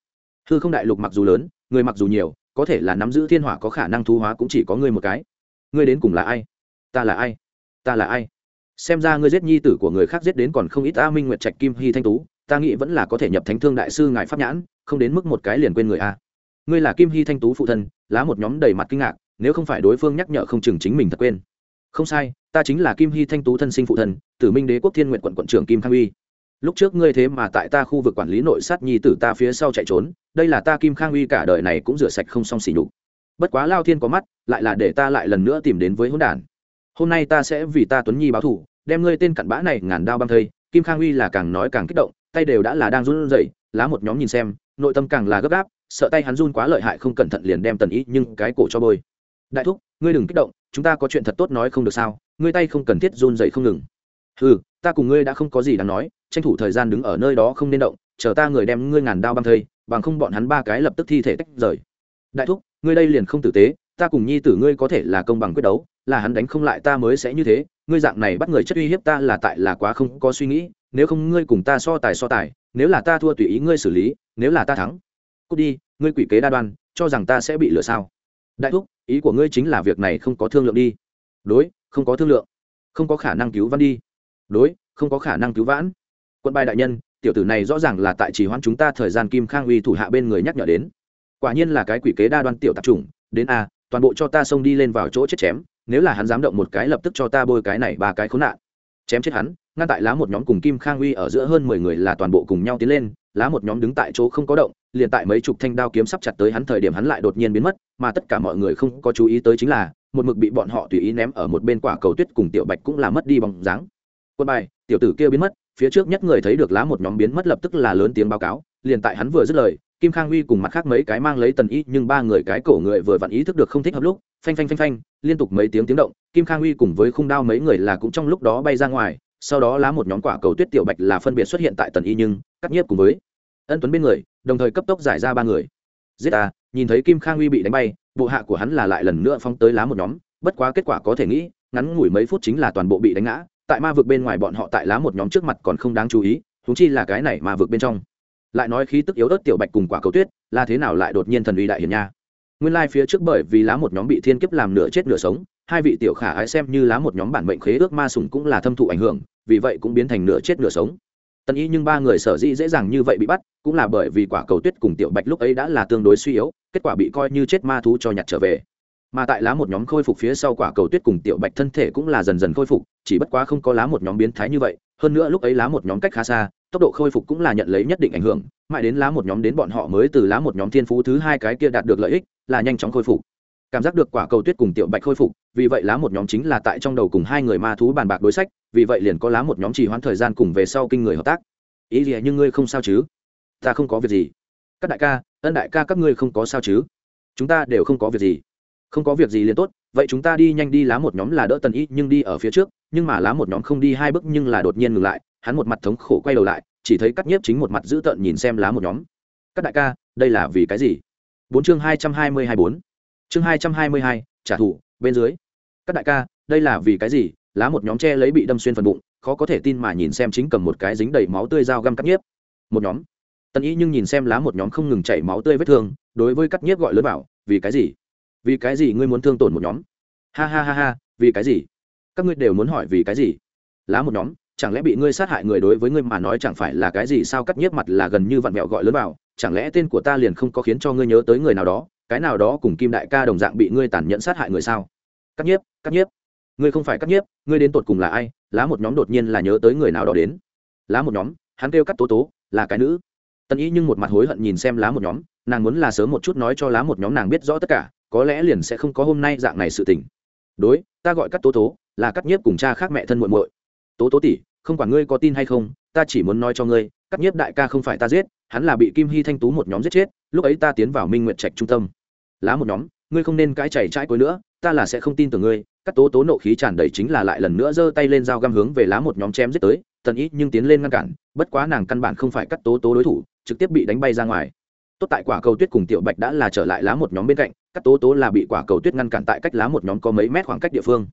Hư không đại lục mặc dù lớn, người mặc dù nhiều, có thể là nắm giữ thiên hỏa có khả năng thu hóa cũng chỉ có ngươi một cái. Ngươi đến cùng là ai? Ta là ai? Ta là ai? Xem ra ngươi giết nhi tử của người khác giết đến còn không ít A minh nguyệt trạch kim hy thanh tú ta nghĩ vẫn là có thể nhập thánh thương đại sư ngài pháp nhãn, không đến mức một cái liền quên người a. Ngươi là kim hy thanh tú phụ thân, lá một nhóm đầy mặt kinh ngạc, nếu không phải đối phương nhắc nhở không chừng chính mình thật quên. Không sai, ta chính là kim hy thanh tú thân sinh phụ thân, tử minh đế quốc thiên nguyện quận quận trưởng kim khang uy. Lúc trước ngươi thế mà tại ta khu vực quản lý nội sát nhi tử ta phía sau chạy trốn, đây là ta kim khang uy cả đời này cũng rửa sạch không xong xỉ nhục. Bất quá lao thiên có mắt, lại là để ta lại lần nữa tìm đến với hỗn đản. Hôm nay ta sẽ vì ta tuấn nhi báo thủ đem ngươi tên cặn bã này ngàn đao băng thây, kim khang uy là càng nói càng kích động tay đều đã là đang run rẩy, lá một nhóm nhìn xem, nội tâm càng là gấp gáp, sợ tay hắn run quá lợi hại không cẩn thận liền đem tần ý nhưng cái cổ cho bôi. Đại thúc, ngươi đừng kích động, chúng ta có chuyện thật tốt nói không được sao, ngươi tay không cần thiết run dậy không ngừng. Ừ ta cùng ngươi đã không có gì đáng nói, tranh thủ thời gian đứng ở nơi đó không nên động, chờ ta người đem ngươi ngàn đao băng thây, bằng không bọn hắn ba cái lập tức thi thể tách rời. Đại thúc, ngươi đây liền không tử tế, ta cùng nhi tử ngươi có thể là công bằng quyết đấu, là hắn đánh không lại ta mới sẽ như thế, ngươi dạng này bắt người chất uy hiếp ta là tại là quá không có suy nghĩ nếu không ngươi cùng ta so tài so tài, nếu là ta thua tùy ý ngươi xử lý, nếu là ta thắng, cút đi, ngươi quỷ kế đa đoan, cho rằng ta sẽ bị lừa sao? Đại thúc, ý của ngươi chính là việc này không có thương lượng đi. Đối, không có thương lượng. Không có khả năng cứu văn đi. Đối, không có khả năng cứu vãn. Quân bài đại nhân, tiểu tử này rõ ràng là tại chỉ hoãn chúng ta thời gian kim khang uy thủ hạ bên người nhắc nhở đến. Quả nhiên là cái quỷ kế đa đoan tiểu tạp chủng, đến a, toàn bộ cho ta xông đi lên vào chỗ chết chém, nếu là hắn dám động một cái lập tức cho ta bôi cái này ba cái khốn nạn chém chết hắn, ngăn tại lá một nhóm cùng kim khang uy ở giữa hơn mười người là toàn bộ cùng nhau tiến lên, lá một nhóm đứng tại chỗ không có động, liền tại mấy chục thanh đao kiếm sắp chặt tới hắn thời điểm hắn lại đột nhiên biến mất, mà tất cả mọi người không có chú ý tới chính là, một mực bị bọn họ tùy ý ném ở một bên quả cầu tuyết cùng tiểu bạch cũng là mất đi bóng dáng. Quân bài, tiểu tử kia biến mất, phía trước nhất người thấy được lá một nhóm biến mất lập tức là lớn tiếng báo cáo, liền tại hắn vừa dứt lời kim khang uy cùng mặt khác mấy cái mang lấy tần y, nhưng ba người cái cổ người vừa vặn ý thức được không thích hợp lúc, phanh phanh phanh phanh, liên tục mấy tiếng tiếng động, kim khang uy cùng với khung đao mấy người là cũng trong lúc đó bay ra ngoài, sau đó lá một nhóm quả cầu tuyết tiểu bạch là phân biệt xuất hiện tại tần y nhưng, cắt nhiếp cùng với ân tuấn bên người, đồng thời cấp tốc giải ra ba người. Giết ta, nhìn thấy kim khang uy bị đánh bay, bộ hạ của hắn là lại lần nữa phóng tới lá một nhóm, bất quá kết quả có thể nghĩ, ngắn ngủi mấy phút chính là toàn bộ bị đánh ngã, tại ma vực bên ngoài bọn họ tại lá một nhóm trước mặt còn không đáng chú ý thúng chi là cái này ma vực bên trong lại nói khí tức yếu ớt tiểu bạch cùng quả cầu tuyết, là thế nào lại đột nhiên thần uy đại hiền nha? Nguyên lai phía trước bởi vì lá một nhóm bị thiên kiếp làm nửa chết nửa sống, hai vị tiểu khả ái xem như lá một nhóm bản mệnh khế ước ma sùng cũng là thâm thụ ảnh hưởng, vì vậy cũng biến thành nửa chết nửa sống. Tần y nhưng ba người sở dĩ dễ dàng như vậy bị bắt, cũng là bởi vì quả cầu tuyết cùng tiểu bạch lúc ấy đã là tương đối suy yếu, kết quả bị coi như chết ma thú cho nhặt trở về mà tại lá một nhóm khôi phục phía sau quả cầu tuyết cùng tiểu bạch thân thể cũng là dần dần khôi phục, chỉ bất quá không có lá một nhóm biến thái như vậy. Hơn nữa lúc ấy lá một nhóm cách khá xa, tốc độ khôi phục cũng là nhận lấy nhất định ảnh hưởng. Mãi đến lá một nhóm đến bọn họ mới từ lá một nhóm thiên phú thứ hai cái kia đạt được lợi ích, là nhanh chóng khôi phục. Cảm giác được quả cầu tuyết cùng tiểu bạch khôi phục, vì vậy lá một nhóm chính là tại trong đầu cùng hai người ma thú bàn bạc đối sách, vì vậy liền có lá một nhóm trì hoãn thời gian cùng về sau kinh người hợp tác. Ý gì nhưng ngươi không sao chứ? Ta không có việc gì. Các đại ca, ân đại ca, các ngươi không có sao chứ? Chúng ta đều không có việc gì không có việc gì liền tốt, vậy chúng ta đi nhanh đi lá một nhóm là đỡ tần y nhưng đi ở phía trước, nhưng mà lá một nhóm không đi hai bước nhưng là đột nhiên ngừng lại, hắn một mặt thống khổ quay đầu lại, chỉ thấy cắt nhiếp chính một mặt dữ tợn nhìn xem lá một nhóm. Các đại ca, đây là vì cái gì? Bốn chương hai trăm hai mươi hai bốn. Chương hai trăm hai mươi hai, trả thù, bên dưới. Các đại ca, đây là vì cái gì? Lá một nhóm che lấy bị đâm xuyên phần bụng, khó có thể tin mà nhìn xem chính cầm một cái dính đầy máu tươi dao găm cắt nhiếp. Một nhóm. Tần y nhưng nhìn xem lá một nhóm không ngừng chảy máu tươi vết thương, đối với cắt nhiếp gọi lớn bảo, vì cái gì? Vì cái gì ngươi muốn thương tổn một nhóm? Ha ha ha ha, vì cái gì? Các ngươi đều muốn hỏi vì cái gì? Lá một nhóm, chẳng lẽ bị ngươi sát hại người đối với ngươi mà nói chẳng phải là cái gì sao? Cắt nhiếp mặt là gần như vặn mẹo gọi lớn vào, chẳng lẽ tên của ta liền không có khiến cho ngươi nhớ tới người nào đó? Cái nào đó cùng kim đại ca đồng dạng bị ngươi tàn nhẫn sát hại người sao? Cắt nhiếp cắt nhiếp. Ngươi không phải cắt nhiếp, ngươi đến tột cùng là ai? Lá một nhóm đột nhiên là nhớ tới người nào đó đến. Lá một nhóm, hắn kêu cắt tố tố, là cái nữ. Tân ý nhưng một mặt hối hận nhìn xem lá một nhóm, nàng muốn là sớm một chút nói cho lá một nhóm nàng biết rõ tất cả có lẽ liền sẽ không có hôm nay dạng này sự tình. Đối, ta gọi cắt tố tố, là cắt nhiếp cùng cha khác mẹ thân muội muội. Tố tố tỷ, không quản ngươi có tin hay không, ta chỉ muốn nói cho ngươi, cắt nhiếp đại ca không phải ta giết, hắn là bị kim hy thanh tú một nhóm giết chết, lúc ấy ta tiến vào minh nguyệt trạch trung tâm. Lá một nhóm, ngươi không nên cãi chảy trái cối nữa, ta là sẽ không tin tưởng ngươi, cắt tố tố nộ khí tràn đầy chính là lại lần nữa giơ tay lên dao găm hướng về lá một nhóm chém giết tới, tần ý nhưng tiến lên ngăn cản, bất quá nàng căn bản không phải cắt tố tố đối thủ, trực tiếp bị đánh bay ra ngoài. Tốt tại quả cầu tuyết cùng tiểu bạch đã là trở lại lá một nhóm bên cạnh cắt tố tố là bị quả cầu tuyết ngăn cản tại cách lá một nhóm có mấy mét khoảng cách địa phương.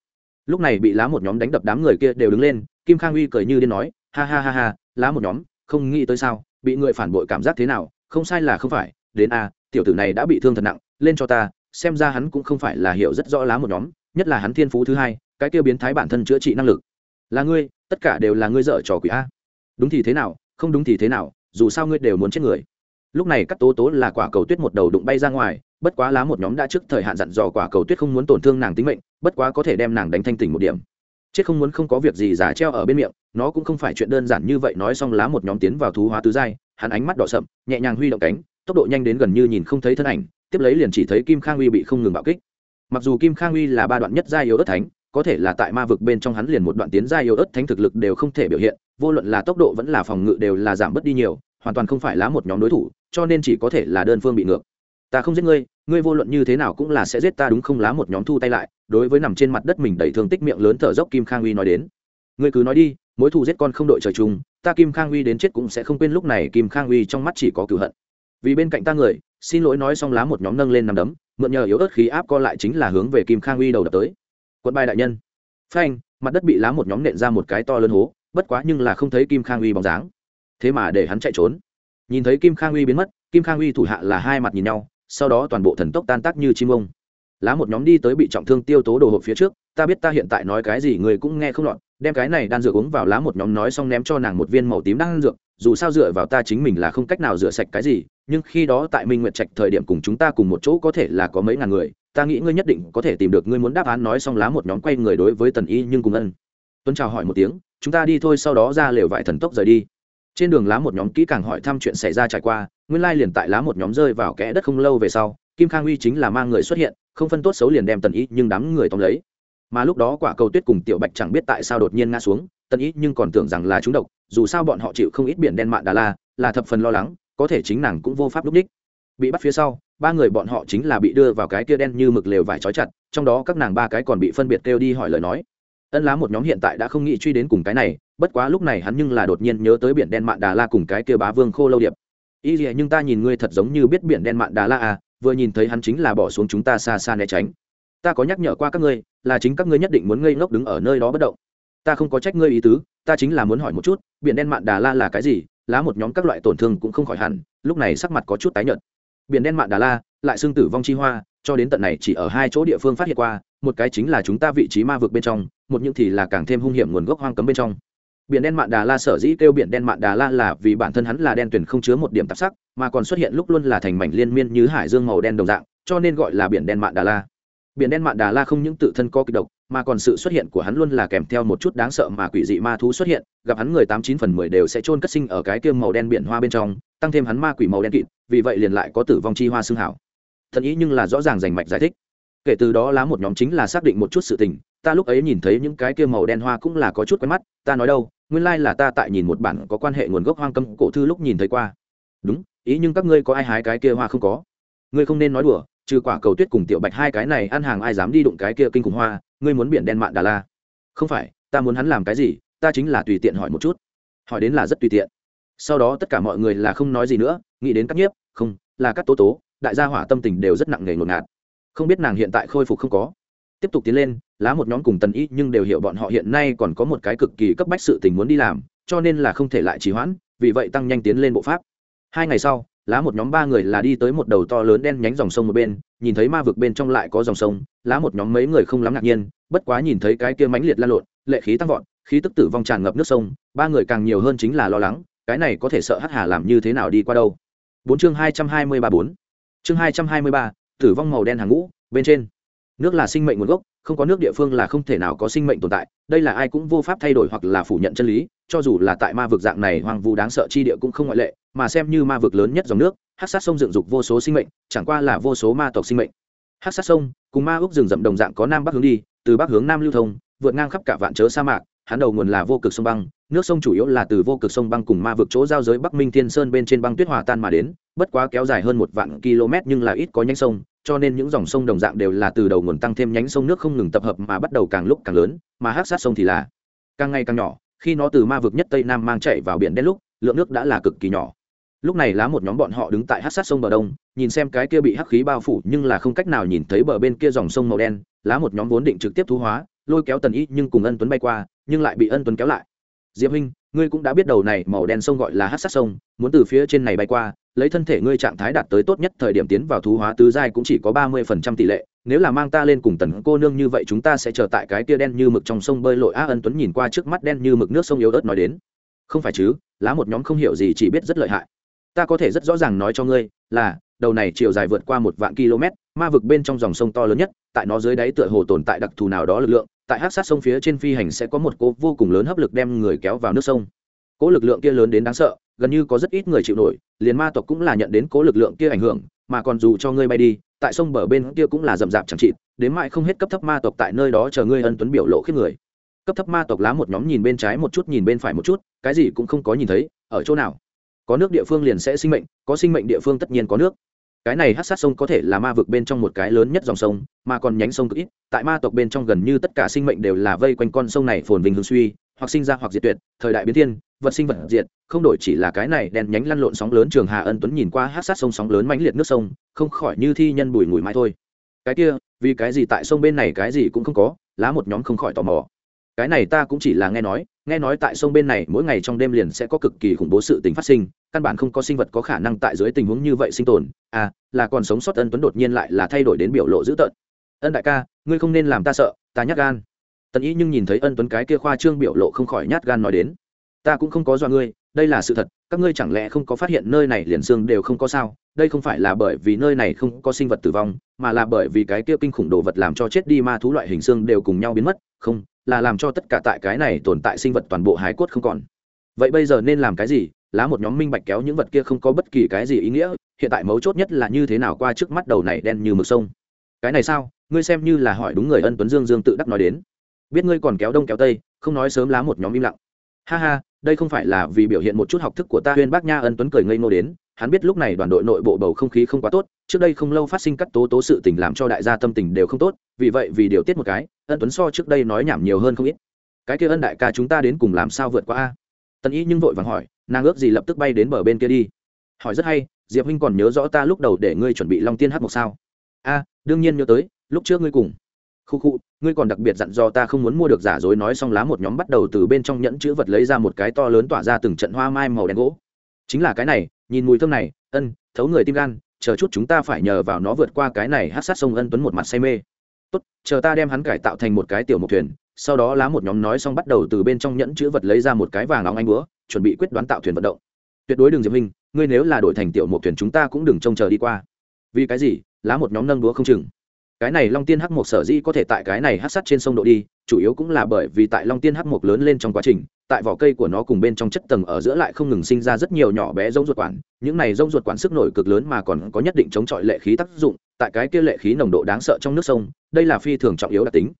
Lúc này bị lá một nhóm đánh đập đám người kia đều đứng lên, kim khang uy cười như điên nói, ha ha ha ha, lá một nhóm, không nghĩ tới sao, bị người phản bội cảm giác thế nào, không sai là không phải, đến a, tiểu tử này đã bị thương thật nặng, lên cho ta, xem ra hắn cũng không phải là hiểu rất rõ lá một nhóm, nhất là hắn thiên phú thứ hai, cái kia biến thái bản thân chữa trị năng lực. Là ngươi, tất cả đều là ngươi dở trò quỷ a. Đúng thì thế nào, không đúng thì thế nào, dù sao ngươi đều muốn chết người. Lúc này các tố tố là quả cầu tuyết một đầu đụng bay ra ngoài bất quá lá một nhóm đã trước thời hạn dặn dò quả cầu tuyết không muốn tổn thương nàng tính mệnh, bất quá có thể đem nàng đánh thanh tỉnh một điểm. Chết không muốn không có việc gì giả treo ở bên miệng, nó cũng không phải chuyện đơn giản như vậy, nói xong lá một nhóm tiến vào thú hóa tứ giai, hắn ánh mắt đỏ sậm, nhẹ nhàng huy động cánh, tốc độ nhanh đến gần như nhìn không thấy thân ảnh, tiếp lấy liền chỉ thấy kim khang uy bị không ngừng bạo kích. Mặc dù kim khang uy là ba đoạn nhất giai yếu ớt thánh, có thể là tại ma vực bên trong hắn liền một đoạn tiến giai yếu ớt thánh thực lực đều không thể biểu hiện, vô luận là tốc độ vẫn là phòng ngự đều là giảm bớt đi nhiều, hoàn toàn không phải lá một nhóm đối thủ, cho nên chỉ có thể là đơn phương bị ngược ta không giết ngươi ngươi vô luận như thế nào cũng là sẽ giết ta đúng không? Lá một nhóm thu tay lại, đối với nằm trên mặt đất mình đầy thương tích miệng lớn thở dốc kim khang uy nói đến. Ngươi cứ nói đi, mối thù giết con không đội trời chung, ta kim khang uy đến chết cũng sẽ không quên lúc này kim khang uy trong mắt chỉ có cửu hận. Vì bên cạnh ta người, xin lỗi nói xong lá một nhóm nâng lên nằm đấm, mượn nhờ yếu ớt khí áp co lại chính là hướng về kim khang uy đầu đập tới. Quận bài đại nhân. Phanh, mặt đất bị lá một nhóm nện ra một cái to lớn hố, bất quá nhưng là không thấy kim khang uy bóng dáng. Thế mà để hắn chạy trốn. Nhìn thấy kim khang uy biến mất, kim khang uy thủ hạ là hai mặt nhìn nhau sau đó toàn bộ thần tốc tan tác như chim ông. Lá một nhóm đi tới bị trọng thương tiêu tố đồ hộp phía trước, ta biết ta hiện tại nói cái gì người cũng nghe không lọt, đem cái này đan dược uống vào lá một nhóm nói xong ném cho nàng một viên màu tím đan dược, dù sao dựa vào ta chính mình là không cách nào rửa sạch cái gì, nhưng khi đó tại minh nguyệt trạch thời điểm cùng chúng ta cùng một chỗ có thể là có mấy ngàn người, ta nghĩ ngươi nhất định có thể tìm được, ngươi muốn đáp án nói xong lá một nhóm quay người đối với tần y nhưng cùng ân. Tuấn chào hỏi một tiếng, chúng ta đi thôi, sau đó ra lều vải thần tốc rời đi trên đường lá một nhóm kỹ càng hỏi thăm chuyện xảy ra trải qua, nguyên lai liền tại lá một nhóm rơi vào kẽ đất không lâu về sau, kim khang uy chính là mang người xuất hiện, không phân tốt xấu liền đem tần y nhưng đám người tóm lấy. Mà lúc đó quả cầu tuyết cùng tiểu bạch chẳng biết tại sao đột nhiên ngã xuống, tần y nhưng còn tưởng rằng là chúng độc, dù sao bọn họ chịu không ít biển đen mạn đà la, là thập phần lo lắng, có thể chính nàng cũng vô pháp lúc đích. Bị bắt phía sau, ba người bọn họ chính là bị đưa vào cái kia đen như mực lều vải trói chặt, trong đó các nàng ba cái còn bị phân biệt kêu đi hỏi lời nói. Ân lá một nhóm hiện tại đã không nghĩ truy đến cùng cái này bất quá lúc này hắn nhưng là đột nhiên nhớ tới biển đen mạn đà la cùng cái kia bá vương khô lâu điệp. Y gì nhưng ta nhìn ngươi thật giống như biết biển đen mạn đà la à vừa nhìn thấy hắn chính là bỏ xuống chúng ta xa xa né tránh. Ta có nhắc nhở qua các ngươi, là chính các ngươi nhất định muốn ngây ngốc đứng ở nơi đó bất động. Ta không có trách ngươi ý tứ, ta chính là muốn hỏi một chút, biển đen mạn đà la là cái gì? Lá một nhóm các loại tổn thương cũng không khỏi hẳn, lúc này sắc mặt có chút tái nhợt. Biển đen mạn đà la, lại xương tử vong chi hoa, cho đến tận này chỉ ở hai chỗ địa phương phát hiện qua, một cái chính là chúng ta vị trí ma vực bên trong, một những thì là càng thêm hung hiểm nguồn gốc hoang cấm bên trong biển đen mạn đà la sở dĩ kêu biển đen mạn đà la là vì bản thân hắn là đen tuyển không chứa một điểm tạp sắc, mà còn xuất hiện lúc luôn là thành mảnh liên miên như hải dương màu đen đồng dạng, cho nên gọi là biển đen mạn đà la. Biển đen mạn đà la không những tự thân có kịch độc, mà còn sự xuất hiện của hắn luôn là kèm theo một chút đáng sợ mà quỷ dị ma thú xuất hiện, gặp hắn người tám chín phần mười đều sẽ trôn cất sinh ở cái kia màu đen biển hoa bên trong, tăng thêm hắn ma quỷ màu đen kịt, vì vậy liền lại có tử vong chi hoa xương hảo. Thần ý nhưng là rõ ràng rành mạch giải thích. Kể từ đó lá một nhóm chính là xác định một chút sự tình, ta lúc ấy nhìn thấy những cái kia màu đen hoa cũng là có chút quen mắt, ta nói đâu nguyên lai là ta tại nhìn một bản có quan hệ nguồn gốc hoang cấm cổ thư lúc nhìn thấy qua. Đúng, ý nhưng các ngươi có ai hái cái kia hoa không có? Ngươi không nên nói đùa, trừ quả cầu tuyết cùng tiểu bạch hai cái này ăn hàng ai dám đi đụng cái kia kinh khủng hoa, ngươi muốn biển đen mạn đà la. Không phải, ta muốn hắn làm cái gì, ta chính là tùy tiện hỏi một chút. Hỏi đến là rất tùy tiện. Sau đó tất cả mọi người là không nói gì nữa, nghĩ đến các nhiếp, không, là các tố tố, đại gia hỏa tâm tình đều rất nặng nề ngột ngạt. Không biết nàng hiện tại khôi phục không có tiếp tục tiến lên, lá một nhóm cùng tần y nhưng đều hiểu bọn họ hiện nay còn có một cái cực kỳ cấp bách sự tình muốn đi làm, cho nên là không thể lại trì hoãn, vì vậy tăng nhanh tiến lên bộ pháp. Hai ngày sau, lá một nhóm ba người là đi tới một đầu to lớn đen nhánh dòng sông một bên, nhìn thấy ma vực bên trong lại có dòng sông, lá một nhóm mấy người không lắm ngạc nhiên, bất quá nhìn thấy cái kia mãnh liệt lan lộn, lệ khí tăng vọt, khí tức tử vong tràn ngập nước sông, ba người càng nhiều hơn chính là lo lắng, cái này có thể sợ hắc hà làm như thế nào đi qua đâu. Bốn chương hai trăm hai mươi ba bốn. Chương hai trăm hai mươi ba, tử vong màu đen hàng ngũ, bên trên nước là sinh mệnh nguồn gốc, không có nước địa phương là không thể nào có sinh mệnh tồn tại, đây là ai cũng vô pháp thay đổi hoặc là phủ nhận chân lý, cho dù là tại ma vực dạng này hoang vu đáng sợ chi địa cũng không ngoại lệ, mà xem như ma vực lớn nhất dòng nước hát sát sông dựng dục vô số sinh mệnh, chẳng qua là vô số ma tộc sinh mệnh. Hát sát sông cùng ma úc rừng rậm đồng dạng có nam bắc hướng đi, từ bắc hướng nam lưu thông, vượt ngang khắp cả vạn chớ sa mạc, hắn đầu nguồn là vô cực sông băng, nước sông chủ yếu là từ vô cực sông băng cùng ma vực chỗ giao giới bắc minh thiên sơn bên trên băng tuyết hòa tan mà đến, bất quá kéo dài hơn một vạn km nhưng là ít có nhánh sông cho nên những dòng sông đồng dạng đều là từ đầu nguồn tăng thêm nhánh sông nước không ngừng tập hợp mà bắt đầu càng lúc càng lớn, mà hát sát sông thì là càng ngày càng nhỏ, khi nó từ ma vực nhất tây nam mang chạy vào biển đen lúc, lượng nước đã là cực kỳ nhỏ. Lúc này lá một nhóm bọn họ đứng tại hát sát sông bờ đông, nhìn xem cái kia bị hắc khí bao phủ nhưng là không cách nào nhìn thấy bờ bên kia dòng sông màu đen lá một nhóm vốn định trực tiếp thu hóa, lôi kéo tần y nhưng cùng ân tuấn bay qua, nhưng lại bị ân tuấn kéo lại. Diệp huynh, ngươi cũng đã biết đầu này màu đen sông gọi là hát sát sông, muốn từ phía trên này bay qua lấy thân thể ngươi trạng thái đạt tới tốt nhất thời điểm tiến vào thú hóa tứ giai cũng chỉ có ba mươi phần trăm tỷ lệ. Nếu là mang ta lên cùng tần cô nương như vậy, chúng ta sẽ chờ tại cái kia đen như mực trong sông bơi lội. A ân tuấn nhìn qua trước mắt đen như mực nước sông yếu ớt nói đến. Không phải chứ, lá một nhóm không hiểu gì chỉ biết rất lợi hại. Ta có thể rất rõ ràng nói cho ngươi là, đầu này chiều dài vượt qua một vạn km, ma vực bên trong dòng sông to lớn nhất, tại nó dưới đáy tựa hồ tồn tại đặc thù nào đó lực lượng, tại hát sát sông phía trên phi hành sẽ có một cố vô cùng lớn hấp lực đem người kéo vào nước sông cố lực lượng kia lớn đến đáng sợ, gần như có rất ít người chịu nổi, liền ma tộc cũng là nhận đến cố lực lượng kia ảnh hưởng, mà còn dù cho ngươi bay đi, tại sông bờ bên kia cũng là rậm rạp chẳng chịt, đến mãi không hết cấp thấp ma tộc tại nơi đó chờ ngươi ân tuấn biểu lộ khiếp người. Cấp thấp ma tộc lá một nhóm nhìn bên trái một chút, nhìn bên phải một chút, cái gì cũng không có nhìn thấy, ở chỗ nào? Có nước địa phương liền sẽ sinh mệnh, có sinh mệnh địa phương tất nhiên có nước. Cái này hát sát sông có thể là ma vực bên trong một cái lớn nhất dòng sông, mà còn nhánh sông cực ít, tại ma tộc bên trong gần như tất cả sinh mệnh đều là vây quanh con sông này phồn vinh hương suy, hoặc sinh ra hoặc diệt tuyệt, thời đại biến thiên vật sinh vật diệt, không đổi chỉ là cái này đèn nhánh lăn lộn sóng lớn trường hà ân tuấn nhìn qua hát sát sông sóng lớn mãnh liệt nước sông, không khỏi như thi nhân bùi mùi mãi thôi. Cái kia, vì cái gì tại sông bên này cái gì cũng không có, lá một nhóm không khỏi tò mò. Cái này ta cũng chỉ là nghe nói nghe nói tại sông bên này mỗi ngày trong đêm liền sẽ có cực kỳ khủng bố sự tình phát sinh, căn bản không có sinh vật có khả năng tại dưới tình huống như vậy sinh tồn. À là còn sống sót ân tuấn đột nhiên lại là thay đổi đến biểu lộ dữ tợn. Ân đại ca, ngươi không nên làm ta sợ, ta nhát gan. Tần ý nhưng nhìn thấy ân tuấn cái kia khoa trương biểu lộ không khỏi nhát gan nói đến ta cũng không có dọa ngươi, đây là sự thật, các ngươi chẳng lẽ không có phát hiện nơi này liền xương đều không có sao? Đây không phải là bởi vì nơi này không có sinh vật tử vong, mà là bởi vì cái kia kinh khủng đồ vật làm cho chết đi ma thú loại hình xương đều cùng nhau biến mất. Không, là làm cho tất cả tại cái này tồn tại sinh vật toàn bộ hái cốt không còn. Vậy bây giờ nên làm cái gì? Lá một nhóm minh bạch kéo những vật kia không có bất kỳ cái gì ý nghĩa, hiện tại mấu chốt nhất là như thế nào qua trước mắt đầu này đen như mực sông. Cái này sao? Ngươi xem như là hỏi đúng người ân tuấn dương dương tự đắc nói đến. Biết ngươi còn kéo đông kéo tây, không nói sớm lá một nhóm im lặng. Ha ha đây không phải là vì biểu hiện một chút học thức của ta, huyên bác nha ân tuấn cười ngây ngô đến, hắn biết lúc này đoàn đội nội bộ bầu không khí không quá tốt, trước đây không lâu phát sinh cắt tố tố sự tình làm cho đại gia tâm tình đều không tốt, vì vậy vì điều tiết một cái, ân tuấn so trước đây nói nhảm nhiều hơn không ít. Cái kia ân đại ca chúng ta đến cùng làm sao vượt qua a? Tần ý nhưng vội vàng hỏi, nàng ước gì lập tức bay đến bờ bên kia đi? Hỏi rất hay, diệp huynh còn nhớ rõ ta lúc đầu để ngươi chuẩn bị long tiên hát một sao? A, đương nhiên nhớ tới, lúc trước ngươi cùng khu khu, ngươi còn đặc biệt dặn do ta không muốn mua được giả dối nói xong lá một nhóm bắt đầu từ bên trong nhẫn chữ vật lấy ra một cái to lớn tỏa ra từng trận hoa mai màu đen gỗ. Chính là cái này, nhìn mùi thơm này, ân, thấu người tim gan, chờ chút chúng ta phải nhờ vào nó vượt qua cái này hát sát sông ân tuấn một mặt say mê. Tốt, chờ ta đem hắn cải tạo thành một cái tiểu mộc thuyền, sau đó lá một nhóm nói xong bắt đầu từ bên trong nhẫn chữ vật lấy ra một cái vàng óng anh búa, chuẩn bị quyết đoán tạo thuyền vận động. Tuyệt đối đừng diệp hình ngươi nếu là đổi thành tiểu một thuyền chúng ta cũng đừng trông chờ đi qua. Vì cái gì? Lá một nhóm nâng búa không chừng cái này long tiên hắc mộc sở di có thể tại cái này hắc sắt trên sông độ đi, chủ yếu cũng là bởi vì tại long tiên hắc mộc lớn lên trong quá trình, tại vỏ cây của nó cùng bên trong chất tầng ở giữa lại không ngừng sinh ra rất nhiều nhỏ bé rông ruột quản. Những này rông ruột quản sức nổi cực lớn mà còn có nhất định chống chọi lệ khí tác dụng, tại cái kia lệ khí nồng độ đáng sợ trong nước sông, đây là phi thường trọng yếu đặc tính.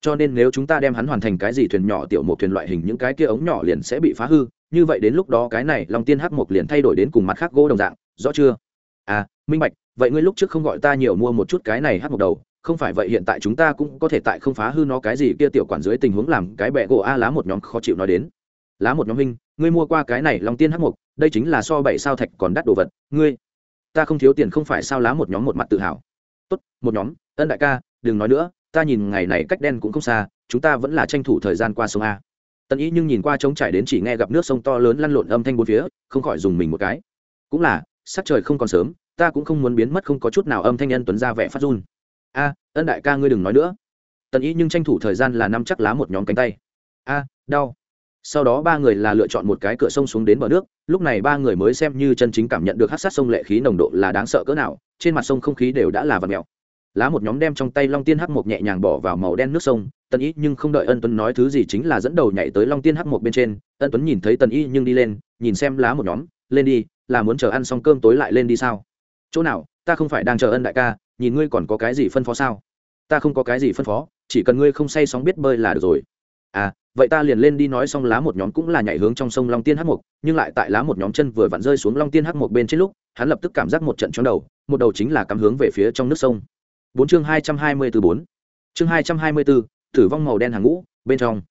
Cho nên nếu chúng ta đem hắn hoàn thành cái gì thuyền nhỏ, tiểu một thuyền loại hình những cái kia ống nhỏ liền sẽ bị phá hư, như vậy đến lúc đó cái này long tiên hắc mộc liền thay đổi đến cùng mặt khác gỗ đồng dạng, rõ chưa? À minh bạch vậy ngươi lúc trước không gọi ta nhiều mua một chút cái này hát một đầu, không phải vậy hiện tại chúng ta cũng có thể tại không phá hư nó cái gì kia tiểu quản dưới tình huống làm cái bẹ gỗ a lá một nhóm khó chịu nói đến. Lá một nhóm hình ngươi mua qua cái này long tiên hát mục, đây chính là so bảy sao thạch còn đắt đồ vật, ngươi, ta không thiếu tiền không phải sao lá một nhóm một mặt tự hào. Tốt, một nhóm, ân đại ca, đừng nói nữa, ta nhìn ngày này cách đen cũng không xa, chúng ta vẫn là tranh thủ thời gian qua sông a. Tân ý nhưng nhìn qua trống trải đến chỉ nghe gặp nước sông to lớn lăn lộn âm thanh bốn phía, không khỏi dùng mình một cái. Cũng là, sắc trời không còn sớm ta cũng không muốn biến mất không có chút nào âm thanh nhân tuấn ra vẻ phát run. A, ân đại ca ngươi đừng nói nữa. Tần ý nhưng tranh thủ thời gian là năm chắc lá một nhóm cánh tay. A, đau. Sau đó ba người là lựa chọn một cái cửa sông xuống đến bờ nước, lúc này ba người mới xem như chân chính cảm nhận được hát sát sông lệ khí nồng độ là đáng sợ cỡ nào, trên mặt sông không khí đều đã là vật mèo. Lá một nhóm đem trong tay long tiên hắc một nhẹ nhàng bỏ vào màu đen nước sông, tần ý nhưng không đợi ân tuấn nói thứ gì chính là dẫn đầu nhảy tới long tiên hắc một bên trên, ân tuấn nhìn thấy tần y nhưng đi lên, nhìn xem lá một nhóm, lên đi, là muốn chờ ăn xong cơm tối lại lên đi sao? Chỗ nào, ta không phải đang chờ ân đại ca, nhìn ngươi còn có cái gì phân phó sao? Ta không có cái gì phân phó, chỉ cần ngươi không say sóng biết bơi là được rồi. À vậy ta liền lên đi nói xong lá một nhóm cũng là nhảy hướng trong sông long tiên hắc mục nhưng lại tại lá một nhóm chân vừa vặn rơi xuống long tiên hắc mục bên trên lúc, hắn lập tức cảm giác một trận chóng đầu, một đầu chính là cắm hướng về phía trong nước sông. Bốn chương hai trăm hai mươi từ bốn. Chương hai trăm hai mươi bốn tử vong màu đen hàng ngũ, bên trong.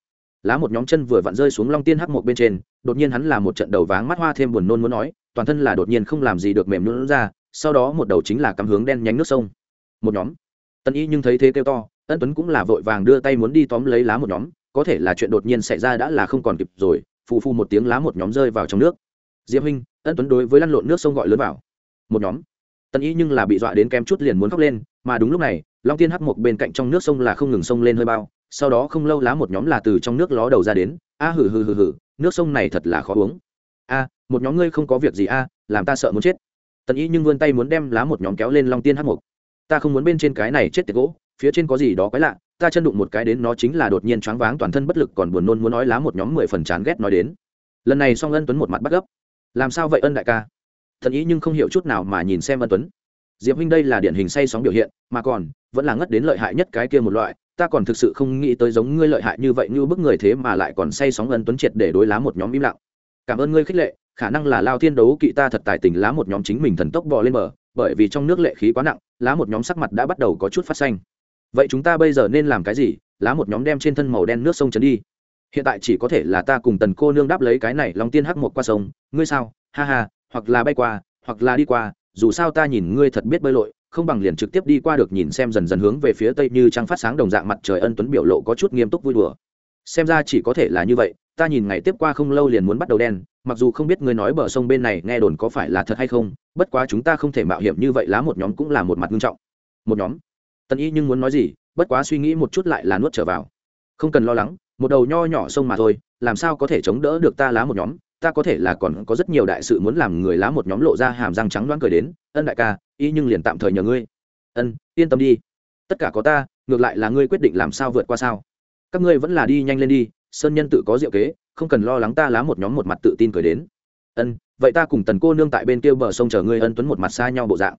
Lá một nhóm chân vừa vặn rơi xuống long tiên hắc mục bên trên, đột nhiên hắn là một trận đầu váng mắt hoa thêm buồn nôn muốn nói, toàn thân là đột nhiên không làm gì được mềm nôn ra sau đó một đầu chính là cắm hướng đen nhánh nước sông. Một nhóm. Tân y nhưng thấy thế kêu to, ân tuấn cũng là vội vàng đưa tay muốn đi tóm lấy lá một nhóm, có thể là chuyện đột nhiên xảy ra đã là không còn kịp rồi, phù phù một tiếng lá một nhóm rơi vào trong nước. Diệp huynh ân tuấn đối với lăn lộn nước sông gọi lớn vào. Một nhóm. Tân y nhưng là bị dọa đến kém chút liền muốn khóc lên, mà đúng lúc này, long tiên hắc một bên cạnh trong nước sông là không ngừng sông lên hơi bao, sau đó không lâu lá một nhóm là từ trong nước ló đầu ra đến, a hừ hừ hừ hừ, nước sông này thật là khó uống. A, một nhóm ngươi không có việc gì a, làm ta sợ muốn chết tần y nhưng vươn tay muốn đem lá một nhóm kéo lên long tiên hắc mục. Ta không muốn bên trên cái này chết tiệt gỗ, phía trên có gì đó quái lạ, ta chân đụng một cái đến nó chính là đột nhiên choáng váng toàn thân bất lực còn buồn nôn muốn nói lá một nhóm mười phần chán ghét nói đến. Lần này song ân tuấn một mặt bắt gấp. Làm sao vậy ân đại ca? Thần ý nhưng không hiểu chút nào mà nhìn xem ân tuấn. Diệp huynh đây là điển hình say sóng biểu hiện, mà còn, vẫn là ngất đến lợi hại nhất cái kia một loại, ta còn thực sự không nghĩ tới giống ngươi lợi hại như vậy như bức người thế mà lại còn say sóng ân tuấn triệt để đối lá một nhóm im lặng. Cảm ơn ngươi khích lệ khả năng là lao thiên đấu kỵ ta thật tài tình lá một nhóm chính mình thần tốc bò lên bờ, bởi vì trong nước lệ khí quá nặng, lá một nhóm sắc mặt đã bắt đầu có chút phát xanh. Vậy chúng ta bây giờ nên làm cái gì? Lá một nhóm đem trên thân màu đen nước sông trấn đi. Hiện tại chỉ có thể là ta cùng tần cô nương đáp lấy cái này lòng tiên hắc một qua sông. Ngươi sao? Ha ha, hoặc là bay qua, hoặc là đi qua. Dù sao ta nhìn ngươi thật biết bơi lội, không bằng liền trực tiếp đi qua được nhìn xem dần dần hướng về phía tây như trăng phát sáng đồng dạng mặt trời ân tuấn biểu lộ có chút nghiêm túc vui đùa. Xem ra chỉ có thể là như vậy ta nhìn ngày tiếp qua không lâu liền muốn bắt đầu đen, mặc dù không biết ngươi nói bờ sông bên này nghe đồn có phải là thật hay không, bất quá chúng ta không thể mạo hiểm như vậy lá một nhóm cũng là một mặt nghiêm trọng. Một nhóm? Tần y nhưng muốn nói gì, bất quá suy nghĩ một chút lại là nuốt trở vào. Không cần lo lắng, một đầu nho nhỏ sông mà thôi, làm sao có thể chống đỡ được ta lá một nhóm? Ta có thể là còn có rất nhiều đại sự muốn làm người lá một nhóm lộ ra hàm răng trắng đoán cười đến, ân đại ca, y nhưng liền tạm thời nhờ ngươi. Ân, yên tâm đi. Tất cả có ta, ngược lại là ngươi quyết định làm sao vượt qua sao. Các ngươi vẫn là đi nhanh lên đi sơn nhân tự có diệu kế, không cần lo lắng ta lá một nhóm một mặt tự tin cười đến. Ân, vậy ta cùng tần cô nương tại bên kia bờ sông chờ ngươi ân tuấn một mặt xa nhau bộ dạng.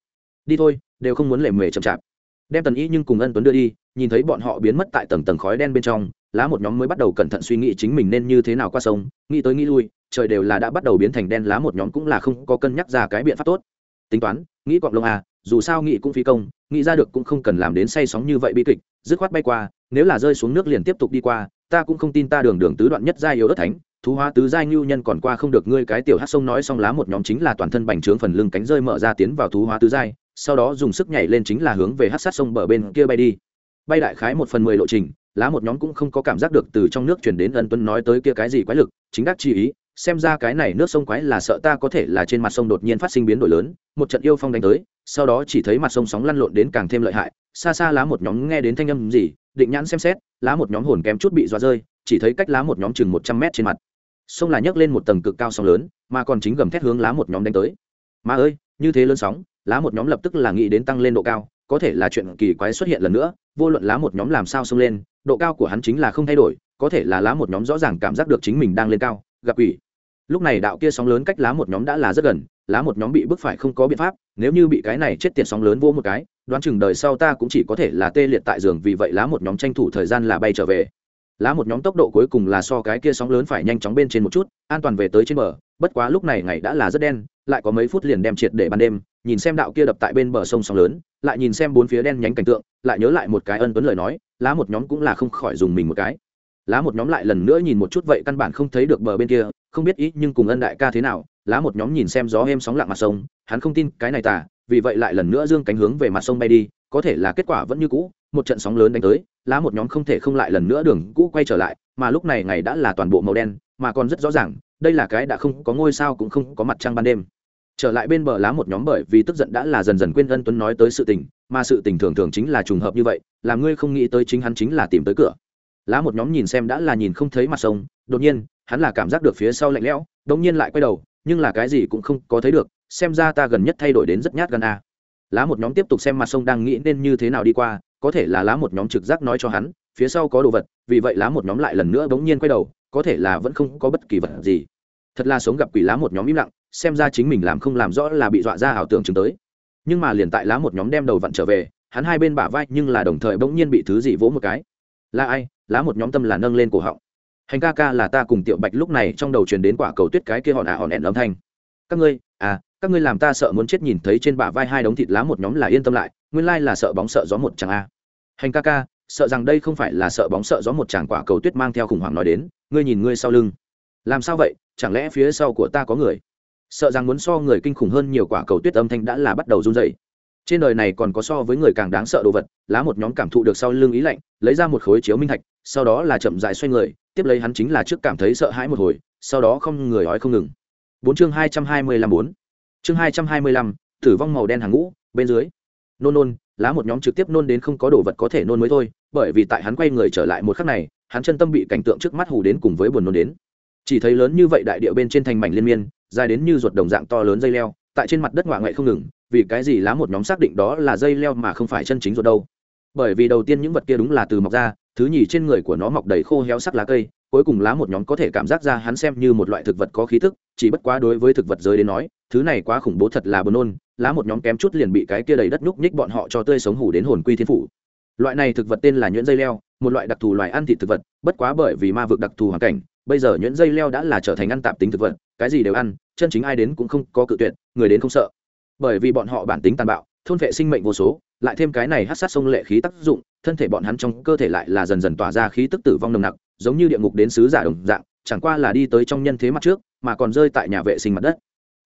Đi thôi, đều không muốn lề mề chậm chạp. Đem tần y nhưng cùng ân tuấn đưa đi, nhìn thấy bọn họ biến mất tại tầng tầng khói đen bên trong, lá một nhóm mới bắt đầu cẩn thận suy nghĩ chính mình nên như thế nào qua sông, nghĩ tới nghĩ lui, trời đều là đã bắt đầu biến thành đen, lá một nhóm cũng là không có cân nhắc ra cái biện pháp tốt. Tính toán, nghĩ cọp lông à dù sao nghĩ cũng phi công, nghĩ ra được cũng không cần làm đến say sóng như vậy bi kịch, dứt khoát bay qua, nếu là rơi xuống nước liền tiếp tục đi qua ta cũng không tin ta đường đường tứ đoạn nhất giai yếu đất thánh, thú hóa tứ giai ngưu nhân còn qua không được ngươi cái tiểu hát sông nói xong lá một nhóm chính là toàn thân bành trướng phần lưng cánh rơi mở ra tiến vào thú hóa tứ giai, sau đó dùng sức nhảy lên chính là hướng về hát sát sông bờ bên kia bay đi. Bay đại khái một phần mười lộ trình, lá một nhóm cũng không có cảm giác được từ trong nước chuyển đến ân tuấn nói tới kia cái gì quái lực, chính đắc chi ý, xem ra cái này nước sông quái là sợ ta có thể là trên mặt sông đột nhiên phát sinh biến đổi lớn, một trận yêu phong đánh tới, sau đó chỉ thấy mặt sông sóng lăn lộn đến càng thêm lợi hại, xa xa lá một nhóm nghe đến thanh âm gì, định nhãn xem xét lá một nhóm hồn kém chút bị dọa rơi, chỉ thấy cách lá một nhóm chừng một trăm mét trên mặt. Sông là nhấc lên một tầng cực cao sóng lớn, mà còn chính gầm thét hướng lá một nhóm đánh tới. Mà ơi, như thế lớn sóng, lá một nhóm lập tức là nghĩ đến tăng lên độ cao, có thể là chuyện kỳ quái xuất hiện lần nữa, vô luận lá một nhóm làm sao xông lên, độ cao của hắn chính là không thay đổi, có thể là lá một nhóm rõ ràng cảm giác được chính mình đang lên cao, gặp ủy lúc này đạo kia sóng lớn cách lá một nhóm đã là rất gần lá một nhóm bị bức phải không có biện pháp, nếu như bị cái này chết tiệt sóng lớn vô một cái, đoán chừng đời sau ta cũng chỉ có thể là tê liệt tại giường vì vậy lá một nhóm tranh thủ thời gian là bay trở về. Lá một nhóm tốc độ cuối cùng là so cái kia sóng lớn phải nhanh chóng bên trên một chút, an toàn về tới trên bờ, bất quá lúc này ngày đã là rất đen, lại có mấy phút liền đem triệt để ban đêm, nhìn xem đạo kia đập tại bên bờ sông sóng lớn, lại nhìn xem bốn phía đen nhánh cảnh tượng, lại nhớ lại một cái ân tuấn lời nói, lá một nhóm cũng là không khỏi dùng mình một cái. Lá một nhóm lại lần nữa nhìn một chút vậy căn bản không thấy được bờ bên kia, không biết ý nhưng cùng ân đại ca thế nào lá một nhóm nhìn xem gió êm sóng lặng mặt sông, hắn không tin cái này tả vì vậy lại lần nữa dương cánh hướng về mặt sông bay đi, có thể là kết quả vẫn như cũ, một trận sóng lớn đánh tới, lá một nhóm không thể không lại lần nữa đường cũ quay trở lại, mà lúc này ngày đã là toàn bộ màu đen, mà còn rất rõ ràng, đây là cái đã không có ngôi sao cũng không có mặt trăng ban đêm. Trở lại bên bờ lá một nhóm bởi vì tức giận đã là dần dần quên ân tuấn nói tới sự tình, mà sự tình thường thường chính là trùng hợp như vậy, làm ngươi không nghĩ tới chính hắn chính là tìm tới cửa. Lá một nhóm nhìn xem đã là nhìn không thấy mặt sông, đột nhiên, hắn là cảm giác được phía sau lạnh lẽo, đột nhiên lại quay đầu nhưng là cái gì cũng không có thấy được, xem ra ta gần nhất thay đổi đến rất nhát gan a. Lá một nhóm tiếp tục xem mặt sông đang nghĩ nên như thế nào đi qua, có thể là lá một nhóm trực giác nói cho hắn, phía sau có đồ vật, vì vậy lá một nhóm lại lần nữa bỗng nhiên quay đầu, có thể là vẫn không có bất kỳ vật gì. Thật là sống gặp quỷ lá một nhóm im lặng, xem ra chính mình làm không làm rõ là bị dọa ra ảo tưởng chứng tới. Nhưng mà liền tại lá một nhóm đem đầu vặn trở về, hắn hai bên bả vai nhưng là đồng thời bỗng nhiên bị thứ gì vỗ một cái. Là ai? Lá một nhóm tâm là nâng lên cổ họng hành ca ca là ta cùng tiểu bạch lúc này trong đầu truyền đến quả cầu tuyết cái kia hòn ả hòn ẹn âm thanh. Các ngươi à các ngươi làm ta sợ muốn chết nhìn thấy trên bả vai hai đống thịt lá một nhóm là yên tâm lại, nguyên lai là sợ bóng sợ gió một chàng a. Hành ca ca, sợ rằng đây không phải là sợ bóng sợ gió một chàng quả cầu tuyết mang theo khủng hoảng nói đến, ngươi nhìn ngươi sau lưng. Làm sao vậy, chẳng lẽ phía sau của ta có người? Sợ rằng muốn so người kinh khủng hơn nhiều quả cầu tuyết âm thanh đã là bắt đầu run dày trên đời này còn có so với người càng đáng sợ đồ vật, lá một nhóm cảm thụ được sau lưng ý lạnh, lấy ra một khối chiếu minh thạch, sau đó là chậm dài xoay người, tiếp lấy hắn chính là trước cảm thấy sợ hãi một hồi, sau đó không người ói không ngừng. Bốn chương hai trăm hai mươi lăm bốn. Chương hai trăm hai mươi lăm, tử vong màu đen hàng ngũ, bên dưới. Nôn nôn, lá một nhóm trực tiếp nôn đến không có đồ vật có thể nôn mới thôi, bởi vì tại hắn quay người trở lại một khắc này, hắn chân tâm bị cảnh tượng trước mắt hù đến cùng với buồn nôn đến. Chỉ thấy lớn như vậy đại địa bên trên thành mảnh liên miên, dài đến như ruột đồng dạng to lớn dây leo tại trên mặt đất ngoại ngoại không ngừng, vì cái gì lá một nhóm xác định đó là dây leo mà không phải chân chính ruột đâu? Bởi vì đầu tiên những vật kia đúng là từ mọc ra, thứ nhì trên người của nó mọc đầy khô héo sắc lá cây, cuối cùng lá một nhóm có thể cảm giác ra hắn xem như một loại thực vật có khí thức chỉ bất quá đối với thực vật giới đến nói, thứ này quá khủng bố thật là buồn nôn, lá một nhóm kém chút liền bị cái kia đầy đất nhúc nhích bọn họ cho tươi sống hủ đến hồn quy thiên phủ. Loại này thực vật tên là nhuyễn dây leo, một loại đặc thù loài ăn thịt thực vật, bất quá bởi vì ma vực đặc thù hoàn cảnh, bây giờ nhuyễn dây leo đã là trở thành ăn tạp tính thực vật, cái gì đều ăn chân chính ai đến cũng không có cự tuyệt, người đến không sợ. Bởi vì bọn họ bản tính tàn bạo, thôn vệ sinh mệnh vô số, lại thêm cái này hát sát sông lệ khí tác dụng, thân thể bọn hắn trong cơ thể lại là dần dần tỏa ra khí tức tử vong nồng nặc, giống như địa ngục đến sứ giả đồng dạng, chẳng qua là đi tới trong nhân thế mặt trước, mà còn rơi tại nhà vệ sinh mặt đất.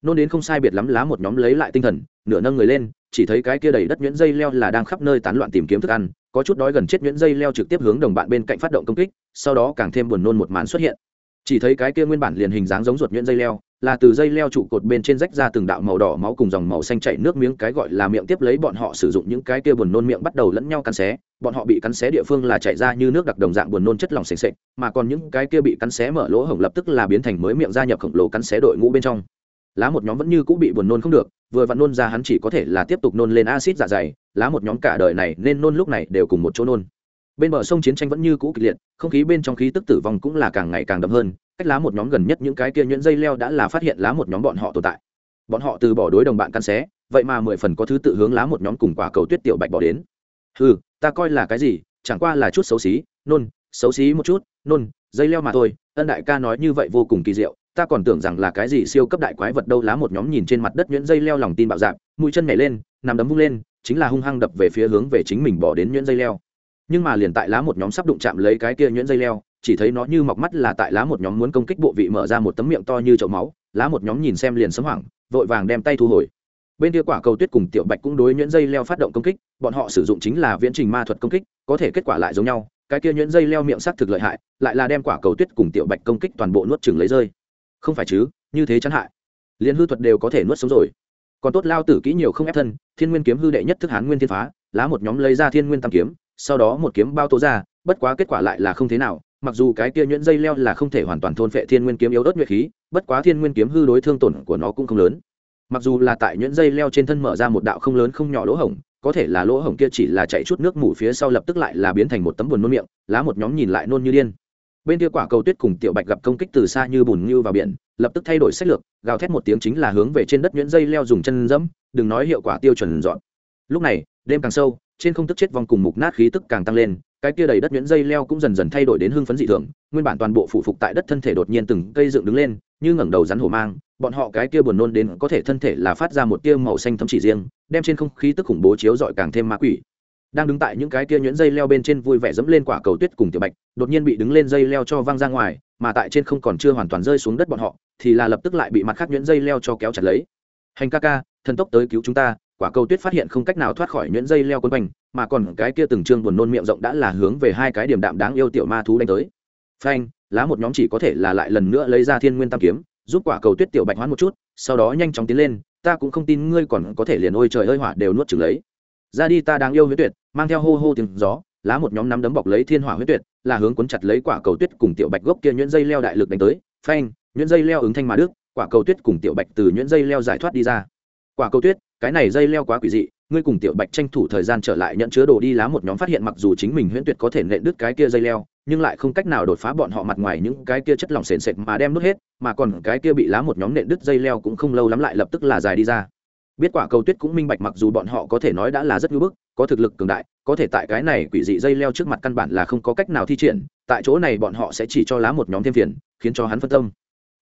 Nôn đến không sai biệt lắm lá một nhóm lấy lại tinh thần, nửa nâng người lên, chỉ thấy cái kia đầy đất nhuyễn dây leo là đang khắp nơi tán loạn tìm kiếm thức ăn, có chút đói gần chết nhuyễn dây leo trực tiếp hướng đồng bạn bên cạnh phát động công kích, sau đó càng thêm buồn nôn một màn xuất hiện. Chỉ thấy cái kia nguyên bản liền hình dáng giống ruột nhuyễn dây leo là từ dây leo trụ cột bên trên rách ra từng đạo màu đỏ máu cùng dòng màu xanh chảy nước miếng, cái gọi là miệng tiếp lấy bọn họ sử dụng những cái kia buồn nôn miệng bắt đầu lẫn nhau cắn xé. Bọn họ bị cắn xé địa phương là chảy ra như nước đặc đồng dạng buồn nôn chất lỏng sền sệt, mà còn những cái kia bị cắn xé mở lỗ hổng lập tức là biến thành mới miệng gia nhập khổng lồ cắn xé đội ngũ bên trong. Lá một nhóm vẫn như cũ bị buồn nôn không được, vừa vặn nôn ra hắn chỉ có thể là tiếp tục nôn lên acid dạ dày, lá một nhóm cả đời này nên nôn lúc này đều cùng một chỗ nôn bên bờ sông chiến tranh vẫn như cũ kịch liệt không khí bên trong khí tức tử vong cũng là càng ngày càng đậm hơn cách lá một nhóm gần nhất những cái kia nhuyễn dây leo đã là phát hiện lá một nhóm bọn họ tồn tại. Bọn họ từ bỏ đối đồng bạn căn xé vậy mà mười phần có thứ tự hướng lá một nhóm cùng quả cầu tuyết tiểu bạch bỏ đến. Ừ ta coi là cái gì chẳng qua là chút xấu xí nôn xấu xí một chút nôn dây leo mà thôi ân đại ca nói như vậy vô cùng kỳ diệu ta còn tưởng rằng là cái gì siêu cấp đại quái vật đâu lá một nhóm nhìn trên mặt đất nhuyễn dây leo lòng tin bạo dạn, mũi chân nhảy lên nằm đấm vung lên chính là hung hăng đập về phía hướng về chính mình bỏ đến nhuyễn dây leo nhưng mà liền tại lá một nhóm sắp đụng chạm lấy cái kia nhuyễn dây leo, chỉ thấy nó như mọc mắt là tại lá một nhóm muốn công kích bộ vị mở ra một tấm miệng to như chậu máu, lá một nhóm nhìn xem liền sấm hoảng, vội vàng đem tay thu hồi. Bên kia quả cầu tuyết cùng tiểu bạch cũng đối nhuyễn dây leo phát động công kích, bọn họ sử dụng chính là viễn trình ma thuật công kích, có thể kết quả lại giống nhau, cái kia nhuyễn dây leo miệng sắc thực lợi hại, lại là đem quả cầu tuyết cùng tiểu bạch công kích toàn bộ nuốt chừng lấy rơi. Không phải chứ, như thế chắn hại. Liền hư thuật đều có thể nuốt sống rồi. Còn tốt lao tử kỹ nhiều không ép thân, thiên nguyên kiếm hư đệ nhất thức hán nguyên thiên phá, lá một nhóm lấy ra thiên nguyên tam kiếm sau đó một kiếm bao tố ra, bất quá kết quả lại là không thế nào, mặc dù cái kia nhuyễn dây leo là không thể hoàn toàn thôn phệ thiên nguyên kiếm yếu ớt nhuệ khí, bất quá thiên nguyên kiếm hư đối thương tổn của nó cũng không lớn. Mặc dù là tại nhuyễn dây leo trên thân mở ra một đạo không lớn không nhỏ lỗ hổng, có thể là lỗ hổng kia chỉ là chạy chút nước mủ phía sau lập tức lại là biến thành một tấm buồn nôn miệng, lá một nhóm nhìn lại nôn như điên. Bên kia quả cầu tuyết cùng tiểu bạch gặp công kích từ xa như bùn như vào biển, lập tức thay đổi sách lược, gào thét một tiếng chính là hướng về trên đất nhuyễn dây leo dùng chân dẫm, đừng nói hiệu quả tiêu chuẩn dọn. Lúc này, đêm càng sâu trên không tức chết vong cùng mục nát khí tức càng tăng lên, cái kia đầy đất nhuyễn dây leo cũng dần dần thay đổi đến hưng phấn dị thường, nguyên bản toàn bộ phủ phục tại đất thân thể đột nhiên từng cây dựng đứng lên, như ngẩng đầu rắn hổ mang, bọn họ cái kia buồn nôn đến có thể thân thể là phát ra một tia màu xanh thấm chỉ riêng, đem trên không khí tức khủng bố chiếu dọi càng thêm ma quỷ. Đang đứng tại những cái kia nhuyễn dây leo bên trên vui vẻ dẫm lên quả cầu tuyết cùng tiểu bạch, đột nhiên bị đứng lên dây leo cho văng ra ngoài, mà tại trên không còn chưa hoàn toàn rơi xuống đất bọn họ, thì là lập tức lại bị mặt khác nhuyễn dây leo cho kéo chặt lấy. Hành ca ca, thần tốc tới cứu chúng ta quả cầu tuyết phát hiện không cách nào thoát khỏi nhuyễn dây leo quấn quanh, mà còn cái kia từng trương buồn nôn miệng rộng đã là hướng về hai cái điểm đạm đáng yêu tiểu ma thú đánh tới. Phanh, lá một nhóm chỉ có thể là lại lần nữa lấy ra thiên nguyên tam kiếm, giúp quả cầu tuyết tiểu bạch hoán một chút, sau đó nhanh chóng tiến lên, ta cũng không tin ngươi còn có thể liền ôi trời ơi hỏa đều nuốt chừng lấy. Ra đi ta đáng yêu huyết tuyệt, mang theo hô hô tiếng gió, lá một nhóm nắm đấm bọc lấy thiên hỏa huyết tuyệt, là hướng cuốn chặt lấy quả cầu tuyết cùng tiểu bạch gốc kia nhuyễn dây leo đại lực đánh tới. Phanh, nhuyễn dây leo ứng thanh mà đức quả cầu tuyết cùng tiểu bạch từ nhuyễn dây leo giải thoát đi ra. Quả cầu tuyết cái này dây leo quá quỷ dị, ngươi cùng tiểu bạch tranh thủ thời gian trở lại nhận chứa đồ đi lá một nhóm phát hiện mặc dù chính mình huyễn tuyệt có thể nện đứt cái kia dây leo, nhưng lại không cách nào đột phá bọn họ mặt ngoài những cái kia chất lỏng sền sệt mà đem nuốt hết, mà còn cái kia bị lá một nhóm nện đứt dây leo cũng không lâu lắm lại lập tức là dài đi ra. Biết quả cầu tuyết cũng minh bạch mặc dù bọn họ có thể nói đã là rất ngưỡng bức, có thực lực cường đại, có thể tại cái này quỷ dị dây leo trước mặt căn bản là không có cách nào thi triển, tại chỗ này bọn họ sẽ chỉ cho lá một nhóm thêm phiền, khiến cho hắn phân tâm.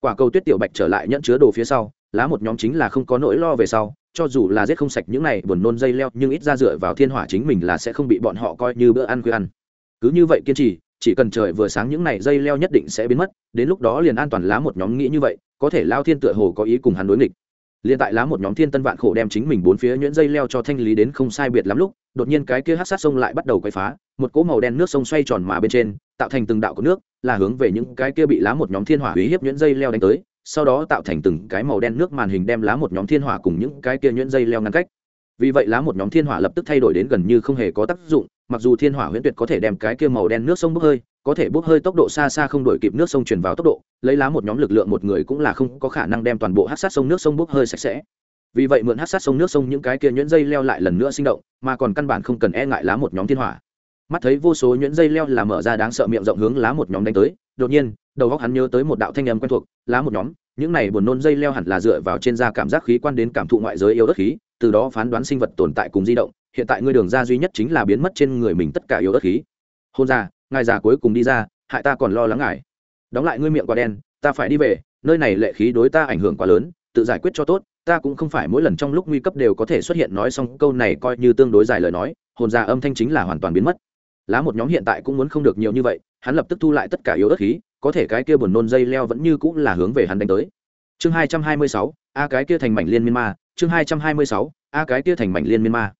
Quả cầu tuyết tiểu bạch trở lại nhận chứa đồ phía sau, lá một nhóm chính là không có nỗi lo về sau cho dù là giết không sạch những này buồn nôn dây leo, nhưng ít ra dựa vào thiên hỏa chính mình là sẽ không bị bọn họ coi như bữa ăn khuya ăn. Cứ như vậy kiên trì, chỉ cần trời vừa sáng những này dây leo nhất định sẽ biến mất, đến lúc đó liền an toàn lá một nhóm nghĩ như vậy, có thể lao thiên tựa hồ có ý cùng hắn đối nghịch. Liền tại lá một nhóm thiên tân vạn khổ đem chính mình bốn phía nhuyễn dây leo cho thanh lý đến không sai biệt lắm lúc, đột nhiên cái kia hát sát sông lại bắt đầu quay phá, một cỗ màu đen nước sông xoay tròn mà bên trên, tạo thành từng đạo của nước, là hướng về những cái kia bị lá một nhóm thiên hỏa uy hiếp nhuyễn dây leo đánh tới sau đó tạo thành từng cái màu đen nước màn hình đem lá một nhóm thiên hỏa cùng những cái kia nhuyễn dây leo ngăn cách. Vì vậy lá một nhóm thiên hỏa lập tức thay đổi đến gần như không hề có tác dụng, mặc dù thiên hỏa huyễn tuyệt có thể đem cái kia màu đen nước sông bốc hơi, có thể bốc hơi tốc độ xa xa không đổi kịp nước sông truyền vào tốc độ, lấy lá một nhóm lực lượng một người cũng là không có khả năng đem toàn bộ hát sát sông nước sông bốc hơi sạch sẽ. Vì vậy mượn hát sát sông nước sông những cái kia nhuyễn dây leo lại lần nữa sinh động, mà còn căn bản không cần e ngại lá một nhóm thiên hỏa. Mắt thấy vô số nhuyễn dây leo là mở ra đáng sợ miệng rộng hướng lá một nhóm đánh tới đột nhiên, đầu góc hắn nhớ tới một đạo thanh âm quen thuộc, lá một nhóm, những này buồn nôn dây leo hẳn là dựa vào trên da cảm giác khí quan đến cảm thụ ngoại giới yếu đất khí, từ đó phán đoán sinh vật tồn tại cùng di động, hiện tại ngươi đường ra duy nhất chính là biến mất trên người mình tất cả yếu đất khí. Hôn ra ngài già cuối cùng đi ra, hại ta còn lo lắng ngài. Đóng lại ngươi miệng quả đen, ta phải đi về, nơi này lệ khí đối ta ảnh hưởng quá lớn, tự giải quyết cho tốt, ta cũng không phải mỗi lần trong lúc nguy cấp đều có thể xuất hiện nói xong câu này coi như tương đối dài lời nói, hồn già âm thanh chính là hoàn toàn biến mất. Lá một nhóm hiện tại cũng muốn không được nhiều như vậy hắn lập tức thu lại tất cả yếu ớt khí, có thể cái kia buồn nôn dây leo vẫn như cũng là hướng về hắn đánh tới. Chương hai trăm hai mươi sáu, a cái kia thành mảnh liên miên ma, chương hai trăm hai mươi sáu, a cái kia thành mảnh liên miên ma.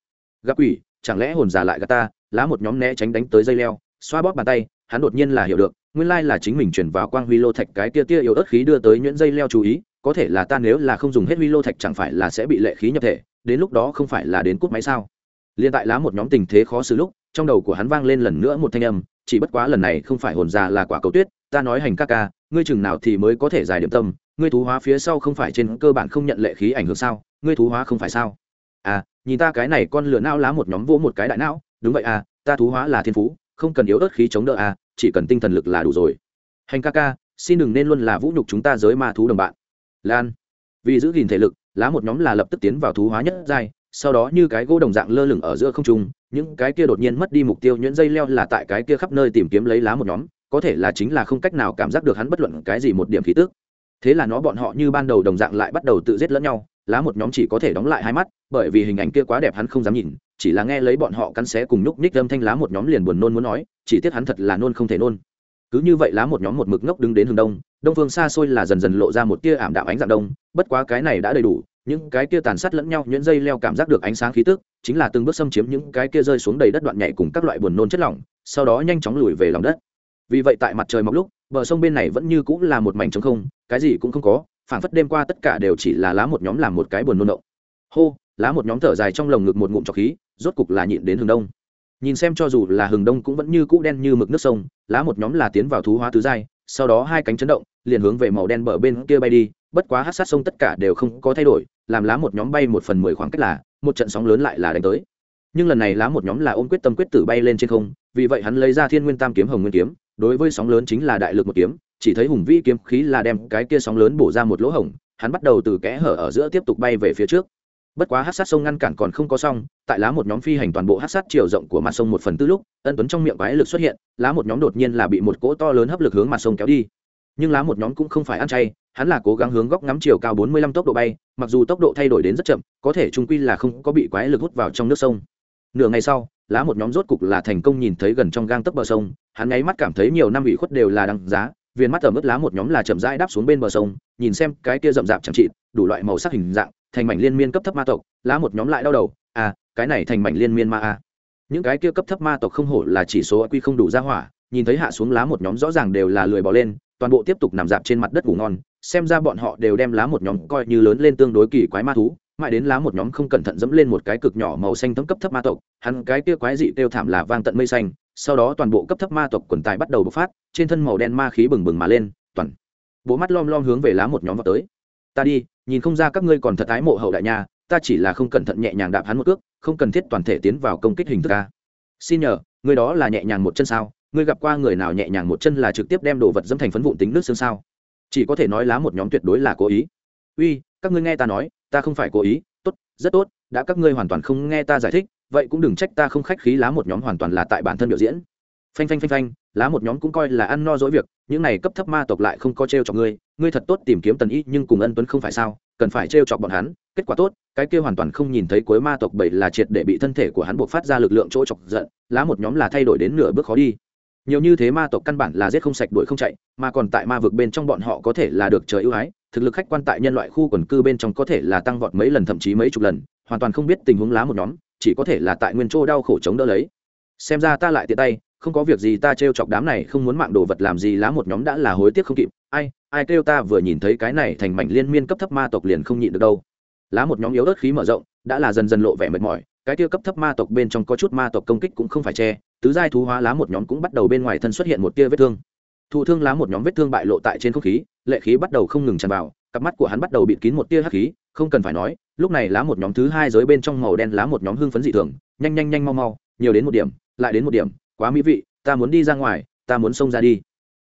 Gặp quỷ, chẳng lẽ hồn già lại gà ta, lá một nhóm né tránh đánh tới dây leo, xoa bóp bàn tay, hắn đột nhiên là hiểu được, nguyên lai là chính mình chuyển vào quang huy lô thạch cái kia tia yếu ớt khí đưa tới nhuyễn dây leo chú ý, có thể là ta nếu là không dùng hết huy lô thạch chẳng phải là sẽ bị lệ khí nhập thể, đến lúc đó không phải là đến cút máy sao? Liên tại lá một nhóm tình thế khó xử lúc, trong đầu của hắn vang lên lần nữa một thanh âm chỉ bất quá lần này không phải hồn già là quả cầu tuyết, ta nói hành ca ca, ngươi chừng nào thì mới có thể giải điểm tâm, ngươi thú hóa phía sau không phải trên cơ bản không nhận lệ khí ảnh hưởng sao, ngươi thú hóa không phải sao? À nhìn ta cái này con lửa não lá một nhóm vỗ một cái đại não, đúng vậy à ta thú hóa là thiên phú, không cần yếu ớt khí chống đỡ à chỉ cần tinh thần lực là đủ rồi. Hành ca ca, xin đừng nên luôn là vũ nhục chúng ta giới ma thú đồng bạn. Lan, vì giữ gìn thể lực, lá một nhóm là lập tức tiến vào thú hóa nhất giai sau đó như cái gỗ đồng dạng lơ lửng ở giữa không trung, những cái kia đột nhiên mất đi mục tiêu nhuyễn dây leo là tại cái kia khắp nơi tìm kiếm lấy lá một nhóm, có thể là chính là không cách nào cảm giác được hắn bất luận cái gì một điểm khí tức. Thế là nó bọn họ như ban đầu đồng dạng lại bắt đầu tự giết lẫn nhau, lá một nhóm chỉ có thể đóng lại hai mắt, bởi vì hình ảnh kia quá đẹp hắn không dám nhìn, chỉ là nghe lấy bọn họ cắn xé cùng nhúc nhích âm thanh lá một nhóm liền buồn nôn muốn nói, chỉ tiếc hắn thật là nôn không thể nôn. Cứ như vậy lá một nhóm một mực ngốc đứng đến hướng đông đông phương xa xôi là dần dần lộ ra một tia ảm đạm ánh dạng đông, bất quá cái này đã đầy đủ những cái kia tàn sát lẫn nhau nhuyễn dây leo cảm giác được ánh sáng khí tức, chính là từng bước xâm chiếm những cái kia rơi xuống đầy đất đoạn nhảy cùng các loại buồn nôn chất lỏng, sau đó nhanh chóng lùi về lòng đất. Vì vậy tại mặt trời mọc lúc, bờ sông bên này vẫn như cũng là một mảnh trống không, cái gì cũng không có, phảng phất đêm qua tất cả đều chỉ là lá một nhóm làm một cái buồn nôn động. Hô, lá một nhóm thở dài trong lồng ngực một ngụm trọc khí, rốt cục là nhịn đến hướng đông. Nhìn xem cho dù là hừng đông cũng vẫn như cũ đen như mực nước sông, lá một nhóm là tiến vào thú hóa tứ giai, sau đó hai cánh chấn động, liền hướng về màu đen bờ bên kia bay đi, bất quá hát sát sông tất cả đều không có thay đổi làm lá một nhóm bay một phần mười khoảng cách là, một trận sóng lớn lại là đánh tới. Nhưng lần này lá một nhóm là ôm quyết tâm quyết tử bay lên trên không, vì vậy hắn lấy ra thiên nguyên tam kiếm, hồng nguyên kiếm, đối với sóng lớn chính là đại lực một kiếm, chỉ thấy hùng vĩ kiếm khí là đem cái kia sóng lớn bổ ra một lỗ hổng, hắn bắt đầu từ kẽ hở ở giữa tiếp tục bay về phía trước. Bất quá hát sát sông ngăn cản còn không có xong, tại lá một nhóm phi hành toàn bộ hát sát chiều rộng của mặt sông một phần tư lúc, ân tuấn trong miệng quái lực xuất hiện, lá một nhóm đột nhiên là bị một cỗ to lớn hấp lực hướng mặt sông kéo đi nhưng lá một nhóm cũng không phải ăn chay, hắn là cố gắng hướng góc ngắm chiều cao bốn mươi lăm tốc độ bay, mặc dù tốc độ thay đổi đến rất chậm, có thể trung quy là không có bị quái lực hút vào trong nước sông nửa ngày sau, lá một nhóm rốt cục là thành công nhìn thấy gần trong gang tấc bờ sông, hắn ngáy mắt cảm thấy nhiều năm ủy khuất đều là đăng giá viên mắt ở mức lá một nhóm là chậm rãi đáp xuống bên bờ sông, nhìn xem cái kia rậm rạp chẳng trị đủ loại màu sắc hình dạng, thành mảnh liên miên cấp thấp ma tộc, lá một nhóm lại đau đầu à cái này thành mảnh liên miên ma a à. những cái kia cấp thấp ma tộc không hổ là chỉ số quy không đủ ra hỏa, nhìn thấy hạ xuống lá một nhóm rõ ràng đều là lười bỏ lên toàn bộ tiếp tục nằm dạp trên mặt đất ngủ ngon, xem ra bọn họ đều đem lá một nhóm coi như lớn lên tương đối kỳ quái ma thú, mãi đến lá một nhóm không cẩn thận dẫm lên một cái cực nhỏ màu xanh thấm cấp thấp ma tộc, hắn cái kia quái dị kêu thảm là vang tận mây xanh, sau đó toàn bộ cấp thấp ma tộc quần tài bắt đầu bộc phát, trên thân màu đen ma khí bừng bừng mà lên, toàn bộ mắt lom lom hướng về lá một nhóm vào tới. Ta đi, nhìn không ra các ngươi còn thật ái mộ hậu đại nha, ta chỉ là không cẩn thận nhẹ nhàng đạp hắn một cước, không cần thiết toàn thể tiến vào công kích hình thức ca xin nhờ người đó là nhẹ nhàng một chân sao? Ngươi gặp qua người nào nhẹ nhàng một chân là trực tiếp đem đồ vật dâm thành phấn vụn tính nước xương sao? Chỉ có thể nói lá một nhóm tuyệt đối là cố ý. Uy, các ngươi nghe ta nói, ta không phải cố ý. Tốt, rất tốt, đã các ngươi hoàn toàn không nghe ta giải thích, vậy cũng đừng trách ta không khách khí, lá một nhóm hoàn toàn là tại bản thân biểu diễn. Phanh phanh phanh phanh, lá một nhóm cũng coi là ăn no dỗi việc, những này cấp thấp ma tộc lại không có t r e o chọc ngươi ngươi thật tốt tìm kiếm tần ý nhưng cùng ân tuấn không phải sao, cần phải t r e o chọc bọn hắn, kết quả tốt, cái kia hoàn toàn không nhìn thấy cuối ma tộc bảy là triệt để bị thân thể của hắn buộc phát ra lực lượng chỗ chọc giận, lá một nhóm là thay đổi đến nửa bước khó đi nhiều như thế ma tộc căn bản là giết không sạch, đuổi không chạy, mà còn tại ma vực bên trong bọn họ có thể là được trời ưu ái, thực lực khách quan tại nhân loại khu quần cư bên trong có thể là tăng vọt mấy lần, thậm chí mấy chục lần, hoàn toàn không biết tình huống lá một nhóm, chỉ có thể là tại nguyên chỗ đau khổ chống đỡ lấy. Xem ra ta lại tiện tay, không có việc gì ta trêu chọc đám này, không muốn mạng đồ vật làm gì, lá một nhóm đã là hối tiếc không kịp. Ai ai kêu ta vừa nhìn thấy cái này thành mảnh liên miên cấp thấp ma tộc liền không nhịn được đâu. Lá một nhóm yếu ớt khí mở rộng, đã là dần dần lộ vẻ mệt mỏi, cái tiêu cấp thấp ma tộc bên trong có chút ma tộc công kích cũng không phải che tứ giai thú hóa lá một nhóm cũng bắt đầu bên ngoài thân xuất hiện một tia vết thương. Thụ thương lá một nhóm vết thương bại lộ tại trên không khí, lệ khí bắt đầu không ngừng tràn vào, cặp mắt của hắn bắt đầu bịt kín một tia hắc khí, không cần phải nói, lúc này lá một nhóm thứ hai giới bên trong màu đen lá một nhóm hưng phấn dị thường, nhanh nhanh nhanh mau mau, nhiều đến một điểm, lại đến một điểm, quá mỹ vị, ta muốn đi ra ngoài, ta muốn xông ra đi.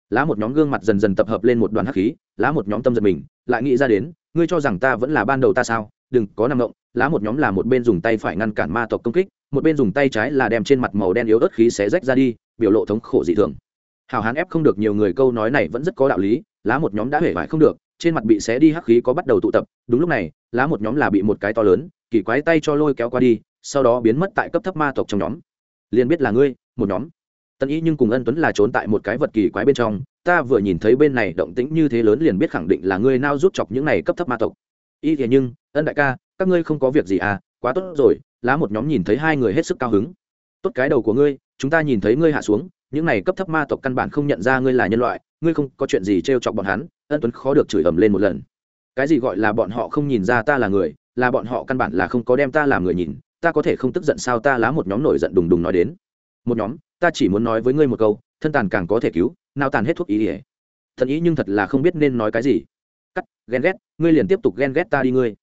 Lá một nhóm gương mặt dần dần tập hợp lên một đoàn hắc khí, lá một nhóm tâm giật mình, lại nghĩ ra đến, ngươi cho rằng ta vẫn là ban đầu ta sao, đừng có nằm động lá một nhóm là một bên dùng tay phải ngăn cản ma tộc công kích, một bên dùng tay trái là đem trên mặt màu đen yếu ớt khí xé rách ra đi, biểu lộ thống khổ dị thường. Hào hán ép không được nhiều người câu nói này vẫn rất có đạo lý, lá một nhóm đã hể vải không được, trên mặt bị xé đi hắc khí có bắt đầu tụ tập, đúng lúc này, lá một nhóm là bị một cái to lớn, kỳ quái tay cho lôi kéo qua đi, sau đó biến mất tại cấp thấp ma tộc trong nhóm. Liền biết là ngươi, một nhóm. Tân ý nhưng cùng ân tuấn là trốn tại một cái vật kỳ quái bên trong, ta vừa nhìn thấy bên này động tĩnh như thế lớn liền biết khẳng định là ngươi nao rút chọc những này cấp thấp ma tộc y thế nhưng, ân đại ca, các ngươi không có việc gì à quá tốt rồi. Lá một nhóm nhìn thấy hai người hết sức cao hứng. Tốt cái đầu của ngươi, chúng ta nhìn thấy ngươi hạ xuống, những này cấp thấp ma tộc căn bản không nhận ra ngươi là nhân loại, ngươi không có chuyện gì t r e o chọc bọn hắn. Ân tuấn khó được chửi ầm lên một lần. Cái gì gọi là bọn họ không nhìn ra ta là người, là bọn họ căn bản là không có đem ta làm người nhìn, ta có thể không tức giận sao? Ta lá một nhóm nổi giận đùng đùng nói đến. Một nhóm, ta chỉ muốn nói với ngươi một câu, thân tàn càng có thể cứu, nào tàn hết thuốc ý ỉa thần ý nhưng thật là không biết nên nói cái gì cắt, ghen ghét, ngươi liền tiếp tục ghen ghét ta đi ngươi.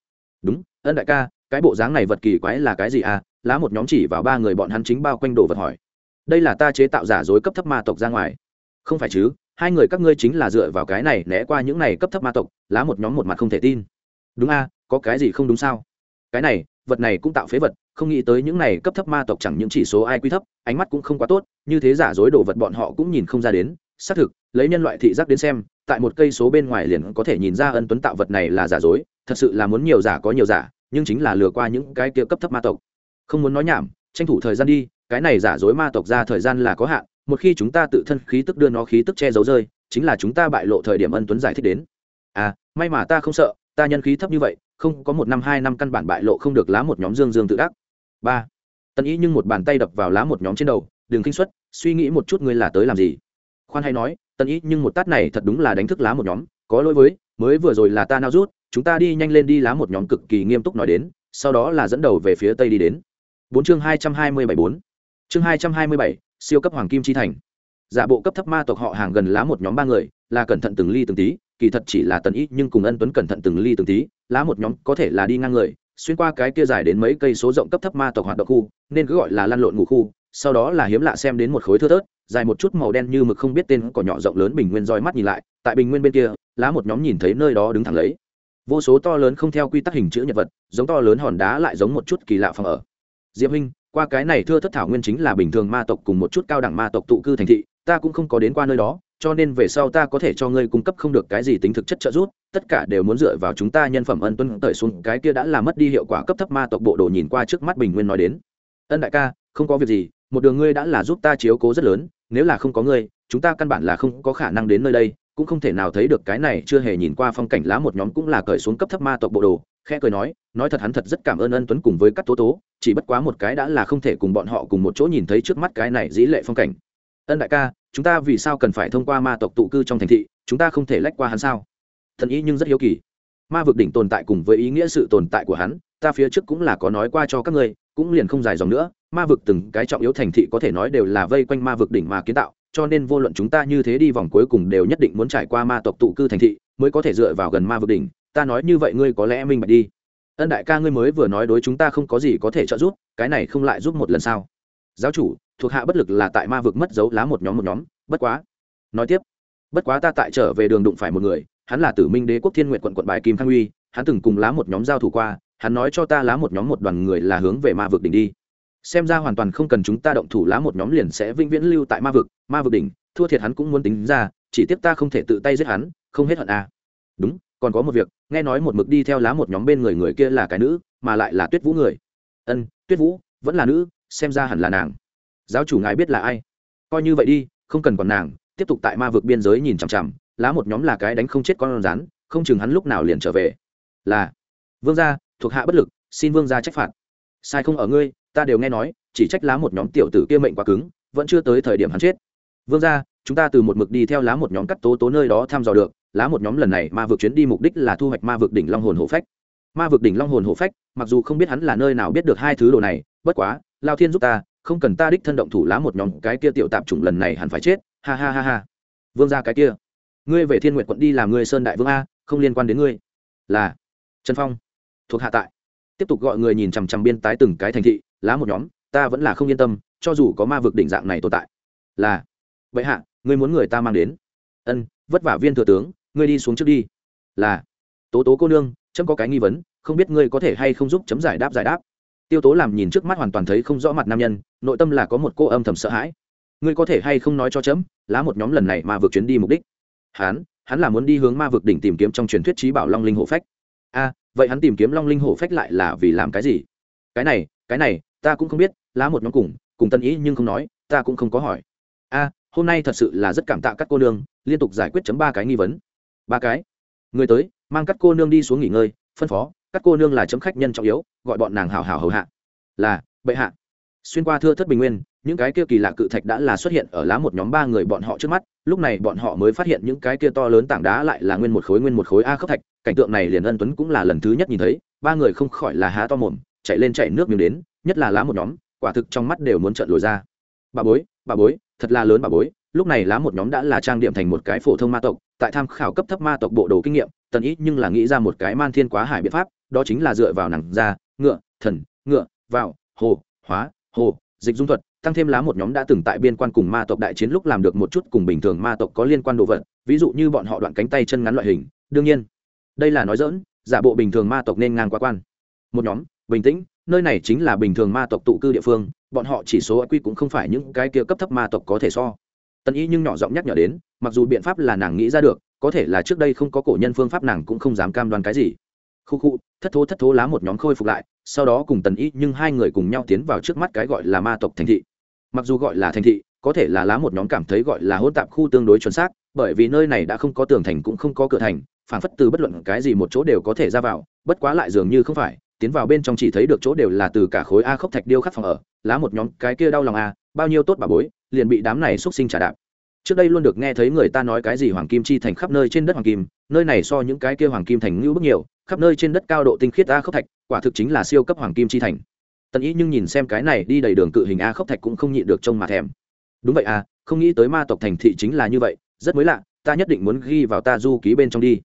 Đúng, ân đại ca, cái bộ dáng này vật kỳ quái là cái gì à? Lá một nhóm chỉ vào ba người bọn hắn chính bao quanh đồ vật hỏi. Đây là ta chế tạo giả dối cấp thấp ma tộc ra ngoài. Không phải chứ, hai người các ngươi chính là dựa vào cái này né qua những này cấp thấp ma tộc, lá một nhóm một mặt không thể tin. Đúng a có cái gì không đúng sao? Cái này, vật này cũng tạo phế vật, không nghĩ tới những này cấp thấp ma tộc chẳng những chỉ số ai quy thấp, ánh mắt cũng không quá tốt, như thế giả dối đồ vật bọn họ cũng nhìn không ra đến xác thực, lấy nhân loại thị giác đến xem, tại một cây số bên ngoài liền có thể nhìn ra ân tuấn tạo vật này là giả dối, thật sự là muốn nhiều giả có nhiều giả, nhưng chính là lừa qua những cái kia cấp thấp ma tộc. Không muốn nói nhảm, tranh thủ thời gian đi, cái này giả dối ma tộc ra thời gian là có hạn, một khi chúng ta tự thân khí tức đưa nó khí tức che giấu rơi, chính là chúng ta bại lộ thời điểm ân tuấn giải thích đến. À may mà ta không sợ, ta nhân khí thấp như vậy, không có một năm hai năm căn bản bại lộ không được lá một nhóm dương dương tự đắc. Ba. Tần ý nhưng một bàn tay đập vào lá một nhóm trên đầu đừng kinh xuất, suy nghĩ một chút ngươi là tới làm gì? Khoan hay nói, tân ý, nhưng một tát này thật đúng là đánh thức lá một nhóm. Có lỗi với, mới vừa rồi là ta nao rút, chúng ta đi nhanh lên đi lá một nhóm cực kỳ nghiêm túc nói đến, sau đó là dẫn đầu về phía tây đi đến. Bốn chương hai trăm hai mươi bảy bốn. Chương hai trăm hai mươi bảy, siêu cấp hoàng kim chi thành. Giả bộ cấp thấp ma tộc họ hàng gần lá một nhóm ba người, là cẩn thận từng ly từng tí, kỳ thật chỉ là tần ý, nhưng cùng ân tuấn cẩn thận từng ly từng tí, lá một nhóm có thể là đi ngang người, xuyên qua cái kia dài đến mấy cây số rộng cấp thấp ma tộc hoạt động khu, nên cứ gọi là lăn lộn ngủ khu sau đó là hiếm lạ xem đến một khối thưa thớt, dài một chút màu đen như mực không biết tên cỏ nhỏ rộng lớn bình nguyên roi mắt nhìn lại, tại bình nguyên bên kia, lá một nhóm nhìn thấy nơi đó đứng thẳng lấy. Vô số to lớn không theo quy tắc hình chữ nhật vật, giống to lớn hòn đá lại giống một chút kỳ lạ phòng ở. Diệp huynh, qua cái này thưa thất thảo nguyên chính là bình thường ma tộc cùng một chút cao đẳng ma tộc tụ cư thành thị, ta cũng không có đến qua nơi đó, cho nên về sau ta có thể cho ngươi cung cấp không được cái gì tính thực chất trợ giúp, tất cả đều muốn dựa vào chúng ta nhân phẩm ân tuân tởi xuống, cái kia đã làm mất đi hiệu quả cấp thấp ma tộc bộ đồ nhìn qua trước mắt bình nguyên nói đến. Ân đại ca, không có việc gì một đường ngươi đã là giúp ta chiếu cố rất lớn, nếu là không có ngươi, chúng ta căn bản là không có khả năng đến nơi đây, cũng không thể nào thấy được cái này chưa hề nhìn qua phong cảnh lá một nhóm cũng là cởi xuống cấp thấp ma tộc bộ đồ, khẽ cười nói nói thật hắn thật rất cảm ơn ân tuấn cùng với các tố tố, chỉ bất quá một cái đã là không thể cùng bọn họ cùng một chỗ nhìn thấy trước mắt cái này dĩ lệ phong cảnh. Ân đại ca, chúng ta vì sao cần phải thông qua ma tộc tụ cư trong thành thị, chúng ta không thể lách qua hắn sao? Thần ý nhưng rất hiếu kỳ. Ma vực đỉnh tồn tại cùng với ý nghĩa sự tồn tại của hắn, ta phía trước cũng là có nói qua cho các ngươi cũng liền không dài dòng nữa, ma vực từng cái trọng yếu thành thị có thể nói đều là vây quanh ma vực đỉnh mà kiến tạo, cho nên vô luận chúng ta như thế đi vòng cuối cùng đều nhất định muốn trải qua ma tộc tụ cư thành thị mới có thể dựa vào gần ma vực đỉnh. Ta nói như vậy ngươi có lẽ minh bạch đi. Ân đại ca ngươi mới vừa nói đối chúng ta không có gì có thể trợ giúp, cái này không lại giúp một lần sao? Giáo chủ, thuộc hạ bất lực là tại ma vực mất dấu lá một nhóm một nhóm, bất quá. Nói tiếp, bất quá ta tại trở về đường đụng phải một người, hắn là tử minh đế quốc thiên nguyện quận quận bài kim khang uy hắn từng cùng lá một nhóm giao thủ qua hắn nói cho ta lá một nhóm một đoàn người là hướng về ma vực đỉnh đi. Xem ra hoàn toàn không cần chúng ta động thủ, lá một nhóm liền sẽ vĩnh viễn lưu tại ma vực ma vực đỉnh, thua thiệt hắn cũng muốn tính ra, chỉ tiếp ta không thể tự tay giết hắn, không hết hận à. đúng, còn có một việc, nghe nói một mực đi theo lá một nhóm bên người người kia là cái nữ, mà lại là tuyết vũ người. Ân, tuyết vũ, vẫn là nữ, xem ra hẳn là nàng. Giáo chủ ngài biết là ai? Coi như vậy đi, không cần còn nàng, tiếp tục tại ma vực biên giới nhìn chằm chằm, lá một nhóm là cái đánh không chết con rắn, không chừng hắn lúc nào liền trở về. Là, vương gia thuộc hạ bất lực, xin vương gia trách phạt. Sai không ở ngươi, ta đều nghe nói, chỉ trách lá một nhóm tiểu tử kia mệnh quá cứng, vẫn chưa tới thời điểm hắn chết. Vương gia, chúng ta từ một mực đi theo lá một nhóm cắt tố tố nơi đó thăm dò được, lá một nhóm lần này ma vực chuyến đi mục đích là thu hoạch ma vực đỉnh long hồn hổ phách. Ma vực đỉnh long hồn hổ phách, mặc dù không biết hắn là nơi nào biết được hai thứ đồ này, bất quá, lao thiên giúp ta, không cần ta đích thân động thủ lá một nhóm cái kia tiểu tạp chủng lần này hẳn phải chết. Ha ha ha ha. Vương gia cái kia. Ngươi về thiên nguyện quận đi làm ngươi sơn đại vương a, không liên quan đến ngươi. Là, trần phong thuộc hạ tại. Tiếp tục gọi người nhìn chằm chằm biên tái từng cái thành thị, lá một nhóm, ta vẫn là không yên tâm, cho dù có ma vực đỉnh dạng này tồn tại. Là. Vậy hạ, ngươi muốn người ta mang đến. Ân, vất vả viên thừa tướng, ngươi đi xuống trước đi. Là. Tố tố cô nương, chấm có cái nghi vấn, không biết ngươi có thể hay không giúp chấm giải đáp giải đáp. Tiêu tố làm nhìn trước mắt hoàn toàn thấy không rõ mặt nam nhân, nội tâm là có một cô âm thầm sợ hãi. Ngươi có thể hay không nói cho chấm, lá một nhóm lần này mà vượt chuyến đi mục đích? Hắn hắn là muốn đi hướng ma vực đỉnh tìm kiếm trong truyền thuyết trí bảo long linh hộ phách vậy hắn tìm kiếm long linh hổ phách lại là vì làm cái gì? Cái này cái này, ta cũng không biết, lá một nhóm cùng cùng tân ý nhưng không nói, ta cũng không có hỏi. A, hôm nay thật sự là rất cảm tạ các cô nương, liên tục giải quyết chấm ba cái nghi vấn. Ba cái? Người tới, mang các cô nương đi xuống nghỉ ngơi, phân phó, các cô nương là chấm khách nhân trọng yếu, gọi bọn nàng hào hào hầu hạ. Là, bệ hạ xuyên qua thưa thất bình nguyên, những cái kia kỳ lạ cự thạch đã là xuất hiện ở lá một nhóm ba người bọn họ trước mắt, lúc này bọn họ mới phát hiện những cái kia to lớn tảng đá lại là nguyên một khối nguyên một khối a khốc thạch, cảnh tượng này liền ân tuấn cũng là lần thứ nhất nhìn thấy, ba người không khỏi là há to mồm, chạy lên chạy nước miếng đến, nhất là lá một nhóm, quả thực trong mắt đều muốn trợn lồi ra. Bà bối bà bối, thật là lớn bà bối, lúc này lá một nhóm đã là trang điểm thành một cái phổ thông ma tộc, tại tham khảo cấp thấp ma tộc bộ đồ kinh nghiệm, tần ít nhưng là nghĩ ra một cái man thiên quá hải biện pháp, đó chính là dựa vào nàng da, ngựa, thần, ngựa, vào, hồ, hóa hồ, dịch dung thuật, tăng thêm lá một nhóm đã từng tại biên quan cùng ma tộc đại chiến lúc làm được một chút cùng bình thường ma tộc có liên quan đồ vật, ví dụ như bọn họ đoạn cánh tay chân ngắn loại hình, đương nhiên, đây là nói dỡn giả bộ bình thường ma tộc nên ngang qua quan. Một nhóm, bình tĩnh, nơi này chính là bình thường ma tộc tụ cư địa phương, bọn họ chỉ số quy cũng không phải những cái kia cấp thấp ma tộc có thể so. Tần y nhưng nhỏ giọng nhắc nhở đến, mặc dù biện pháp là nàng nghĩ ra được, có thể là trước đây không có cổ nhân phương pháp nàng cũng không dám cam đoan cái gì khu khu, thất thố thất thố lá một nhóm khôi phục lại, sau đó cùng tần y nhưng hai người cùng nhau tiến vào trước mắt cái gọi là ma tộc thành thị. Mặc dù gọi là thành thị, có thể là lá một nhóm cảm thấy gọi là hỗn tạp khu tương đối chuẩn xác, bởi vì nơi này đã không có tường thành cũng không có cửa thành phản phất từ bất luận cái gì một chỗ đều có thể ra vào, bất quá lại dường như không phải, tiến vào bên trong chỉ thấy được chỗ đều là từ cả khối a khốc thạch điêu khắc phòng ở, lá một nhóm cái kia đau lòng a bao nhiêu tốt bà bối, liền bị đám này xúc sinh trả đạp. Trước đây luôn được nghe thấy người ta nói cái gì hoàng kim chi thành khắp nơi trên đất hoàng kim, nơi này so những cái kia hoàng kim thành ngưu bức nhiều khắp nơi trên đất cao độ tinh khiết a khốc thạch, quả thực chính là siêu cấp hoàng kim chi thành. Tần ý nhưng nhìn xem cái này đi đầy đường cự hình a khốc thạch cũng không nhịn được trông mà thèm. Đúng vậy à không nghĩ tới ma tộc thành thị chính là như vậy, rất mới lạ, ta nhất định muốn ghi vào ta du ký bên trong đi.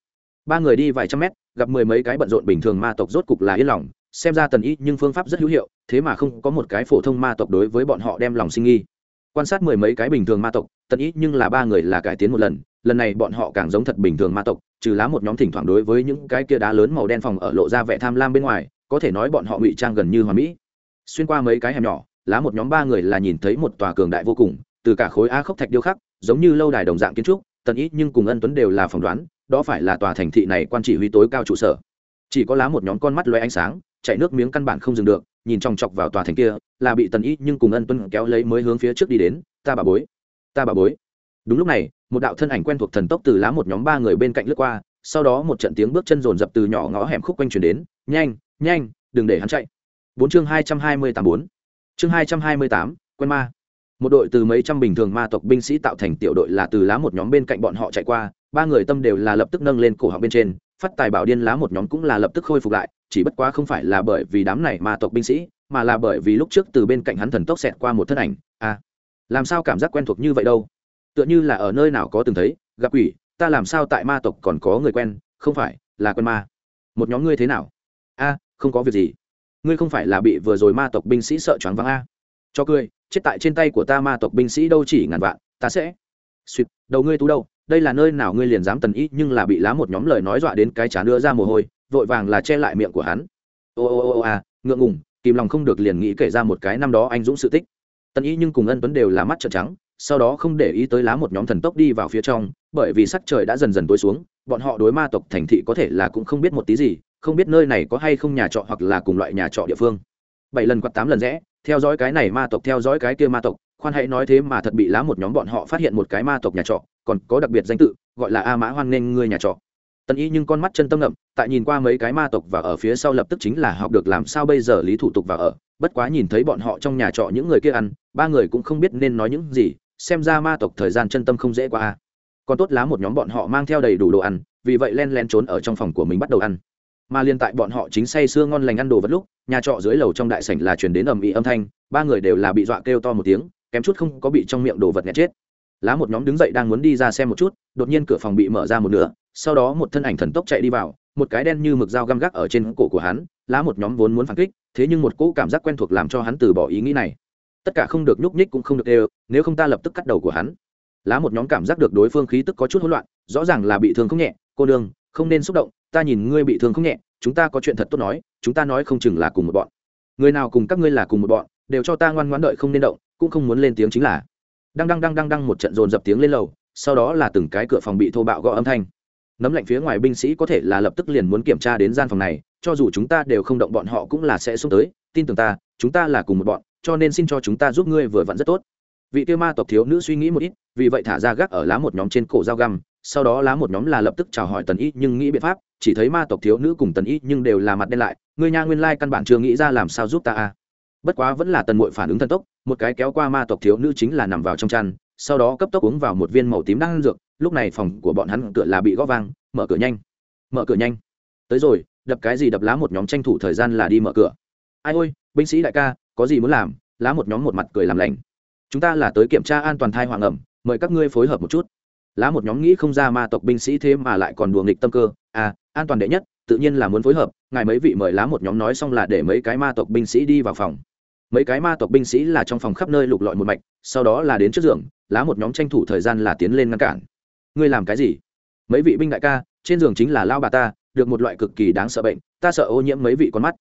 Ba người đi vài trăm mét, gặp mười mấy cái bận rộn bình thường ma tộc rốt cục là yên lòng, xem ra tần ý nhưng phương pháp rất hữu hiệu, thế mà không có một cái phổ thông ma tộc đối với bọn họ đem lòng sinh nghi. Quan sát mười mấy cái bình thường ma tộc, tần ý nhưng là ba người là cải tiến một lần lần này bọn họ càng giống thật bình thường ma tộc trừ lá một nhóm thỉnh thoảng đối với những cái kia đá lớn màu đen phòng ở lộ ra vẻ tham lam bên ngoài, có thể nói bọn họ ngụy trang gần như hoàn mỹ. Xuyên qua mấy cái hẻm nhỏ, lá một nhóm ba người là nhìn thấy một tòa cường đại vô cùng, từ cả khối a khốc thạch điêu khắc, giống như lâu đài đồng dạng kiến trúc, tần ít nhưng cùng ân tuấn đều là phỏng đoán, đó phải là tòa thành thị này quan chỉ huy tối cao trụ sở. Chỉ có lá một nhóm con mắt loe ánh sáng, chạy nước miếng căn bản không dừng được, nhìn chòng chọc vào tòa thành kia, là bị tần ít nhưng cùng ân tuấn kéo lấy mới hướng phía trước đi đến, ta bà bối, ta bà bối. Đúng lúc này một đạo thân ảnh quen thuộc thần tốc từ lá một nhóm ba người bên cạnh lướt qua, sau đó một trận tiếng bước chân rồn rập từ nhỏ ngõ hẻm khúc quanh chuyển đến, nhanh nhanh, đừng để hắn chạy. Bốn chương hai trăm hai mươi tám bốn. Chương hai trăm hai mươi tám quen ma. Một đội từ mấy trăm bình thường ma tộc binh sĩ tạo thành tiểu đội là từ lá một nhóm bên cạnh bọn họ chạy qua, ba người tâm đều là lập tức nâng lên cổ họng bên trên, phát tài bảo điên lá một nhóm cũng là lập tức khôi phục lại, chỉ bất quá không phải là bởi vì đám này ma tộc binh sĩ, mà là bởi vì lúc trước từ bên cạnh hắn thần tốc xẹt qua một thân ảnh. À làm sao cảm giác quen thuộc như vậy đâu? Tựa như là ở nơi nào có từng thấy, gặp quỷ, ta làm sao tại ma tộc còn có người quen, không phải là quen ma. Một nhóm ngươi thế nào? A, không có việc gì. Ngươi không phải là bị vừa rồi ma tộc binh sĩ sợ choáng váng a. Cho cười, chết tại trên tay của ta ma tộc binh sĩ đâu chỉ ngàn vạn, ta sẽ. Suýt đầu ngươi tú đâu, đây là nơi nào ngươi liền dám tần ý, nhưng là bị lá một nhóm lời nói dọa đến cái chán đưa ra mồ hôi, vội vàng là che lại miệng của hắn. Ô ô ô ô à ngượng ngùng, kìm lòng không được liền nghĩ kể ra một cái năm đó anh dũng sự tích. Tần ý nhưng cùng ân tuấn đều là mắt trợn trắng sau đó không để ý tới lá một nhóm thần tốc đi vào phía trong, bởi vì sắc trời đã dần dần tối xuống, bọn họ đối ma tộc thành thị có thể là cũng không biết một tí gì, không biết nơi này có hay không nhà trọ hoặc là cùng loại nhà trọ địa phương. Bảy lần quạt tám lần rẽ, theo dõi cái này ma tộc, theo dõi cái kia ma tộc, khoan hãy nói thế mà thật bị lá một nhóm bọn họ phát hiện một cái ma tộc nhà trọ, còn có đặc biệt danh tự, gọi là a mã hoan nghênh ngươi nhà trọ. Tần y nhưng con mắt chân tâm ngậm, tại nhìn qua mấy cái ma tộc và ở phía sau lập tức chính là học được làm sao bây giờ lý thủ tục và ở, bất quá nhìn thấy bọn họ trong nhà trọ những người kia ăn, ba người cũng không biết nên nói những gì xem ra ma tộc thời gian chân tâm không dễ qua. Còn tốt lá một nhóm bọn họ mang theo đầy đủ đồ ăn, vì vậy len len trốn ở trong phòng của mình bắt đầu ăn. Mà liên tại bọn họ chính say sưa ngon lành ăn đồ vật lúc, nhà trọ dưới lầu trong đại sảnh là chuyển đến ầm ĩ âm thanh, ba người đều là bị dọa kêu to một tiếng, kém chút không có bị trong miệng đồ vật nghẹt chết. Lá một nhóm đứng dậy đang muốn đi ra xem một chút, đột nhiên cửa phòng bị mở ra một nửa, sau đó một thân ảnh thần tốc chạy đi vào, một cái đen như mực dao găm gác ở trên cổ của hắn, lá một nhóm vốn muốn phản kích, thế nhưng một cỗ cảm giác quen thuộc làm cho hắn từ bỏ ý nghĩ này tất cả không được nhúc nhích cũng không được đều, nếu không ta lập tức cắt đầu của hắn. Lá một nhóm cảm giác được đối phương khí tức có chút hỗn loạn, rõ ràng là bị thương không nhẹ. Cô đương không nên xúc động, ta nhìn ngươi bị thương không nhẹ, chúng ta có chuyện thật tốt nói, chúng ta nói không chừng là cùng một bọn. Người nào cùng các ngươi là cùng một bọn, đều cho ta ngoan ngoãn đợi không nên động, cũng không muốn lên tiếng chính là. Đang đang đang đang đang một trận dồn dập tiếng lên lầu, sau đó là từng cái cửa phòng bị thô bạo gõ âm thanh. Nấm lạnh phía ngoài binh sĩ có thể là lập tức liền muốn kiểm tra đến gian phòng này, cho dù chúng ta đều không động bọn họ cũng là sẽ xuống tới, tin tưởng ta, chúng ta là cùng một bọn cho nên xin cho chúng ta giúp ngươi vừa vặn rất tốt. Vị tiêu ma tộc thiếu nữ suy nghĩ một ít, vì vậy thả ra gác ở lá một nhóm trên cổ dao găm, sau đó lá một nhóm là lập tức chào hỏi tần y nhưng nghĩ biện pháp, chỉ thấy ma tộc thiếu nữ cùng tần y nhưng đều là mặt đen lại người nha nguyên lai căn bản chưa nghĩ ra làm sao giúp ta a bất quá vẫn là tần mội phản ứng thần tốc, một cái kéo qua ma tộc thiếu nữ chính là nằm vào trong chăn, sau đó cấp tốc uống vào một viên màu tím đang dược, lúc này phòng của bọn hắn cửa là bị gõ vang, mở cửa nhanh. Mở cửa nhanh. Tới rồi, đập cái gì đập lá một nhóm tranh thủ thời gian là đi mở cửa. Ai ôi, binh sĩ đại ca có gì muốn làm, lá một nhóm một mặt cười làm lành. Chúng ta là tới kiểm tra an toàn thai hoàng ẩm, mời các ngươi phối hợp một chút. Lá một nhóm nghĩ không ra ma tộc binh sĩ thế mà lại còn đùa nghịch tâm cơ. À an toàn đệ nhất, tự nhiên là muốn phối hợp, ngài mấy vị mời lá một nhóm nói xong là để mấy cái ma tộc binh sĩ đi vào phòng. Mấy cái ma tộc binh sĩ là trong phòng khắp nơi lục lọi một mạch, sau đó là đến trước giường, lá một nhóm tranh thủ thời gian là tiến lên ngăn cản. Ngươi làm cái gì? Mấy vị binh đại ca, trên giường chính là lao bà ta, được một loại cực kỳ đáng sợ bệnh, ta sợ ô nhiễm mấy vị con mắt.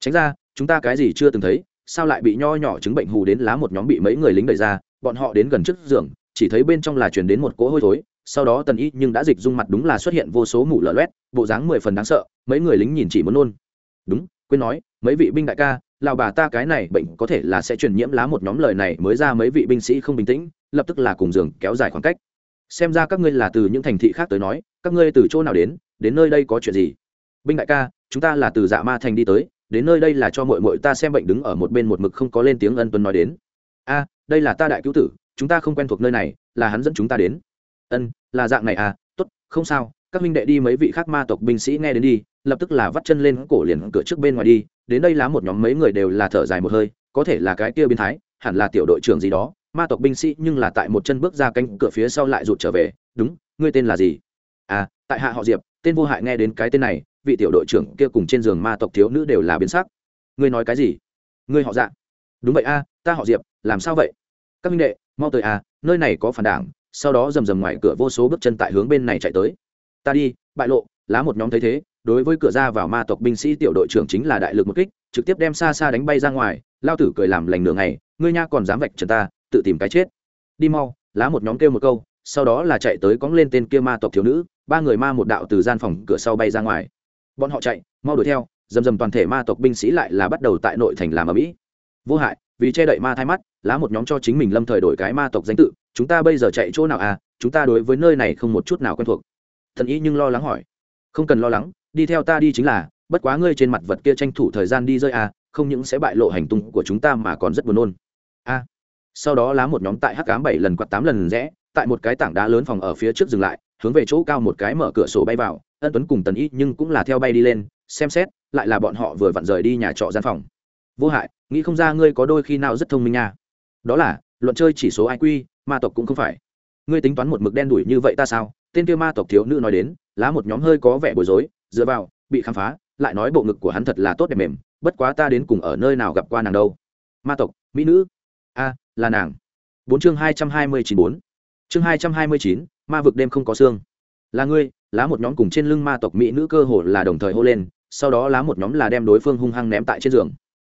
Tránh ra, chúng ta cái gì chưa từng thấy sao lại bị nho nhỏ chứng bệnh hù đến lá một nhóm bị mấy người lính đẩy ra, bọn họ đến gần trước giường, chỉ thấy bên trong là chuyển đến một cỗ hôi thối, sau đó tần y nhưng đã dịch dung mặt đúng là xuất hiện vô số mủ lở loét, bộ dáng mười phần đáng sợ, mấy người lính nhìn chỉ muốn nôn. Đúng, quên nói, mấy vị binh đại ca lào bà ta cái này bệnh có thể là sẽ truyền nhiễm lá một nhóm lời này mới ra mấy vị binh sĩ không bình tĩnh, lập tức là cùng giường kéo dài khoảng cách. Xem ra các ngươi là từ những thành thị khác tới nói, các ngươi từ chỗ nào đến đến nơi đây có chuyện gì? Binh đại ca, chúng ta là từ dạ ma thành đi tới đến nơi đây là cho mội mội ta xem bệnh đứng ở một bên một mực không có lên tiếng ân tuấn nói đến. A, đây là ta đại cứu tử, chúng ta không quen thuộc nơi này, là hắn dẫn chúng ta đến. Ân, là dạng này à tốt, không sao, các minh đệ đi mấy vị khác ma tộc binh sĩ nghe đến đi, lập tức là vắt chân lên cổ liền cửa trước bên ngoài đi, đến đây lá một nhóm mấy người đều là thở dài một hơi, có thể là cái kia biến thái, hẳn là tiểu đội trưởng gì đó, ma tộc binh sĩ nhưng là tại một chân bước ra cánh cửa phía sau lại rụt trở về, đúng, ngươi tên là gì? À tại hạ họ diệp, tên vô hại nghe đến cái tên này, vị tiểu đội trưởng kia cùng trên giường ma tộc thiếu nữ đều là biến sắc. Ngươi nói cái gì? Ngươi họ dạ? Đúng vậy a, ta họ diệp, làm sao vậy? Các minh đệ, mau tới a, nơi này có phản đảng, sau đó rầm rầm ngoài cửa vô số bước chân tại hướng bên này chạy tới. Ta đi, bại lộ, lá một nhóm thấy thế, đối với cửa ra vào ma tộc binh sĩ tiểu đội trưởng chính là đại lực một kích, trực tiếp đem xa xa đánh bay ra ngoài, lao tử cười làm lành nửa ngày, ngươi nha còn dám vạch trần ta, tự tìm cái chết. Đi mau, lá một nhóm kêu một câu, sau đó là chạy tới cóng lên tên kia ma tộc thiếu nữ ba người ma một đạo từ gian phòng cửa sau bay ra ngoài. Bọn họ chạy, mau đuổi theo, dầm dầm toàn thể ma tộc binh sĩ lại là bắt đầu tại nội thành làm ở mỹ. Vô hại, vì che đậy ma thai mắt, lá một nhóm cho chính mình lâm thời đổi cái ma tộc danh tự, chúng ta bây giờ chạy chỗ nào à chúng ta đối với nơi này không một chút nào quen thuộc. Thần ý nhưng lo lắng hỏi. Không cần lo lắng, đi theo ta đi chính là, bất quá ngươi trên mặt vật kia tranh thủ thời gian đi rơi à không những sẽ bại lộ hành tung của chúng ta mà còn rất buồn nôn. A à. sau đó lá một nhóm tại hắc cám bảy lần quạt tám lần rẽ, tại một cái tảng đá lớn phòng ở phía trước dừng lại hướng về chỗ cao một cái mở cửa sổ bay vào, ân tuấn cùng tần y nhưng cũng là theo bay đi lên, xem xét, lại là bọn họ vừa vặn rời đi nhà trọ gian phòng. Vô hại, nghĩ không ra ngươi có đôi khi nào rất thông minh nha. Đó là, luận chơi chỉ số iq ma tộc cũng không phải. Ngươi tính toán một mực đen đủi như vậy ta sao? Tên kia ma tộc thiếu nữ nói đến, lá một nhóm hơi có vẻ bối rối, dựa vào, bị khám phá, lại nói bộ ngực của hắn thật là tốt đẹp mềm, bất quá ta đến cùng ở nơi nào gặp qua nàng đâu? Ma tộc, mỹ nữ. A, là nàng. Bốn chương hai trăm hai mươi chín bốn. Chương hai trăm hai mươi chín ma vực đêm không có xương. Là ngươi, lá một nhóm cùng trên lưng ma tộc mỹ nữ cơ hồ là đồng thời hô lên, sau đó lá một nhóm là đem đối phương hung hăng ném tại trên giường.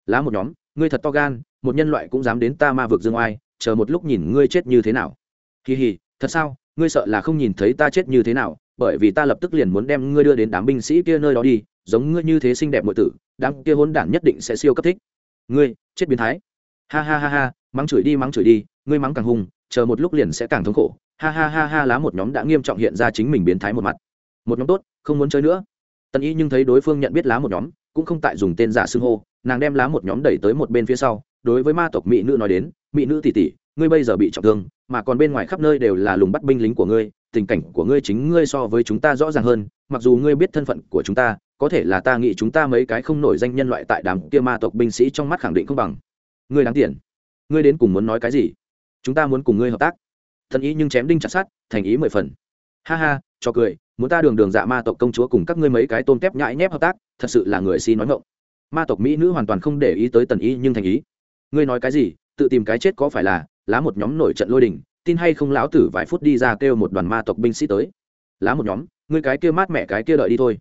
Lá một nhóm, ngươi thật to gan, một nhân loại cũng dám đến ta ma vực dương oai, chờ một lúc nhìn ngươi chết như thế nào. Kỳ hì, thật sao? Ngươi sợ là không nhìn thấy ta chết như thế nào, bởi vì ta lập tức liền muốn đem ngươi đưa đến đám binh sĩ kia nơi đó đi, giống ngươi như thế xinh đẹp mọi tử, đám kia hôn đản nhất định sẽ siêu cấp thích. Ngươi, chết biến thái. Ha ha ha ha, mắng chửi đi mắng chửi đi, ngươi mắng càng hung, chờ một lúc liền sẽ càng thống khổ ha ha ha ha lá một nhóm đã nghiêm trọng hiện ra chính mình biến thái một mặt. Một nhóm tốt, không muốn chơi nữa. Tần y nhưng thấy đối phương nhận biết lá một nhóm, cũng không tại dùng tên giả xưng hô, nàng đem lá một nhóm đẩy tới một bên phía sau, đối với ma tộc mỹ nữ nói đến, mỹ nữ tỷ tỷ, ngươi bây giờ bị trọng thương, mà còn bên ngoài khắp nơi đều là lùng bắt binh lính của ngươi, tình cảnh của ngươi chính ngươi so với chúng ta rõ ràng hơn, mặc dù ngươi biết thân phận của chúng ta, có thể là ta nghĩ chúng ta mấy cái không nổi danh nhân loại tại đám kia ma tộc binh sĩ trong mắt khẳng định không bằng. Ngươi đáng tiền. Ngươi đến cùng muốn nói cái gì? Chúng ta muốn cùng ngươi hợp tác thần ý nhưng chém đinh chặt sát thành ý mười phần. Ha ha, cho cười, muốn ta đường đường dạ ma tộc công chúa cùng các ngươi mấy cái tôm tép nhãi nhép hợp tác, thật sự là người si nói ngộng ma tộc mỹ nữ hoàn toàn không để ý tới tần ý nhưng thành ý. Ngươi nói cái gì, tự tìm cái chết có phải là, lá một nhóm nổi trận lôi đình, tin hay không lão tử vài phút đi ra kêu một đoàn ma tộc binh sĩ tới. Lá một nhóm, ngươi cái kia mát mẹ cái kia đợi đi thôi.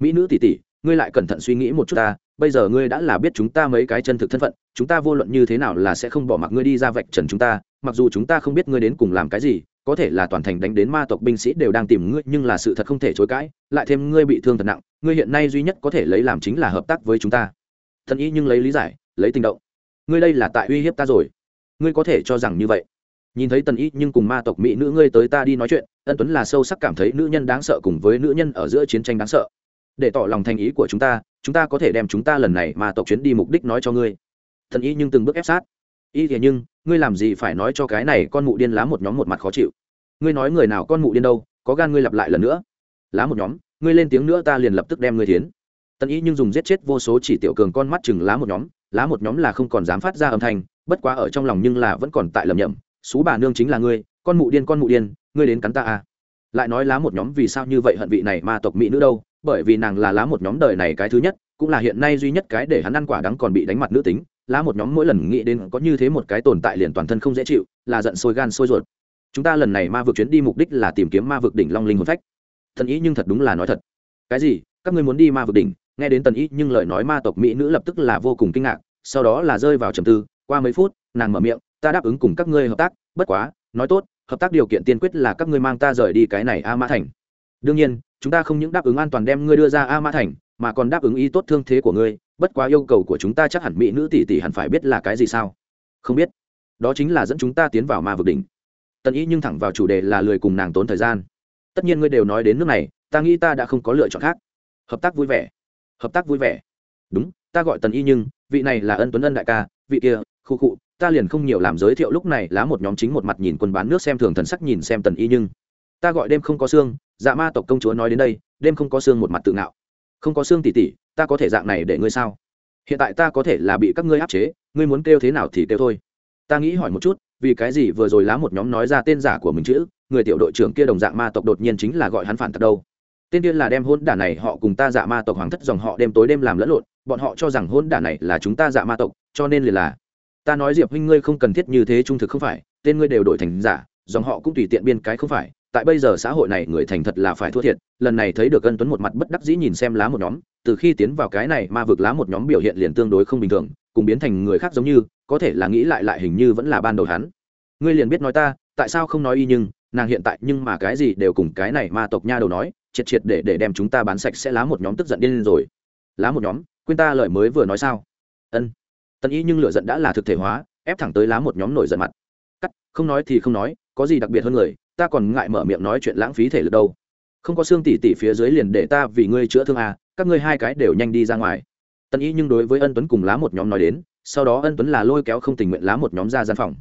Mỹ nữ tỷ tỷ ngươi lại cẩn thận suy nghĩ một chút ta, bây giờ ngươi đã là biết chúng ta mấy cái chân thực thân phận, chúng ta vô luận như thế nào là sẽ không bỏ mặc ngươi đi ra vạch trần chúng ta mặc dù chúng ta không biết ngươi đến cùng làm cái gì, có thể là toàn thành đánh đến ma tộc binh sĩ đều đang tìm ngươi, nhưng là sự thật không thể chối cãi, lại thêm ngươi bị thương thật nặng, ngươi hiện nay duy nhất có thể lấy làm chính là hợp tác với chúng ta. Thần ý nhưng lấy lý giải, lấy tình động. Ngươi đây là tại uy hiếp ta rồi. Ngươi có thể cho rằng như vậy. Nhìn thấy tần ý nhưng cùng ma tộc mỹ nữ ngươi tới ta đi nói chuyện, ân tuấn là sâu sắc cảm thấy nữ nhân đáng sợ cùng với nữ nhân ở giữa chiến tranh đáng sợ. Để tỏ lòng thành ý của chúng ta chúng ta có thể đem chúng ta lần này ma tộc chuyến đi mục đích nói cho ngươi. Thần ý nhưng từng bước ép sát y thế nhưng, ngươi làm gì phải nói cho cái này con mụ điên lá một nhóm một mặt khó chịu? Ngươi nói người nào con mụ điên đâu, có gan ngươi lặp lại lần nữa. Lá một nhóm, ngươi lên tiếng nữa ta liền lập tức đem ngươi thiến. Tần ý nhưng dùng giết chết vô số chỉ tiểu cường con mắt chừng lá một nhóm, lá một nhóm là không còn dám phát ra âm thanh, bất quá ở trong lòng nhưng là vẫn còn tại lầm nhầm xú bà nương chính là ngươi, con mụ điên, con mụ điên, ngươi đến cắn ta à. Lại nói lá một nhóm vì sao như vậy hận vị này ma tộc mỹ nữ đâu, bởi vì nàng là lá một nhóm đời này cái thứ nhất, cũng là hiện nay duy nhất cái để hắn ăn quả đắng còn bị đánh mặt nữ tính lá một nhóm mỗi lần nghĩ đến có như thế một cái tồn tại liền toàn thân không dễ chịu, là giận sôi gan sôi ruột. Chúng ta lần này ma vực chuyến đi mục đích là tìm kiếm ma vực đỉnh long linh hồn phách. Thần ý nhưng thật đúng là nói thật. Cái gì? Các ngươi muốn đi ma vực đỉnh? Nghe đến tần ý nhưng lời nói ma tộc mỹ nữ lập tức là vô cùng kinh ngạc, sau đó là rơi vào trầm tư, qua mấy phút, nàng mở miệng, ta đáp ứng cùng các ngươi hợp tác, bất quá, nói tốt, hợp tác điều kiện tiên quyết là các ngươi mang ta rời đi cái này a mã thành. Đương nhiên, chúng ta không những đáp ứng an toàn đem ngươi đưa ra a mã thành mà còn đáp ứng y tốt thương thế của ngươi, bất quá yêu cầu của chúng ta chắc hẳn mỹ nữ tỷ tỷ hẳn phải biết là cái gì sao? Không biết. Đó chính là dẫn chúng ta tiến vào ma vực đỉnh. Tần ý nhưng thẳng vào chủ đề là lười cùng nàng tốn thời gian. Tất nhiên ngươi đều nói đến nước này, ta nghĩ ta đã không có lựa chọn khác. Hợp tác vui vẻ. Hợp tác vui vẻ. Đúng, ta gọi tần y nhưng, vị này là ân tuấn ân đại ca, vị kia, khu khụ ta liền không nhiều làm giới thiệu lúc này lá một nhóm chính một mặt nhìn quân bán nước xem thường thần sắc nhìn xem tần y nhưng. Ta gọi đêm không có xương dạ ma tộc công chúa nói đến đây, đêm không có xương một mặt tự ngạo không có xương tỉ tỉ, ta có thể dạng này để ngươi sao? Hiện tại ta có thể là bị các ngươi áp chế, ngươi muốn kêu thế nào thì kêu thôi. Ta nghĩ hỏi một chút, vì cái gì vừa rồi lá một nhóm nói ra tên giả của mình chữ, người tiểu đội trưởng kia đồng dạng ma tộc đột nhiên chính là gọi hắn phản tật đâu. Tên tiên là đem hôn đả này họ cùng ta dạ ma tộc hoàng thất dòng họ đêm tối đêm làm lẫn lộn, bọn họ cho rằng hôn đả này là chúng ta dạ ma tộc, cho nên liền là, ta nói diệp huynh ngươi không cần thiết như thế trung thực không phải, tên ngươi đều đổi thành giả, dòng họ cũng tùy tiện biên cái không phải tại bây giờ xã hội này người thành thật là phải thua thiệt, lần này thấy được ân tuấn một mặt bất đắc dĩ nhìn xem lá một nhóm, từ khi tiến vào cái này ma vực lá một nhóm biểu hiện liền tương đối không bình thường, cùng biến thành người khác giống như, có thể là nghĩ lại lại hình như vẫn là ban đầu hắn. Ngươi liền biết nói ta, tại sao không nói y nhưng, nàng hiện tại nhưng mà cái gì đều cùng cái này ma tộc nha đầu nói, triệt triệt để để đem chúng ta bán sạch sẽ lá một nhóm tức giận điên lên rồi. Lá một nhóm, quên ta lời mới vừa nói sao? Ân. Tân y nhưng lựa giận đã là thực thể hóa, ép thẳng tới lá một nhóm nổi giận mặt. Cắt, không nói thì không nói, có gì đặc biệt hơn người ta còn ngại mở miệng nói chuyện lãng phí thể lực đâu. Không có xương tỉ tỉ phía dưới liền để ta vì ngươi chữa thương à các ngươi hai cái đều nhanh đi ra ngoài. Tân ý nhưng đối với ân tuấn cùng lá một nhóm nói đến, sau đó ân tuấn là lôi kéo không tình nguyện lá một nhóm ra gian phòng.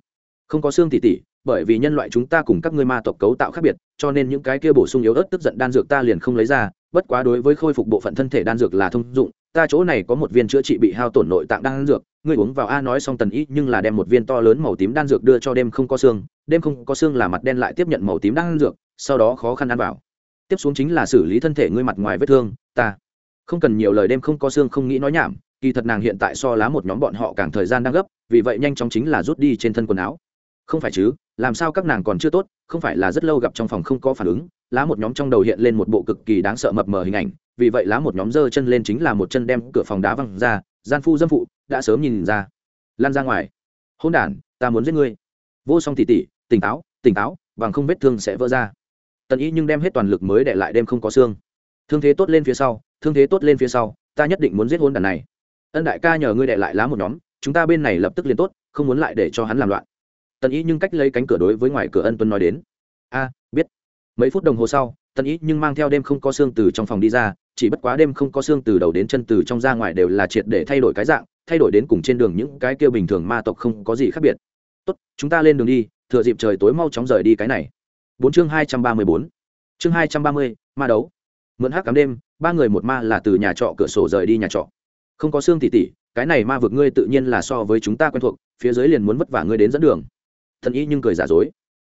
Không có xương tỉ tỉ, bởi vì nhân loại chúng ta cùng các ngươi ma tộc cấu tạo khác biệt, cho nên những cái kia bổ sung yếu ớt tức giận đan dược ta liền không lấy ra, bất quá đối với khôi phục bộ phận thân thể đan dược là thông dụng, ta chỗ này có một viên chữa trị bị hao tổn nội tạng đan dược ngươi uống vào a nói xong tần ý nhưng là đem một viên to lớn màu tím đan dược đưa cho đêm không có xương, đêm không có xương là mặt đen lại tiếp nhận màu tím đan dược, sau đó khó khăn ăn vào. Tiếp xuống chính là xử lý thân thể ngươi mặt ngoài vết thương, ta không cần nhiều lời đêm không có xương không nghĩ nói nhảm, kỳ thật nàng hiện tại so lá một nhóm bọn họ càng thời gian đang gấp, vì vậy nhanh chóng chính là rút đi trên thân quần áo. Không phải chứ? Làm sao các nàng còn chưa tốt, không phải là rất lâu gặp trong phòng không có phản ứng, lá một nhóm trong đầu hiện lên một bộ cực kỳ đáng sợ mập mờ hình ảnh, vì vậy lá một nhóm giơ chân lên chính là một chân đem cửa phòng đá văng ra, gian phu dâm phụ đã sớm nhìn ra. Lan ra ngoài. Hôn đản, ta muốn giết ngươi. Vô song tỉ tỉ, tỉnh táo tỉnh táo, bằng không vết thương sẽ vỡ ra. Tần ý nhưng đem hết toàn lực mới để lại đêm không có xương. Thương thế tốt lên phía sau, thương thế tốt lên phía sau, ta nhất định muốn giết hôn Đản này. Ân đại ca nhờ ngươi đệ lại lá một nhóm, chúng ta bên này lập tức liền tốt, không muốn lại để cho hắn làm loạn tần ý nhưng cách lấy cánh cửa đối với ngoài cửa ân Tuân nói đến. A, biết. Mấy phút đồng hồ sau, tần ý nhưng mang theo đêm không có xương từ trong phòng đi ra, chỉ bất quá đêm không có xương từ đầu đến chân từ trong ra ngoài đều là triệt để thay đổi cái dạng, thay đổi đến cùng trên đường những cái kia bình thường ma tộc không có gì khác biệt. Tốt, chúng ta lên đường đi, thừa dịp trời tối mau chóng rời đi cái này. Bốn chương hai trăm ba mươi bốn. Chương hai trăm ba mươi, ma đấu. Mượn hát cắm đêm, ba người một ma là từ nhà trọ cửa sổ rời đi nhà trọ. Không có xương tỉ tỉ, cái này ma vực ngươi tự nhiên là so với chúng ta quen thuộc, phía dưới liền muốn vất vả ngươi đến dẫn đường thần y nhưng cười giả dối.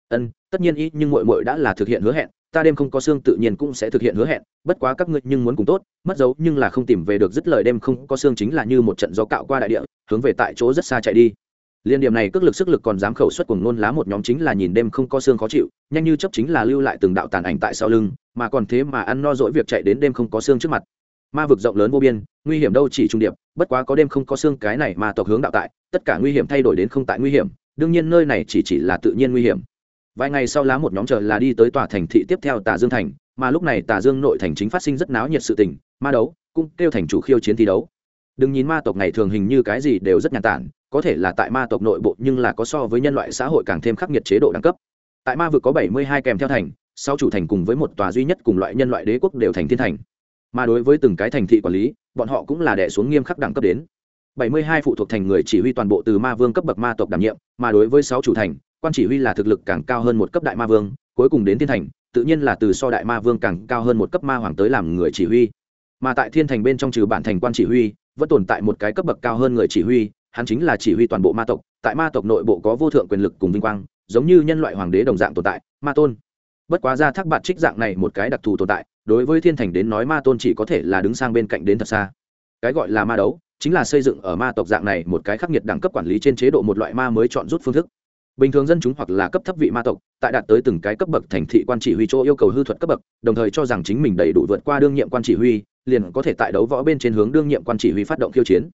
Ân, tất nhiên y nhưng mội mội đã là thực hiện hứa hẹn, ta đêm không có xương tự nhiên cũng sẽ thực hiện hứa hẹn, bất quá các ngươi nhưng muốn cùng tốt, mất dấu nhưng là không tìm về được dứt lời đêm không có xương chính là như một trận gió cạo qua đại địa, hướng về tại chỗ rất xa chạy đi. Liên điểm này cước lực sức lực còn dám khẩu xuất cùng nôn lá một nhóm chính là nhìn đêm không có xương khó chịu, nhanh như chấp chính là lưu lại từng đạo tàn ảnh tại sau lưng, mà còn thế mà ăn no dỗi việc chạy đến đêm không có xương trước mặt. Ma vực rộng lớn vô biên, nguy hiểm đâu chỉ trung điệp, bất quá có đêm không có xương cái này mà tộc hướng đạo tại, tất cả nguy hiểm thay đổi đến không tại nguy hiểm đương nhiên nơi này chỉ chỉ là tự nhiên nguy hiểm. Vài ngày sau lá một nhóm chờ là đi tới tòa thành thị tiếp theo tà dương thành, mà lúc này tà dương nội thành chính phát sinh rất náo nhiệt sự tình, ma đấu cũng kêu thành chủ khiêu chiến thi đấu. Đừng nhìn ma tộc ngày thường hình như cái gì đều rất nhàn tản, có thể là tại ma tộc nội bộ nhưng là có so với nhân loại xã hội càng thêm khắc nghiệt chế độ đẳng cấp. Tại ma vực có bảy mươi hai kèm theo thành sau chủ thành cùng với một tòa duy nhất cùng loại nhân loại đế quốc đều thành thiên thành. Mà đối với từng cái thành thị quản lý, bọn họ cũng là đẻ xuống nghiêm khắc đẳng cấp đến bảy mươi hai phụ thuộc thành người chỉ huy toàn bộ từ ma vương cấp bậc ma tộc đảm nhiệm, mà đối với sáu chủ thành, quan chỉ huy là thực lực càng cao hơn một cấp đại ma vương, cuối cùng đến thiên thành, tự nhiên là từ so đại ma vương càng cao hơn một cấp ma hoàng tới làm người chỉ huy. Mà tại thiên thành bên trong trừ bản thành quan chỉ huy, vẫn tồn tại một cái cấp bậc cao hơn người chỉ huy, hắn chính là chỉ huy toàn bộ ma tộc, tại ma tộc nội bộ có vô thượng quyền lực cùng vinh quang, giống như nhân loại hoàng đế đồng dạng tồn tại, ma tôn. Bất quá ra thác bạt trích dạng này một cái đặc thù tồn tại, đối với thiên thành đến nói ma tôn chỉ có thể là đứng sang bên cạnh đến thật xa. Cái gọi là ma đấu chính là xây dựng ở ma tộc dạng này một cái khắc nghiệt đẳng cấp quản lý trên chế độ một loại ma mới chọn rút phương thức. Bình thường dân chúng hoặc là cấp thấp vị ma tộc, tại đạt tới từng cái cấp bậc thành thị quan chỉ huy chỗ yêu cầu hư thuật cấp bậc, đồng thời cho rằng chính mình đầy đủ vượt qua đương nhiệm quan chỉ huy, liền có thể tại đấu võ bên trên hướng đương nhiệm quan chỉ huy phát động khiêu chiến.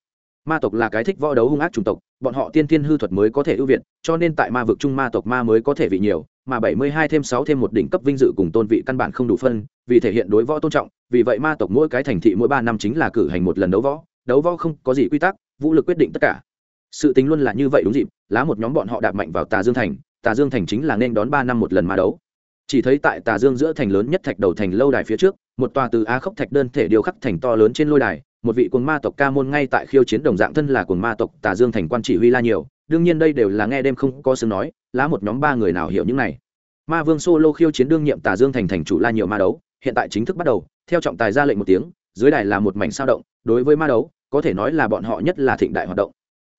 Ma tộc là cái thích võ đấu hung ác chủng tộc, bọn họ tiên tiên hư thuật mới có thể ưu việt, cho nên tại ma vực trung ma tộc ma mới có thể vị nhiều, mà bảy mươi hai thêm sáu thêm một đỉnh cấp vinh dự cùng tôn vị căn bản không đủ phân, vì thể hiện đối võ tôn trọng, vì vậy ma tộc mỗi cái thành thị mỗi ba năm chính là cử hành một lần đấu võ đấu võ không có gì quy tắc, vũ lực quyết định tất cả. Sự tính luôn là như vậy đúng dịp, lá một nhóm bọn họ đạp mạnh vào tà dương thành, tà dương thành chính là nên đón ba năm một lần mà đấu. Chỉ thấy tại tà dương giữa thành lớn nhất thạch đầu thành lâu đài phía trước, một tòa từ á khốc thạch đơn thể điều khắc thành to lớn trên lôi đài, một vị cuồng ma tộc ca môn ngay tại khiêu chiến đồng dạng thân là cuồng ma tộc tà dương thành quan chỉ huy la nhiều, đương nhiên đây đều là nghe đêm không có sướng nói, lá một nhóm ba người nào hiểu những này. Ma vương solo khiêu chiến đương nhiệm tà dương thành thành chủ la nhiều ma đấu, hiện tại chính thức bắt đầu, theo trọng tài ra lệnh một tiếng, dưới đài là một mảnh sao động, đối với ma đấu có thể nói là bọn họ nhất là thịnh đại hoạt động.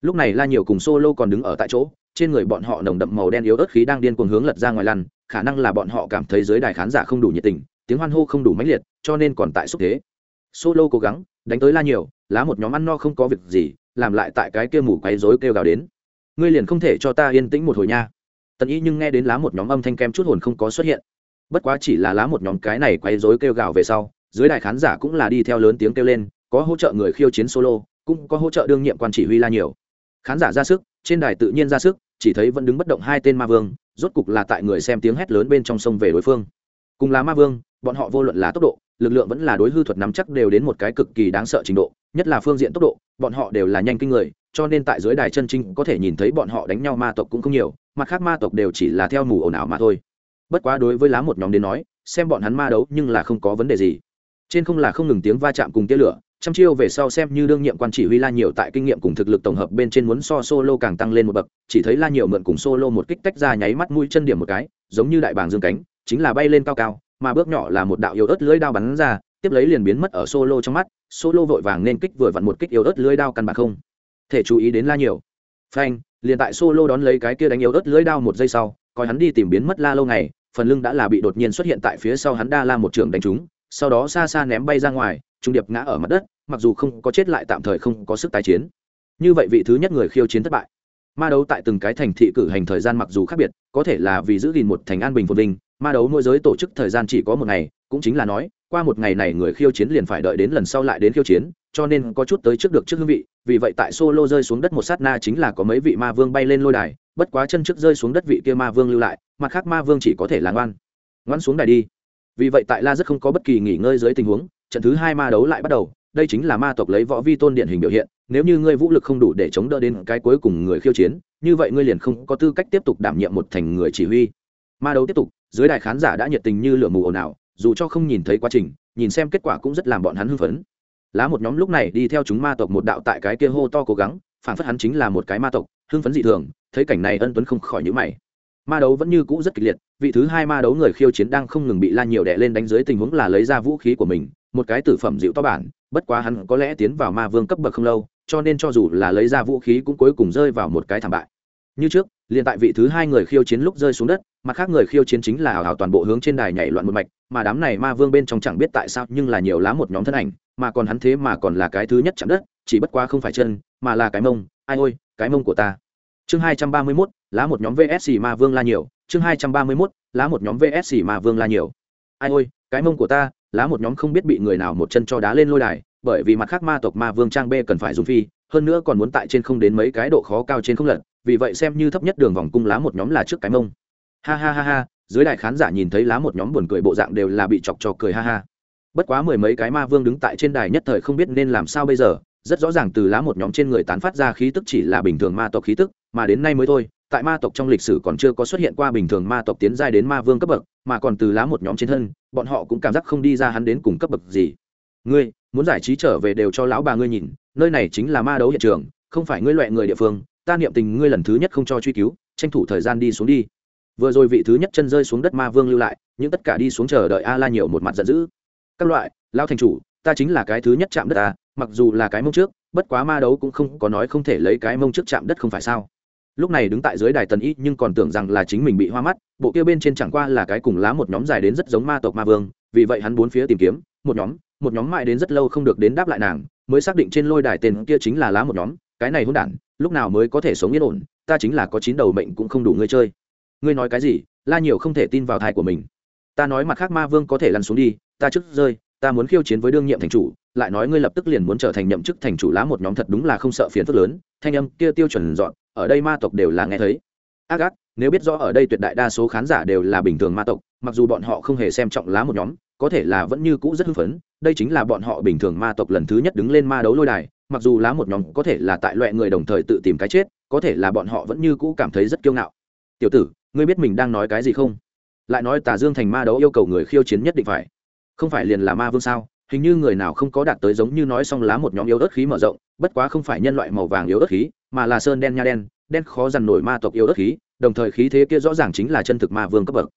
Lúc này la nhiều cùng solo còn đứng ở tại chỗ, trên người bọn họ nồng đậm màu đen yếu ớt khí đang điên cuồng hướng lật ra ngoài lăn, khả năng là bọn họ cảm thấy dưới đài khán giả không đủ nhiệt tình, tiếng hoan hô không đủ mãnh liệt, cho nên còn tại xúc thế. Solo cố gắng, đánh tới la nhiều, lá một nhóm ăn no không có việc gì, làm lại tại cái kia mù quấy rối kêu gào đến. Ngươi liền không thể cho ta yên tĩnh một hồi nha. Tần ý nhưng nghe đến lá một nhóm âm thanh kem chút hồn không có xuất hiện. Bất quá chỉ là lá một nhóm cái này quấy rối kêu gào về sau dưới đài khán giả cũng là đi theo lớn tiếng kêu lên có hỗ trợ người khiêu chiến solo, cũng có hỗ trợ đương nhiệm quan chỉ huy la nhiều. Khán giả ra sức, trên đài tự nhiên ra sức, chỉ thấy vẫn đứng bất động hai tên ma vương, rốt cục là tại người xem tiếng hét lớn bên trong sông về đối phương. Cùng là ma vương, bọn họ vô luận là tốc độ, lực lượng vẫn là đối hư thuật nắm chắc đều đến một cái cực kỳ đáng sợ trình độ, nhất là phương diện tốc độ, bọn họ đều là nhanh kinh người, cho nên tại dưới đài chân trinh có thể nhìn thấy bọn họ đánh nhau ma tộc cũng không nhiều, mặt khác ma tộc đều chỉ là theo mù ồn ào mà thôi. Bất quá đối với lá một nhóm đến nói, xem bọn hắn ma đấu nhưng là không có vấn đề gì. Trên không là không ngừng tiếng va chạm cùng tia lửa trăm chiêu về sau xem như đương nhiệm quan chỉ huy la nhiều tại kinh nghiệm cùng thực lực tổng hợp bên trên muốn so solo càng tăng lên một bậc, chỉ thấy la nhiều mượn cùng solo một kích tách ra nháy mắt mũi chân điểm một cái, giống như đại bàng dương cánh, chính là bay lên cao cao, mà bước nhỏ là một đạo yếu ớt lưới đao bắn ra, tiếp lấy liền biến mất ở solo trong mắt, solo vội vàng nên kích vừa vặn một kích yếu ớt lưới đao căn bản không thể chú ý đến la nhiều. Phanh, liền tại solo đón lấy cái kia đánh yếu ớt lưới đao một giây sau, coi hắn đi tìm biến mất la lâu ngày, phần lưng đã là bị đột nhiên xuất hiện tại phía sau hắn đa la một trường đánh trúng, sau đó xa xa ném bay ra ngoài trung điệp ngã ở mặt đất, mặc dù không có chết lại tạm thời không có sức tái chiến. Như vậy vị thứ nhất người khiêu chiến thất bại. Ma đấu tại từng cái thành thị cử hành thời gian mặc dù khác biệt, có thể là vì giữ gìn một thành an bình phồn vinh, ma đấu môi giới tổ chức thời gian chỉ có một ngày, cũng chính là nói, qua một ngày này người khiêu chiến liền phải đợi đến lần sau lại đến khiêu chiến, cho nên có chút tới trước được trước hương vị, vì vậy tại solo rơi xuống đất một sát na chính là có mấy vị ma vương bay lên lôi đài, bất quá chân trước rơi xuống đất vị kia ma vương lưu lại, mặt khác ma vương chỉ có thể là ngoan. Ngoan xuống đài đi. Vì vậy tại la rất không có bất kỳ nghỉ ngơi dưới tình huống trận thứ hai ma đấu lại bắt đầu, đây chính là ma tộc lấy võ vi tôn điển hình biểu hiện, nếu như ngươi vũ lực không đủ để chống đỡ đến cái cuối cùng người khiêu chiến, như vậy ngươi liền không có tư cách tiếp tục đảm nhiệm một thành người chỉ huy. Ma đấu tiếp tục, dưới đài khán giả đã nhiệt tình như lửa mù ồn ào, dù cho không nhìn thấy quá trình, nhìn xem kết quả cũng rất làm bọn hắn hưng phấn. Lá một nhóm lúc này đi theo chúng ma tộc một đạo tại cái kia hô to cố gắng, phản phất hắn chính là một cái ma tộc, hưng phấn dị thường, thấy cảnh này ân tuấn không khỏi nhữ mày ma đấu vẫn như cũ rất kịch liệt, vị thứ hai ma đấu người khiêu chiến đang không ngừng bị la nhiều đẻ lên đánh dưới tình huống là lấy ra vũ khí của mình, một cái tử phẩm dịu to bản, bất quá hắn có lẽ tiến vào ma vương cấp bậc không lâu, cho nên cho dù là lấy ra vũ khí cũng cuối cùng rơi vào một cái thảm bại. Như trước, liền tại vị thứ hai người khiêu chiến lúc rơi xuống đất, mặt khác người khiêu chiến chính là hào hào toàn bộ hướng trên đài nhảy loạn một mạch, mà đám này ma vương bên trong chẳng biết tại sao nhưng là nhiều lá một nhóm thân ảnh, mà còn hắn thế mà còn là cái thứ nhất chạm đất, chỉ bất quá không phải chân, mà là cái mông, ai ôi, cái mông của ta chương hai trăm ba mươi mốt, lá một nhóm vsc ma vương la nhiều. Chương hai trăm ba mươi mốt, lá một nhóm vsc ma vương la nhiều. Ai ôi, cái mông của ta, lá một nhóm không biết bị người nào một chân cho đá lên lôi đài, bởi vì mặt khác ma tộc ma vương trang b cần phải dùng phi, hơn nữa còn muốn tại trên không đến mấy cái độ khó cao trên không lật vì vậy xem như thấp nhất đường vòng cung lá một nhóm là trước cái mông. Ha ha ha ha, dưới đại khán giả nhìn thấy lá một nhóm buồn cười bộ dạng đều là bị chọc cho cười ha ha. Bất quá mười mấy cái ma vương đứng tại trên đài nhất thời không biết nên làm sao bây giờ, rất rõ ràng từ lá một nhóm trên người tán phát ra khí tức chỉ là bình thường ma tộc khí tức mà đến nay mới thôi, tại ma tộc trong lịch sử còn chưa có xuất hiện qua bình thường ma tộc tiến giai đến ma vương cấp bậc, mà còn từ lá một nhóm trên thân, bọn họ cũng cảm giác không đi ra hắn đến cùng cấp bậc gì. Ngươi, muốn giải trí trở về đều cho lão bà ngươi nhìn, nơi này chính là ma đấu hiện trường, không phải ngươi loại người địa phương, ta niệm tình ngươi lần thứ nhất không cho truy cứu, tranh thủ thời gian đi xuống đi. Vừa rồi vị thứ nhất chân rơi xuống đất ma vương lưu lại nhưng tất cả đi xuống chờ đợi a la nhiều một mặt giận dữ. Các loại lao thành chủ, ta chính là cái thứ nhất chạm đất ta mặc dù là cái mông trước, bất quá ma đấu cũng không có nói không thể lấy cái mông trước chạm đất không phải sao? Lúc này đứng tại dưới đài tần y nhưng còn tưởng rằng là chính mình bị hoa mắt, bộ kia bên trên chẳng qua là cái cùng lá một nhóm dài đến rất giống ma tộc ma vương, vì vậy hắn bốn phía tìm kiếm, một nhóm một nhóm mãi đến rất lâu không được đến đáp lại nàng, mới xác định trên lôi đài tên kia chính là lá một nhóm, cái này hôn đản, lúc nào mới có thể sống yên ổn, ta chính là có chín đầu mệnh cũng không đủ ngươi chơi. Ngươi nói cái gì? La nhiều không thể tin vào thai của mình. Ta nói mặt khác ma vương có thể lăn xuống đi, ta trước rơi, ta muốn khiêu chiến với đương nhiệm thành chủ, lại nói ngươi lập tức liền muốn trở thành nhậm chức thành chủ lá một nhóm thật đúng là không sợ phiền phức lớn, thanh âm kia tiêu chuẩn dọn ở đây ma tộc đều là nghe thấy. Ác ác, nếu biết rõ ở đây tuyệt đại đa số khán giả đều là bình thường ma tộc, mặc dù bọn họ không hề xem trọng lá một nhóm, có thể là vẫn như cũ rất hưng phấn, đây chính là bọn họ bình thường ma tộc lần thứ nhất đứng lên ma đấu lôi đài, mặc dù lá một nhóm có thể là tại loại người đồng thời tự tìm cái chết, có thể là bọn họ vẫn như cũ cảm thấy rất kiêu ngạo. Tiểu tử, ngươi biết mình đang nói cái gì không? Lại nói tà dương thành ma đấu yêu cầu người khiêu chiến nhất định phải. Không phải liền là ma vương sao? Hình như người nào không có đạt tới giống như nói xong lá một nhóm yếu ớt khí mở rộng, bất quá không phải nhân loại màu vàng yếu ớt khí, mà là sơn đen nha đen đen khó dằn nổi ma tộc yếu ớt khí, đồng thời khí thế kia rõ ràng chính là chân thực ma vương cấp bậc.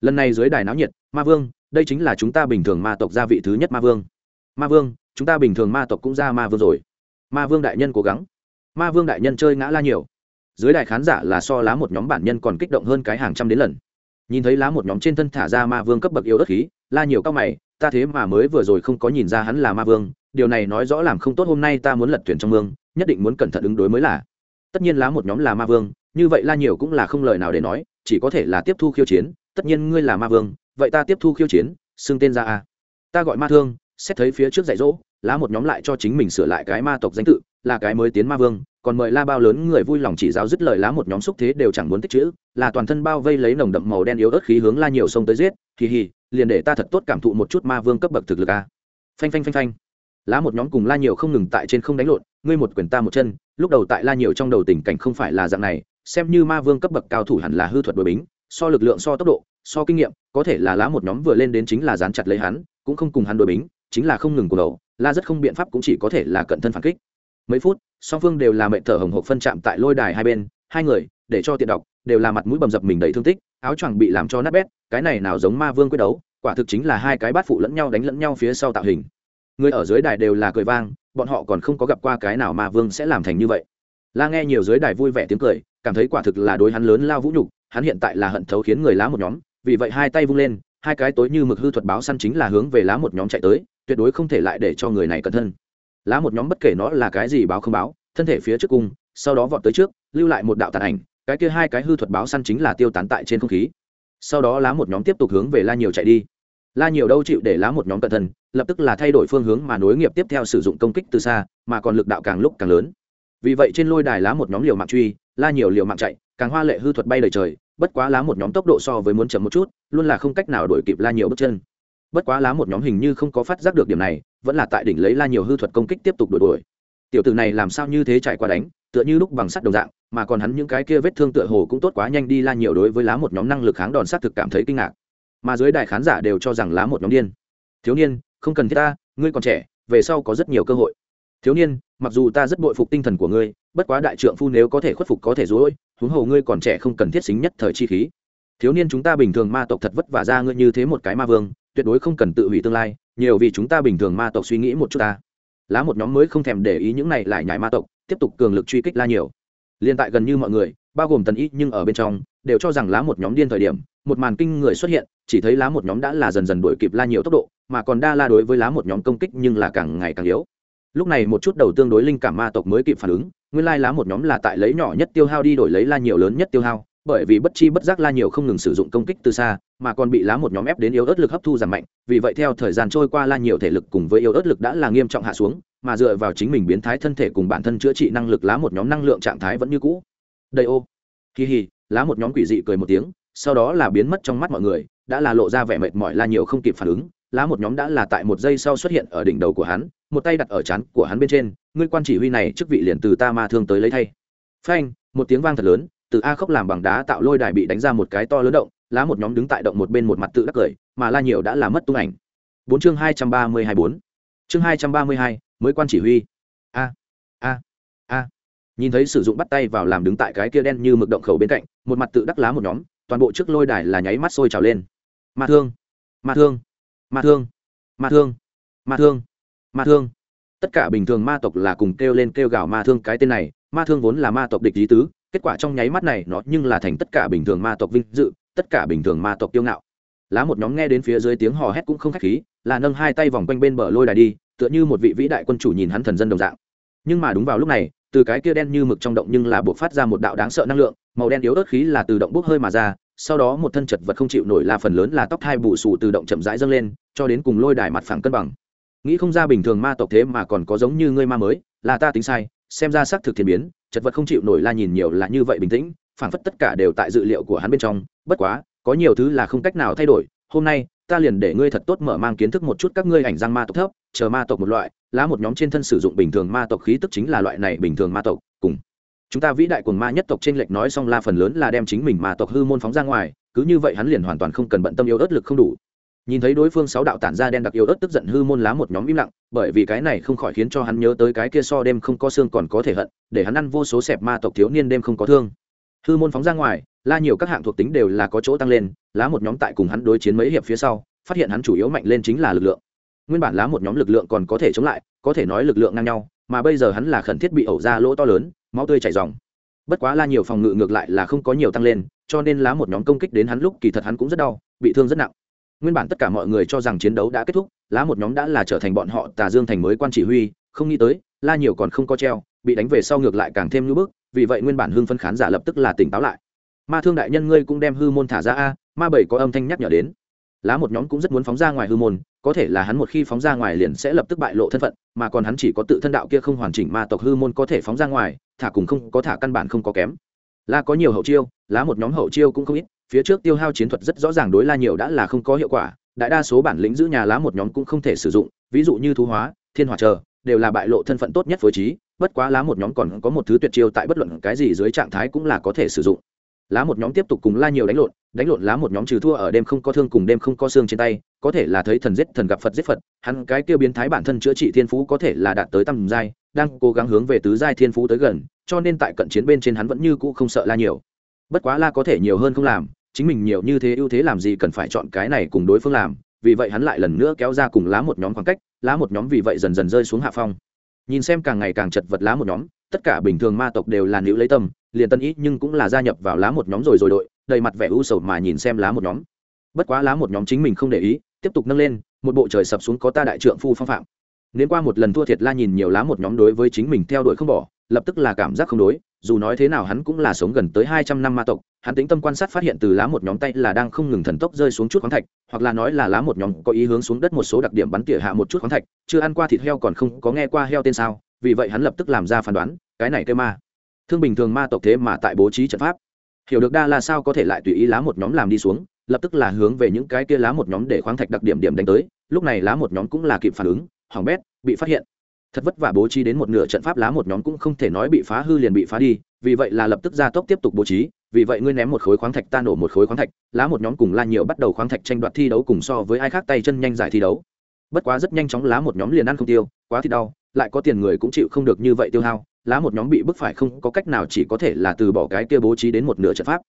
Lần này dưới đài náo nhiệt, ma vương, đây chính là chúng ta bình thường ma tộc gia vị thứ nhất ma vương. Ma vương, chúng ta bình thường ma tộc cũng ra ma vương rồi. Ma vương đại nhân cố gắng. Ma vương đại nhân chơi ngã la nhiều. Dưới đài khán giả là so lá một nhóm bản nhân còn kích động hơn cái hàng trăm đến lần. Nhìn thấy lá một nhóm trên thân thả ra ma vương cấp bậc yếu đất khí, la nhiều cao mày ta thế mà mới vừa rồi không có nhìn ra hắn là ma vương, điều này nói rõ làm không tốt hôm nay ta muốn lật tuyển trong mương, nhất định muốn cẩn thận ứng đối mới là. Tất nhiên lá một nhóm là ma vương, như vậy la nhiều cũng là không lời nào để nói, chỉ có thể là tiếp thu khiêu chiến, tất nhiên ngươi là ma vương, vậy ta tiếp thu khiêu chiến, xưng tên ra a. Ta gọi ma thương, xét thấy phía trước dạy dỗ, lá một nhóm lại cho chính mình sửa lại cái ma tộc danh tự, là cái mới tiến ma vương, còn mời la bao lớn người vui lòng chỉ giáo dứt lời lá một nhóm xúc thế đều chẳng muốn tích chữ là toàn thân bao vây lấy nồng đậm màu đen yếu ớt khí hướng la nhiều sông tới giết, kỳ hì, liền để ta thật tốt cảm thụ một chút ma vương cấp bậc thực lực a. Phanh phanh phanh phanh. Lá một nhóm cùng la nhiều không ngừng tại trên không đánh lộn, ngươi một quyền ta một chân, lúc đầu tại la nhiều trong đầu tình cảnh không phải là dạng này, xem như ma vương cấp bậc cao thủ hẳn là hư thuật đội bính, so lực lượng, so tốc độ, so kinh nghiệm, có thể là lá một nhóm vừa lên đến chính là dán chặt lấy hắn, cũng không cùng hắn đội bính, chính là không ngừng của đầu, la rất không biện pháp cũng chỉ có thể là cận thân phản kích. Mấy phút, song phương đều là mệnh thở hồng hộc phân chạm tại lôi đài hai bên, hai người, để cho tiện đọc đều là mặt mũi bầm dập mình đầy thương tích, áo choàng bị làm cho nát bét, cái này nào giống ma vương quyết đấu, quả thực chính là hai cái bát phụ lẫn nhau đánh lẫn nhau phía sau tạo hình. Người ở dưới đài đều là cười vang, bọn họ còn không có gặp qua cái nào ma vương sẽ làm thành như vậy. La nghe nhiều dưới đài vui vẻ tiếng cười, cảm thấy quả thực là đối hắn lớn lao vũ nhục, hắn hiện tại là hận thấu khiến người lá một nhóm, vì vậy hai tay vung lên, hai cái tối như mực hư thuật báo săn chính là hướng về lá một nhóm chạy tới, tuyệt đối không thể lại để cho người này cẩn thân. Lá một nhóm bất kể nó là cái gì báo không báo, thân thể phía trước cung, sau đó vọt tới trước, lưu lại một đạo tàn ảnh cái kia hai cái hư thuật báo săn chính là tiêu tán tại trên không khí. Sau đó lá một nhóm tiếp tục hướng về la nhiều chạy đi. La nhiều đâu chịu để lá một nhóm cẩn thân lập tức là thay đổi phương hướng mà nối nghiệp tiếp theo sử dụng công kích từ xa, mà còn lực đạo càng lúc càng lớn. Vì vậy trên lôi đài lá một nhóm liều mạng truy, la nhiều liều mạng chạy, càng hoa lệ hư thuật bay lời trời, bất quá lá một nhóm tốc độ so với muốn chậm một chút, luôn là không cách nào đổi kịp la nhiều bước chân. Bất quá lá một nhóm hình như không có phát giác được điểm này, vẫn là tại đỉnh lấy la nhiều hư thuật công kích tiếp tục đổi đuổi. Tiểu tử này làm sao như thế trải qua đánh, tựa như lúc bằng sắt đồng dạng mà còn hắn những cái kia vết thương tựa hồ cũng tốt quá nhanh đi la nhiều đối với lá một nhóm năng lực kháng đòn sát thực cảm thấy kinh ngạc. Mà dưới đại khán giả đều cho rằng lá một nhóm điên. Thiếu niên, không cần thiết ta, ngươi còn trẻ, về sau có rất nhiều cơ hội. Thiếu niên, mặc dù ta rất bội phục tinh thần của ngươi, bất quá đại trượng phu nếu có thể khuất phục có thể dối huống hồ ngươi còn trẻ không cần thiết xính nhất thời chi khí. Thiếu niên, chúng ta bình thường ma tộc thật vất vả ra ngươi như thế một cái ma vương, tuyệt đối không cần tự hủy tương lai, nhiều vì chúng ta bình thường ma tộc suy nghĩ một chút ta. Lá một nhóm mới không thèm để ý những này lại nhải ma tộc, tiếp tục cường lực truy kích la nhiều liên tại gần như mọi người, bao gồm tần ý nhưng ở bên trong, đều cho rằng lá một nhóm điên thời điểm, một màn kinh người xuất hiện, chỉ thấy lá một nhóm đã là dần dần đuổi kịp la nhiều tốc độ, mà còn đa la đối với lá một nhóm công kích nhưng là càng ngày càng yếu. Lúc này một chút đầu tương đối linh cảm ma tộc mới kịp phản ứng, nguyên lai lá một nhóm là tại lấy nhỏ nhất tiêu hao đi đổi lấy la nhiều lớn nhất tiêu hao, bởi vì bất chi bất giác la nhiều không ngừng sử dụng công kích từ xa, mà còn bị lá một nhóm ép đến yếu ớt lực hấp thu giảm mạnh, vì vậy theo thời gian trôi qua la nhiều thể lực cùng với yếu ớt lực đã là nghiêm trọng hạ xuống mà dựa vào chính mình biến thái thân thể cùng bản thân chữa trị năng lực lá một nhóm năng lượng trạng thái vẫn như cũ. Đây ô. Kỳ hì lá một nhóm quỷ dị cười một tiếng, sau đó là biến mất trong mắt mọi người, đã là lộ ra vẻ mệt mỏi la nhiều không kịp phản ứng. Lá một nhóm đã là tại một giây sau xuất hiện ở đỉnh đầu của hắn, một tay đặt ở trán của hắn bên trên, ngươi quan chỉ huy này chức vị liền từ ta ma thương tới lấy thay. Phanh, một tiếng vang thật lớn, từ a khốc làm bằng đá tạo lôi đài bị đánh ra một cái to lớn động, lá một nhóm đứng tại động một bên một mặt tự đắc cười, mà la nhiều đã là mất tung ảnh. Bốn chương hai trăm ba mươi hai bốn. Chương hai trăm ba mươi hai mới quan chỉ huy. A a a. Nhìn thấy sử dụng bắt tay vào làm đứng tại cái kia đen như mực động khẩu bên cạnh, một mặt tự đắc lá một nhóm, toàn bộ trước lôi đài là nháy mắt sôi trào lên. Ma thương ma thương ma thương ma thương ma thương ma thương. Tất cả bình thường ma tộc là cùng kêu lên kêu gào ma thương cái tên này, ma thương vốn là ma tộc địch lý tứ, kết quả trong nháy mắt này nó nhưng là thành tất cả bình thường ma tộc vinh dự, tất cả bình thường ma tộc kiêu ngạo. Lá một nhóm nghe đến phía dưới tiếng hò hét cũng không khách khí, là nâng hai tay vòng quanh bên bờ lôi đài đi tựa như một vị vĩ đại quân chủ nhìn hắn thần dân đồng dạng. Nhưng mà đúng vào lúc này, từ cái kia đen như mực trong động nhưng là buộc phát ra một đạo đáng sợ năng lượng, màu đen yếu ớt khí là từ động bốc hơi mà ra, sau đó một thân chật vật không chịu nổi là phần lớn là tóc hai bù sù từ động chậm rãi dâng lên, cho đến cùng lôi đài mặt phẳng cân bằng. Nghĩ không ra bình thường ma tộc thế mà còn có giống như ngươi ma mới, là ta tính sai, xem ra xác thực thiên biến, chật vật không chịu nổi la nhìn nhiều là như vậy bình tĩnh phản phất tất cả đều tại dự liệu của hắn bên trong, bất quá, có nhiều thứ là không cách nào thay đổi, hôm nay ta liền để ngươi thật tốt mở mang kiến thức một chút các ngươi ảnh giang ma tộc thấp, chờ ma tộc một loại, lá một nhóm trên thân sử dụng bình thường ma tộc khí tức chính là loại này bình thường ma tộc, cùng. Chúng ta vĩ đại cùng ma nhất tộc trên lệch nói xong la phần lớn là đem chính mình ma tộc hư môn phóng ra ngoài, cứ như vậy hắn liền hoàn toàn không cần bận tâm yêu ớt lực không đủ. Nhìn thấy đối phương sáu đạo tản ra đen đặc yêu ớt tức giận hư môn lá một nhóm im lặng, bởi vì cái này không khỏi khiến cho hắn nhớ tới cái kia so đêm không có xương còn có thể hận, để hắn ăn vô số xẹp ma tộc thiếu niên đêm không có thương. Hư môn phóng ra ngoài la nhiều các hạng thuộc tính đều là có chỗ tăng lên, lá một nhóm tại cùng hắn đối chiến mấy hiệp phía sau, phát hiện hắn chủ yếu mạnh lên chính là lực lượng. Nguyên bản lá một nhóm lực lượng còn có thể chống lại, có thể nói lực lượng ngang nhau, mà bây giờ hắn là khẩn thiết bị ẩu ra lỗ to lớn, máu tươi chảy dòng bất quá la nhiều phòng ngự ngược lại là không có nhiều tăng lên, cho nên lá một nhóm công kích đến hắn lúc kỳ thật hắn cũng rất đau, bị thương rất nặng. Nguyên bản tất cả mọi người cho rằng chiến đấu đã kết thúc, lá một nhóm đã là trở thành bọn họ tà dương thành mới quan chỉ huy, không nghĩ tới, la nhiều còn không có treo, bị đánh về sau ngược lại càng thêm ngưỡng bức, vì vậy nguyên bản hưng phân khán giả lập tức là tỉnh táo lại ma thương đại nhân ngươi cũng đem hư môn thả ra a, ma bảy có âm thanh nhắc nhở đến. Lá một nhóm cũng rất muốn phóng ra ngoài hư môn, có thể là hắn một khi phóng ra ngoài liền sẽ lập tức bại lộ thân phận, mà còn hắn chỉ có tự thân đạo kia không hoàn chỉnh ma tộc hư môn có thể phóng ra ngoài, thả cùng không có thả căn bản không có kém. La có nhiều hậu chiêu, lá một nhóm hậu chiêu cũng không ít, phía trước tiêu hao chiến thuật rất rõ ràng đối la nhiều đã là không có hiệu quả, đại đa số bản lĩnh giữ nhà lá một nhóm cũng không thể sử dụng, ví dụ như thú hóa, thiên hòa chờ, đều là bại lộ thân phận tốt nhất phối trí, bất quá lá một nhóm còn có một thứ tuyệt chiêu tại bất luận cái gì dưới trạng thái cũng là có thể sử dụng lá một nhóm tiếp tục cùng la nhiều đánh lộn đánh lộn lá một nhóm trừ thua ở đêm không có thương cùng đêm không có xương trên tay, có thể là thấy thần giết thần gặp phật giết phật, hắn cái kêu biến thái bản thân chữa trị thiên phú có thể là đạt tới tầm giai, đang cố gắng hướng về tứ giai thiên phú tới gần, cho nên tại cận chiến bên trên hắn vẫn như cũ không sợ la nhiều. Bất quá la có thể nhiều hơn không làm, chính mình nhiều như thế ưu thế làm gì cần phải chọn cái này cùng đối phương làm, vì vậy hắn lại lần nữa kéo ra cùng lá một nhóm khoảng cách, lá một nhóm vì vậy dần dần rơi xuống hạ phong. Nhìn xem càng ngày càng chật vật lá một nhóm, tất cả bình thường ma tộc đều là nữ lấy tâm liền tân ý nhưng cũng là gia nhập vào lá một nhóm rồi rồi đội, đầy mặt vẻ u sầu mà nhìn xem lá một nhóm. Bất quá lá một nhóm chính mình không để ý, tiếp tục nâng lên, một bộ trời sập xuống có ta đại trượng phu phong phạm. Nếu qua một lần thua thiệt la nhìn nhiều lá một nhóm đối với chính mình theo đuổi không bỏ, lập tức là cảm giác không đối, dù nói thế nào hắn cũng là sống gần tới hai trăm năm ma tộc, hắn tính tâm quan sát phát hiện từ lá một nhóm tay là đang không ngừng thần tốc rơi xuống chút khoáng thạch, hoặc là nói là lá một nhóm có ý hướng xuống đất một số đặc điểm bắn tỉa hạ một chút khoáng thạch, chưa ăn qua thịt heo còn không có nghe qua heo tên sao, vì vậy hắn lập tức làm ra phán đoán, cái này kêu ma thương bình thường ma tộc thế mà tại bố trí trận pháp. Hiểu được đa là sao có thể lại tùy ý lá một nhóm làm đi xuống, lập tức là hướng về những cái kia lá một nhóm để khoáng thạch đặc điểm điểm đánh tới, lúc này lá một nhóm cũng là kịp phản ứng, hỏng bét, bị phát hiện. Thật vất vả bố trí đến một nửa trận pháp, lá một nhóm cũng không thể nói bị phá hư liền bị phá đi, vì vậy là lập tức ra tốc tiếp tục bố trí, vì vậy ngươi ném một khối khoáng thạch, ta nổ một khối khoáng thạch, lá một nhóm cùng la nhiều bắt đầu khoáng thạch tranh đoạt thi đấu cùng so với ai khác tay chân nhanh giải thi đấu. Bất quá rất nhanh chóng lá một nhóm liền ăn không tiêu, quá thì đau, lại có tiền người cũng chịu không được như vậy tiêu hao lá một nhóm bị bức phải không có cách nào chỉ có thể là từ bỏ cái kia bố trí đến một nửa trận pháp.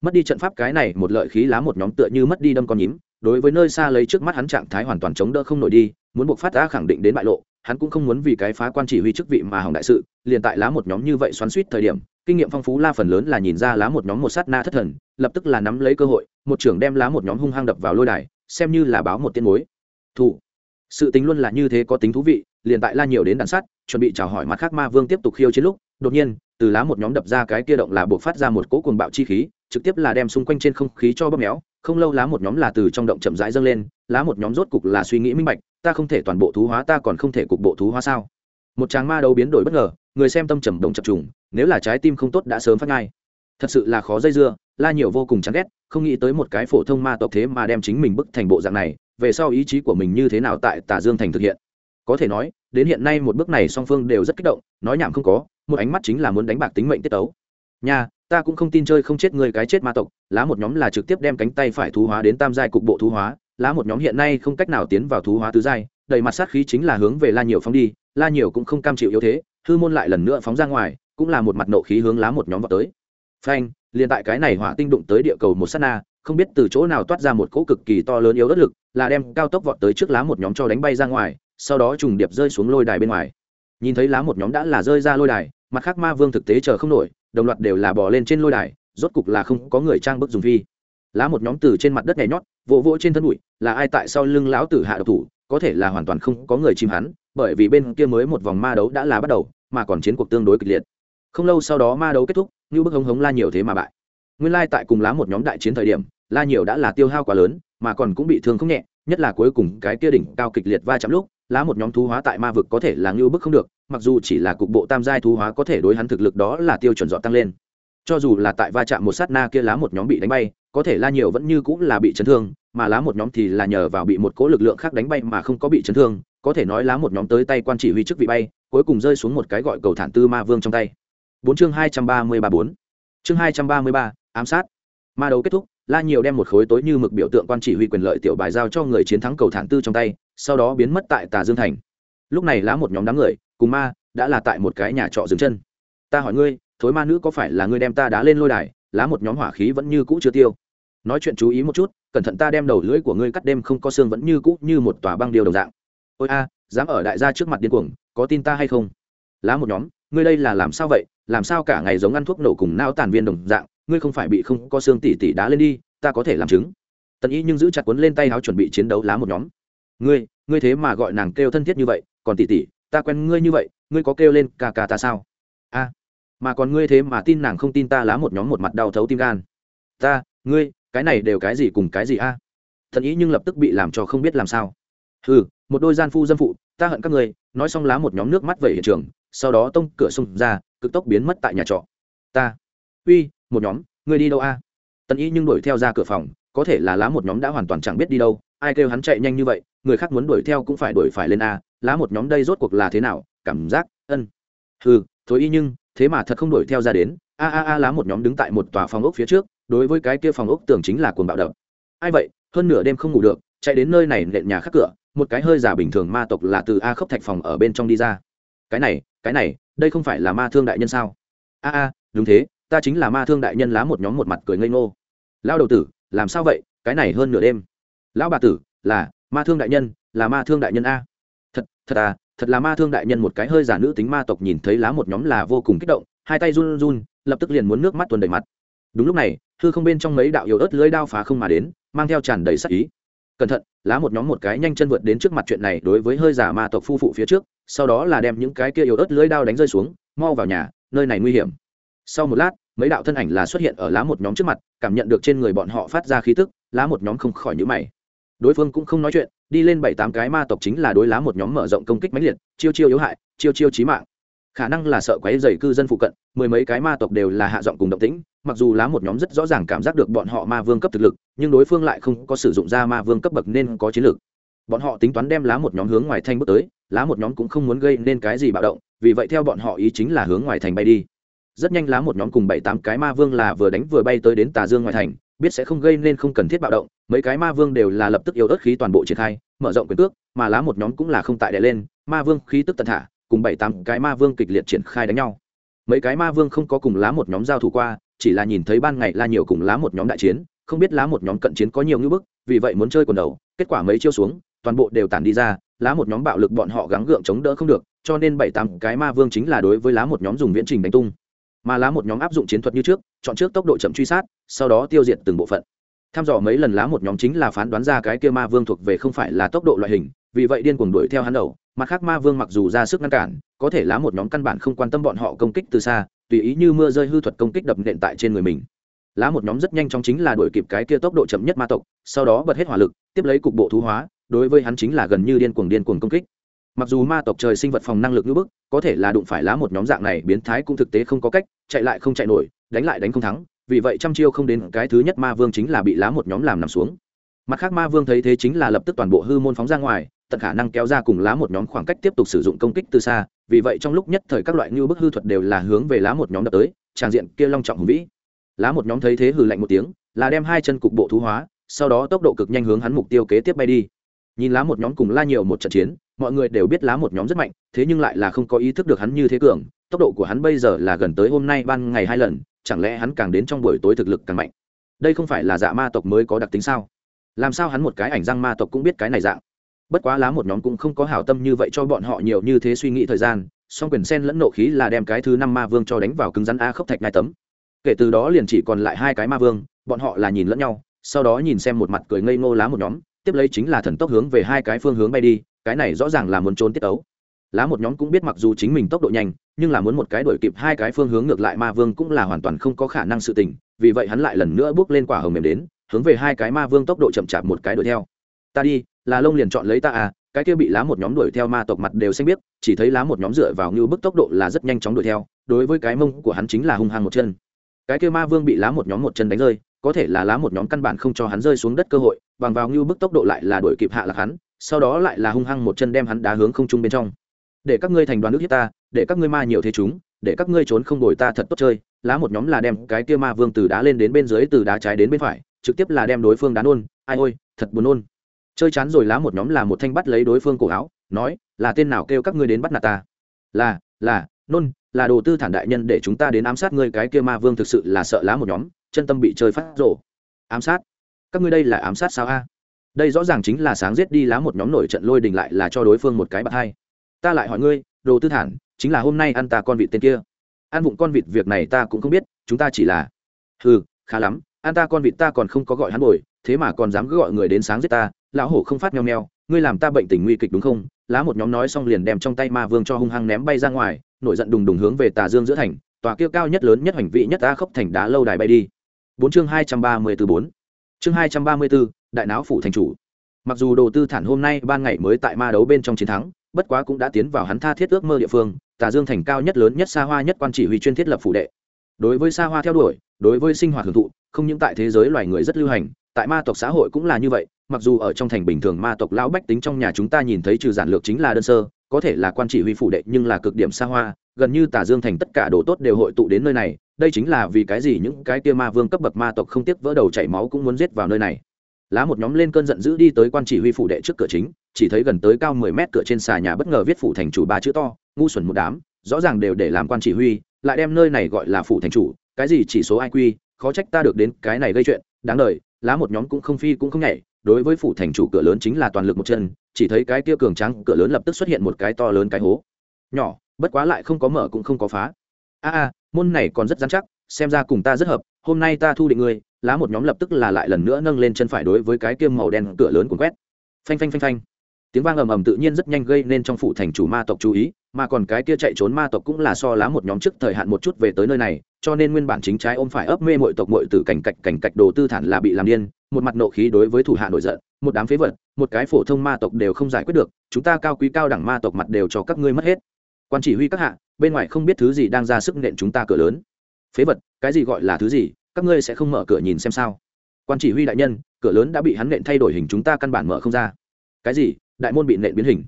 Mất đi trận pháp cái này, một lợi khí lá một nhóm tựa như mất đi đâm con nhím, đối với nơi xa lấy trước mắt hắn trạng thái hoàn toàn chống đỡ không nổi đi, muốn buộc phát ra khẳng định đến bại lộ, hắn cũng không muốn vì cái phá quan chỉ huy chức vị mà hỏng đại sự, liền tại lá một nhóm như vậy xoắn suýt thời điểm, kinh nghiệm phong phú la phần lớn là nhìn ra lá một nhóm một sát na thất thần, lập tức là nắm lấy cơ hội, một trưởng đem lá một nhóm hung hăng đập vào lôi đài, xem như là báo một tiên mối. Thủ. Sự tính luôn là như thế có tính thú vị, liền tại la nhiều đến đàn sát chuẩn bị chào hỏi mặt khác ma vương tiếp tục khiêu chiến lúc, đột nhiên, từ lá một nhóm đập ra cái kia động là buộc phát ra một cỗ cuồng bạo chi khí, trực tiếp là đem xung quanh trên không khí cho bóp méo, không lâu lá một nhóm là từ trong động chậm rãi dâng lên, lá một nhóm rốt cục là suy nghĩ minh bạch, ta không thể toàn bộ thú hóa, ta còn không thể cục bộ thú hóa sao? Một tràng ma đấu biến đổi bất ngờ, người xem tâm trầm đồng chập trùng, nếu là trái tim không tốt đã sớm phát ngay. Thật sự là khó dây dưa, la nhiều vô cùng chán ghét, không nghĩ tới một cái phổ thông ma tộc thế mà đem chính mình bức thành bộ dạng này, về sau ý chí của mình như thế nào tại tà dương thành thực hiện? Có thể nói đến hiện nay một bước này song phương đều rất kích động, nói nhảm không có, một ánh mắt chính là muốn đánh bạc tính mệnh tiết tấu. Nha, ta cũng không tin chơi không chết người cái chết ma tộc, lá một nhóm là trực tiếp đem cánh tay phải thú hóa đến tam giai cục bộ thú hóa, lá một nhóm hiện nay không cách nào tiến vào thú hóa tứ giai, đầy mặt sát khí chính là hướng về la nhiều phóng đi, la nhiều cũng không cam chịu yếu thế, hư môn lại lần nữa phóng ra ngoài, cũng là một mặt nộ khí hướng lá một nhóm vào tới. Phanh, liền tại cái này hỏa tinh đụng tới địa cầu một sát na, không biết từ chỗ nào toát ra một cỗ cực kỳ to lớn yếu đất lực, là đem cao tốc vọt tới trước lá một nhóm cho đánh bay ra ngoài sau đó trùng điệp rơi xuống lôi đài bên ngoài. Nhìn thấy lá một nhóm đã là rơi ra lôi đài, mặt khác ma vương thực tế chờ không nổi, đồng loạt đều là bỏ lên trên lôi đài, rốt cục là không có người trang bức dùng phi. Lá một nhóm từ trên mặt đất nhảy nhót, vỗ vỗ trên thân bụi, là ai tại sau lưng lão tử hạ độc thủ, có thể là hoàn toàn không có người chìm hắn, bởi vì bên kia mới một vòng ma đấu đã là bắt đầu, mà còn chiến cuộc tương đối kịch liệt. Không lâu sau đó ma đấu kết thúc, như bức hống hống la nhiều thế mà bại. Nguyên lai tại cùng lá một nhóm đại chiến thời điểm, la nhiều đã là tiêu hao quá lớn, mà còn cũng bị thương không nhẹ nhất là cuối cùng cái kia đỉnh cao kịch liệt va chạm lúc, lá một nhóm thú hóa tại ma vực có thể là ngưu bức không được, mặc dù chỉ là cục bộ tam giai thú hóa có thể đối hắn thực lực đó là tiêu chuẩn dọn tăng lên. Cho dù là tại va chạm một sát na kia lá một nhóm bị đánh bay, có thể la nhiều vẫn như cũng là bị chấn thương, mà lá một nhóm thì là nhờ vào bị một cỗ lực lượng khác đánh bay mà không có bị chấn thương, có thể nói lá một nhóm tới tay quan chỉ huy chức vị bay, cuối cùng rơi xuống một cái gọi cầu thản tư ma vương trong tay. Bốn chương hai trăm ba mươi ba bốn. Chương hai trăm ba mươi ba, ám sát. Ma đấu kết thúc la nhiều đem một khối tối như mực biểu tượng quan chỉ huy quyền lợi tiểu bài giao cho người chiến thắng cầu thản tư trong tay, sau đó biến mất tại tà dương thành. Lúc này lá một nhóm đám người, cùng ma, đã là tại một cái nhà trọ dừng chân. Ta hỏi ngươi, thối ma nữ có phải là ngươi đem ta đá lên lôi đài? Lá một nhóm hỏa khí vẫn như cũ chưa tiêu. Nói chuyện chú ý một chút, cẩn thận ta đem đầu lưỡi của ngươi cắt đêm không có xương vẫn như cũ như một tòa băng điều đồng dạng. Ôi a, dám ở đại gia trước mặt điên cuồng, có tin ta hay không? Lá một nhóm, ngươi đây là làm sao vậy? Làm sao cả ngày giống ăn thuốc nổ cùng nao tàn viên đồng dạng ngươi không phải bị không có xương tỉ tỉ đá lên đi, ta có thể làm chứng. Tần y nhưng giữ chặt quấn lên tay áo chuẩn bị chiến đấu lá một nhóm. Ngươi ngươi thế mà gọi nàng kêu thân thiết như vậy, còn tỉ tỉ, ta quen ngươi như vậy, ngươi có kêu lên ca ca ta sao? A, mà còn ngươi thế mà tin nàng không tin ta lá một nhóm một mặt đau thấu tim gan. Ta, ngươi, cái này đều cái gì cùng cái gì a? À? thần ý nhưng lập tức bị làm cho không biết làm sao. Ừ một đôi gian phu dâm phụ, ta hận các ngươi, nói xong lá một nhóm nước mắt về hiện trường, sau đó tông cửa xông ra, cực tốc biến mất tại nhà trọ. Ta, uy một nhóm người đi đâu a? Tần ý nhưng đuổi theo ra cửa phòng, có thể là lá một nhóm đã hoàn toàn chẳng biết đi đâu, ai kêu hắn chạy nhanh như vậy, người khác muốn đuổi theo cũng phải đuổi phải lên a, lá một nhóm đây rốt cuộc là thế nào, cảm giác, ân. Ừ thối y nhưng, thế mà thật không đuổi theo ra đến, a a a, lá một nhóm đứng tại một tòa phòng ốc phía trước, đối với cái kia phòng ốc tưởng chính là cuồng bạo đập. Ai vậy, hơn nửa đêm không ngủ được, chạy đến nơi này nện nhà khắc cửa, một cái hơi giả bình thường ma tộc là từ a khốc thạch phòng ở bên trong đi ra. Cái này cái này, đây không phải là ma thương đại nhân sao? A a, đúng thế ta chính là ma thương đại nhân lá một nhóm một mặt cười ngây ngô. Lao đầu tử, làm sao vậy? Cái này hơn nửa đêm. Lão bà tử, là, ma thương đại nhân, là ma thương đại nhân a. Thật thật à thật là ma thương đại nhân một cái hơi giả nữ tính ma tộc nhìn thấy lá một nhóm là vô cùng kích động, hai tay run run, lập tức liền muốn nước mắt tuần đầy mặt. Đúng lúc này thư không bên trong mấy đạo yếu ớt lưới đao phá không mà đến, mang theo tràn đầy sắc ý. Cẩn thận, lá một nhóm một cái nhanh chân vượt đến trước mặt chuyện này đối với hơi giả ma tộc phu phụ phía trước, sau đó là đem những cái kia yếu ớt lưới đao đánh rơi xuống, mau vào nhà, nơi này nguy hiểm. Sau một lát mấy đạo thân ảnh là xuất hiện ở lá một nhóm trước mặt, cảm nhận được trên người bọn họ phát ra khí tức, lá một nhóm không khỏi nhữ mày. Đối phương cũng không nói chuyện, đi lên bảy tám cái ma tộc chính là đối lá một nhóm mở rộng công kích mãnh liệt, chiêu chiêu yếu hại, chiêu chiêu chí mạng. Khả năng là sợ quấy dày cư dân phụ cận, mười mấy cái ma tộc đều là hạ giọng cùng động tĩnh, mặc dù lá một nhóm rất rõ ràng cảm giác được bọn họ ma vương cấp thực lực, nhưng đối phương lại không có sử dụng ra ma vương cấp bậc nên có chiến lược. Bọn họ tính toán đem lá một nhóm hướng ngoài thanh bước tới, lá một nhóm cũng không muốn gây nên cái gì bạo động, vì vậy theo bọn họ ý chính là hướng ngoài thành bay đi rất nhanh lá một nhóm cùng bảy tám cái ma vương là vừa đánh vừa bay tới đến tà dương ngoài thành, biết sẽ không gây nên không cần thiết bạo động, mấy cái ma vương đều là lập tức yếu ớt khí toàn bộ triển khai, mở rộng quyền cước, mà lá một nhóm cũng là không tại đè lên, ma vương khí tức tận thả, cùng bảy tám cái ma vương kịch liệt triển khai đánh nhau. Mấy cái ma vương không có cùng lá một nhóm giao thủ qua, chỉ là nhìn thấy ban ngày la nhiều cùng lá một nhóm đại chiến, không biết lá một nhóm cận chiến có nhiều ngưỡng bức, vì vậy muốn chơi quần đầu, kết quả mấy chiêu xuống, toàn bộ đều tản đi ra, lá một nhóm bạo lực bọn họ gắng gượng chống đỡ không được, cho nên bảy tám cái ma vương chính là đối với lá một nhóm dùng viễn trình đánh tung mà lá một nhóm áp dụng chiến thuật như trước, chọn trước tốc độ chậm truy sát, sau đó tiêu diệt từng bộ phận. Tham dò mấy lần lá một nhóm chính là phán đoán ra cái kia ma vương thuộc về không phải là tốc độ loại hình, vì vậy điên cuồng đuổi theo hắn đầu, mặt khác ma vương mặc dù ra sức ngăn cản, có thể lá một nhóm căn bản không quan tâm bọn họ công kích từ xa, tùy ý như mưa rơi hư thuật công kích đập nện tại trên người mình. Lá một nhóm rất nhanh chóng chính là đuổi kịp cái kia tốc độ chậm nhất ma tộc, sau đó bật hết hỏa lực, tiếp lấy cục bộ thú hóa, đối với hắn chính là gần như điên cuồng điên cuồng công kích mặc dù ma tộc trời sinh vật phòng năng lực như bức, có thể là đụng phải lá một nhóm dạng này, biến thái cũng thực tế không có cách, chạy lại không chạy nổi, đánh lại đánh không thắng, vì vậy trăm chiêu không đến, cái thứ nhất ma vương chính là bị lá một nhóm làm nằm xuống. Mặt khác ma vương thấy thế chính là lập tức toàn bộ hư môn phóng ra ngoài, tận khả năng kéo ra cùng lá một nhóm khoảng cách tiếp tục sử dụng công kích từ xa, vì vậy trong lúc nhất thời các loại như bức hư thuật đều là hướng về lá một nhóm đập tới, tràng diện kia long trọng hùng vĩ. Lá một nhóm thấy thế hừ lạnh một tiếng, là đem hai chân cục bộ thú hóa, sau đó tốc độ cực nhanh hướng hắn mục tiêu kế tiếp bay đi. Nhìn lá một nhóm cùng la nhiều một trận chiến mọi người đều biết lá một nhóm rất mạnh, thế nhưng lại là không có ý thức được hắn như thế cường, tốc độ của hắn bây giờ là gần tới hôm nay ban ngày hai lần, chẳng lẽ hắn càng đến trong buổi tối thực lực càng mạnh? Đây không phải là dạ ma tộc mới có đặc tính sao? Làm sao hắn một cái ảnh răng ma tộc cũng biết cái này dạng? Bất quá lá một nhóm cũng không có hảo tâm như vậy cho bọn họ nhiều như thế suy nghĩ thời gian, song quyền sen lẫn nộ khí là đem cái thứ năm ma vương cho đánh vào cứng rắn a khốc thạch ngai tấm. Kể từ đó liền chỉ còn lại hai cái ma vương, bọn họ là nhìn lẫn nhau, sau đó nhìn xem một mặt cười ngây ngô lá một nhóm, tiếp lấy chính là thần tốc hướng về hai cái phương hướng bay đi cái này rõ ràng là muốn trốn tiết ấu. Lá một nhóm cũng biết mặc dù chính mình tốc độ nhanh, nhưng là muốn một cái đổi kịp hai cái phương hướng ngược lại ma vương cũng là hoàn toàn không có khả năng sự tình, vì vậy hắn lại lần nữa bước lên quả hồng mềm đến, hướng về hai cái ma vương tốc độ chậm chạp một cái đuổi theo. Ta đi, là lông liền chọn lấy ta à cái kia bị lá một nhóm đuổi theo ma tộc mặt đều xanh biết chỉ thấy lá một nhóm dựa vào như bức tốc độ là rất nhanh chóng đuổi theo, đối với cái mông của hắn chính là hung hăng một chân. Cái kia ma vương bị lá một nhóm một chân đánh rơi, có thể là lá một nhóm căn bản không cho hắn rơi xuống đất cơ hội, bằng vào như bức tốc độ lại là đuổi kịp hạ lạc hắn sau đó lại là hung hăng một chân đem hắn đá hướng không trung bên trong. Để các ngươi thành đoàn nước hiếp ta, để các ngươi ma nhiều thế chúng, để các ngươi trốn không đổi ta thật tốt chơi, lá một nhóm là đem cái kia ma vương từ đá lên đến bên dưới, từ đá trái đến bên phải, trực tiếp là đem đối phương đá nôn, ai ôi, thật buồn nôn. Chơi chán rồi lá một nhóm là một thanh bắt lấy đối phương cổ áo, nói, là tên nào kêu các ngươi đến bắt nạt ta? Là là, nôn, là đồ tư thản đại nhân để chúng ta đến ám sát ngươi, cái kia ma vương thực sự là sợ lá một nhóm, chân tâm bị chơi phát rổ ám sát? Các ngươi đây là ám sát sao a? Đây rõ ràng chính là sáng giết đi lá một nhóm nổi trận lôi đình lại là cho đối phương một cái bạc hai. Ta lại hỏi ngươi, đồ tư thản, chính là hôm nay ăn ta con vịt tên kia. Ăn vụng con vịt việc này ta cũng không biết, chúng ta chỉ là ừ khá lắm, ăn ta con vịt ta còn không có gọi hắn bồi, thế mà còn dám cứ gọi người đến sáng giết ta, lão hổ không phát nheo nheo ngươi làm ta bệnh tình nguy kịch đúng không? Lá một nhóm nói xong liền đem trong tay ma vương cho hung hăng ném bay ra ngoài, nổi giận đùng đùng hướng về tà dương giữa thành, tòa kia cao nhất lớn nhất hành vị nhất ta khốc thành đá lâu đài bay đi. Bốn chương hai trăm ba mươi từ bốn chương hai trăm ba mươi bốn đại não phủ thành chủ. Mặc dù đồ tư thản hôm nay ban ngày mới tại ma đấu bên trong chiến thắng, bất quá cũng đã tiến vào hắn tha thiết ước mơ địa phương, tà dương thành cao nhất lớn nhất xa hoa nhất quan chỉ huy chuyên thiết lập phủ đệ. Đối với xa hoa theo đuổi, đối với sinh hoạt hưởng thụ, không những tại thế giới loài người rất lưu hành, tại ma tộc xã hội cũng là như vậy, mặc dù ở trong thành bình thường ma tộc lão bách tính trong nhà chúng ta nhìn thấy trừ giản lược chính là đơn sơ, có thể là quan chỉ huy phủ đệ nhưng là cực điểm xa hoa, gần như tà dương thành tất cả đồ tốt đều hội tụ đến nơi này đây chính là vì cái gì những cái kia ma vương cấp bậc ma tộc không tiếc vỡ đầu chảy máu cũng muốn giết vào nơi này. Lá một nhóm lên cơn giận dữ đi tới quan chỉ huy phủ đệ trước cửa chính, chỉ thấy gần tới cao mười mét cửa trên xà nhà bất ngờ viết phủ thành chủ ba chữ to, ngu xuẩn một đám, rõ ràng đều để làm quan chỉ huy, lại đem nơi này gọi là phủ thành chủ, cái gì chỉ số iq khó trách ta được đến cái này gây chuyện, đáng đời, lá một nhóm cũng không phi cũng không nhảy, đối với phủ thành chủ cửa lớn chính là toàn lực một chân, chỉ thấy cái kia cường trắng cửa lớn lập tức xuất hiện một cái to lớn cái hố. Nhỏ, bất quá lại không có mở cũng không có phá. A a môn này còn rất dán chắc, xem ra cùng ta rất hợp, hôm nay ta thu định ngươi, lá một nhóm lập tức là lại lần nữa nâng lên chân phải đối với cái kiêm màu đen cửa lớn cuốn quét. Phanh phanh phanh phanh. Tiếng vang ầm ầm tự nhiên rất nhanh gây nên trong phủ thành chủ ma tộc chú ý, mà còn cái kia chạy trốn ma tộc cũng là so lá một nhóm trước thời hạn một chút về tới nơi này, cho nên nguyên bản chính trái ôm phải ấp mê mội tộc mội từ cảnh cạch cảnh cạch đồ tư thản là bị làm điên, một mặt nộ khí đối với thủ hạ nổi giận, một đám phế vật, một cái phổ thông ma tộc đều không giải quyết được, chúng ta cao quý cao đẳng ma tộc mặt đều cho các ngươi mất hết. Quan chỉ huy các hạ bên ngoài không biết thứ gì đang ra sức nện chúng ta cửa lớn. Phế vật, cái gì gọi là thứ gì, các ngươi sẽ không mở cửa nhìn xem sao? Quan chỉ huy đại nhân, cửa lớn đã bị hắn nện thay đổi hình chúng ta căn bản mở không ra. Cái gì? Đại môn bị nện biến hình.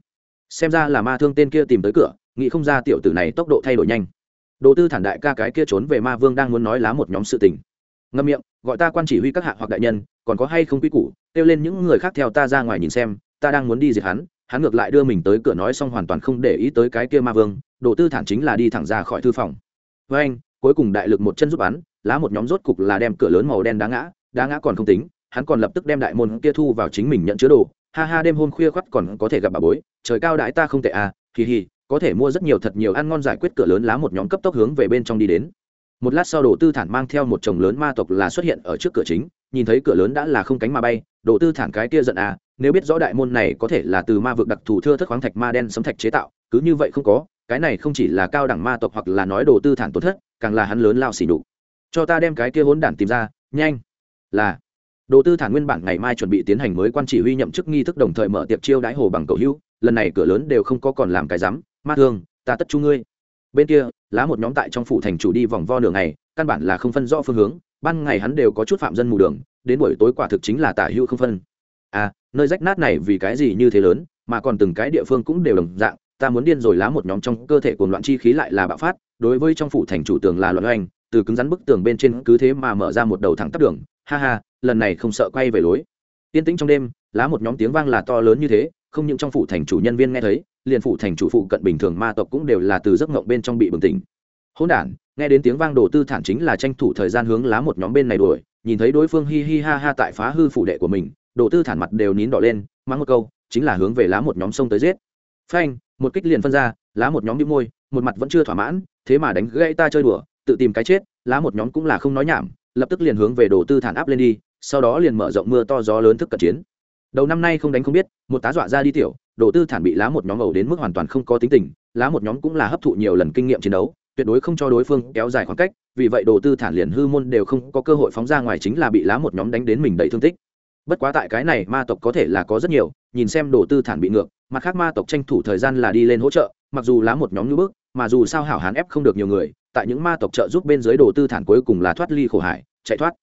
Xem ra là ma thương tên kia tìm tới cửa, nghĩ không ra tiểu tử này tốc độ thay đổi nhanh. Đồ tư thản đại ca cái kia trốn về ma vương đang muốn nói lá một nhóm sự tình. Ngâm miệng, gọi ta quan chỉ huy các hạ hoặc đại nhân, còn có hay không quy củ, kêu lên những người khác theo ta ra ngoài nhìn xem, ta đang muốn đi diệt hắn hắn ngược lại đưa mình tới cửa nói xong hoàn toàn không để ý tới cái kia ma vương, đồ tư thản chính là đi thẳng ra khỏi thư phòng. Với anh, cuối cùng đại lực một chân giúp bắn, lá một nhóm rốt cục là đem cửa lớn màu đen đá ngã đá ngã còn không tính, hắn còn lập tức đem đại môn kia thu vào chính mình nhận chứa đồ. Ha ha, đêm hôm khuya khoắt còn có thể gặp bà bối, trời cao đãi ta không tệ à kỳ hì, có thể mua rất nhiều thật nhiều ăn ngon giải quyết cửa lớn lá một nhóm cấp tốc hướng về bên trong đi đến. Một lát sau đồ tư thản mang theo một chồng lớn ma tộc là xuất hiện ở trước cửa chính, nhìn thấy cửa lớn đã là không cánh mà bay, đồ tư thản cái kia giận à nếu biết rõ đại môn này có thể là từ ma vực đặc thù thưa thất khoáng thạch ma đen sấm thạch chế tạo, cứ như vậy không có, cái này không chỉ là cao đẳng ma tộc hoặc là nói đồ tư thản tổn thất, càng là hắn lớn lao xỉ đục cho ta đem cái kia hỗn đản tìm ra, nhanh. Là, đồ tư thản nguyên bản ngày mai chuẩn bị tiến hành mới quan chỉ huy nhậm chức nghi thức đồng thời mở tiệc chiêu đái hồ bằng cầu hữu, lần này cửa lớn đều không có còn làm cái rắm, ma thương, ta tất chu ngươi. Bên kia, lá một nhóm tại trong phủ thành chủ đi vòng vo đường này căn bản là không phân rõ phương hướng, ban ngày hắn đều có chút phạm dân mù đường, đến buổi tối quả thực chính là tả hữu không phân à nơi rách nát này vì cái gì như thế lớn, mà còn từng cái địa phương cũng đều đồng dạng, ta muốn điên rồi lá một nhóm trong cơ thể cuồng loạn chi khí lại là bạo phát, đối với trong phủ thành chủ tường là loạn hoành từ cứng rắn bức tường bên trên cứ thế mà mở ra một đầu thẳng tắp đường, ha ha, lần này không sợ quay về lối. Yên tĩnh trong đêm, lá một nhóm tiếng vang là to lớn như thế, không những trong phủ thành chủ nhân viên nghe thấy, liền phủ thành chủ phụ cận bình thường ma tộc cũng đều là từ giấc ngộng bên trong bị bừng tỉnh. Hỗn đản, nghe đến tiếng vang đồ tư thản chính là tranh thủ thời gian hướng lá một nhóm bên này đuổi, nhìn thấy đối phương hi hi ha ha tại phá hư phủ đệ của mình đồ tư thản mặt đều nín đỏ lên, mắng một câu, chính là hướng về lá một nhóm sông tới giết. Phanh, một kích liền phân ra, lá một nhóm đĩu môi, một mặt vẫn chưa thỏa mãn, thế mà đánh gãy ta chơi đùa, tự tìm cái chết, lá một nhóm cũng là không nói nhảm, lập tức liền hướng về đồ tư thản áp lên đi, sau đó liền mở rộng mưa to gió lớn thức cận chiến. Đầu năm nay không đánh không biết, một tá dọa ra đi tiểu, đồ tư thản bị lá một nhóm ẩu đến mức hoàn toàn không có tính tình, lá một nhóm cũng là hấp thụ nhiều lần kinh nghiệm chiến đấu, tuyệt đối không cho đối phương kéo dài khoảng cách, vì vậy đồ tư thản liền hư môn đều không có cơ hội phóng ra ngoài chính là bị lá một nhóm đánh đến mình đầy thương tích bất quá tại cái này ma tộc có thể là có rất nhiều, nhìn xem đồ tư thản bị ngược, mặt khác ma tộc tranh thủ thời gian là đi lên hỗ trợ, mặc dù lá một nhóm như bước mà dù sao hảo hán ép không được nhiều người, tại những ma tộc trợ giúp bên dưới đồ tư thản cuối cùng là thoát ly khổ hải, chạy thoát.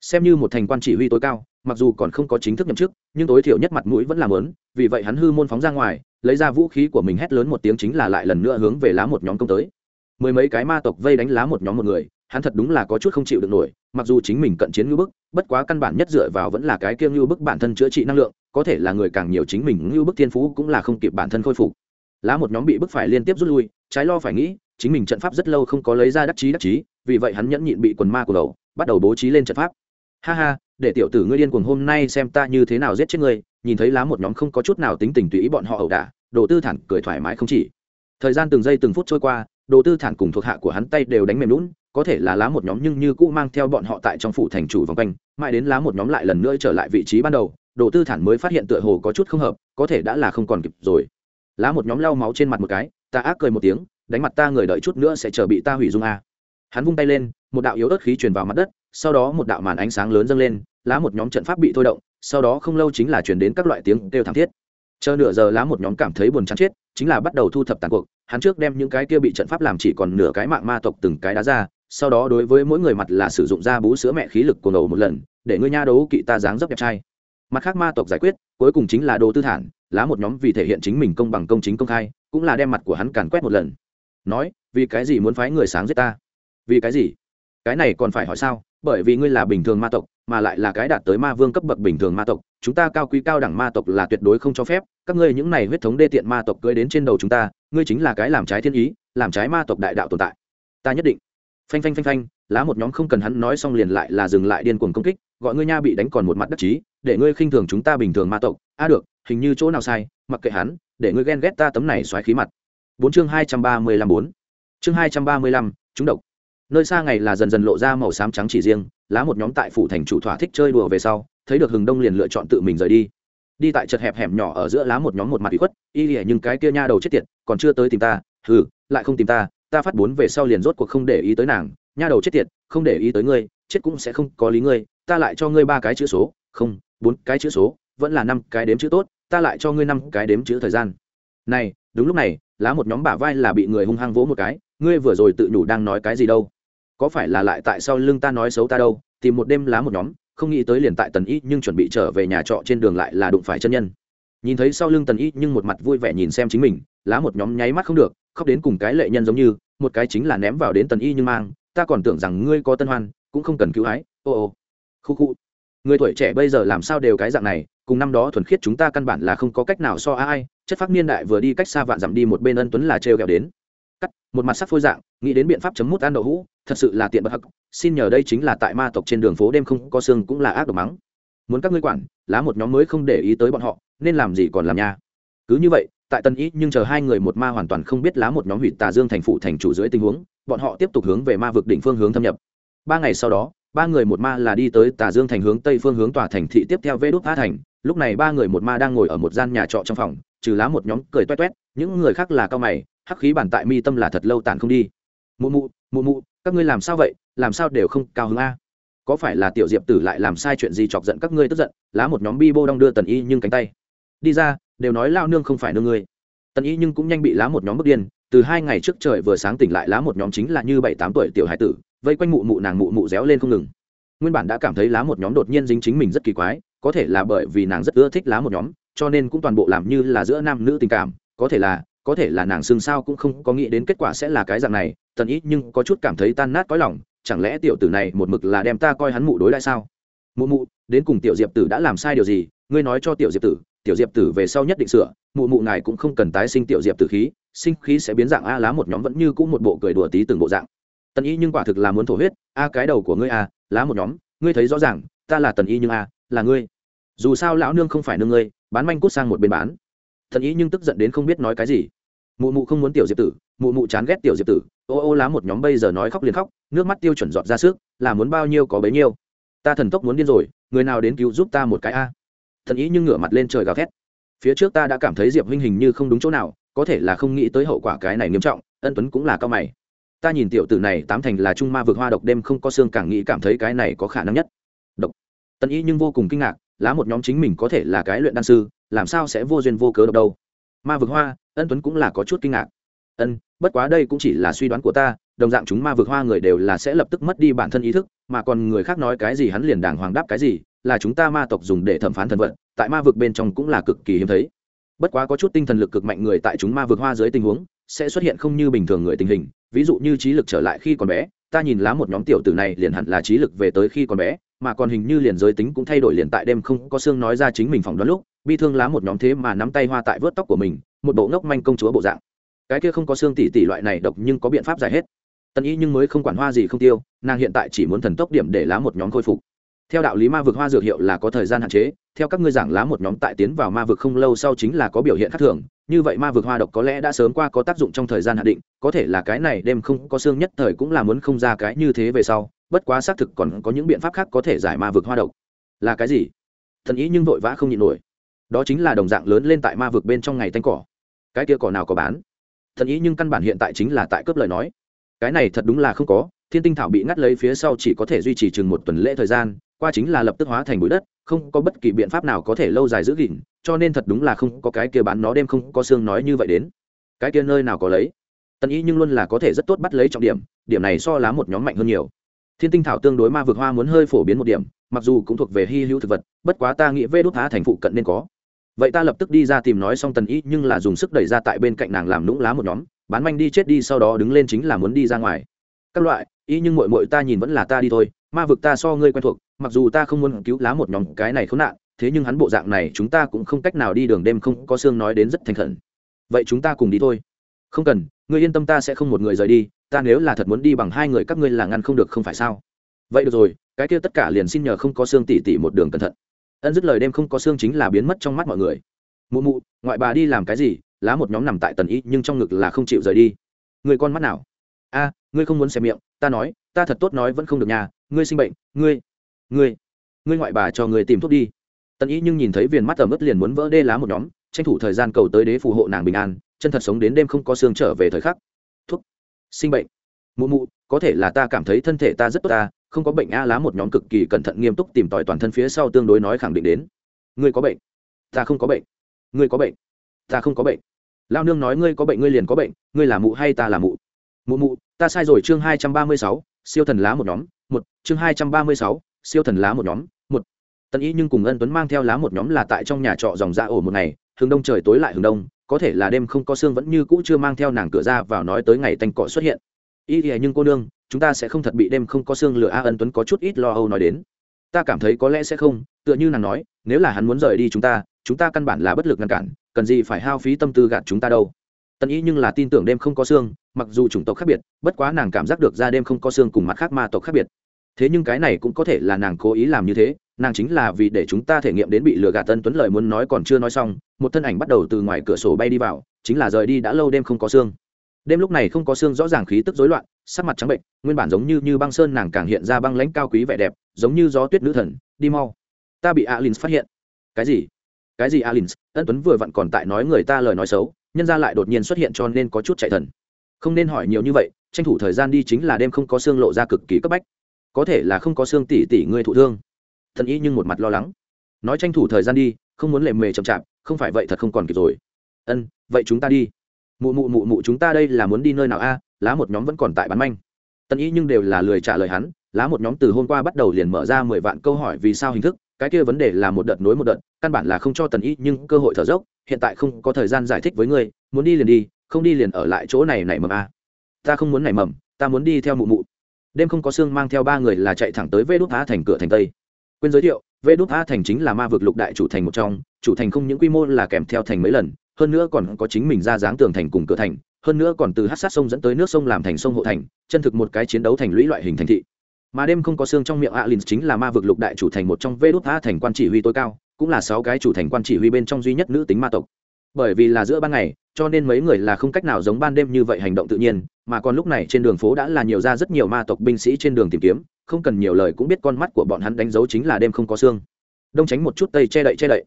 Xem như một thành quan chỉ huy tối cao, mặc dù còn không có chính thức nhậm chức, nhưng tối thiểu nhất mặt mũi vẫn làm lớn vì vậy hắn hư môn phóng ra ngoài, lấy ra vũ khí của mình hét lớn một tiếng chính là lại lần nữa hướng về lá một nhóm công tới. Mười mấy cái ma tộc vây đánh lá một nhóm một người hắn thật đúng là có chút không chịu được nổi, mặc dù chính mình cận chiến ngưu bức, bất quá căn bản nhất dựa vào vẫn là cái kia ngưu bức bản thân chữa trị năng lượng, có thể là người càng nhiều chính mình ngưu bức thiên phú cũng là không kịp bản thân khôi phục. Lá một nhóm bị bức phải liên tiếp rút lui, trái lo phải nghĩ, chính mình trận pháp rất lâu không có lấy ra đắc chí đắc chí, vì vậy hắn nhẫn nhịn bị quần ma của đầu, bắt đầu bố trí lên trận pháp. Ha ha, để tiểu tử ngươi điên cuồng hôm nay xem ta như thế nào giết chết ngươi, nhìn thấy lá một nhóm không có chút nào tính tình tùy ý bọn họ ẩu đả, đồ tư thản cười thoải mái không chỉ. Thời gian từng giây từng phút trôi qua, đồ tư thản cùng thuộc hạ của hắn tay đều đánh mềm lún có thể là lá một nhóm nhưng như cũ mang theo bọn họ tại trong phủ thành chủ vòng quanh, mãi đến lá một nhóm lại lần nữa trở lại vị trí ban đầu, đồ tư thản mới phát hiện tựa hồ có chút không hợp, có thể đã là không còn kịp rồi. Lá một nhóm lau máu trên mặt một cái, ta ác cười một tiếng, đánh mặt ta người đợi chút nữa sẽ chờ bị ta hủy dung a. Hắn vung tay lên, một đạo yếu ớt khí truyền vào mặt đất, sau đó một đạo màn ánh sáng lớn dâng lên, lá một nhóm trận pháp bị thôi động, sau đó không lâu chính là chuyển đến các loại tiếng kêu thảm thiết. Chờ nửa giờ lá một nhóm cảm thấy buồn chán chết, chính là bắt đầu thu thập tàn cuộc, hắn trước đem những cái kia bị trận pháp làm chỉ còn nửa cái mạng ma tộc từng cái đá ra sau đó đối với mỗi người mặt là sử dụng da bú sữa mẹ khí lực của ngầu một lần, để ngươi nha đấu kỵ ta dáng dấp đẹp trai. Mặt khác ma tộc giải quyết, cuối cùng chính là đồ tư thản, lá một nhóm vì thể hiện chính mình công bằng công chính công khai, cũng là đem mặt của hắn càn quét một lần. Nói, vì cái gì muốn phái người sáng giết ta? Vì cái gì? Cái này còn phải hỏi sao? Bởi vì ngươi là bình thường ma tộc, mà lại là cái đạt tới ma vương cấp bậc bình thường ma tộc, chúng ta cao quý cao đẳng ma tộc là tuyệt đối không cho phép. Các ngươi những này huyết thống đê tiện ma tộc cưỡi đến trên đầu chúng ta, ngươi chính là cái làm trái thiên ý, làm trái ma tộc đại đạo tồn tại. Ta nhất định phanh phanh phanh phanh, lá một nhóm không cần hắn nói xong liền lại là dừng lại điên cuồng công kích, gọi ngươi nha bị đánh còn một mặt đất trí để ngươi khinh thường chúng ta bình thường ma tộc. A, được, hình như chỗ nào sai, mặc kệ hắn, để ngươi ghen ghét ta tấm này xoáy khí mặt. Bốn chương hai trăm ba mươi lăm bốn. Chương hai trăm ba mươi lăm, chúng độc. Nơi xa ngày là dần dần lộ ra màu xám trắng chỉ riêng, lá một nhóm tại phủ thành chủ thỏa thích chơi đùa về sau, thấy được hừng đông liền lựa chọn tự mình rời đi. Đi tại chật hẹp hẻm nhỏ ở giữa lá một nhóm một mặt bị khuất, y lìa nhưng cái kia nha đầu chết tiệt, còn chưa tới tìm ta, hừ, lại không tìm ta ta phát bốn về sau liền rốt cuộc không để ý tới nàng, nha đầu chết tiệt, không để ý tới ngươi, chết cũng sẽ không có lý ngươi, ta lại cho ngươi ba cái chữ số, không, bốn cái chữ số, vẫn là năm cái đếm chữ tốt, ta lại cho ngươi năm cái đếm chữ thời gian. Này, đúng lúc này, lá một nhóm bả vai là bị người hung hăng vỗ một cái, ngươi vừa rồi tự nhủ đang nói cái gì đâu? Có phải là lại tại sao lưng ta nói xấu ta đâu? Tìm một đêm lá một nhóm, không nghĩ tới liền tại tần y nhưng chuẩn bị trở về nhà trọ trên đường lại là đụng phải chân nhân nhìn thấy sau lưng tần y nhưng một mặt vui vẻ nhìn xem chính mình, lá một nhóm nháy mắt không được, khóc đến cùng cái lệ nhân giống như, một cái chính là ném vào đến tần y nhưng mang, ta còn tưởng rằng ngươi có tân hoan, cũng không cần cứu ái ô ô. Khu khu. Người tuổi trẻ bây giờ làm sao đều cái dạng này, cùng năm đó thuần khiết chúng ta căn bản là không có cách nào so ai chất phát niên đại vừa đi cách xa vạn dặm đi một bên ân tuấn là trêu ghẹo đến. Cắt, một mặt sắc phôi dạng, nghĩ đến biện pháp chấm mút ăn đậu hũ, thật sự là tiện bất hắc, xin nhờ đây chính là tại ma tộc trên đường phố đêm không có xương cũng là ác độc mắng. Muốn các ngươi quản, lá một nhóm mới không để ý tới bọn họ nên làm gì còn làm nha. Cứ như vậy, tại tân ý nhưng chờ hai người một ma hoàn toàn không biết lá một nhóm hủy tà dương thành phụ thành chủ dưới tình huống, bọn họ tiếp tục hướng về ma vực đỉnh phương hướng thâm nhập. Ba ngày sau đó, ba người một ma là đi tới tà dương thành hướng tây phương hướng tòa thành thị tiếp theo vê đốt phá thành. Lúc này ba người một ma đang ngồi ở một gian nhà trọ trong phòng, trừ lá một nhóm cười toét toét, những người khác là cao mày, hắc khí bản tại mi tâm là thật lâu tàn không đi. Mụ mụ mụ mụ, các ngươi làm sao vậy? Làm sao đều không cao hứng a? Có phải là tiểu diệp tử lại làm sai chuyện gì chọc giận các ngươi tức giận? Lá một nhóm bi bô đong đưa tần y nhưng cánh tay đi ra, đều nói lao nương không phải nương ngươi. Tần y nhưng cũng nhanh bị lá một nhóm bước điên, từ hai ngày trước trời vừa sáng tỉnh lại lá một nhóm chính là như bảy tám tuổi tiểu hải tử, vây quanh mụ mụ nàng mụ mụ réo lên không ngừng. Nguyên bản đã cảm thấy lá một nhóm đột nhiên dính chính mình rất kỳ quái, có thể là bởi vì nàng rất ưa thích lá một nhóm, cho nên cũng toàn bộ làm như là giữa nam nữ tình cảm, có thể là, có thể là nàng xương sao cũng không có nghĩ đến kết quả sẽ là cái dạng này, tần ý nhưng có chút cảm thấy tan nát cõi lòng, chẳng lẽ tiểu tử này một mực là đem ta coi hắn mụ đối lại sao? Mụ mụ, đến cùng tiểu diệp tử đã làm sai điều gì? Ngươi nói cho tiểu diệp tử tiểu diệp tử về sau nhất định sửa, mụ mụ này cũng không cần tái sinh tiểu diệp tử khí, sinh khí sẽ biến dạng a lá một nhóm vẫn như cũ một bộ cười đùa tí từng bộ dạng. Tần y nhưng quả thực là muốn thổ huyết, a, cái đầu của ngươi a, lá một nhóm, ngươi thấy rõ ràng, ta là tần y nhưng a, là ngươi. Dù sao lão nương không phải nương ngươi, bán manh cút sang một bên bán. Tần Y nhưng tức giận đến không biết nói cái gì. Mụ mụ không muốn tiểu diệp tử, mụ mụ chán ghét tiểu diệp tử. Ô ô, lá một nhóm bây giờ nói khóc liền khóc, nước mắt tiêu chuẩn giọt ra sức, là muốn bao nhiêu có bấy nhiêu. Ta thần tốc muốn điên rồi, người nào đến cứu giúp ta một cái a? Thần ý nhưng ngửa mặt lên trời gào thét. Phía trước ta đã cảm thấy diệp huynh hình như không đúng chỗ nào, có thể là không nghĩ tới hậu quả cái này nghiêm trọng, ân tuấn cũng là cao mày. Ta nhìn tiểu tử này tám thành là trung ma vượt hoa độc đêm không có xương càng nghĩ cảm thấy cái này có khả năng nhất. Độc. Tân ý nhưng vô cùng kinh ngạc, lá một nhóm chính mình có thể là cái luyện đan sư, làm sao sẽ vô duyên vô cớ độc đâu? Ma vực hoa, ân tuấn cũng là có chút kinh ngạc. Ân, bất quá đây cũng chỉ là suy đoán của ta, đồng dạng chúng ma vực hoa người đều là sẽ lập tức mất đi bản thân ý thức, mà còn người khác nói cái gì hắn liền đàng hoàng đáp cái gì là chúng ta ma tộc dùng để thẩm phán thần vật, tại ma vực bên trong cũng là cực kỳ hiếm thấy. Bất quá có chút tinh thần lực cực mạnh người tại chúng ma vực hoa dưới tình huống sẽ xuất hiện không như bình thường người tình hình. Ví dụ như trí lực trở lại khi còn bé ta nhìn lá một nhóm tiểu tử này liền hẳn là trí lực về tới khi còn bé mà còn hình như liền giới tính cũng thay đổi liền tại đêm không có xương nói ra chính mình phỏng đoán lúc bi thương lá một nhóm thế mà nắm tay hoa tại vớt tóc của mình một bộ ngốc manh công chúa bộ dạng. Cái kia không có xương tỷ tỷ loại này độc nhưng có biện pháp giải hết. Tần y nhưng mới không quản hoa gì không tiêu nàng hiện tại chỉ muốn thần tốc điểm để lá một nhóm khôi phục theo đạo lý ma vực hoa dược hiệu là có thời gian hạn chế, theo các ngươi giảng lá một nhóm tại tiến vào ma vực không lâu sau chính là có biểu hiện khác thường, như vậy ma vực hoa độc có lẽ đã sớm qua có tác dụng trong thời gian hạn định, có thể là cái này đêm không có xương nhất thời cũng là muốn không ra cái như thế về sau, bất quá xác thực còn có những biện pháp khác có thể giải ma vực hoa độc. Là cái gì? Thần ý nhưng vội vã không nhịn nổi. Đó chính là đồng dạng lớn lên tại ma vực bên trong ngày tanh cỏ. Cái kia cỏ nào có bán? Thần ý nhưng căn bản hiện tại chính là tại cướp lời nói. Cái này thật đúng là không có thiên tinh thảo bị ngắt lấy phía sau chỉ có thể duy trì chừng một tuần lễ thời gian, qua chính là lập tức hóa thành bụi đất, không có bất kỳ biện pháp nào có thể lâu dài giữ gìn, cho nên thật đúng là không có cái kia bán nó đêm không có xương nói như vậy đến. Cái kia nơi nào có lấy? Tần ý nhưng luôn là có thể rất tốt bắt lấy trọng điểm điểm này so lá một nhóm mạnh hơn nhiều. Thiên tinh thảo tương đối ma vực hoa muốn hơi phổ biến một điểm, mặc dù cũng thuộc về hy hữu thực vật, bất quá ta nghĩ vê đốt phá thành phụ cận nên có. Vậy ta lập tức đi ra tìm nói xong tần ý nhưng là dùng sức đẩy ra tại bên cạnh nàng làm lũng lá một nhóm, bán manh đi chết đi sau đó đứng lên chính là muốn đi ra ngoài. Các loại ý nhưng mội mội ta nhìn vẫn là ta đi thôi, ma vực ta so ngươi quen thuộc, mặc dù ta không muốn cứu lá một nhóm cái này khốn nạn, thế nhưng hắn bộ dạng này chúng ta cũng không cách nào đi đường đêm không có xương nói đến rất thành khẩn. Vậy chúng ta cùng đi thôi. Không cần, ngươi yên tâm ta sẽ không một người rời đi, ta nếu là thật muốn đi bằng hai người các ngươi là ngăn không được không phải sao? Vậy được rồi, cái kia tất cả liền xin nhờ không có xương tỉ tỉ một đường cẩn thận. Ân dứt lời đêm không có xương chính là biến mất trong mắt mọi người. Mụ mụ, ngoại bà đi làm cái gì? Lá một nhóm nằm tại tần y nhưng trong ngực là không chịu rời đi. Người con mắt nào? A ngươi không muốn xem miệng, ta nói, ta thật tốt nói vẫn không được nhà ngươi sinh bệnh, ngươi ngươi ngươi ngoại bà cho người tìm thuốc đi. Tần ý nhưng nhìn thấy viền mắt tầm ướt liền muốn vỡ đê lá một nhóm, tranh thủ thời gian cầu tới đế phù hộ nàng bình an, chân thật sống đến đêm không có xương trở về thời khắc. Thuốc, sinh bệnh. Mụ mụ, có thể là ta cảm thấy thân thể ta rất tốt ta, không có bệnh a lá một nhóm cực kỳ cẩn thận nghiêm túc tìm tòi toàn thân phía sau tương đối nói khẳng định đến. Ngươi có bệnh. Ta không có bệnh. Ngươi có bệnh. Ta không có bệnh. Lao nương nói ngươi có bệnh, ngươi liền có bệnh, ngươi là mụ hay ta là mụ? Mụ mụ ta sai rồi, chương hai trăm ba mươi sáu, siêu thần lá một nhóm, một, chương hai trăm ba mươi sáu, siêu thần lá một nhóm, một. Tần ý nhưng cùng ân tuấn mang theo lá một nhóm là tại trong nhà trọ dòng ra ổ một ngày, hướng đông trời tối lại hướng đông, có thể là đêm không có xương vẫn như cũ chưa mang theo nàng cửa ra vào nói tới ngày tanh cọ xuất hiện. Ý thì nhưng cô nương, chúng ta sẽ không thật bị đêm không có xương lừa a, ân tuấn có chút ít lo âu nói đến. Ta cảm thấy có lẽ sẽ không, tựa như nàng nói, nếu là hắn muốn rời đi chúng ta chúng ta căn bản là bất lực ngăn cản, cần gì phải hao phí tâm tư gạt chúng ta đâu tần ý nhưng là tin tưởng đêm không có xương, mặc dù chủng tộc khác biệt, bất quá nàng cảm giác được ra đêm không có xương cùng mặt khác ma tộc khác biệt. Thế nhưng cái này cũng có thể là nàng cố ý làm như thế, nàng chính là vì để chúng ta thể nghiệm đến bị lừa gạt tân tuấn lời muốn nói còn chưa nói xong, một thân ảnh bắt đầu từ ngoài cửa sổ bay đi vào, chính là rời đi đã lâu đêm không có xương. Đêm lúc này không có xương rõ ràng khí tức rối loạn, sắc mặt trắng bệnh, nguyên bản giống như như băng sơn nàng càng hiện ra băng lãnh cao quý vẻ đẹp, giống như gió tuyết nữ thần, đi mau. Ta bị alin phát hiện. Cái gì? Cái gì alin ân tuấn vừa vặn còn tại nói người ta lời nói xấu nhân ra lại đột nhiên xuất hiện cho nên có chút chạy thần. Không nên hỏi nhiều như vậy, tranh thủ thời gian đi chính là đêm không có xương lộ ra cực kỳ cấp bách. Có thể là không có xương tỷ tỷ người thụ thương. Thần ý nhưng một mặt lo lắng. Nói tranh thủ thời gian đi, không muốn lệ mề chậm chạp, không phải vậy thật không còn kịp rồi. Ân, vậy chúng ta đi. Mụ mụ mụ mụ chúng ta đây là muốn đi nơi nào a? Lá một nhóm vẫn còn tại bán manh. Tân ý nhưng đều là lười trả lời hắn, lá một nhóm từ hôm qua bắt đầu liền mở ra mười vạn câu hỏi vì sao hình thức cái kia vấn đề là một đợt nối một đợt, căn bản là không cho tần y nhưng cơ hội thở dốc, hiện tại không có thời gian giải thích với ngươi, muốn đi liền đi, không đi liền ở lại chỗ này nảy mầm a. Ta không muốn nảy mầm, ta muốn đi theo mụ mụ. Đêm không có xương mang theo ba người là chạy thẳng tới vê đốt á thành cửa thành tây. Quên giới thiệu, vê đốt á thành chính là ma vực lục đại chủ thành một trong, chủ thành không những quy mô là kèm theo thành mấy lần, hơn nữa còn có chính mình ra dáng tường thành cùng cửa thành, hơn nữa còn từ hát sát sông dẫn tới nước sông làm thành sông hộ thành, chân thực một cái chiến đấu thành lũy loại hình thành thị mà đêm không có xương trong miệng alin chính là ma vực lục đại chủ thành một trong vê đốt a thành quan chỉ huy tối cao, cũng là sáu cái chủ thành quan chỉ huy bên trong duy nhất nữ tính ma tộc. Bởi vì là giữa ban ngày, cho nên mấy người là không cách nào giống ban đêm như vậy hành động tự nhiên, mà còn lúc này trên đường phố đã là nhiều ra rất nhiều ma tộc binh sĩ trên đường tìm kiếm, không cần nhiều lời cũng biết con mắt của bọn hắn đánh dấu chính là đêm không có xương. Đông tránh một chút tây che đậy che đậy.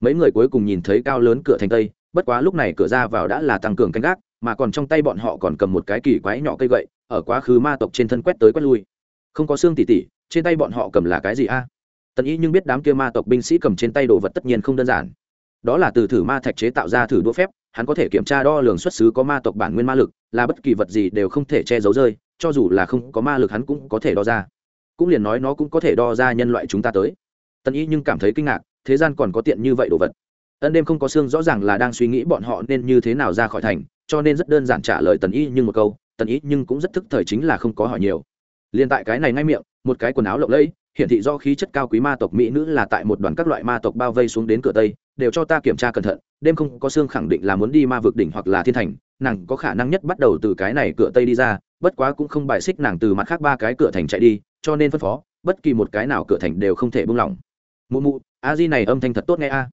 Mấy người cuối cùng nhìn thấy cao lớn cửa thành tây, bất quá lúc này cửa ra vào đã là tăng cường canh gác, mà còn trong tay bọn họ còn cầm một cái kỳ quái nhỏ cây gậy, ở quá khứ ma tộc trên thân quét tới quét lui không có xương tỉ tỉ, trên tay bọn họ cầm là cái gì a? Tần ý nhưng biết đám kia ma tộc binh sĩ cầm trên tay đồ vật tất nhiên không đơn giản. Đó là từ thử ma thạch chế tạo ra thử đũa phép, hắn có thể kiểm tra đo lường xuất xứ có ma tộc bản nguyên ma lực, là bất kỳ vật gì đều không thể che giấu rơi, cho dù là không có ma lực hắn cũng có thể đo ra. Cũng liền nói nó cũng có thể đo ra nhân loại chúng ta tới. Tần y nhưng cảm thấy kinh ngạc, thế gian còn có tiện như vậy đồ vật. Ân đêm không có xương rõ ràng là đang suy nghĩ bọn họ nên như thế nào ra khỏi thành, cho nên rất đơn giản trả lời tần y nhưng một câu, tần y nhưng cũng rất thức thời chính là không có hỏi nhiều liền tại cái này ngay miệng, một cái quần áo lộng lẫy, hiển thị do khí chất cao quý ma tộc mỹ nữ là tại một đoàn các loại ma tộc bao vây xuống đến cửa tây, đều cho ta kiểm tra cẩn thận, đêm không có xương khẳng định là muốn đi ma vực đỉnh hoặc là thiên thành, nàng có khả năng nhất bắt đầu từ cái này cửa tây đi ra, bất quá cũng không bài xích nàng từ mặt khác ba cái cửa thành chạy đi, cho nên phân phó, bất kỳ một cái nào cửa thành đều không thể buông lỏng mụ mụ, a di này âm thanh thật tốt nghe a à.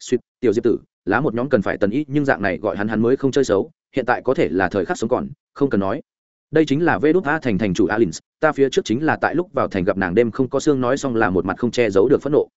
suýt tiểu diệp tử, lá một nhóm cần phải tần ý, nhưng dạng này gọi hắn hắn mới không chơi xấu, hiện tại có thể là thời khắc sống còn, không cần nói đây chính là vê đốt a thành thành chủ alins, ta phía trước chính là tại lúc vào thành gặp nàng đêm không có xương nói xong là một mặt không che giấu được phẫn nộ.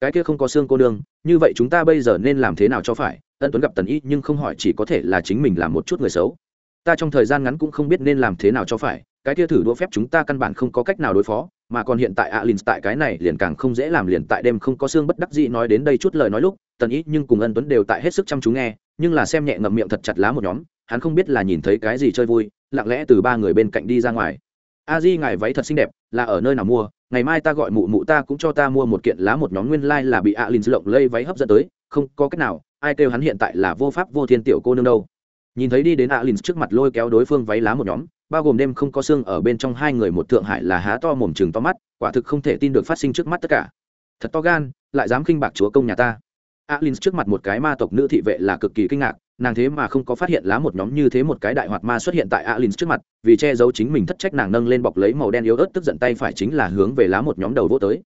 Cái kia không có xương cô nương, như vậy chúng ta bây giờ nên làm thế nào cho phải? Ân tuấn gặp tần y nhưng không hỏi chỉ có thể là chính mình làm một chút người xấu. Ta trong thời gian ngắn cũng không biết nên làm thế nào cho phải, cái kia thử đũa phép chúng ta căn bản không có cách nào đối phó, mà còn hiện tại alins tại cái này liền càng không dễ làm liền tại đêm không có xương bất đắc dĩ nói đến đây chút lời nói lúc, tần y nhưng cùng ân tuấn đều tại hết sức chăm chú nghe, nhưng là xem nhẹ ngậm miệng thật chặt lá một nhóm, hắn không biết là nhìn thấy cái gì chơi vui lặng lẽ từ ba người bên cạnh đi ra ngoài. A di ngài váy thật xinh đẹp, là ở nơi nào mua? Ngày mai ta gọi mụ mụ ta cũng cho ta mua một kiện lá một nhóm nguyên lai、like、là bị alin lộng lây váy hấp dẫn tới, không có cách nào, ai kêu hắn hiện tại là vô pháp vô thiên tiểu cô nương đâu. Nhìn thấy đi đến alin trước mặt lôi kéo đối phương váy lá một nhóm, bao gồm đêm không có xương ở bên trong hai người một thượng hải là há to mồm chừng to mắt, quả thực không thể tin được phát sinh trước mắt tất cả. Thật to gan, lại dám khinh bạc chúa công nhà ta. Alin trước mặt một cái ma tộc nữ thị vệ là cực kỳ kinh ngạc nàng thế mà không có phát hiện lá một nhóm như thế một cái đại hoạt ma xuất hiện tại alin trước mặt, vì che giấu chính mình thất trách nàng nâng lên bọc lấy màu đen yếu ớt tức giận tay phải chính là hướng về lá một nhóm đầu vô tới.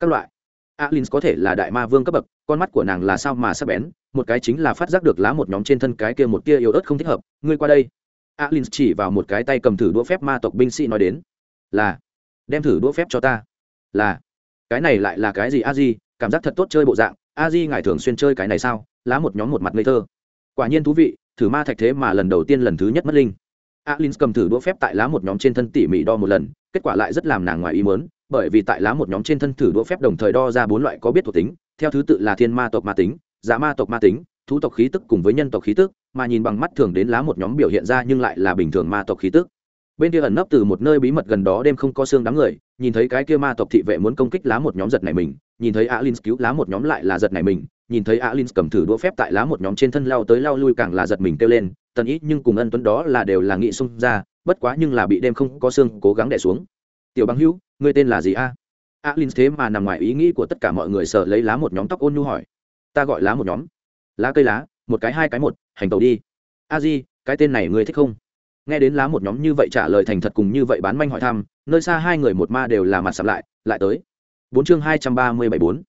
Các loại. Alin có thể là đại ma vương cấp bậc, con mắt của nàng là sao mà sắp bén, một cái chính là phát giác được lá một nhóm trên thân cái kia một kia yếu ớt không thích hợp. Ngươi qua đây. Alin chỉ vào một cái tay cầm thử đũa phép ma tộc binh sĩ nói đến. Là. Đem thử đũa phép cho ta. Là. Cái này lại là cái gì, a di? Cảm giác thật tốt chơi bộ dạng. A di ngài thường xuyên chơi cái này sao? Lá một nhóm một mặt ngây thơ quả nhiên thú vị, thử ma thạch thế mà lần đầu tiên lần thứ nhất mất linh. Alin cầm thử đũa phép tại lá một nhóm trên thân tỉ mỉ đo một lần, kết quả lại rất làm nàng ngoài ý mớn bởi vì tại lá một nhóm trên thân thử đũa phép đồng thời đo ra bốn loại có biết thuộc tính, theo thứ tự là thiên ma tộc ma tính, giả ma tộc ma tính, thú tộc khí tức cùng với nhân tộc khí tức, mà nhìn bằng mắt thường đến lá một nhóm biểu hiện ra nhưng lại là bình thường ma tộc khí tức. Bên kia ẩn nấp từ một nơi bí mật gần đó đêm không có xương đám người, nhìn thấy cái kia ma tộc thị vệ muốn công kích lá một nhóm giật này mình, nhìn thấy alin cứu lá một nhóm lại là giật này mình nhìn thấy alin cầm thử đũa phép tại lá một nhóm trên thân lao tới lao lui càng là giật mình kêu lên, tần ít nhưng cùng ân tuấn đó là đều là nghị xung ra, bất quá nhưng là bị đêm không có xương cố gắng đẻ xuống. Tiểu băng hữu người tên là gì a? Alin thế mà nằm ngoài ý nghĩ của tất cả mọi người sợ lấy lá một nhóm tóc ôn nhu hỏi. Ta gọi lá một nhóm. Lá cây lá, một cái hai cái một, hành tàu đi. A di, cái tên này ngươi thích không? Nghe đến lá một nhóm như vậy trả lời thành thật cùng như vậy bán manh hỏi thăm, nơi xa hai người một ma đều là mặt sập lại lại tới. Bốn chương hai trăm ba mươi bảy bốn.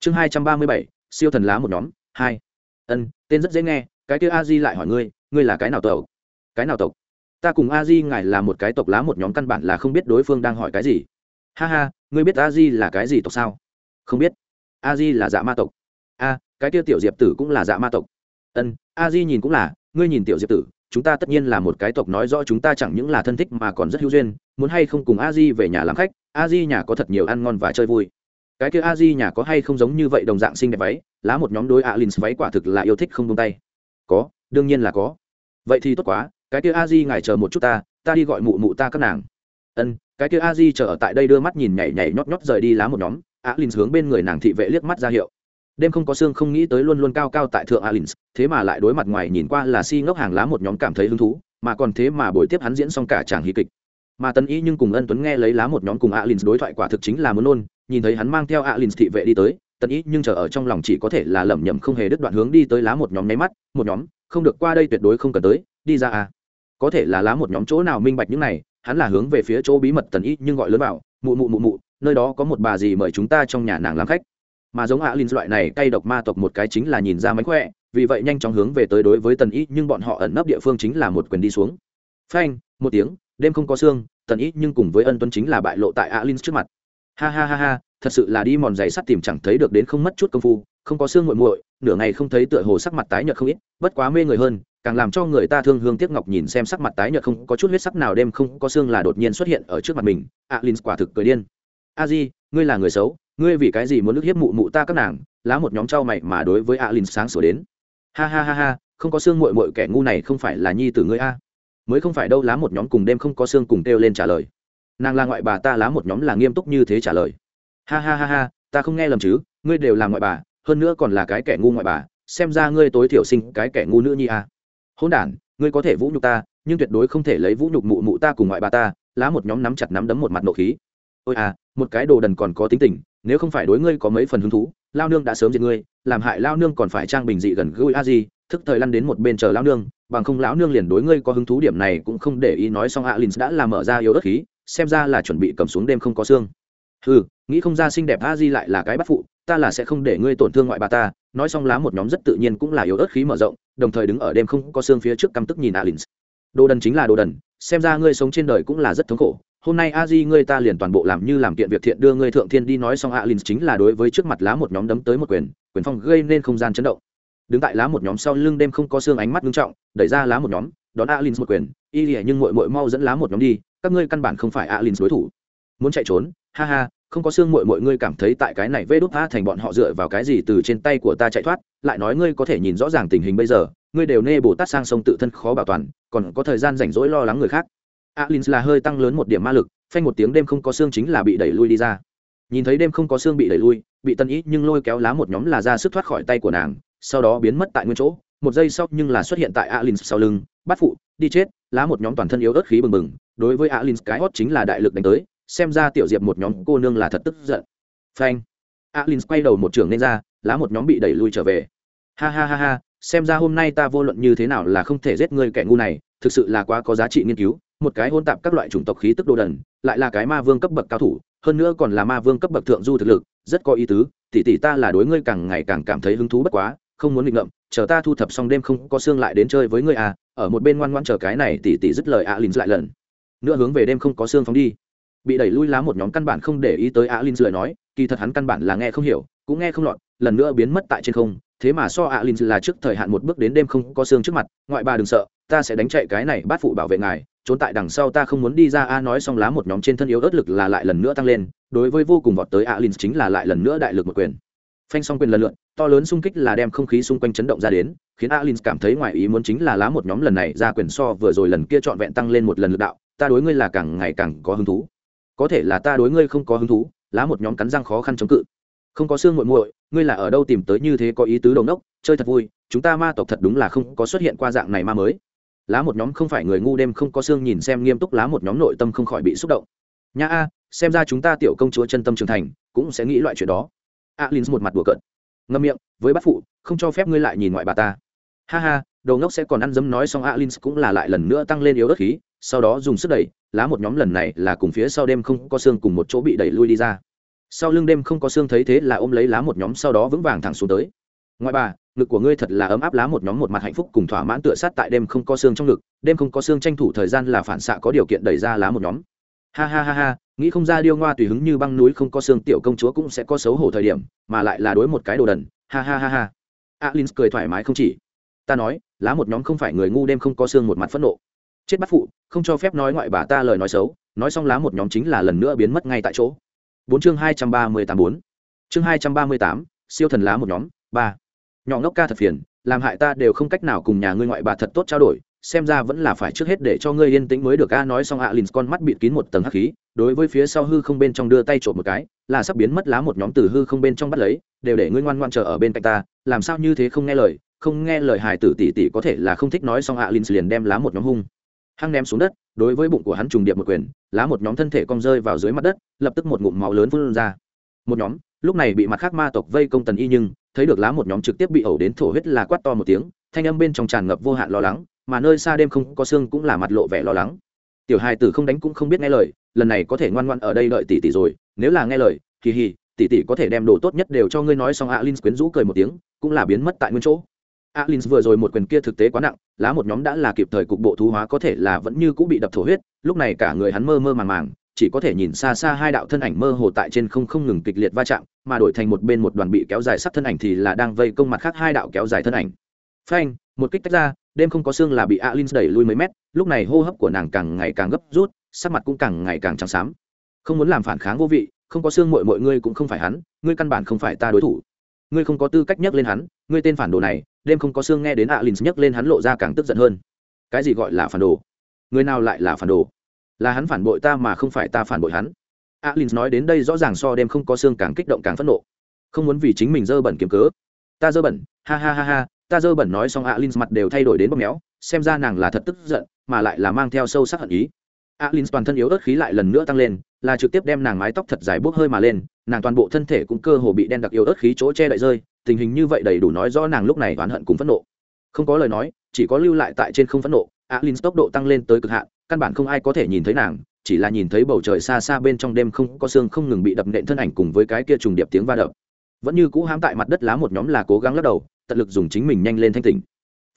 Chương hai trăm ba mươi bảy siêu thần lá một nhóm, hai. Ân, tên rất dễ nghe, cái kia a di lại hỏi ngươi ngươi là cái nào tộc? Cái nào tộc? Ta cùng a di ngài là một cái tộc lá một nhóm căn bản là không biết đối phương đang hỏi cái gì. Ha ha, ngươi biết a di là cái gì tộc sao? Không biết. A di là dạ ma tộc. A, cái kia tiểu diệp tử cũng là dạ ma tộc. Ân, a di nhìn cũng là, ngươi nhìn tiểu diệp tử, chúng ta tất nhiên là một cái tộc nói rõ chúng ta chẳng những là thân thích mà còn rất hữu duyên, muốn hay không cùng a di về nhà làm khách, a di nhà có thật nhiều ăn ngon và chơi vui cái kia a di nhà có hay không giống như vậy đồng dạng xinh đẹp váy, lá một nhóm đối a lin váy quả thực là yêu thích không tung tay. Có, đương nhiên là có. Vậy thì tốt quá, cái kia a di ngài chờ một chút ta ta đi gọi mụ mụ ta các nàng. Ân, cái kia a di chờ ở tại đây đưa mắt nhìn nhảy nhảy nhót nhót rời đi lá một nhóm a lin hướng bên người nàng thị vệ liếc mắt ra hiệu. Đêm không có xương không nghĩ tới luôn luôn cao cao tại thượng alin thế mà lại đối mặt ngoài nhìn qua là si ngốc hàng lá một nhóm cảm thấy hứng thú, mà còn thế mà buổi tiếp hắn diễn xong cả chàng hí kịch mà tân ý nhưng cùng ân tuấn nghe lấy lá một nhóm cùng alin đối thoại quả thực chính là muốn nôn, nhìn thấy hắn mang theo alin thị vệ đi tới tân ý nhưng chờ ở trong lòng chỉ có thể là lẩm nhẩm không hề đứt đoạn hướng đi tới lá một nhóm nháy mắt, một nhóm, không được qua đây tuyệt đối không cần tới, đi ra à. Có thể là lá một nhóm chỗ nào minh bạch những này, hắn là hướng về phía chỗ bí mật tần ý nhưng gọi lớn vào, mụ mụ mụ mụ, nơi đó có một bà gì mời chúng ta trong nhà nàng làm khách. Mà giống alin loại này cay độc ma tộc một cái chính là nhìn ra mánh khỏe, vì vậy nhanh chóng hướng về tới đối với tần ý nhưng bọn họ ẩn nấp địa phương chính là một quyền đi xuống. Phanh, một tiếng đêm không có xương tần ít nhưng cùng với ân tuấn chính là bại lộ tại alin trước mặt. Ha ha ha ha, thật sự là đi mòn giày sắt tìm chẳng thấy được đến không mất chút công phu, không có xương muội muội, nửa ngày không thấy tựa hồ sắc mặt tái nhợt không ít, bất quá mê người hơn, càng làm cho người ta thương hương tiếc ngọc nhìn xem sắc mặt tái nhợt không có chút huyết sắc nào đêm không có xương là đột nhiên xuất hiện ở trước mặt mình alin quả thực cười điên. A di, ngươi là người xấu, ngươi vì cái gì muốn nước hiếp mụ mụ ta các nàng, lá một nhóm trao mày mà đối với alin sáng sửa đến. Ha ha ha ha, không có xương muội muội kẻ ngu này không phải là nhi tử ngươi a mới không phải đâu lá một nhóm cùng đêm không có xương cùng kêu lên trả lời. Nàng là ngoại bà, ta lá một nhóm là nghiêm túc như thế trả lời. Ha ha ha ha, ta không nghe lầm chứ, ngươi đều là ngoại bà, hơn nữa còn là cái kẻ ngu ngoại bà, xem ra ngươi tối thiểu sinh cái kẻ ngu nữ nhi à. a hôn đ ngươi có thể vũ nhục ta, nhưng tuyệt đối không thể lấy vũ nhục mụ mụ ta cùng ngoại bà ta, lá một nhóm nắm chặt nắm đấm một mặt nộ khí. Ôi à một cái đồ đần còn có tính tình, nếu không phải đối ngươi có mấy phần hứng thú, lao nương đã sớm diệt ngươi, làm hại lao nương còn phải trang bình dị gần gũi a di, thức thời lăn đến một bên chờ lao nương bằng không lão nương liền đối ngươi có hứng thú điểm này cũng không để ý nói xong alin đã làm mở ra yếu ớt khí, xem ra là chuẩn bị cầm xuống đêm không có xương. Ừ nghĩ không ra xinh đẹp a di lại là cái bắt phụ, ta là sẽ không để ngươi tổn thương ngoại bà ta, nói xong lá một nhóm rất tự nhiên cũng là yếu ớt khí mở rộng, đồng thời đứng ở đêm không có xương phía trước căm tức nhìn alin đồ đần chính là đồ đần, xem ra ngươi sống trên đời cũng là rất thống khổ, hôm nay a di ngươi ta liền toàn bộ làm như làm kiện việc thiện đưa ngươi thượng thiên đi, nói xong alin chính là đối với trước mặt lá một nhóm đấm tới một quyền quyền phong gây nên không gian chấn động đứng tại lá một nhóm sau lưng đêm không có xương ánh mắt nghiêm trọng, đẩy ra lá một nhóm, đón alin một quyền. Y lìa nhưng mội mội mau dẫn lá một nhóm đi, các ngươi căn bản không phải alin đối thủ. Muốn chạy trốn? Ha ha, không có xương mội mội ngươi cảm thấy tại cái này vê đốt tha thành bọn họ dựa vào cái gì từ trên tay của ta chạy thoát? Lại nói ngươi có thể nhìn rõ ràng tình hình bây giờ, ngươi đều nê bồ tát sang sông tự thân khó bảo toàn, còn có thời gian rảnh rỗi lo lắng người khác. Alin là hơi tăng lớn một điểm ma lực, phanh một tiếng đêm không có xương chính là bị đẩy lui đi ra. Nhìn thấy đêm không có xương bị đẩy lui, bị tân ý nhưng lôi kéo lá một nhóm là ra sức thoát khỏi tay của nàng sau đó biến mất tại nguyên chỗ, một giây sau nhưng là xuất hiện tại alin sau lưng, bắt phụ, đi chết, lá một nhóm toàn thân yếu ớt khí bừng bừng, đối với alin cái hót chính là đại lực đánh tới, xem ra tiểu diệp một nhóm cô nương là thật tức giận. Phanh. Alin quay đầu một trường nên ra, lá một nhóm bị đẩy lui trở về. Ha ha ha ha, xem ra hôm nay ta vô luận như thế nào là không thể giết người kẻ ngu này, thực sự là quá có giá trị nghiên cứu, một cái hôn tạp các loại chủng tộc khí tức đồ đần, lại là cái ma vương cấp bậc cao thủ, hơn nữa còn là ma vương cấp bậc thượng du thực lực, rất có ý tứ, tỷ tỷ ta là đối ngươi càng ngày càng cảm thấy hứng thú bất quá không muốn nghịch ngợm, chờ ta thu thập xong đêm không có xương lại đến chơi với ngươi à ở một bên ngoan ngoan chờ cái này tỷ tỷ dứt lời alin lại lần. Nữa hướng về đêm không có xương phóng đi. Bị đẩy lui lá một nhóm căn bản không để ý tới alin lời nói, kỳ thật hắn căn bản là nghe không hiểu, cũng nghe không lọt, lần nữa biến mất tại trên không, thế mà so alin là trước thời hạn một bước đến đêm không có xương trước mặt, ngoại bà đừng sợ, ta sẽ đánh chạy cái này bắt phụ bảo vệ ngài, trốn tại đằng sau ta không muốn đi ra a, nói xong lá một nhóm trên thân yếu ớt lực là lại lần nữa tăng lên, đối với vô cùng vọt tới alin chính là lại lần nữa đại lực một quyền phanh xong quyền lần lượt, to lớn xung kích là đem không khí xung quanh chấn động ra đến, khiến alin cảm thấy ngoài ý muốn chính là lá một nhóm lần này ra quyền so vừa rồi lần kia trọn vẹn tăng lên một lần lực đạo, ta đối ngươi là càng ngày càng có hứng thú. Có thể là ta đối ngươi không có hứng thú, lá một nhóm cắn răng khó khăn chống cự. Không có xương muội muội, ngươi là ở đâu tìm tới như thế có ý tứ đầu nốc, chơi thật vui, chúng ta ma tộc thật đúng là không có xuất hiện qua dạng này ma mới. Lá một nhóm không phải người ngu đêm không có xương nhìn xem nghiêm túc lá một nhóm nội tâm không khỏi bị xúc động. Nha a, xem ra chúng ta tiểu công chúa chân tâm trưởng thành, cũng sẽ nghĩ loại chuyện đó alin một mặt đùa cợt. Ngâm miệng, với bát phụ, không cho phép ngươi lại nhìn ngoại bà ta. Ha ha đầu ngốc sẽ còn ăn dấm nói xong alin cũng là lại lần nữa tăng lên yếu đất khí, sau đó dùng sức đẩy, lá một nhóm lần này là cùng phía sau đêm không có xương cùng một chỗ bị đẩy lui đi ra. Sau lưng đêm không có xương thấy thế là ôm lấy lá một nhóm sau đó vững vàng thẳng xuống tới. Ngoại bà, ngực của ngươi thật là ấm áp lá một nhóm một mặt hạnh phúc cùng thỏa mãn tựa sát tại đêm không có xương trong ngực, đêm không có xương tranh thủ thời gian là phản xạ có điều kiện đẩy ra lá một nhóm. Ha ha ha ha nghĩ không ra điêu ngoa tùy hứng như băng núi không có xương, tiểu công chúa cũng sẽ có xấu hổ thời điểm, mà lại là đối một cái đồ đần. Ha ha ha ha. Alin cười thoải mái không chỉ. Ta nói, lá một nhóm không phải người ngu đêm không có xương một mặt phẫn nộ. Chết bắt phụ, không cho phép nói ngoại bà ta lời nói xấu. Nói xong lá một nhóm chính là lần nữa biến mất ngay tại chỗ. Bốn chương hai trăm ba mươi tám bốn. Chương hai trăm ba mươi tám, siêu thần lá một nhóm, ba. Nhỏ ngốc ca thật phiền, làm hại ta đều không cách nào cùng nhà ngươi ngoại bà thật tốt trao đổi xem ra vẫn là phải trước hết để cho ngươi yên tĩnh mới được. A, nói xong alin con mắt bịt kín một tầng hắc khí, đối với phía sau hư không bên trong đưa tay trộm một cái, là sắp biến mất lá một nhóm từ hư không bên trong bắt lấy, đều để ngươi ngoan ngoan chờ ở bên cạnh ta. Làm sao như thế không nghe lời? Không nghe lời hài tử tỷ tỷ có thể là không thích nói xong alin liền đem lá một nhóm hung hăng ném xuống đất, đối với bụng của hắn trùng điệp một quyền, lá một nhóm thân thể cong rơi vào dưới mặt đất, lập tức một ngụm máu lớn phun ra. Một nhóm, lúc này bị mặt khác ma tộc vây công tần y nhưng, thấy được lá một nhóm trực tiếp bị ẩu đến thổ huyết là quát to một tiếng, thanh âm bên trong tràn ngập vô hạn lo lắng mà nơi xa đêm không có xương cũng là mặt lộ vẻ lo lắng. Tiểu hài tử không đánh cũng không biết nghe lời, lần này có thể ngoan ngoan ở đây đợi tỷ tỷ rồi, nếu là nghe lời, kỳ hì, tỷ tỷ có thể đem đồ tốt nhất đều cho ngươi nói xong alin quyến rũ cười một tiếng, cũng là biến mất tại nguyên chỗ. Alin vừa rồi một quyền kia thực tế quá nặng, lá một nhóm đã là kịp thời cục bộ thú hóa có thể là vẫn như cũng bị đập thổ huyết, lúc này cả người hắn mơ mơ màng màng, chỉ có thể nhìn xa xa hai đạo thân ảnh mơ hồ tại trên không không ngừng kịch liệt va chạm, mà đổi thành một bên một đoàn bị kéo dài sắc thân ảnh thì là đang vây công mặt khác hai đạo kéo dài thân ảnh. Phanh, một kích tách ra đêm không có xương là bị alin đẩy lui mấy mét, lúc này hô hấp của nàng càng ngày càng gấp rút, sắc mặt cũng càng ngày càng trắng xám. Không muốn làm phản kháng vô vị, không có xương mội mọi ngươi cũng không phải hắn, ngươi căn bản không phải ta đối thủ. Ngươi không có tư cách nhắc lên hắn, ngươi tên phản đồ này, đêm không có xương nghe đến alin nhắc lên hắn lộ ra càng tức giận hơn. Cái gì gọi là phản đồ? Người nào lại là phản đồ? Là hắn phản bội ta mà không phải ta phản bội hắn. Alin nói đến đây rõ ràng so đêm không có xương càng kích động càng phẫn nộ. Không muốn vì chính mình dơ bẩn kiếm cớ. Ta dơ bẩn, ha ha ha ha ta dơ bẩn nói xong alin mặt đều thay đổi đến bóp méo, xem ra nàng là thật tức giận, mà lại là mang theo sâu sắc hận ý. Alin toàn thân yếu ớt khí lại lần nữa tăng lên, là trực tiếp đem nàng mái tóc thật dài bốc hơi mà lên, nàng toàn bộ thân thể cũng cơ hồ bị đen đặc yếu ớt khí chỗ che đậy rơi, tình hình như vậy đầy đủ nói rõ nàng lúc này oán hận cùng phẫn nộ. Không có lời nói, chỉ có lưu lại tại trên không phẫn nộ alin tốc độ tăng lên tới cực hạn, căn bản không ai có thể nhìn thấy nàng, chỉ là nhìn thấy bầu trời xa xa bên trong đêm không có xương không ngừng bị đập nện thân ảnh cùng với cái kia trùng điệp tiếng va đập. Vẫn như cũ hãm tại mặt đất lá một nhóm là cố gắng lắc đầu tận lực dùng chính mình nhanh lên thanh tỉnh.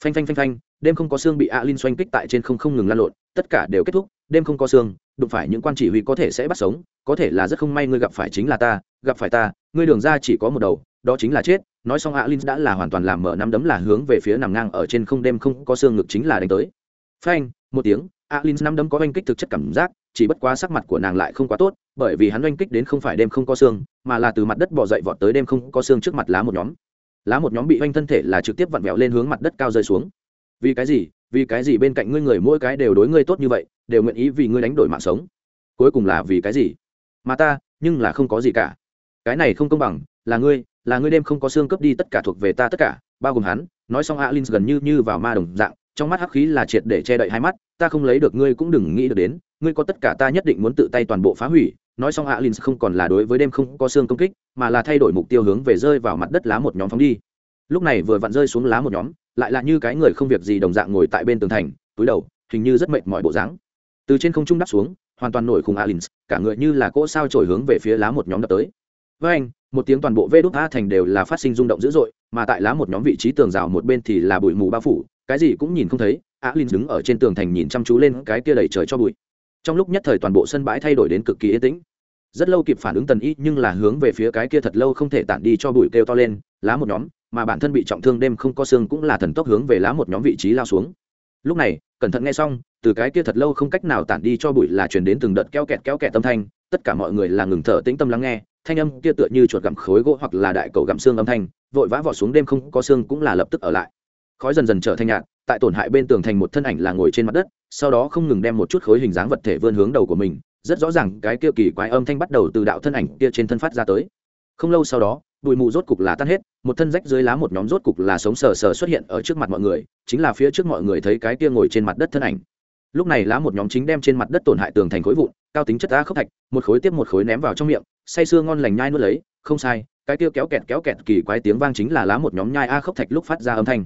Phanh phanh phanh phanh, đêm không có xương bị a linh xoanh kích tại trên không không ngừng lan lộn, tất cả đều kết thúc, đêm không có xương, đụng phải những quan chỉ huy có thể sẽ bắt sống, có thể là rất không may ngươi gặp phải chính là ta, gặp phải ta, ngươi đường ra chỉ có một đầu, đó chính là chết, nói xong A Linh đã là hoàn toàn làm mở nắm đấm là hướng về phía nằm ngang ở trên không đêm không có xương ngực chính là đánh tới. Phanh, một tiếng, A Linh nắm đấm có oanh kích thực chất cảm giác, chỉ bất quá sắc mặt của nàng lại không quá tốt, bởi vì hắn oanh kích đến không phải đêm không có xương, mà là từ mặt đất bỏ dậy vọt tới đêm không có xương trước mặt lá một nhóm lá một nhóm bị oanh thân thể là trực tiếp vặn vẹo lên hướng mặt đất cao rơi xuống. Vì cái gì? Vì cái gì bên cạnh ngươi người mỗi cái đều đối ngươi tốt như vậy, đều nguyện ý vì ngươi đánh đổi mạng sống? Cuối cùng là vì cái gì? Mà ta, nhưng là không có gì cả. Cái này không công bằng, là ngươi là ngươi đêm không có xương cướp đi tất cả thuộc về ta tất cả, bao gồm hắn. Nói xong alin gần như như vào ma đồng dạng, trong mắt hắc khí là triệt để che đậy hai mắt, ta không lấy được ngươi cũng đừng nghĩ được đến, ngươi có tất cả ta nhất định muốn tự tay toàn bộ phá hủy nói xong alin không còn là đối với đêm không có xương công kích, mà là thay đổi mục tiêu hướng về rơi vào mặt đất lá một nhóm phóng đi. Lúc này vừa vặn rơi xuống lá một nhóm, lại là như cái người không việc gì đồng dạng ngồi tại bên tường thành, túi đầu, hình như rất mệt mỏi bộ dáng. Từ trên không trung đắp xuống, hoàn toàn nổi khùng alin, cả người như là cỗ sao trổi hướng về phía lá một nhóm đập tới. Với anh, một tiếng toàn bộ vê đúc a thành đều là phát sinh rung động dữ dội, mà tại lá một nhóm vị trí tường rào một bên thì là bụi mù bao phủ, cái gì cũng nhìn không thấy, alin đứng ở trên tường thành nhìn chăm chú lên cái kia đầy trời cho bụi. Trong lúc nhất thời toàn bộ sân bãi thay đổi đến cực kỳ yên tĩnh rất lâu kịp phản ứng tần ý nhưng là hướng về phía cái kia thật lâu không thể tản đi cho bụi kêu to lên, lá một nhóm, mà bản thân bị trọng thương đêm không có xương cũng là thần tốc hướng về lá một nhóm vị trí lao xuống. Lúc này, cẩn thận nghe xong, từ cái kia thật lâu không cách nào tản đi cho bụi là chuyển đến từng đợt keo kẹt keo kẹt tâm thanh, tất cả mọi người là ngừng thở tĩnh tâm lắng nghe, thanh âm kia tựa như chuột gặm khối gỗ hoặc là đại cầu gặm xương âm thanh, vội vã vọt xuống đêm không có xương cũng là lập tức ở lại. Khói dần dần trở thành nhạt, tại tổn hại bên tường thành một thân ảnh là ngồi trên mặt đất, sau đó không ngừng đem một chút khối hình dáng vật thể vươn hướng đầu của mình rất rõ ràng cái kia kỳ quái âm thanh bắt đầu từ đạo thân ảnh kia trên thân phát ra tới. Không lâu sau đó, bụi mù rốt cục là tan hết, một thân rách dưới lá một nhóm rốt cục là sống sờ sờ xuất hiện ở trước mặt mọi người, chính là phía trước mọi người thấy cái kia ngồi trên mặt đất thân ảnh. Lúc này lá một nhóm chính đem trên mặt đất tổn hại tường thành khối vụn, cao tính chất đá khớp thạch, một khối tiếp một khối ném vào trong miệng, say sưa ngon lành nhai nuốt lấy, không sai, cái kia kéo kẹt kéo kẹt kỳ quái tiếng vang chính là lá một nhóm nhai a khớp thạch lúc phát ra âm thanh.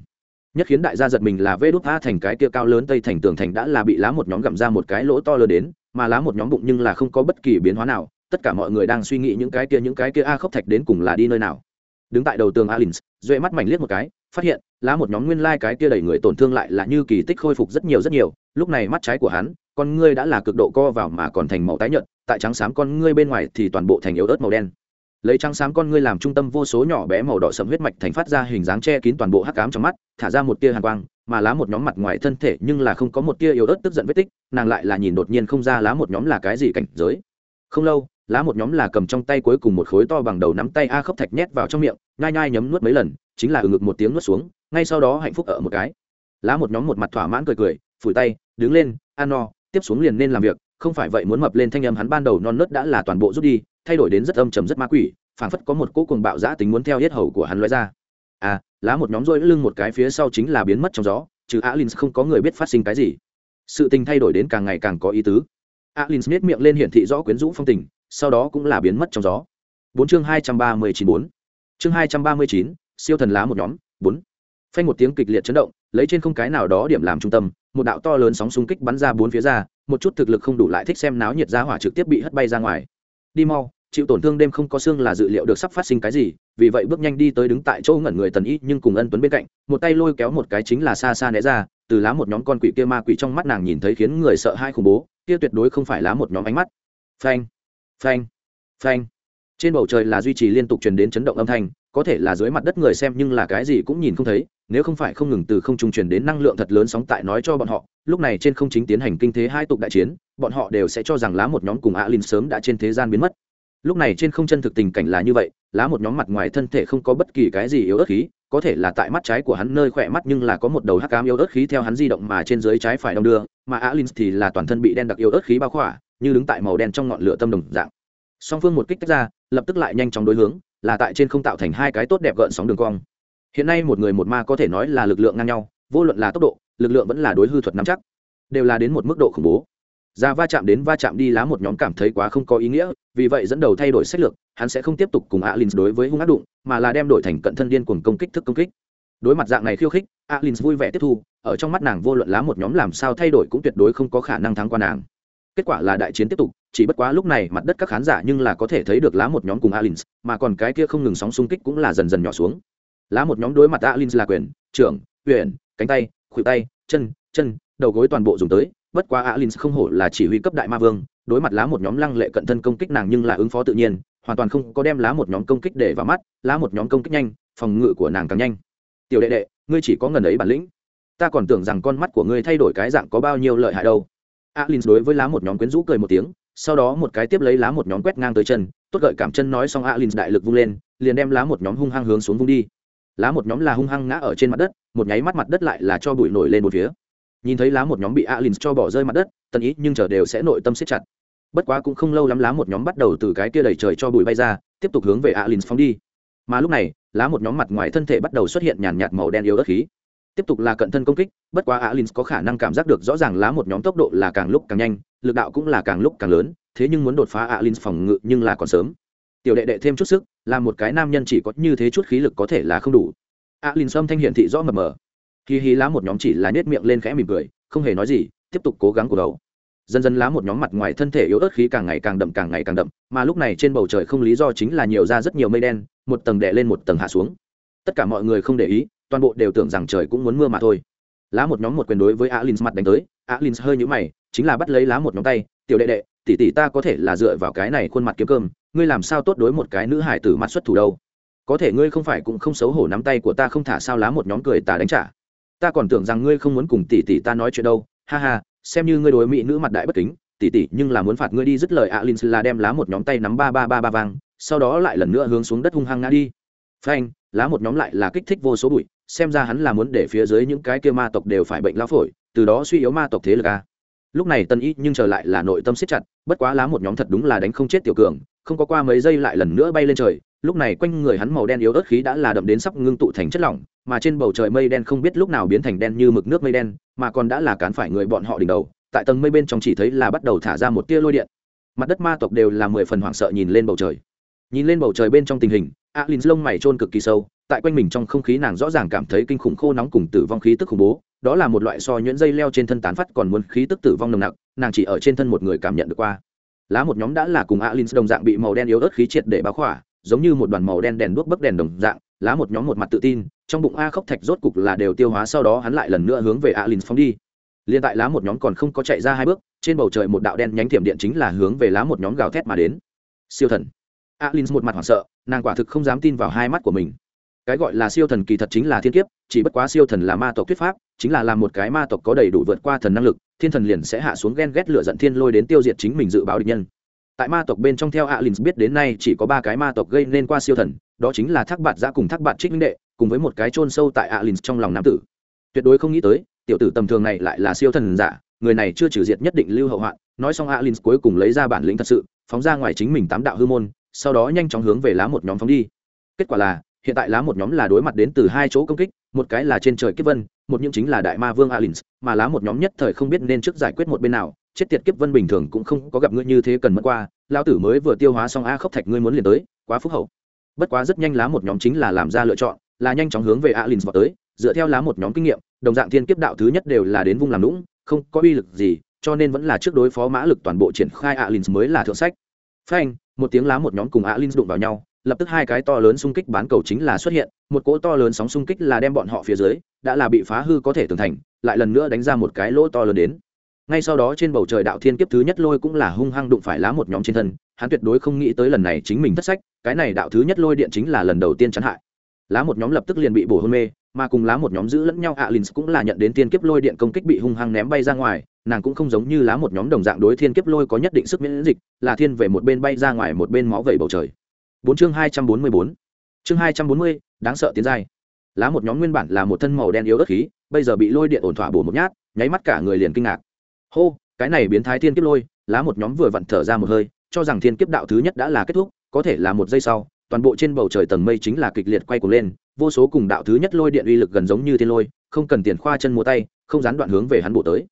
Nhất khiến đại gia giật mình là vê đốt a thành cái kia cao lớn tây thành tường thành đã là bị lá một nhóm gặm ra một cái lỗ to lớn đến mà lá một nhóm bụng nhưng là không có bất kỳ biến hóa nào, tất cả mọi người đang suy nghĩ những cái kia, những cái kia a khốc thạch đến cùng là đi nơi nào. Đứng tại đầu tường alins, duệ mắt mảnh liếc một cái, phát hiện, lá một nhóm nguyên lai cái kia đầy người tổn thương lại là như kỳ tích khôi phục rất nhiều rất nhiều. Lúc này mắt trái của hắn, con ngươi đã là cực độ co vào mà còn thành màu tái nhợt, tại trắng xám con ngươi bên ngoài thì toàn bộ thành yếu ớt màu đen. Lấy trắng xám con ngươi làm trung tâm vô số nhỏ bé màu đỏ sẫm huyết mạch thành phát ra hình dáng che kín toàn bộ hắc ám trong mắt, thả ra một tia hàn quang mà lá một nhóm mặt ngoài thân thể nhưng là không có một tia yếu ớt tức giận vết tích, nàng lại là nhìn đột nhiên không ra lá một nhóm là cái gì cảnh giới. Không lâu, lá một nhóm là cầm trong tay cuối cùng một khối to bằng đầu nắm tay a khốc thạch nhét vào trong miệng, nhai nhai nhấm nuốt mấy lần, chính là ừ ngực một tiếng nuốt xuống, ngay sau đó hạnh phúc ở một cái. Lá một nhóm một mặt thỏa mãn cười cười, phủi tay, đứng lên ăn no, tiếp xuống liền nên làm việc, không phải vậy muốn mập lên thanh âm hắn ban đầu non nớt đã là toàn bộ rút đi, thay đổi đến rất âm trầm rất ma quỷ, phảng phất có một cỗ cuồng bạo giã tính muốn theo hết hầu của hắn loại ra à lá một nhóm rôi lưng một cái phía sau chính là biến mất trong gió, trừ alin không có người biết phát sinh cái gì. Sự tình thay đổi đến càng ngày càng có ý tứ. Alin miết miệng lên hiển thị rõ quyến rũ phong tình, sau đó cũng là biến mất trong gió. Bốn chương hai trăm ba mươi chín bốn. Chương hai trăm ba mươi chín, siêu thần lá một nhóm, bốn. Phanh một tiếng kịch liệt chấn động, lấy trên không cái nào đó điểm làm trung tâm, một đạo to lớn sóng xung kích bắn ra bốn phía ra, một chút thực lực không đủ lại thích xem náo nhiệt ra hỏa trực tiếp bị hất bay ra ngoài. Đi mau chịu tổn thương đêm không có xương là dự liệu được sắp phát sinh cái gì, vì vậy bước nhanh đi tới đứng tại chỗ ngẩn người tần y nhưng cùng ân tuấn bên cạnh, một tay lôi kéo một cái chính là xa xa né ra, từ lá một nhóm con quỷ kia ma quỷ trong mắt nàng nhìn thấy khiến người sợ hai khủng bố, kia tuyệt đối không phải lá một nhóm ánh mắt. Phanh phanh phanh. Trên bầu trời là duy trì liên tục truyền đến chấn động âm thanh, có thể là dưới mặt đất người xem nhưng là cái gì cũng nhìn không thấy, nếu không phải không ngừng từ không trung truyền đến năng lượng thật lớn sóng tại nói cho bọn họ, lúc này trên không chính tiến hành kinh thế hai tục đại chiến, bọn họ đều sẽ cho rằng lá một nhóm cùng alin sớm đã trên thế gian biến mất lúc này trên không chân thực tình cảnh là như vậy, lá một nhóm mặt ngoài thân thể không có bất kỳ cái gì yếu ớt khí, có thể là tại mắt trái của hắn nơi khỏe mắt nhưng là có một đầu hắc cám yếu ớt khí theo hắn di động mà trên dưới trái phải đong đưa, mà alin thì là toàn thân bị đen đặc yếu ớt khí bao khỏa, như đứng tại màu đen trong ngọn lửa tâm đồng dạng. Song phương một kích tách ra, lập tức lại nhanh chóng đối hướng, là tại trên không tạo thành hai cái tốt đẹp gợn sóng đường cong. Hiện nay một người một ma có thể nói là lực lượng ngang nhau, vô luận là tốc độ, lực lượng vẫn là đối hư thuật nắm chắc, đều là đến một mức độ khủng bố ra va chạm đến va chạm đi lá một nhóm cảm thấy quá không có ý nghĩa vì vậy dẫn đầu thay đổi sách lược hắn sẽ không tiếp tục cùng alin đối với hung ác đụng mà là đem đổi thành cận thân điên cuồng công kích thức công kích. Đối mặt dạng này khiêu khích alin vui vẻ tiếp thu ở trong mắt nàng vô luận lá một nhóm làm sao thay đổi cũng tuyệt đối không có khả năng thắng qua nàng. Kết quả là đại chiến tiếp tục chỉ bất quá lúc này mặt đất các khán giả nhưng là có thể thấy được lá một nhóm cùng alin mà còn cái kia không ngừng sóng xung kích cũng là dần dần nhỏ xuống. Lá một nhóm đối mặt alin là quyền trưởng quyền, cánh tay khuỷu tay chân chân đầu gối toàn bộ dùng tới bất quá alin không hổ là chỉ huy cấp đại ma vương, đối mặt lá một nhóm lăng lệ cận thân công kích nàng nhưng là ứng phó tự nhiên, hoàn toàn không có đem lá một nhóm công kích để vào mắt, lá một nhóm công kích nhanh, phòng ngự của nàng càng nhanh. Tiểu đệ đệ, ngươi chỉ có ngần ấy bản lĩnh. Ta còn tưởng rằng con mắt của ngươi thay đổi cái dạng có bao nhiêu lợi hại đâu. Alin đối với lá một nhóm quyến rũ cười một tiếng, sau đó một cái tiếp lấy lá một nhóm quét ngang tới chân, tốt gợi cảm chân nói xong alin đại lực vung lên, liền đem lá một nhóm hung hăng hướng xuống vung đi. Lá một nhóm là hung hăng ngã ở trên mặt đất, một nháy mắt mặt đất lại là cho bụi nổi lên một phía nhìn thấy lá một nhóm bị alin cho bỏ rơi mặt đất, tần ý nhưng chờ đều sẽ nội tâm siết chặt. Bất quá cũng không lâu lắm lá một nhóm bắt đầu từ cái kia đẩy trời cho bụi bay ra, tiếp tục hướng về alin phóng đi. Mà lúc này, lá một nhóm mặt ngoài thân thể bắt đầu xuất hiện nhàn nhạt màu đen yếu ớt khí. Tiếp tục là cận thân công kích, bất quá alin có khả năng cảm giác được rõ ràng lá một nhóm tốc độ là càng lúc càng nhanh, lực đạo cũng là càng lúc càng lớn, thế nhưng muốn đột phá alin phòng ngự nhưng là còn sớm. Tiểu đệ đệ thêm chút sức, là một cái nam nhân chỉ có như thế chút khí lực có thể là không đủ. Alin sâm thanh hiện thị rõ mập mờ khi hí lá một nhóm chỉ là nhét miệng lên khẽ mỉm cười, không hề nói gì, tiếp tục cố gắng của đầu dần dần lá một nhóm mặt ngoài thân thể yếu ớt khí càng ngày càng đậm, càng ngày càng đậm, mà lúc này trên bầu trời không lý do chính là nhiều ra rất nhiều mây đen, một tầng đè lên một tầng hạ xuống. Tất cả mọi người không để ý, toàn bộ đều tưởng rằng trời cũng muốn mưa mà thôi. Lá một nhóm một quyền đối với alin mặt đánh tới alin hơi nhũ mày, chính là bắt lấy lá một nhóm tay, tiểu đệ đệ, tỷ tỷ ta có thể là dựa vào cái này khuôn mặt kiếm cơm, ngươi làm sao tốt đối một cái nữ hải tử mặt xuất thủ đâu? Có thể ngươi không phải cũng không xấu hổ nắm tay của ta không thả sao? Lá một nhóm cười ta đánh trả ta còn tưởng rằng ngươi không muốn cùng tỷ tỷ ta nói chuyện đâu. Ha ha, xem như ngươi đối mỹ nữ mặt đại bất kính, tỷ tỷ nhưng là muốn phạt ngươi đi dứt lời alin là đem lá một nhóm tay nắm ba ba ba ba vang, sau đó lại lần nữa hướng xuống đất hung hăng ngã đi. Phanh, lá một nhóm lại là kích thích vô số bụi, xem ra hắn là muốn để phía dưới những cái kia ma tộc đều phải bệnh lao phổi, từ đó suy yếu ma tộc thế lực a. Lúc này tân y nhưng trở lại là nội tâm siết chặt, bất quá lá một nhóm thật đúng là đánh không chết tiểu cường, không có qua mấy giây lại lần nữa bay lên trời, lúc này quanh người hắn màu đen yếu ớt khí đã là đậm đến sắp ngưng tụ thành chất lỏng mà trên bầu trời mây đen không biết lúc nào biến thành đen như mực nước mây đen, mà còn đã là cán phải người bọn họ đỉnh đầu, tại tầng mây bên trong chỉ thấy là bắt đầu thả ra một tia lôi điện. Mặt đất ma tộc đều là mười phần hoảng sợ nhìn lên bầu trời. Nhìn lên bầu trời bên trong tình hình alin lông mày trôn cực kỳ sâu, tại quanh mình trong không khí nàng rõ ràng cảm thấy kinh khủng khô nóng cùng tử vong khí tức khủng bố, đó là một loại so nhuyễn dây leo trên thân tán phát còn muốn khí tức tử vong nồng nặc, nàng chỉ ở trên thân một người cảm nhận được qua. Lá một nhóm đã là cùng alin đồng dạng bị màu đen yếu ớt khí triệt để báo khỏa, giống như một đoàn màu đen đèn đuốc bấc đèn đồng dạng, lá một nhóm một mặt tự tin trong bụng a khốc thạch rốt cục là đều tiêu hóa sau đó hắn lại lần nữa hướng về alin phóng đi. Liên tại lá một nhóm còn không có chạy ra hai bước, trên bầu trời một đạo đen nhánh thiểm điện chính là hướng về lá một nhóm gào thét mà đến. Siêu thần. Alin một mặt hoảng sợ, nàng quả thực không dám tin vào hai mắt của mình. Cái gọi là siêu thần kỳ thật chính là thiên kiếp, chỉ bất quá siêu thần là ma tộc thuyết pháp, chính là làm một cái ma tộc có đầy đủ vượt qua thần năng lực, thiên thần liền sẽ hạ xuống ghen ghét lửa giận thiên lôi đến tiêu diệt chính mình dự báo địch nhân. Tại ma tộc bên trong theo alin biết đến nay chỉ có ba cái ma tộc gây nên qua siêu thần, đó chính là thác bạt giã cùng thác bạt trích minh đệ cùng với một cái chôn sâu tại alin trong lòng nam tử. Tuyệt đối không nghĩ tới, tiểu tử tầm thường này lại là siêu thần giả, người này chưa trừ diệt nhất định lưu hậu hoạn, nói xong alin cuối cùng lấy ra bản lĩnh thật sự, phóng ra ngoài chính mình tám đạo hư môn, sau đó nhanh chóng hướng về lá một nhóm phóng đi. Kết quả là, hiện tại lá một nhóm là đối mặt đến từ hai chỗ công kích, một cái là trên trời kiếp vân, một những chính là đại ma vương alin mà lá một nhóm nhất thời không biết nên trước giải quyết một bên nào, chết tiệt kiếp vân bình thường cũng không có gặp ngươi như thế cần mất qua lao tử mới vừa tiêu hóa xong a khốc thạch ngươi muốn liền tới, quá phúc hậu. Bất quá rất nhanh lá một nhóm chính là làm ra lựa chọn là nhanh chóng hướng về alin vào tới, dựa theo lá một nhóm kinh nghiệm, đồng dạng thiên kiếp đạo thứ nhất đều là đến vung làm lũng không có uy lực gì, cho nên vẫn là trước đối phó mã lực toàn bộ triển khai alin mới là thượng sách. Phanh, một tiếng lá một nhóm cùng alin đụng vào nhau, lập tức hai cái to lớn xung kích bán cầu chính là xuất hiện, một cỗ to lớn sóng xung kích là đem bọn họ phía dưới, đã là bị phá hư có thể tường thành, lại lần nữa đánh ra một cái lỗ to lớn đến. Ngay sau đó trên bầu trời đạo thiên kiếp thứ nhất lôi cũng là hung hăng đụng phải lá một nhóm trên thân, hắn tuyệt đối không nghĩ tới lần này chính mình thất sách, cái này đạo thứ nhất lôi điện chính là lần đầu tiên chắn hại lá một nhóm lập tức liền bị bổ hôn mê, mà cùng lá một nhóm giữ lẫn nhau alin cũng là nhận đến thiên kiếp lôi điện công kích bị hung hăng ném bay ra ngoài, nàng cũng không giống như lá một nhóm đồng dạng đối thiên kiếp lôi có nhất định sức miễn dịch, là thiên về một bên bay ra ngoài, một bên máu vẩy bầu trời. Bốn chương hai trăm bốn mươi bốn. Chương hai trăm bốn mươi, đáng sợ tiến giai. Lá một nhóm nguyên bản là một thân màu đen yếu ớt khí, bây giờ bị lôi điện ổn thỏa bổ một nhát, nháy mắt cả người liền kinh ngạc. Hô, cái này biến thái thiên kiếp lôi, lá một nhóm vừa vặn thở ra một hơi, cho rằng thiên kiếp đạo thứ nhất đã là kết thúc, có thể là một giây sau toàn bộ trên bầu trời tầng mây chính là kịch liệt quay cuồng lên, vô số cùng đạo thứ nhất lôi điện uy lực gần giống như thiên lôi, không cần tiền khoa chân múa tay, không gián đoạn hướng về hắn bộ tới.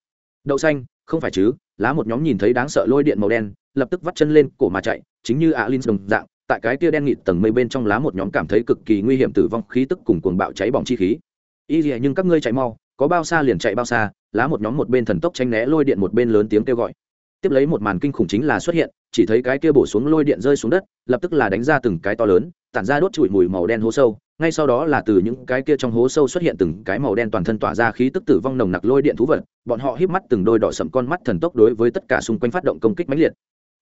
Đậu xanh, không phải chứ, lá một nhóm nhìn thấy đáng sợ lôi điện màu đen, lập tức vắt chân lên cổ mà chạy, chính như alin đồng dạng, tại cái kia đen nghịt tầng mây bên trong lá một nhóm cảm thấy cực kỳ nguy hiểm tử vong, khí tức cùng cuồng bạo cháy bỏng chi khí. Y gì nhưng các ngươi chạy mau, có bao xa liền chạy bao xa, lá một nhóm một bên thần tốc tranh né lôi điện một bên lớn tiếng kêu gọi tiếp lấy một màn kinh khủng chính là xuất hiện, chỉ thấy cái kia bổ xuống lôi điện rơi xuống đất, lập tức là đánh ra từng cái to lớn, tản ra đốt trụi mùi màu đen hố sâu. Ngay sau đó là từ những cái kia trong hố sâu xuất hiện từng cái màu đen toàn thân tỏa ra khí tức tử vong nồng nặc lôi điện thú vật, bọn họ híp mắt từng đôi đỏ sậm con mắt thần tốc đối với tất cả xung quanh phát động công kích mãnh liệt.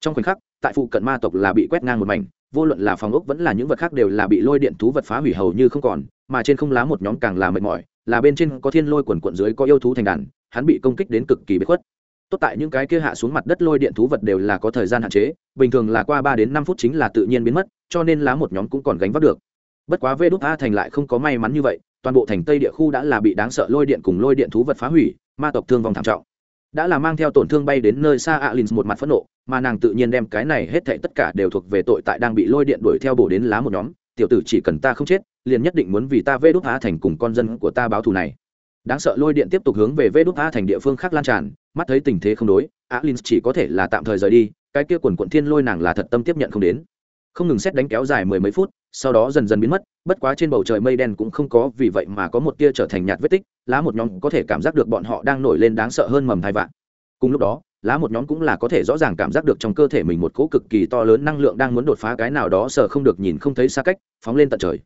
Trong khoảnh khắc, tại phụ cận ma tộc là bị quét ngang một mảnh, vô luận là phòng ốc vẫn là những vật khác đều là bị lôi điện thú vật phá hủy hầu như không còn, mà trên không lá một nhóm càng là mệt mỏi, là bên trên có thiên lôi quần quận dưới có yêu thú thành đàn, hắn bị công kích đến cực kỳ bất khuất tốt tại những cái kia hạ xuống mặt đất lôi điện thú vật đều là có thời gian hạn chế, bình thường là qua ba đến năm phút chính là tự nhiên biến mất, cho nên lá một nhóm cũng còn gánh vác được. Bất quá vê đốt a thành lại không có may mắn như vậy, toàn bộ thành tây địa khu đã là bị đáng sợ lôi điện cùng lôi điện thú vật phá hủy, ma tộc thương vong thảm trọng. Đã là mang theo tổn thương bay đến nơi xa alin một mặt phẫn nộ, mà nàng tự nhiên đem cái này hết thảy tất cả đều thuộc về tội tại đang bị lôi điện đuổi theo bổ đến lá một nhóm. Tiểu tử chỉ cần ta không chết, liền nhất định muốn vì ta vê đốt a thành cùng con dân của ta báo thù này đáng sợ lôi điện tiếp tục hướng về vê đốt a thành địa phương khác lan tràn, mắt thấy tình thế không đối alin chỉ có thể là tạm thời rời đi, cái kia quần quận thiên lôi nàng là thật tâm tiếp nhận không đến. Không ngừng xét đánh kéo dài mười mấy phút, sau đó dần dần biến mất, bất quá trên bầu trời mây đen cũng không có, vì vậy mà có một tia trở thành nhạt vết tích, lá một nhóm có thể cảm giác được bọn họ đang nổi lên đáng sợ hơn mầm thai vạn. Cùng lúc đó, lá một nhóm cũng là có thể rõ ràng cảm giác được trong cơ thể mình một cỗ cực kỳ to lớn năng lượng đang muốn đột phá cái nào đó, sợ không được nhìn không thấy xa cách, phóng lên tận trời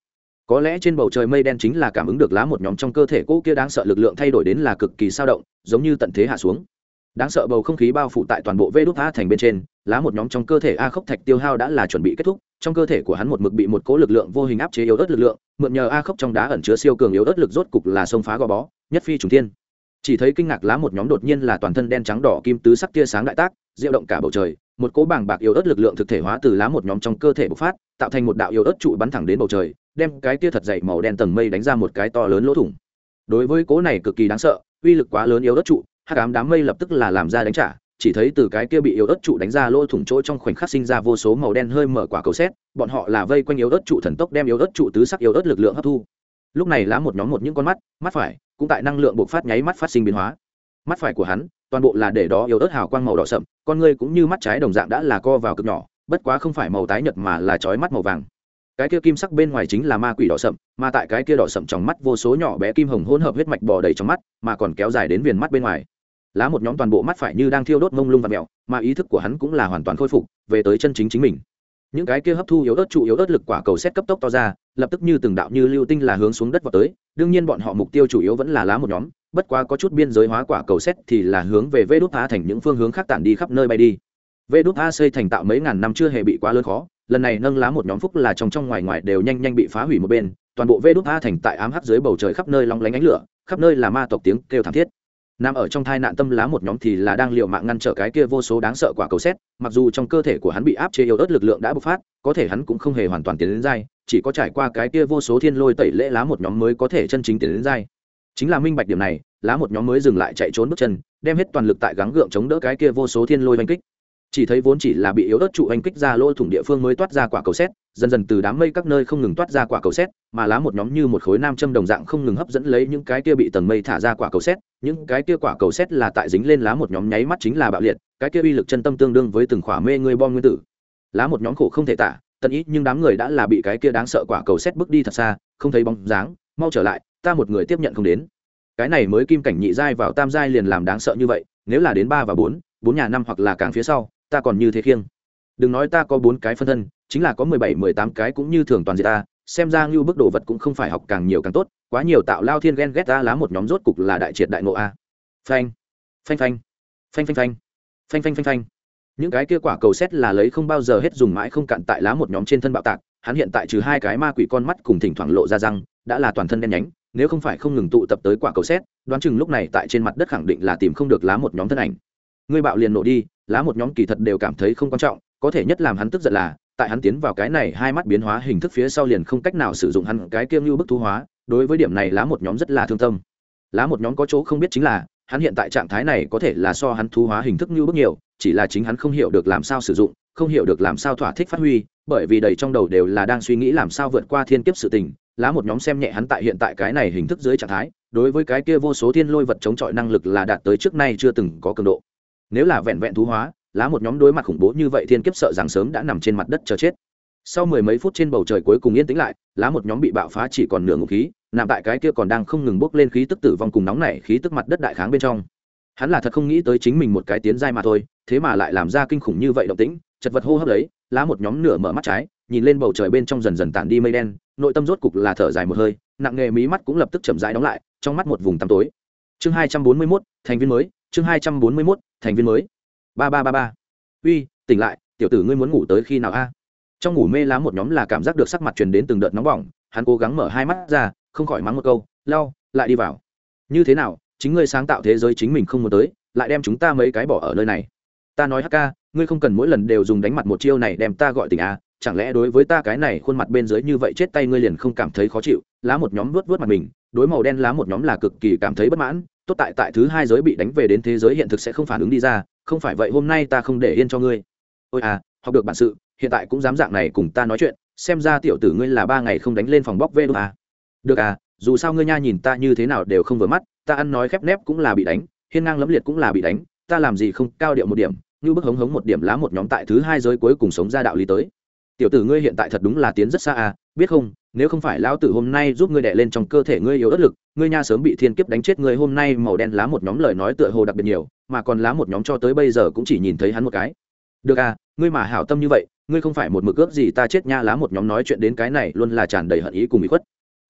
có lẽ trên bầu trời mây đen chính là cảm ứng được lá một nhóm trong cơ thể cỗ kia đáng sợ lực lượng thay đổi đến là cực kỳ sao động, giống như tận thế hạ xuống. Đáng sợ bầu không khí bao phủ tại toàn bộ vê đốt a thành bên trên, lá một nhóm trong cơ thể a khốc thạch tiêu hao đã là chuẩn bị kết thúc, trong cơ thể của hắn một mực bị một cố lực lượng vô hình áp chế yếu ớt lực lượng, mượn nhờ a khốc trong đá ẩn chứa siêu cường yếu ớt lực rốt cục là sông phá gò bó, nhất phi trùng thiên. Chỉ thấy kinh ngạc lá một nhóm đột nhiên là toàn thân đen trắng đỏ kim tứ sắc tia sáng đại tác, diệu động cả bầu trời, một cố bảng bạc yếu ớt lực lượng thực thể hóa từ lá một nhóm trong cơ thể bộc phát, tạo thành một đạo yếu ớt trụ bắn thẳng đến bầu trời đem cái tia thật dày màu đen tầng mây đánh ra một cái to lớn lỗ thủng. Đối với cỗ này cực kỳ đáng sợ, uy lực quá lớn yếu ớt trụ, hắc ám đám mây lập tức là làm ra đánh trả, chỉ thấy từ cái kia bị yếu ớt trụ đánh ra lỗ thủng chỗ trong khoảnh khắc sinh ra vô số màu đen hơi mở quả cầu xét bọn họ là vây quanh yếu ớt trụ thần tốc đem yếu ớt trụ tứ sắc yếu ớt lực lượng hấp thu. Lúc này lá một nhóm một những con mắt mắt phải, cũng tại năng lượng bộc phát nháy mắt phát sinh biến hóa. Mắt phải của hắn, toàn bộ là để đó yếu ớt hào quang màu đỏ sậm, con ngươi cũng như mắt trái đồng dạng đã là co vào cực nhỏ, bất quá không phải màu tái nhật mà là chói mắt màu vàng cái kia kim sắc bên ngoài chính là ma quỷ đỏ sậm, mà tại cái kia đỏ sậm trong mắt vô số nhỏ bé kim hồng hỗn hợp huyết mạch bò đầy trong mắt, mà còn kéo dài đến viền mắt bên ngoài. Lá một nhóm toàn bộ mắt phải như đang thiêu đốt mông lung và mẹo mà ý thức của hắn cũng là hoàn toàn khôi phục, về tới chân chính chính mình. Những cái kia hấp thu yếu ớt trụ yếu ớt lực quả cầu xét cấp tốc to ra, lập tức như từng đạo như lưu tinh là hướng xuống đất vào tới, đương nhiên bọn họ mục tiêu chủ yếu vẫn là lá một nhóm, bất quá có chút biên giới hóa quả cầu xét thì là hướng về vê đốt a thành những phương hướng khác tản đi khắp nơi bay đi. Vê đốt a xây thành tạo mấy ngàn năm chưa hề bị quá lớn khó lần này nâng lá một nhóm phúc là trong trong ngoài ngoài đều nhanh nhanh bị phá hủy một bên, toàn bộ vê đốt a thành tại ám hắc dưới bầu trời khắp nơi long lánh ánh lửa, khắp nơi là ma tộc tiếng kêu thảm thiết. Nằm ở trong thai nạn tâm lá một nhóm thì là đang liều mạng ngăn trở cái kia vô số đáng sợ quả cầu xét, mặc dù trong cơ thể của hắn bị áp chế yếu ớt lực lượng đã bộc phát, có thể hắn cũng không hề hoàn toàn tiến đến dai, chỉ có trải qua cái kia vô số thiên lôi tẩy lễ lá một nhóm mới có thể chân chính tiến đến dai. Chính là minh bạch điểm này, lá một nhóm mới dừng lại chạy trốn bước chân, đem hết toàn lực tại gắng gượng chống đỡ cái kia vô số thiên lôi oanh kích chỉ thấy vốn chỉ là bị yếu ớt trụ hành kích ra lỗ thủng địa phương mới toát ra quả cầu xét dần dần từ đám mây các nơi không ngừng toát ra quả cầu xét mà lá một nhóm như một khối nam châm đồng dạng không ngừng hấp dẫn lấy những cái kia bị tầng mây thả ra quả cầu xét những cái kia quả cầu xét là tại dính lên lá một nhóm nháy mắt chính là bạo liệt, cái kia uy lực chân tâm tương đương với từng khỏa mê người bom nguyên tử. Lá một nhóm khổ không thể tả, tận ý nhưng đám người đã là bị cái kia đáng sợ quả cầu xét bước đi thật xa, không thấy bóng dáng, mau trở lại, ta một người tiếp nhận không đến. Cái này mới kim cảnh nhị giai vào tam giai liền làm đáng sợ như vậy, nếu là đến ba và bốn bốn nhà năm hoặc là càng phía sau ta còn như thế khiêng. Đừng nói ta có bốn cái phân thân, chính là có mười bảy, mười tám cái cũng như thường toàn diện ta, xem ra ngưu bức đồ vật cũng không phải học càng nhiều càng tốt, quá nhiều tạo lao thiên ghen ghét ta lá một nhóm rốt cục là đại triệt đại ngộ a. Phanh phanh phanh phanh phanh phanh phanh phanh phanh phanh. Những cái kia quả cầu xét là lấy không bao giờ hết dùng mãi không cạn tại lá một nhóm trên thân bạo tạc, hắn hiện tại trừ hai cái ma quỷ con mắt cùng thỉnh thoảng lộ ra răng, đã là toàn thân đen nhánh, nếu không phải không ngừng tụ tập tới quả cầu xét đoán chừng lúc này tại trên mặt đất khẳng định là tìm không được lá một nhóm thân ảnh. Ngươi bạo liền nổ đi lá một nhóm kỳ thật đều cảm thấy không quan trọng, có thể nhất làm hắn tức giận là, tại hắn tiến vào cái này hai mắt biến hóa hình thức phía sau liền không cách nào sử dụng hắn cái kiêng như bức thú hóa, đối với điểm này lá một nhóm rất là thương tâm. Lá một nhóm có chỗ không biết chính là, hắn hiện tại trạng thái này có thể là so hắn thú hóa hình thức như bức nhiều, chỉ là chính hắn không hiểu được làm sao sử dụng, không hiểu được làm sao thỏa thích phát huy, bởi vì đầy trong đầu đều là đang suy nghĩ làm sao vượt qua thiên kiếp sự tình, lá một nhóm xem nhẹ hắn tại hiện tại cái này hình thức dưới trạng thái, đối với cái kia vô số thiên lôi vật chống chọi năng lực là đạt tới trước nay chưa từng có cường độ nếu là vẹn vẹn thú hóa, lá một nhóm đối mặt khủng bố như vậy thiên kiếp sợ rằng sớm đã nằm trên mặt đất chờ chết. Sau mười mấy phút trên bầu trời cuối cùng yên tĩnh lại, lá một nhóm bị bạo phá chỉ còn nửa ngụ khí, nằm tại cái kia còn đang không ngừng bốc lên khí tức tử vong cùng nóng nảy khí tức mặt đất đại kháng bên trong. Hắn là thật không nghĩ tới chính mình một cái tiến giai mà thôi, thế mà lại làm ra kinh khủng như vậy động tĩnh, chật vật hô hấp đấy lá một nhóm nửa mở mắt trái, nhìn lên bầu trời bên trong dần dần tản đi mây đen, nội tâm rốt cục là thở dài một hơi, nặng nghề mí mắt cũng lập tức chậm rãi đóng lại, trong mắt một vùng tăm tối. Chương hai trăm bốn mươi mốt, thành viên mới chương hai trăm bốn mươi mốt, thành viên mới. Ba ba ba ba. Uy, tỉnh lại, tiểu tử ngươi muốn ngủ tới khi nào a? Trong ngủ mê lá một nhóm là cảm giác được sắc mặt truyền đến từng đợt nóng bỏng, hắn cố gắng mở hai mắt ra, không khỏi mắng một câu, lau, lại đi vào. Như thế nào? Chính ngươi sáng tạo thế giới chính mình không muốn tới, lại đem chúng ta mấy cái bỏ ở nơi này. Ta nói hk ngươi không cần mỗi lần đều dùng đánh mặt một chiêu này đem ta gọi tỉnh a, chẳng lẽ đối với ta cái này khuôn mặt bên dưới như vậy chết tay ngươi liền không cảm thấy khó chịu? Lá một nhóm vớt vớt mặt mình, đối màu đen lá một nhóm là cực kỳ cảm thấy bất mãn tốt tại tại thứ hai giới bị đánh về đến thế giới hiện thực sẽ không phản ứng đi ra, không phải vậy hôm nay ta không để yên cho ngươi ôi à học được bản sự, hiện tại cũng dám dạng này cùng ta nói chuyện, xem ra tiểu tử ngươi là ba ngày không đánh lên phòng bóc vê đ à. được à dù sao ngươi nha nhìn ta như thế nào đều không vừa mắt, ta ăn nói khép nép cũng là bị đánh, hiên ngang lẫm liệt cũng là bị đánh, ta làm gì không cao điệu một điểm, như bức hống hống một điểm lá một nhóm tại thứ hai giới cuối cùng sống ra đạo lý tới tiểu tử ngươi hiện tại thật đúng là tiến rất xa à biết không, nếu không phải lão tử hôm nay giúp ngươi đẻ lên trong cơ thể ngươi yếu ớt lực, ngươi nha sớm bị thiên kiếp đánh chết ngươi hôm nay màu đen lá một nhóm lời nói tựa hồ đặc biệt nhiều, mà còn lá một nhóm cho tới bây giờ cũng chỉ nhìn thấy hắn một cái. Được à ngươi mà hảo tâm như vậy, ngươi không phải một mực ướp gì ta chết nha lá một nhóm nói chuyện đến cái này luôn là tràn đầy hận ý cùng bị khuất.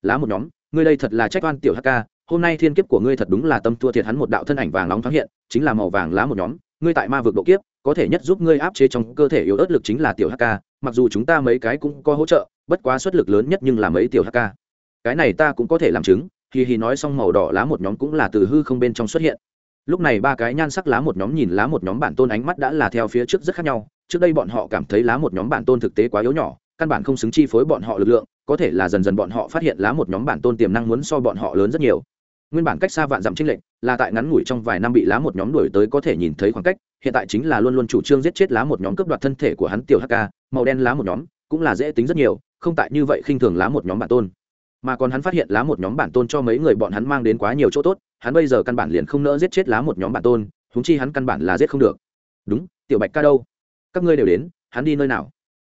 Lá một nhóm, ngươi đây thật là trách oan tiểu hk hôm nay thiên kiếp của ngươi thật đúng là tâm thua thiệt hắn một đạo thân ảnh vàng nóng thoáng hiện, chính là màu vàng lá một nhóm, ngươi tại ma vực độ kiếp, có thể nhất giúp ngươi áp chế trong cơ thể yếu ớt lực chính là tiểu hk mặc dù chúng ta mấy cái cũng có hỗ trợ, bất quá xuất lực lớn nhất nhưng là mấy tiểu hk cái này ta cũng có thể làm chứng, hì hì nói xong màu đỏ lá một nhóm cũng là từ hư không bên trong xuất hiện. Lúc này ba cái nhan sắc lá một nhóm nhìn lá một nhóm bản tôn ánh mắt đã là theo phía trước rất khác nhau, trước đây bọn họ cảm thấy lá một nhóm bản tôn thực tế quá yếu nhỏ, căn bản không xứng chi phối bọn họ lực lượng, có thể là dần dần bọn họ phát hiện lá một nhóm bản tôn tiềm năng muốn so bọn họ lớn rất nhiều. Nguyên bản cách xa vạn dặm trinh lệnh là tại ngắn ngủi trong vài năm bị lá một nhóm đuổi tới có thể nhìn thấy khoảng cách, hiện tại chính là luôn luôn chủ trương giết chết lá một nhóm cướp đoạt thân thể của hắn tiểu hk màu đen lá một nhóm, cũng là dễ tính rất nhiều, không tại như vậy khinh thường lá một nhóm bản tôn. Mà còn hắn phát hiện lá một nhóm bản tôn cho mấy người bọn hắn mang đến quá nhiều chỗ tốt, hắn bây giờ căn bản liền không nỡ giết chết lá một nhóm bản tôn húng chi hắn căn bản là giết không được. Đúng, tiểu bạch ca đâu? Các ngươi đều đến, hắn đi nơi nào?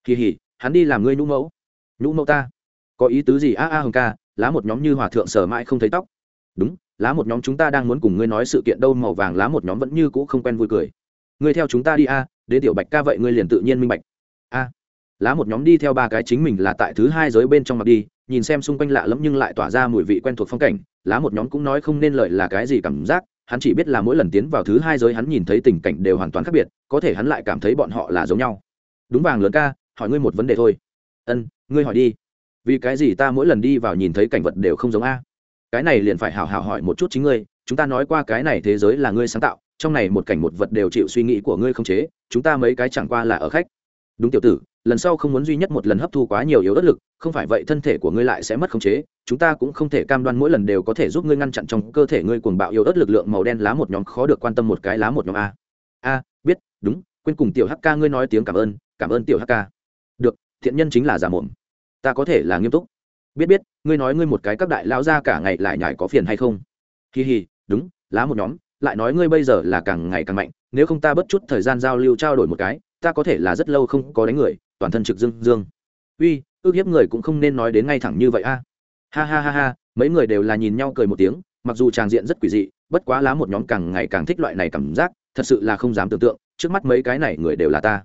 Kỳ hỉ, hắn đi làm ngươi nhũ mẫu. Nhũ mẫu ta. Có ý tứ gì? A a hồng ca, lá một nhóm như hòa thượng sở mãi không thấy tóc. Đúng, lá một nhóm chúng ta đang muốn cùng ngươi nói sự kiện đâu, màu vàng lá một nhóm vẫn như cũ không quen vui cười. Ngươi theo chúng ta đi, a, đến tiểu bạch ca vậy ngươi liền tự nhiên minh bạch a. Lá một nhóm đi theo ba cái chính mình là tại thứ hai giới bên trong mặt đi, nhìn xem xung quanh lạ lẫm nhưng lại tỏa ra mùi vị quen thuộc phong cảnh, lá một nhóm cũng nói không nên lợi là cái gì cảm giác, hắn chỉ biết là mỗi lần tiến vào thứ hai giới hắn nhìn thấy tình cảnh đều hoàn toàn khác biệt, có thể hắn lại cảm thấy bọn họ là giống nhau. Đúng vàng lớn ca, hỏi ngươi một vấn đề thôi. Ân, ngươi hỏi đi. Vì cái gì ta mỗi lần đi vào nhìn thấy cảnh vật đều không giống a? Cái này liền phải hào hào hỏi một chút chính ngươi, chúng ta nói qua cái này thế giới là ngươi sáng tạo, trong này một cảnh một vật đều chịu suy nghĩ của ngươi không chế, chúng ta mấy cái chẳng qua là ở khách đúng tiểu tử, lần sau không muốn duy nhất một lần hấp thu quá nhiều yếu đất lực, không phải vậy thân thể của ngươi lại sẽ mất khống chế, chúng ta cũng không thể cam đoan mỗi lần đều có thể giúp ngươi ngăn chặn trong cơ thể ngươi cuồng bạo yếu đất lực lượng màu đen lá một nhóm khó được quan tâm một cái lá một nhóm a. A, biết, đúng, quên cùng tiểu hk ngươi nói tiếng cảm ơn cảm ơn tiểu hk được, thiện nhân chính là giả mồm. Ta có thể là nghiêm túc. Biết biết, ngươi nói ngươi một cái các đại lão ra cả ngày lại nhải có phiền hay không? Kỳ hì đúng, lá một nhóm, lại nói ngươi bây giờ là càng ngày càng mạnh, nếu không ta bất chút thời gian giao lưu trao đổi một cái ta có thể là rất lâu không có đánh người, toàn thân trực dương dương. Uy, ước hiếp người cũng không nên nói đến ngay thẳng như vậy a. Ha ha ha ha, mấy người đều là nhìn nhau cười một tiếng, mặc dù tràng diện rất quỷ dị, bất quá lá một nhóm càng ngày càng thích loại này cảm giác, thật sự là không dám tưởng tượng, trước mắt mấy cái này người đều là ta.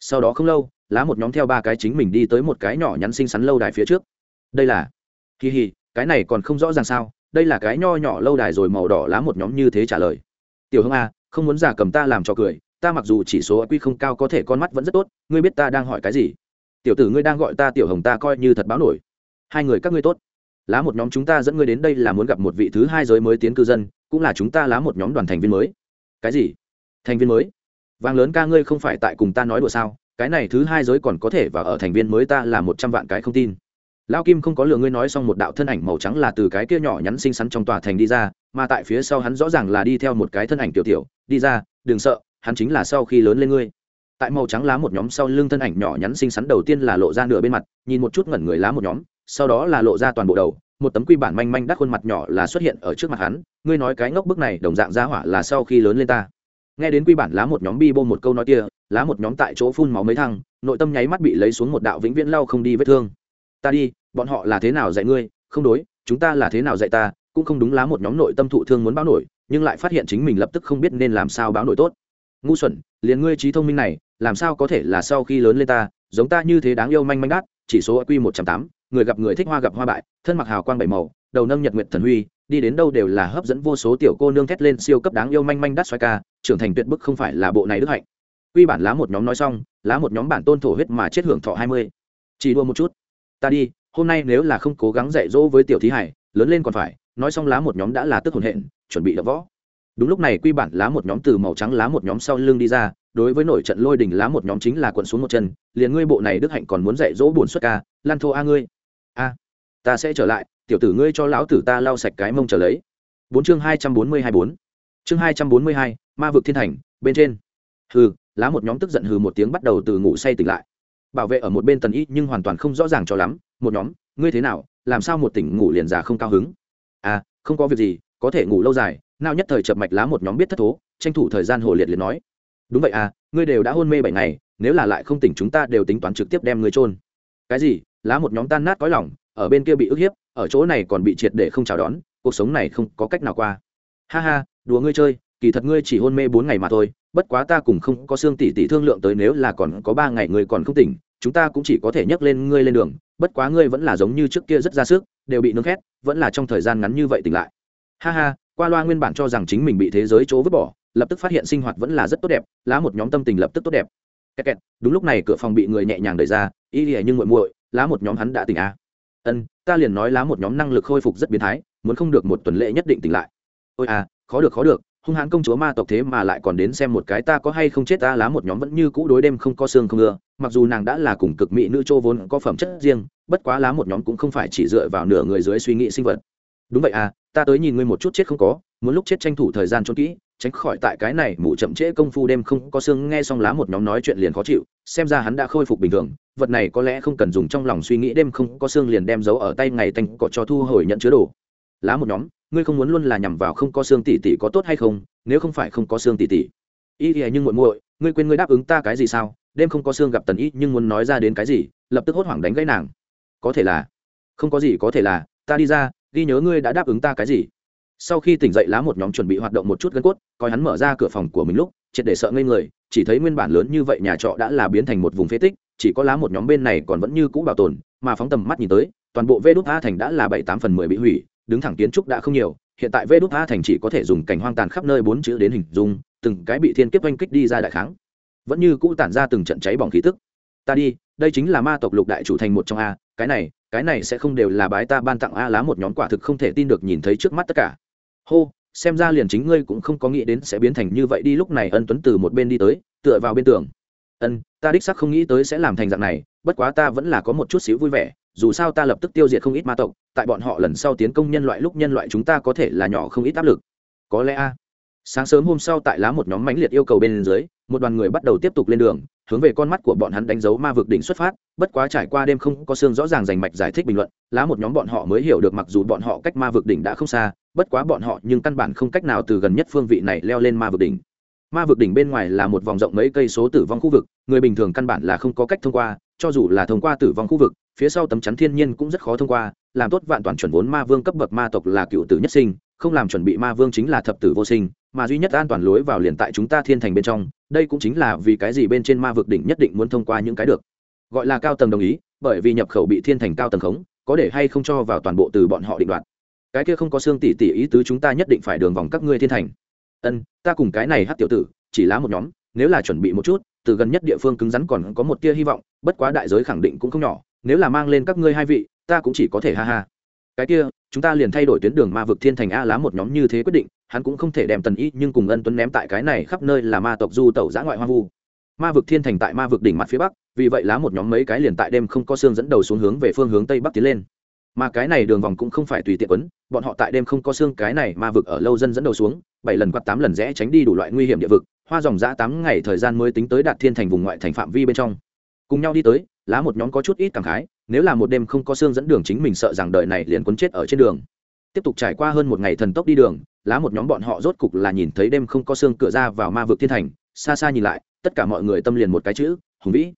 Sau đó không lâu, lá một nhóm theo ba cái chính mình đi tới một cái nhỏ nhắn xinh xắn lâu đài phía trước. Đây là, kỳ hì, cái này còn không rõ ràng sao, đây là cái nho nhỏ lâu đài rồi màu đỏ, lá một nhóm như thế trả lời. Tiểu hương a à, không muốn giả cầm ta làm cho cười ta mặc dù chỉ số quy không cao có thể con mắt vẫn rất tốt, ngươi biết ta đang hỏi cái gì? Tiểu tử ngươi đang gọi ta tiểu hồng ta coi như thật báo nổi. Hai người các ngươi tốt. Lá một nhóm chúng ta dẫn ngươi đến đây là muốn gặp một vị thứ hai giới mới tiến cư dân, cũng là chúng ta lá một nhóm đoàn thành viên mới. Cái gì? Thành viên mới? Vàng lớn ca ngươi không phải tại cùng ta nói đùa sao? Cái này thứ hai giới còn có thể và ở thành viên mới ta là một trăm vạn cái không tin. Lao kim không có lừa ngươi nói xong một đạo thân ảnh màu trắng là từ cái kia nhỏ nhắn xinh xắn trong tòa thành đi ra, mà tại phía sau hắn rõ ràng là đi theo một cái thân ảnh tiểu tiểu, đi ra, đừng sợ hắn chính là sau khi lớn lên ngươi. Tại màu trắng lá một nhóm sau lưng thân ảnh nhỏ nhắn xinh xắn đầu tiên là lộ ra nửa bên mặt, nhìn một chút ngẩn người lá một nhóm, sau đó là lộ ra toàn bộ đầu, một tấm quy bản manh manh đắt khuôn mặt nhỏ là xuất hiện ở trước mặt hắn, ngươi nói cái ngốc bức này đồng dạng ra hỏa là sau khi lớn lên ta. Nghe đến quy bản lá một nhóm bi bô một câu nói kia, lá một nhóm tại chỗ phun máu mấy thăng nội tâm nháy mắt bị lấy xuống một đạo vĩnh viễn lau không đi vết thương. Ta đi, bọn họ là thế nào dạy ngươi? Không đối, chúng ta là thế nào dạy ta? Cũng không đúng, lá một nhóm nội tâm thụ thương muốn báo nổi, nhưng lại phát hiện chính mình lập tức không biết nên làm sao báo nổi tốt ngu xuẩn, liền ngươi trí thông minh này, làm sao có thể là sau khi lớn lên ta, giống ta như thế đáng yêu manh manh đát, chỉ số q một trăm tám, người gặp người thích hoa gặp hoa bại, thân mặc hào quang bảy màu, đầu nâng nhật nguyện thần huy, đi đến đâu đều là hấp dẫn vô số tiểu cô nương thét lên siêu cấp đáng yêu manh manh đắt xoay ca, trưởng thành tuyệt bức không phải là bộ này đức hạnh. Quy bản lá một nhóm nói xong, lá một nhóm bản tôn thổ huyết mà chết hưởng thọ hai mươi. Chỉ đua một chút. Ta đi, hôm nay nếu là không cố gắng dạy dỗ với tiểu thí hải, lớn lên còn phải, nói xong lá một nhóm đã là tức hồn hện, chuẩn bị đập võ đúng lúc này quy bản lá một nhóm từ màu trắng lá một nhóm sau lưng đi ra, đối với nổi trận lôi đình lá một nhóm chính là quận xuống một chân, liền ngươi bộ này đức hạnh còn muốn dạy dỗ buồn xuất ca, lan thô a ngươi. A, ta sẽ trở lại, tiểu tử ngươi cho lão tử ta lau sạch cái mông trở lấy. Bốn chương hai trăm bốn mươi hai bốn. Chương hai trăm bốn mươi hai, ma vực thiên thành, bên trên. Hừ, lá một nhóm tức giận hừ một tiếng bắt đầu từ ngủ say tỉnh lại. Bảo vệ ở một bên tần y nhưng hoàn toàn không rõ ràng cho lắm, một nhóm, ngươi thế nào, làm sao một tỉnh ngủ liền già không cao hứng? À không có việc gì, có thể ngủ lâu dài nào nhất thời chập mạch lá một nhóm biết thất thố, tranh thủ thời gian hồ liệt liền nói, đúng vậy à ngươi đều đã hôn mê bảy ngày, nếu là lại không tỉnh chúng ta đều tính toán trực tiếp đem ngươi trôn cái gì? Lá một nhóm tan nát cõi lòng, ở bên kia bị ức hiếp, ở chỗ này còn bị triệt để không chào đón, cuộc sống này không có cách nào qua. Ha ha, đùa ngươi chơi, kỳ thật ngươi chỉ hôn mê bốn ngày mà thôi, bất quá ta cùng không có xương tỷ tỷ thương lượng tới nếu là còn có ba ngày ngươi còn không tỉnh, chúng ta cũng chỉ có thể nhấc lên ngươi lên đường, bất quá ngươi vẫn là giống như trước kia rất ra sức, đều bị nướng khét, vẫn là trong thời gian ngắn như vậy tỉnh lại. Ha ha qua loa nguyên bản cho rằng chính mình bị thế giới chỗ vứt bỏ, lập tức phát hiện sinh hoạt vẫn là rất tốt đẹp, lá một nhóm tâm tình lập tức tốt đẹp. Kẹt kẹt, đúng lúc này cửa phòng bị người nhẹ nhàng đẩy ra, y ỉa nhưng muội muội, lá một nhóm hắn đã tỉnh à. ân, ta liền nói lá một nhóm năng lực khôi phục rất biến thái, muốn không được một tuần lễ nhất định tỉnh lại. Ôi à khó được khó được, hung hãn công chúa ma tộc thế mà lại còn đến xem một cái ta có hay không chết ta, lá một nhóm vẫn như cũ đối đêm không có xương không ưa, mặc dù nàng đã là cùng cực mỹ nữ châu vốn có phẩm chất riêng, bất quá lá một nhóm cũng không phải chỉ dựa vào nửa người dưới suy nghĩ sinh vật. Đúng vậy à ta tới nhìn ngươi một chút chết không có, muốn lúc chết tranh thủ thời gian trốn kỹ, tránh khỏi tại cái này mụ chậm trễ công phu đêm không có xương nghe xong lá một nhóm nói chuyện liền khó chịu, xem ra hắn đã khôi phục bình thường, vật này có lẽ không cần dùng trong lòng suy nghĩ đêm không có xương liền đem giấu ở tay ngày tanh cọ cho thu hồi nhận chứa đồ. Lá một nhóm, ngươi không muốn luôn là nhằm vào không có xương tỷ tỷ có tốt hay không, nếu không phải không có xương tỷ tỷ y thì nhưng muội muội, ngươi quên ngươi đáp ứng ta cái gì sao? Đêm không có xương gặp tần y nhưng muốn nói ra đến cái gì, lập tức hốt hoảng đánh gãy nàng. Có thể là, không có gì có thể là, ta đi ra ghi nhớ ngươi đã đáp ứng ta cái gì. Sau khi tỉnh dậy, lá một nhóm chuẩn bị hoạt động một chút gân cốt, coi hắn mở ra cửa phòng của mình lúc, triệt để sợ ngây người, chỉ thấy nguyên bản lớn như vậy nhà trọ đã là biến thành một vùng phế tích, chỉ có lá một nhóm bên này còn vẫn như cũ bảo tồn, mà phóng tầm mắt nhìn tới, toàn bộ vê đốt a thành đã là bảy tám phần mười bị hủy, đứng thẳng kiến trúc đã không nhiều, hiện tại vê đốt a thành chỉ có thể dùng cảnh hoang tàn khắp nơi bốn chữ đến hình dung, từng cái bị thiên kiếp oanh kích đi ra đại kháng. Vẫn như cũ tản ra từng trận cháy bỏng khí tức. Ta đi, đây chính là ma tộc lục đại chủ thành một trong a, cái này cái này sẽ không đều là bái ta ban tặng a lá một nhóm quả thực không thể tin được nhìn thấy trước mắt tất cả. Hô, xem ra liền chính ngươi cũng không có nghĩ đến sẽ biến thành như vậy đi, lúc này ân tuấn từ một bên đi tới, tựa vào bên tường. Ân, ta đích sắc không nghĩ tới sẽ làm thành dạng này, bất quá ta vẫn là có một chút xíu vui vẻ, dù sao ta lập tức tiêu diệt không ít ma tộc, tại bọn họ lần sau tiến công nhân loại lúc nhân loại chúng ta có thể là nhỏ không ít áp lực. Có lẽ a. Sáng sớm hôm sau tại lá một nhóm mãnh liệt yêu cầu bên dưới, một đoàn người bắt đầu tiếp tục lên đường hướng về con mắt của bọn hắn đánh dấu ma vực đỉnh xuất phát, bất quá trải qua đêm không có xương rõ ràng rành mạch giải thích bình luận, lá một nhóm bọn họ mới hiểu được mặc dù bọn họ cách ma vực đỉnh đã không xa, bất quá bọn họ nhưng căn bản không cách nào từ gần nhất phương vị này leo lên ma vực đỉnh. Ma vực đỉnh bên ngoài là một vòng rộng mấy cây số tử vong khu vực, người bình thường căn bản là không có cách thông qua, cho dù là thông qua tử vong khu vực, phía sau tấm chắn thiên nhiên cũng rất khó thông qua, làm tốt vạn toàn chuẩn vốn ma vương cấp bậc ma tộc là cựu tử nhất sinh, không làm chuẩn bị ma vương chính là thập tử vô sinh mà duy nhất an toàn lối vào liền tại chúng ta thiên thành bên trong, đây cũng chính là vì cái gì bên trên ma vực đỉnh nhất định muốn thông qua những cái được. Gọi là cao tầng đồng ý, bởi vì nhập khẩu bị thiên thành cao tầng khống, có để hay không cho vào toàn bộ từ bọn họ định đoạt. Cái kia không có xương tỷ tỷ ý tứ chúng ta nhất định phải đường vòng các ngươi thiên thành. Ân, ta cùng cái này hát tiểu tử, chỉ lá một nhóm, nếu là chuẩn bị một chút, từ gần nhất địa phương cứng rắn còn có một tia hy vọng, bất quá đại giới khẳng định cũng không nhỏ, nếu là mang lên các ngươi hai vị, ta cũng chỉ có thể ha ha cái kia, chúng ta liền thay đổi tuyến đường ma vực thiên thành a lá một nhóm như thế quyết định, hắn cũng không thể đem tần ý nhưng cùng ân tuấn ném tại cái này khắp nơi là ma tộc du tẩu giã ngoại hoang vu. Ma vực thiên thành tại ma vực đỉnh mặt phía bắc, vì vậy lá một nhóm mấy cái liền tại đêm không có xương dẫn đầu xuống hướng về phương hướng tây bắc tiến lên. Mà cái này đường vòng cũng không phải tùy tiện quấn, bọn họ tại đêm không có xương cái này ma vực ở lâu dân dẫn đầu xuống, bảy lần quạt tám lần rẽ tránh đi đủ loại nguy hiểm địa vực, hoa dòng giã tám ngày thời gian mới tính tới đạt thiên thành vùng ngoại thành phạm vi bên trong. Cùng nhau đi tới, lá một nhóm có chút ít cảm khái nếu là một đêm không có xương dẫn đường chính mình sợ rằng đời này liền quấn chết ở trên đường. Tiếp tục trải qua hơn một ngày thần tốc đi đường, lá một nhóm bọn họ rốt cục là nhìn thấy đêm không có xương cửa ra vào ma vực thiên thành, xa xa nhìn lại, tất cả mọi người tâm liền một cái chữ, hùng vĩ.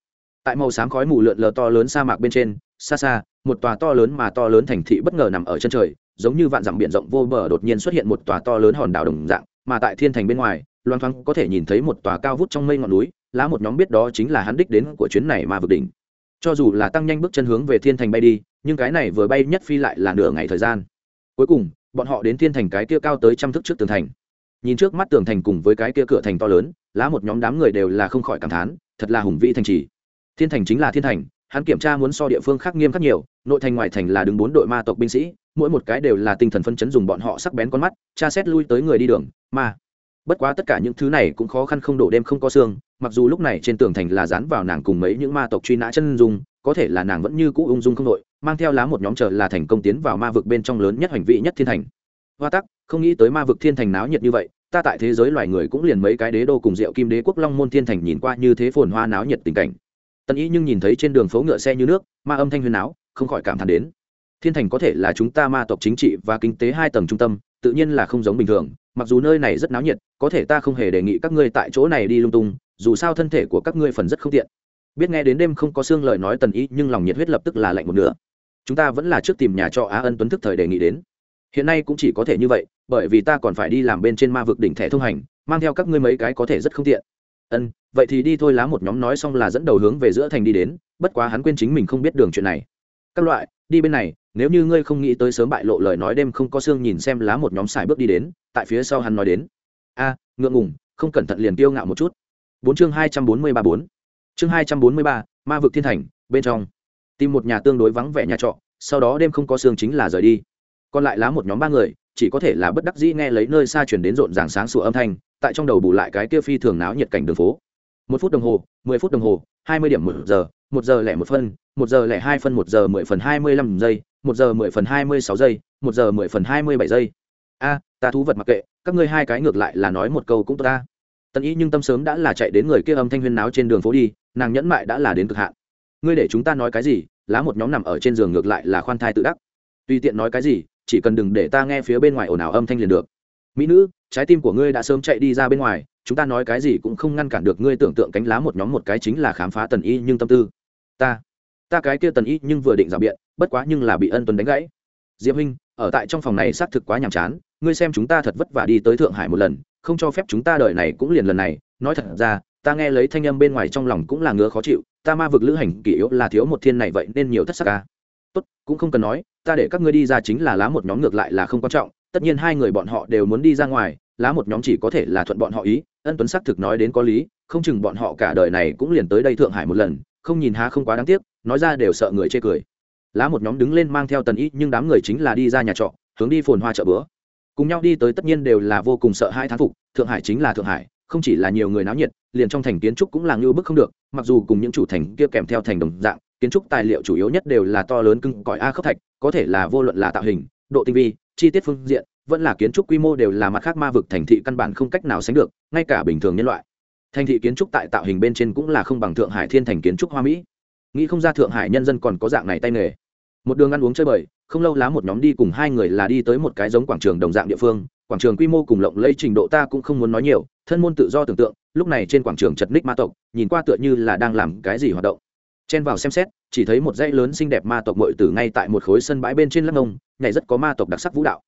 Tại màu xám khói mù lượn lờ to lớn sa mạc bên trên, xa xa, một tòa to lớn mà to lớn thành thị bất ngờ nằm ở chân trời, giống như vạn dặm biển rộng vô bờ đột nhiên xuất hiện một tòa to lớn hòn đảo đồng dạng, mà tại thiên thành bên ngoài loan thoáng có thể nhìn thấy một tòa cao vút trong mây ngọn núi, lá một nhóm biết đó chính là hắn đích đến của chuyến này mà vực đỉnh cho dù là tăng nhanh bước chân hướng về thiên thành bay đi, nhưng cái này vừa bay nhất phi lại là nửa ngày thời gian. Cuối cùng, bọn họ đến thiên thành cái kia cao tới trăm thước trước tường thành. Nhìn trước mắt tường thành cùng với cái kia cửa thành to lớn, lá một nhóm đám người đều là không khỏi cảm thán, thật là hùng vĩ thành trì. Thiên thành chính là thiên thành, hắn kiểm tra muốn so địa phương khác nghiêm khắc nhiều, nội thành ngoại thành là đứng bốn đội ma tộc binh sĩ, mỗi một cái đều là tinh thần phân chấn dùng bọn họ sắc bén con mắt, tra xét lui tới người đi đường, ma. Bất quá tất cả những thứ này cũng khó khăn không đổ đêm không có xương mặc dù lúc này trên tường thành là dán vào nàng cùng mấy những ma tộc truy nã chân dung, có thể là nàng vẫn như cũ ung dung không đội, mang theo lá một nhóm chờ là thành công tiến vào ma vực bên trong lớn nhất hành vị nhất thiên thành. Hoa tắc, không nghĩ tới ma vực thiên thành náo nhiệt như vậy, ta tại thế giới loài người cũng liền mấy cái đế đô cùng rượu kim đế quốc long môn thiên thành nhìn qua như thế phồn hoa náo nhiệt tình cảnh. Tần ý nhưng nhìn thấy trên đường phố ngựa xe như nước, ma âm thanh huyền áo không khỏi cảm thán đến. Thiên thành có thể là chúng ta ma tộc chính trị và kinh tế hai tầng trung tâm, tự nhiên là không giống bình thường, mặc dù nơi này rất náo nhiệt, có thể ta không hề đề nghị các ngươi tại chỗ này đi lung tung dù sao thân thể của các ngươi phần rất không tiện. Biết nghe đến đêm không có xương lời nói tần ý nhưng lòng nhiệt huyết lập tức là lạnh một nửa. Chúng ta vẫn là trước tìm nhà trọ á ân tuấn thức thời đề nghị đến. Hiện nay cũng chỉ có thể như vậy, bởi vì ta còn phải đi làm bên trên ma vực đỉnh thẻ thông hành, mang theo các ngươi mấy cái có thể rất không tiện. Ân, vậy thì đi thôi lá một nhóm nói xong là dẫn đầu hướng về giữa thành đi đến, bất quá hắn quên chính mình không biết đường chuyện này. Các loại, đi bên này, nếu như ngươi không nghĩ tới sớm bại lộ lời nói đêm không có xương nhìn xem lá một nhóm xài bước đi đến, tại phía sau hắn nói đến. A, ngượng ngùng, không cẩn thận liền tiêu ngạo một chút bốn chương hai trăm bốn mươi ba bốn. Chương hai trăm bốn mươi ba, ma vực thiên thành, bên trong. Tìm một nhà tương đối vắng vẻ nhà trọ, sau đó đêm không có xương chính là rời đi. Còn lại lá một nhóm ba người, chỉ có thể là bất đắc dĩ nghe lấy nơi xa chuyển đến rộn ràng sáng sủa âm thanh, tại trong đầu bù lại cái kia phi thường náo nhiệt cảnh đường phố. Một phút đồng hồ, mười phút đồng hồ, hai mươi điểm một giờ một giờ lẻ một phân, một giờ lẻ hai phân, một giờ mười phần hai mươi lăm giây, một giờ mười phần hai mươi sáu giây, một giờ mười phần hai mươi bảy giây. A, ta thú vật mặc kệ, các ngươi hai cái ngược lại là nói một câu cũng ta tần ý nhưng tâm sớm đã là chạy đến người kia âm thanh huyên náo trên đường phố đi, nàng nhẫn mại đã là đến cực hạn. Ngươi để chúng ta nói cái gì? Lá một nhóm nằm ở trên giường ngược lại là khoan thai tự đắc. Tùy tiện nói cái gì, chỉ cần đừng để ta nghe phía bên ngoài ồn ào âm thanh liền được. Mỹ nữ, trái tim của ngươi đã sớm chạy đi ra bên ngoài, chúng ta nói cái gì cũng không ngăn cản được ngươi tưởng tượng cánh lá một nhóm một cái chính là khám phá tần y nhưng tâm tư. Ta ta cái kia tần y nhưng vừa định rào biện, bất quá nhưng là bị ân tuấn đánh gãy. Diệp huynh, ở tại trong phòng này xác thực quá nhàm chán, ngươi xem chúng ta thật vất vả đi tới thượng hải một lần không cho phép chúng ta đợi này cũng liền lần này. Nói thật ra, ta nghe lấy thanh âm bên ngoài trong lòng cũng là ngứa khó chịu, ta ma vực lữ hành kỷ yếu là thiếu một thiên này vậy nên nhiều thất sắc ca tốt, cũng không cần nói, ta để các ngươi đi ra chính là lá một nhóm ngược lại là không quan trọng, tất nhiên hai người bọn họ đều muốn đi ra ngoài, lá một nhóm chỉ có thể là thuận bọn họ ý, ân tuấn xác thực nói đến có lý, không chừng bọn họ cả đời này cũng liền tới đây thượng hải một lần, không nhìn há không quá đáng tiếc, nói ra đều sợ người chê cười. Lá một nhóm đứng lên mang theo tần ý nhưng đám người chính là đi ra nhà trọ, hướng đi phồn hoa chợ bữa cùng nhau đi tới tất nhiên đều là vô cùng sợ hai thán phục, thượng hải chính là thượng hải, không chỉ là nhiều người náo nhiệt, liền trong thành kiến trúc cũng là ngưu bức không được, mặc dù cùng những chủ thành kia kèm theo thành đồng dạng, kiến trúc tài liệu chủ yếu nhất đều là to lớn cưng cõi a khốc thạch, có thể là vô luận là tạo hình, độ tinh vi, chi tiết phương diện, vẫn là kiến trúc quy mô đều là mặt khác ma vực thành thị căn bản không cách nào sánh được, ngay cả bình thường nhân loại. Thành thị kiến trúc tại tạo hình bên trên cũng là không bằng thượng hải thiên thành kiến trúc hoa mỹ. Nghĩ không ra thượng hải nhân dân còn có dạng này tay nghề một đường ăn uống chơi bời, không lâu lá một nhóm đi cùng hai người là đi tới một cái giống quảng trường đồng dạng địa phương. Quảng trường quy mô cùng lộng lây trình độ ta cũng không muốn nói nhiều, thân môn tự do tưởng tượng, lúc này trên quảng trường chật ních ma tộc, nhìn qua tựa như là đang làm cái gì hoạt động. Chen vào xem xét, chỉ thấy một dãy lớn xinh đẹp ma tộc mội tử ngay tại một khối sân bãi bên trên lắc ngông, nhảy rất có ma tộc đặc sắc vũ đạo.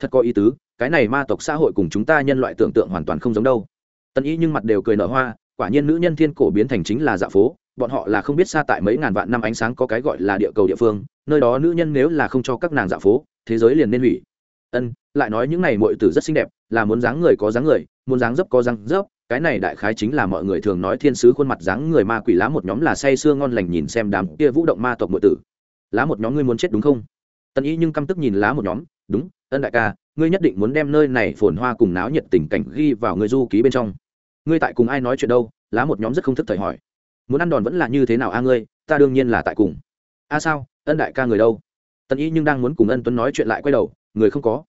Thật có ý tứ, cái này ma tộc xã hội cùng chúng ta nhân loại tưởng tượng hoàn toàn không giống đâu. Tân ý nhưng mặt đều cười nở hoa, quả nhiên nữ nhân thiên cổ biến thành chính là dạ phố bọn họ là không biết xa tại mấy ngàn vạn năm ánh sáng có cái gọi là địa cầu địa phương, nơi đó nữ nhân nếu là không cho các nàng dạ phố, thế giới liền nên hủy. Ân, lại nói những này mọi tử rất xinh đẹp, là muốn dáng người có dáng người, muốn dáng dấp có dáng dấp, cái này đại khái chính là mọi người thường nói thiên sứ khuôn mặt dáng người ma quỷ lá một nhóm là say sưa ngon lành nhìn xem đám kia vũ động ma tộc mọi tử. Lá một nhóm ngươi muốn chết đúng không? Tân ý nhưng căm tức nhìn lá một nhóm, đúng, ân đại ca, ngươi nhất định muốn đem nơi này phồn hoa cùng náo nhiệt tình cảnh ghi vào ngươi du ký bên trong. Ngươi tại cùng ai nói chuyện đâu? Lá một nhóm rất không thức thời hỏi muốn ăn đòn vẫn là như thế nào a ngươi, ta đương nhiên là tại cùng. A sao, ân đại ca người đâu? Tần ý nhưng đang muốn cùng ân tuấn nói chuyện lại quay đầu, người không có.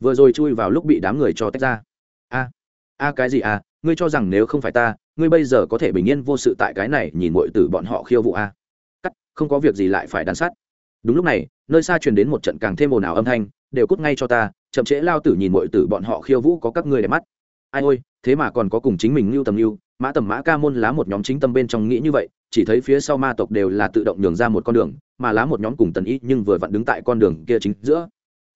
Vừa rồi chui vào lúc bị đám người cho tách ra. A a cái gì à ngươi cho rằng nếu không phải ta, ngươi bây giờ có thể bình yên vô sự tại cái này nhìn mọi từ bọn họ khiêu vụ a? Cắt, không có việc gì lại phải đàn sát. Đúng lúc này, nơi xa truyền đến một trận càng thêm ồn ào âm thanh, đều cút ngay cho ta, chậm trễ lao tử nhìn mọi tử bọn họ khiêu vũ có các ngươi để mắt ai ôi, thế mà còn có cùng chính mình lưu tầm lưu mã tầm mã ca môn lá một nhóm chính tâm bên trong nghĩ như vậy, chỉ thấy phía sau ma tộc đều là tự động nhường ra một con đường, mà lá một nhóm cùng tần ý nhưng vừa vặn đứng tại con đường kia chính giữa.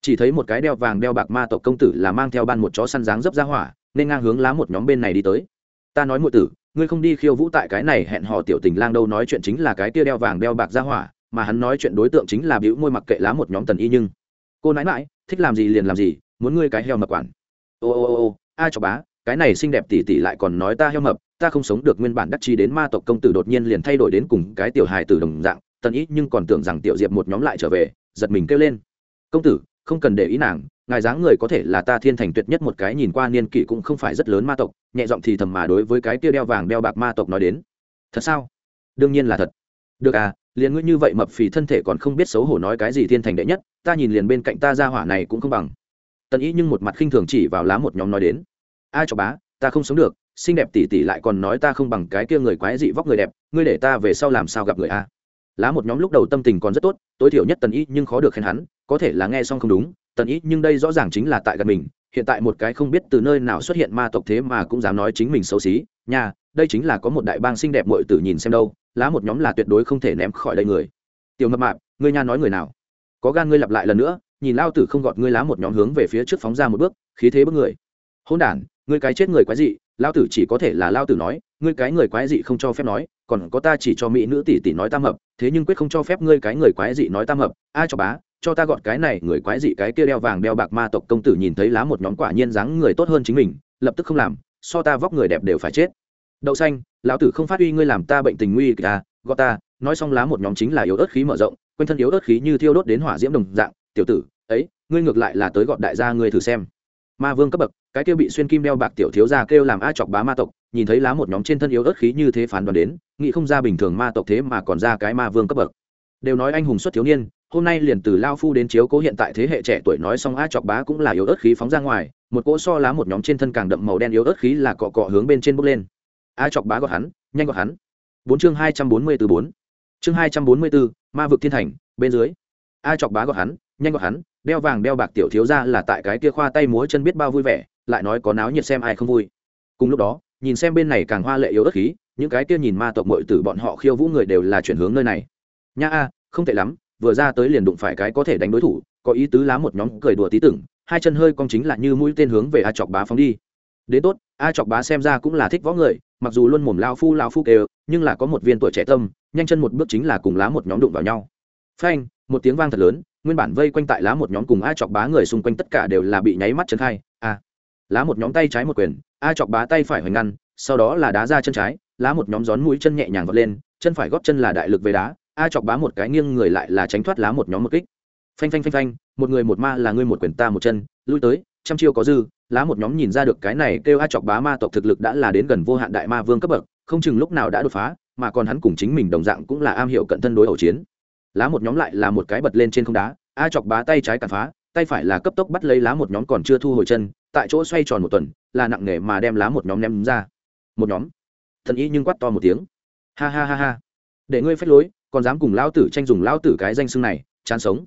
Chỉ thấy một cái đeo vàng đeo bạc ma tộc công tử là mang theo ban một chó săn dáng dấp ra hỏa, nên ngang hướng lá một nhóm bên này đi tới. Ta nói muội tử, ngươi không đi khiêu vũ tại cái này hẹn hò tiểu tình lang đâu, nói chuyện chính là cái kia đeo vàng đeo bạc ra hỏa, mà hắn nói chuyện đối tượng chính là bĩu môi mặc kệ lá một nhóm tần y nhưng. Cô nãi mãi thích làm gì liền làm gì, muốn ngươi cái heo mập quản. Ô ô ô ô A cho bá, cái này xinh đẹp tỉ tỉ lại còn nói ta heo mập, ta không sống được nguyên bản đắc chi đến ma tộc công tử đột nhiên liền thay đổi đến cùng cái tiểu hài tử đồng dạng, tần ý nhưng còn tưởng rằng tiểu diệp một nhóm lại trở về, giật mình kêu lên. Công tử, không cần để ý nàng, ngài dáng người có thể là ta thiên thành tuyệt nhất một cái nhìn qua niên kỷ cũng không phải rất lớn ma tộc, nhẹ giọng thì thầm mà đối với cái tia đeo vàng đeo bạc ma tộc nói đến. Thật sao? Đương nhiên là thật. Được à liền ngươi như vậy mập phì thân thể còn không biết xấu hổ nói cái gì thiên thành đệ nhất, ta nhìn liền bên cạnh ta ra hỏa này cũng không bằng tần ý nhưng một mặt khinh thường chỉ vào lá một nhóm nói đến. Ai cho bá, ta không sống được, xinh đẹp tỉ tỉ lại còn nói ta không bằng cái kia người quái dị vóc người đẹp, ngươi để ta về sau làm sao gặp người a? Lá một nhóm lúc đầu tâm tình còn rất tốt, tối thiểu nhất tần ý nhưng khó được khen hắn, có thể là nghe xong không đúng, tần ý nhưng đây rõ ràng chính là tại gần mình, hiện tại một cái không biết từ nơi nào xuất hiện ma tộc thế mà cũng dám nói chính mình xấu xí, nha, đây chính là có một đại bang xinh đẹp muội tử nhìn xem đâu, lá một nhóm là tuyệt đối không thể ném khỏi đây người. Tiểu mập mạp, ngươi nha nói người nào? Có gan ngươi lặp lại lần nữa nhìn lao tử không gọt ngươi lá một nhóm hướng về phía trước phóng ra một bước, khí thế bước người. Hôn đản, ngươi cái chết người quái dị, lao tử chỉ có thể là lao tử nói, ngươi cái người quái dị không cho phép nói, còn có ta chỉ cho mỹ nữ tỷ tỷ nói tam hợp, thế nhưng quyết không cho phép ngươi cái người quái dị nói tam hợp ai cho bá, cho ta gọn cái này người quái dị cái kia đeo vàng đeo bạc ma tộc công tử nhìn thấy lá một nhóm quả nhiên dáng người tốt hơn chính mình, lập tức không làm, so ta vóc người đẹp đều phải chết. Đậu xanh, lão tử không phát uy ngươi làm ta bệnh tình nguy kịch à gọi ta, nói xong lá một nhóm chính là yếu ớt khí mở rộng, quanh thân yếu ớt khí như thiêu đốt đến hỏa diễm đồng dạng tiểu tử, ấy, ngươi ngược lại là tới gọn đại gia ngươi thử xem. Ma vương cấp bậc, cái kia bị xuyên kim đeo bạc tiểu thiếu gia kêu làm a chọc bá ma tộc, nhìn thấy lá một nhóm trên thân yếu ớt khí như thế phán đoán đến, nghĩ không ra bình thường ma tộc thế mà còn ra cái ma vương cấp bậc. Đều nói anh hùng xuất thiếu niên, hôm nay liền từ lao phu đến chiếu cố hiện tại thế hệ trẻ tuổi nói xong a chọc bá cũng là yếu ớt khí phóng ra ngoài, một cỗ so lá một nhóm trên thân càng đậm màu đen yếu ớt khí là cọ cọ hướng bên trên bốc lên. A chọc bá gọt hắn, nhanh gọt hắn. Bốn chương hai trăm bốn mươi từ bốn. Chương hai trăm bốn mươi bốn ma vực thiên thành, bên dưới. A chọc bá gọt hắn nhanh gọi hắn, đeo vàng đeo bạc tiểu thiếu ra là tại cái kia khoa tay múa chân biết bao vui vẻ, lại nói có náo nhiệt xem ai không vui. Cùng lúc đó, nhìn xem bên này càng hoa lệ yếu ớt khí, những cái kia nhìn ma tộc mội tử bọn họ khiêu vũ người đều là chuyển hướng nơi này. Nha a, không tệ lắm, vừa ra tới liền đụng phải cái có thể đánh đối thủ, có ý tứ lá một nhóm cười đùa tí tưởng, hai chân hơi cong chính là như mũi tên hướng về a chọc bá phóng đi. Đến tốt, a chọc bá xem ra cũng là thích võ người, mặc dù luôn mồm lao phu lao phu kêu, nhưng là có một viên tuổi trẻ tâm, nhanh chân một bước chính là cùng lá một nhóm đụng vào nhau. Phanh, một tiếng vang thật lớn nguyên bản vây quanh tại lá một nhóm cùng a chọc bá người xung quanh tất cả đều là bị nháy mắt chân khai. A lá một nhóm tay trái một quyền, a chọc bá tay phải hoành ngăn, sau đó là đá ra chân trái, lá một nhóm gión mũi chân nhẹ nhàng vọt lên, chân phải góp chân là đại lực về đá, a chọc bá một cái nghiêng người lại là tránh thoát lá một nhóm một kích. Phanh phanh phanh phanh, một người một ma là ngươi một quyền ta một chân, lui tới, trăm chiêu có dư, lá một nhóm nhìn ra được cái này kêu a chọc bá ma tộc thực lực đã là đến gần vô hạn đại ma vương cấp bậc, không chừng lúc nào đã đột phá, mà còn hắn cùng chính mình đồng dạng cũng là am hiểu cận thân đối ẩu chiến lá một nhóm lại là một cái bật lên trên không đá, a chọc bá tay trái cản phá, tay phải là cấp tốc bắt lấy lá một nhóm còn chưa thu hồi chân, tại chỗ xoay tròn một tuần, là nặng nề mà đem lá một nhóm ném ra. Một nhóm. Thần ý nhưng quát to một tiếng. Ha ha ha ha. Để ngươi phép lối, còn dám cùng lão tử tranh dùng lão tử cái danh xưng này, chán sống.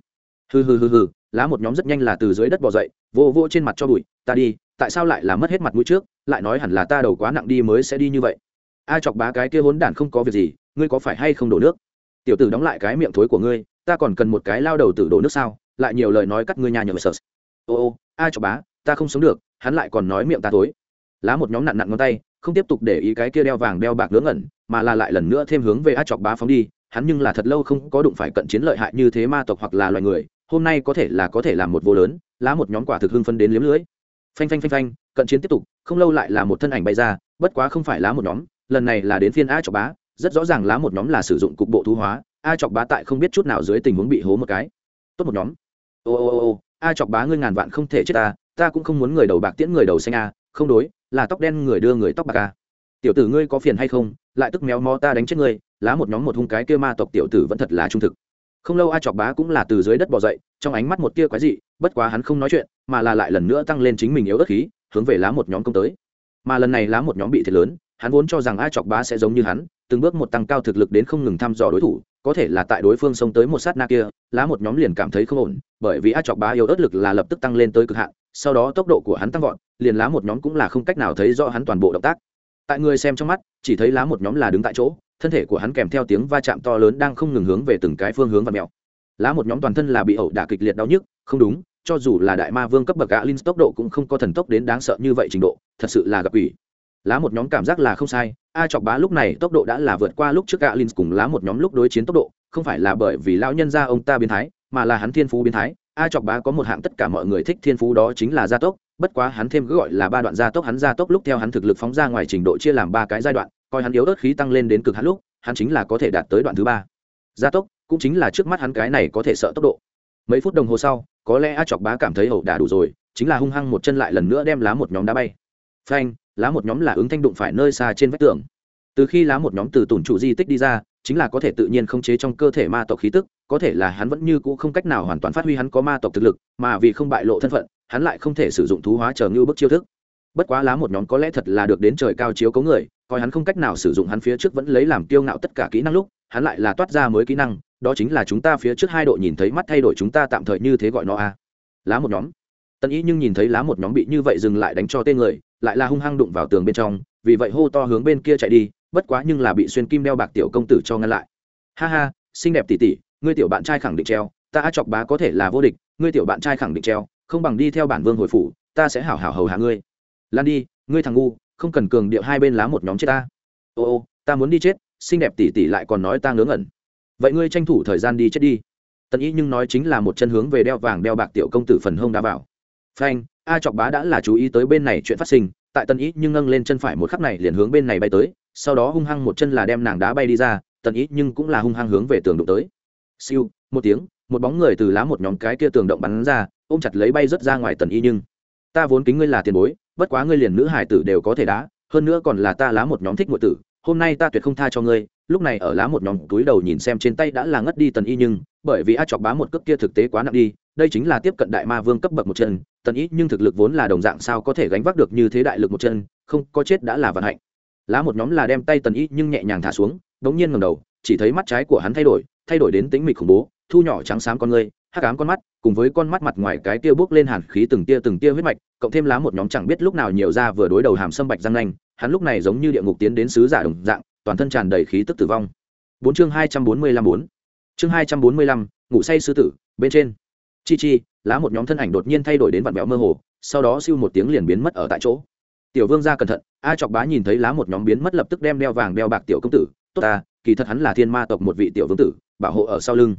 Hừ hừ hừ hừ, lá một nhóm rất nhanh là từ dưới đất bò dậy, vô vô trên mặt cho bụi, ta đi, tại sao lại là mất hết mặt mũi trước, lại nói hẳn là ta đầu quá nặng đi mới sẽ đi như vậy. A chọc bá cái kia hốn đản không có việc gì, ngươi có phải hay không đổ nước? Tiểu tử đóng lại cái miệng thối của ngươi, ta còn cần một cái lao đầu tử đổ nước sao, lại nhiều lời nói cắt ngươi nhà nhờ sợ. Ô ô ai chọc bá, ta không sống được, hắn lại còn nói miệng ta thối. Lá một nhóm nặn nặn ngón tay, không tiếp tục để ý cái kia đeo vàng đeo bạc ngớ ngẩn, mà là lại lần nữa thêm hướng về a chọc bá phóng đi, hắn nhưng là thật lâu không có đụng phải cận chiến lợi hại như thế ma tộc hoặc là loài người, hôm nay có thể là có thể làm một vô lớn, lá một nhóm quả thực hưng phân đến liếm lưới. Phanh phanh phanh phanh, cận chiến tiếp tục, không lâu lại là một thân ảnh bay ra, bất quá không phải lá một nhóm, lần này là đến phiên a chọc bá rất rõ ràng lá một nhóm là sử dụng cục bộ thú hóa, a chọc bá tại không biết chút nào dưới tình huống bị hố một cái. Tốt một nhóm. Ô ô ô ô, a chọc bá ngươi ngàn vạn không thể chết ta ta cũng không muốn người đầu bạc tiễn người đầu xanh a, không đối, là tóc đen người đưa người tóc bạc a. Tiểu tử ngươi có phiền hay không, lại tức méo mó ta đánh chết ngươi, lá một nhóm một hung cái kia ma tộc tiểu tử vẫn thật là trung thực. Không lâu a chọc bá cũng là từ dưới đất bỏ dậy, trong ánh mắt một tia quái dị, bất quá hắn không nói chuyện, mà là lại lần nữa tăng lên chính mình yếu ớt khí, hướng về lá một nhóm công tới. Mà lần này lá một nhóm bị thiệt lớn hắn vốn cho rằng a chọc bá sẽ giống như hắn, từng bước một tăng cao thực lực đến không ngừng thăm dò đối thủ, có thể là tại đối phương xông tới một sát na kia, lá một nhóm liền cảm thấy không ổn, bởi vì a chọc bá yếu ớt lực là lập tức tăng lên tới cực hạn, sau đó tốc độ của hắn tăng vọt, liền lá một nhóm cũng là không cách nào thấy rõ hắn toàn bộ động tác. Tại người xem trong mắt, chỉ thấy lá một nhóm là đứng tại chỗ, thân thể của hắn kèm theo tiếng va chạm to lớn đang không ngừng hướng về từng cái phương hướng và mèo lá một nhóm toàn thân là bị ẩu đả kịch liệt đau nhức, không đúng, cho dù là đại ma vương cấp bậc gã linh tốc độ cũng không có thần tốc đến đáng sợ như vậy trình độ, thật sự là gặp ủy lá một nhóm cảm giác là không sai, a chọc bá lúc này tốc độ đã là vượt qua lúc trước alin cùng lá một nhóm lúc đối chiến tốc độ, không phải là bởi vì lão nhân gia ông ta biến thái, mà là hắn thiên phú biến thái. A chọc bá có một hạng tất cả mọi người thích thiên phú đó chính là gia tốc, bất quá hắn thêm cứ gọi là ba đoạn gia tốc, hắn gia tốc lúc theo hắn thực lực phóng ra ngoài trình độ chia làm ba cái giai đoạn, coi hắn yếu ớt khí tăng lên đến cực hắn lúc, hắn chính là có thể đạt tới đoạn thứ ba. Gia tốc cũng chính là trước mắt hắn cái này có thể sợ tốc độ. Mấy phút đồng hồ sau, có lẽ a chọc bá cảm thấy ẩu đà đủ rồi, chính là hung hăng một chân lại lần nữa đem lá một nhóm đá bay. Phanh lá một nhóm là ứng thanh đụng phải nơi xa trên vách tường. Từ khi lá một nhóm từ tủn trụ di tích đi ra, chính là có thể tự nhiên khống chế trong cơ thể ma tộc khí tức, có thể là hắn vẫn như cũ không cách nào hoàn toàn phát huy hắn có ma tộc thực lực, mà vì không bại lộ thân phận, hắn lại không thể sử dụng thú hóa chờ như bức chiêu thức. Bất quá lá một nhóm có lẽ thật là được đến trời cao chiếu cấu người, coi hắn không cách nào sử dụng hắn phía trước vẫn lấy làm kiêu ngạo tất cả kỹ năng lúc, hắn lại là toát ra mới kỹ năng, đó chính là chúng ta phía trước hai đội nhìn thấy mắt thay đổi chúng ta tạm thời như thế gọi nó a. Lá một nhóm. Tân ý nhưng nhìn thấy lá một nhóm bị như vậy dừng lại đánh cho tên người lại là hung hăng đụng vào tường bên trong, vì vậy hô to hướng bên kia chạy đi, bất quá nhưng là bị xuyên kim đeo bạc tiểu công tử cho ngăn lại. Ha ha, xinh đẹp tỉ tỉ ngươi tiểu bạn trai khẳng định treo, ta chọc bá có thể là vô địch, ngươi tiểu bạn trai khẳng định treo, không bằng đi theo bản vương hồi phủ, ta sẽ hảo hảo hầu hạ ngươi. Lan đi, ngươi thằng ngu, không cần cường điệu hai bên lá một nhóm chết ta. Ô ô, ta muốn đi chết, xinh đẹp tỉ tỉ lại còn nói ta ngớ ngẩn. Vậy ngươi tranh thủ thời gian đi chết đi. Tần ý nhưng nói chính là một chân hướng về đeo vàng đeo bạc tiểu công tử phần hông đá vào. Phanh a chọc bá đã là chú ý tới bên này chuyện phát sinh, tại tần ý nhưng nâng lên chân phải một khắc này liền hướng bên này bay tới, sau đó hung hăng một chân là đem nàng đá bay đi ra, tần ý nhưng cũng là hung hăng hướng về tường đụng tới. Siêu, một tiếng, một bóng người từ lá một nhóm cái kia tường động bắn ra, ôm chặt lấy bay rớt ra ngoài tần y nhưng. Ta vốn kính ngươi là tiền bối, bất quá ngươi liền nữ hải tử đều có thể đá, hơn nữa còn là ta lá một nhóm thích ngụy tử, hôm nay ta tuyệt không tha cho ngươi lúc này ở lá một nhóm túi đầu nhìn xem trên tay đã là ngất đi tần y nhưng, bởi vì a chọc bá một cước kia thực tế quá nặng đi, đây chính là tiếp cận đại ma vương cấp bậc một chân, tần y nhưng thực lực vốn là đồng dạng sao có thể gánh vác được như thế đại lực một chân, không, có chết đã là vận hạnh. Lá một nhóm là đem tay tần y nhưng nhẹ nhàng thả xuống, đống nhiên ngầm đầu, chỉ thấy mắt trái của hắn thay đổi thay đổi đến tính mịch khủng bố, thu nhỏ trắng xám con ngươi, hắc ám con mắt, cùng với con mắt mặt ngoài cái tia bước lên hàn khí từng tia từng tia huyết mạch, cộng thêm lá một nhóm chẳng biết lúc nào nhiều ra vừa đối đầu hàm sâm bạch răng nanh, hắn lúc này giống như địa ngục tiến đến sứ giả đồng dạng toàn thân tràn đầy khí tức tử vong. Bốn chương hai trăm bốn mươi lăm bốn. Chương hai trăm bốn mươi lăm, ngủ say sư tử, bên trên. Chi chi, lá một nhóm thân ảnh đột nhiên thay đổi đến vặn vẹo mơ hồ, sau đó siêu một tiếng liền biến mất ở tại chỗ. Tiểu vương ra cẩn thận, a chọc bá nhìn thấy lá một nhóm biến mất lập tức đem đeo vàng đeo bạc tiểu công tử, tốt ta, kỳ thật hắn là thiên ma tộc một vị tiểu vương tử, bảo hộ ở sau lưng.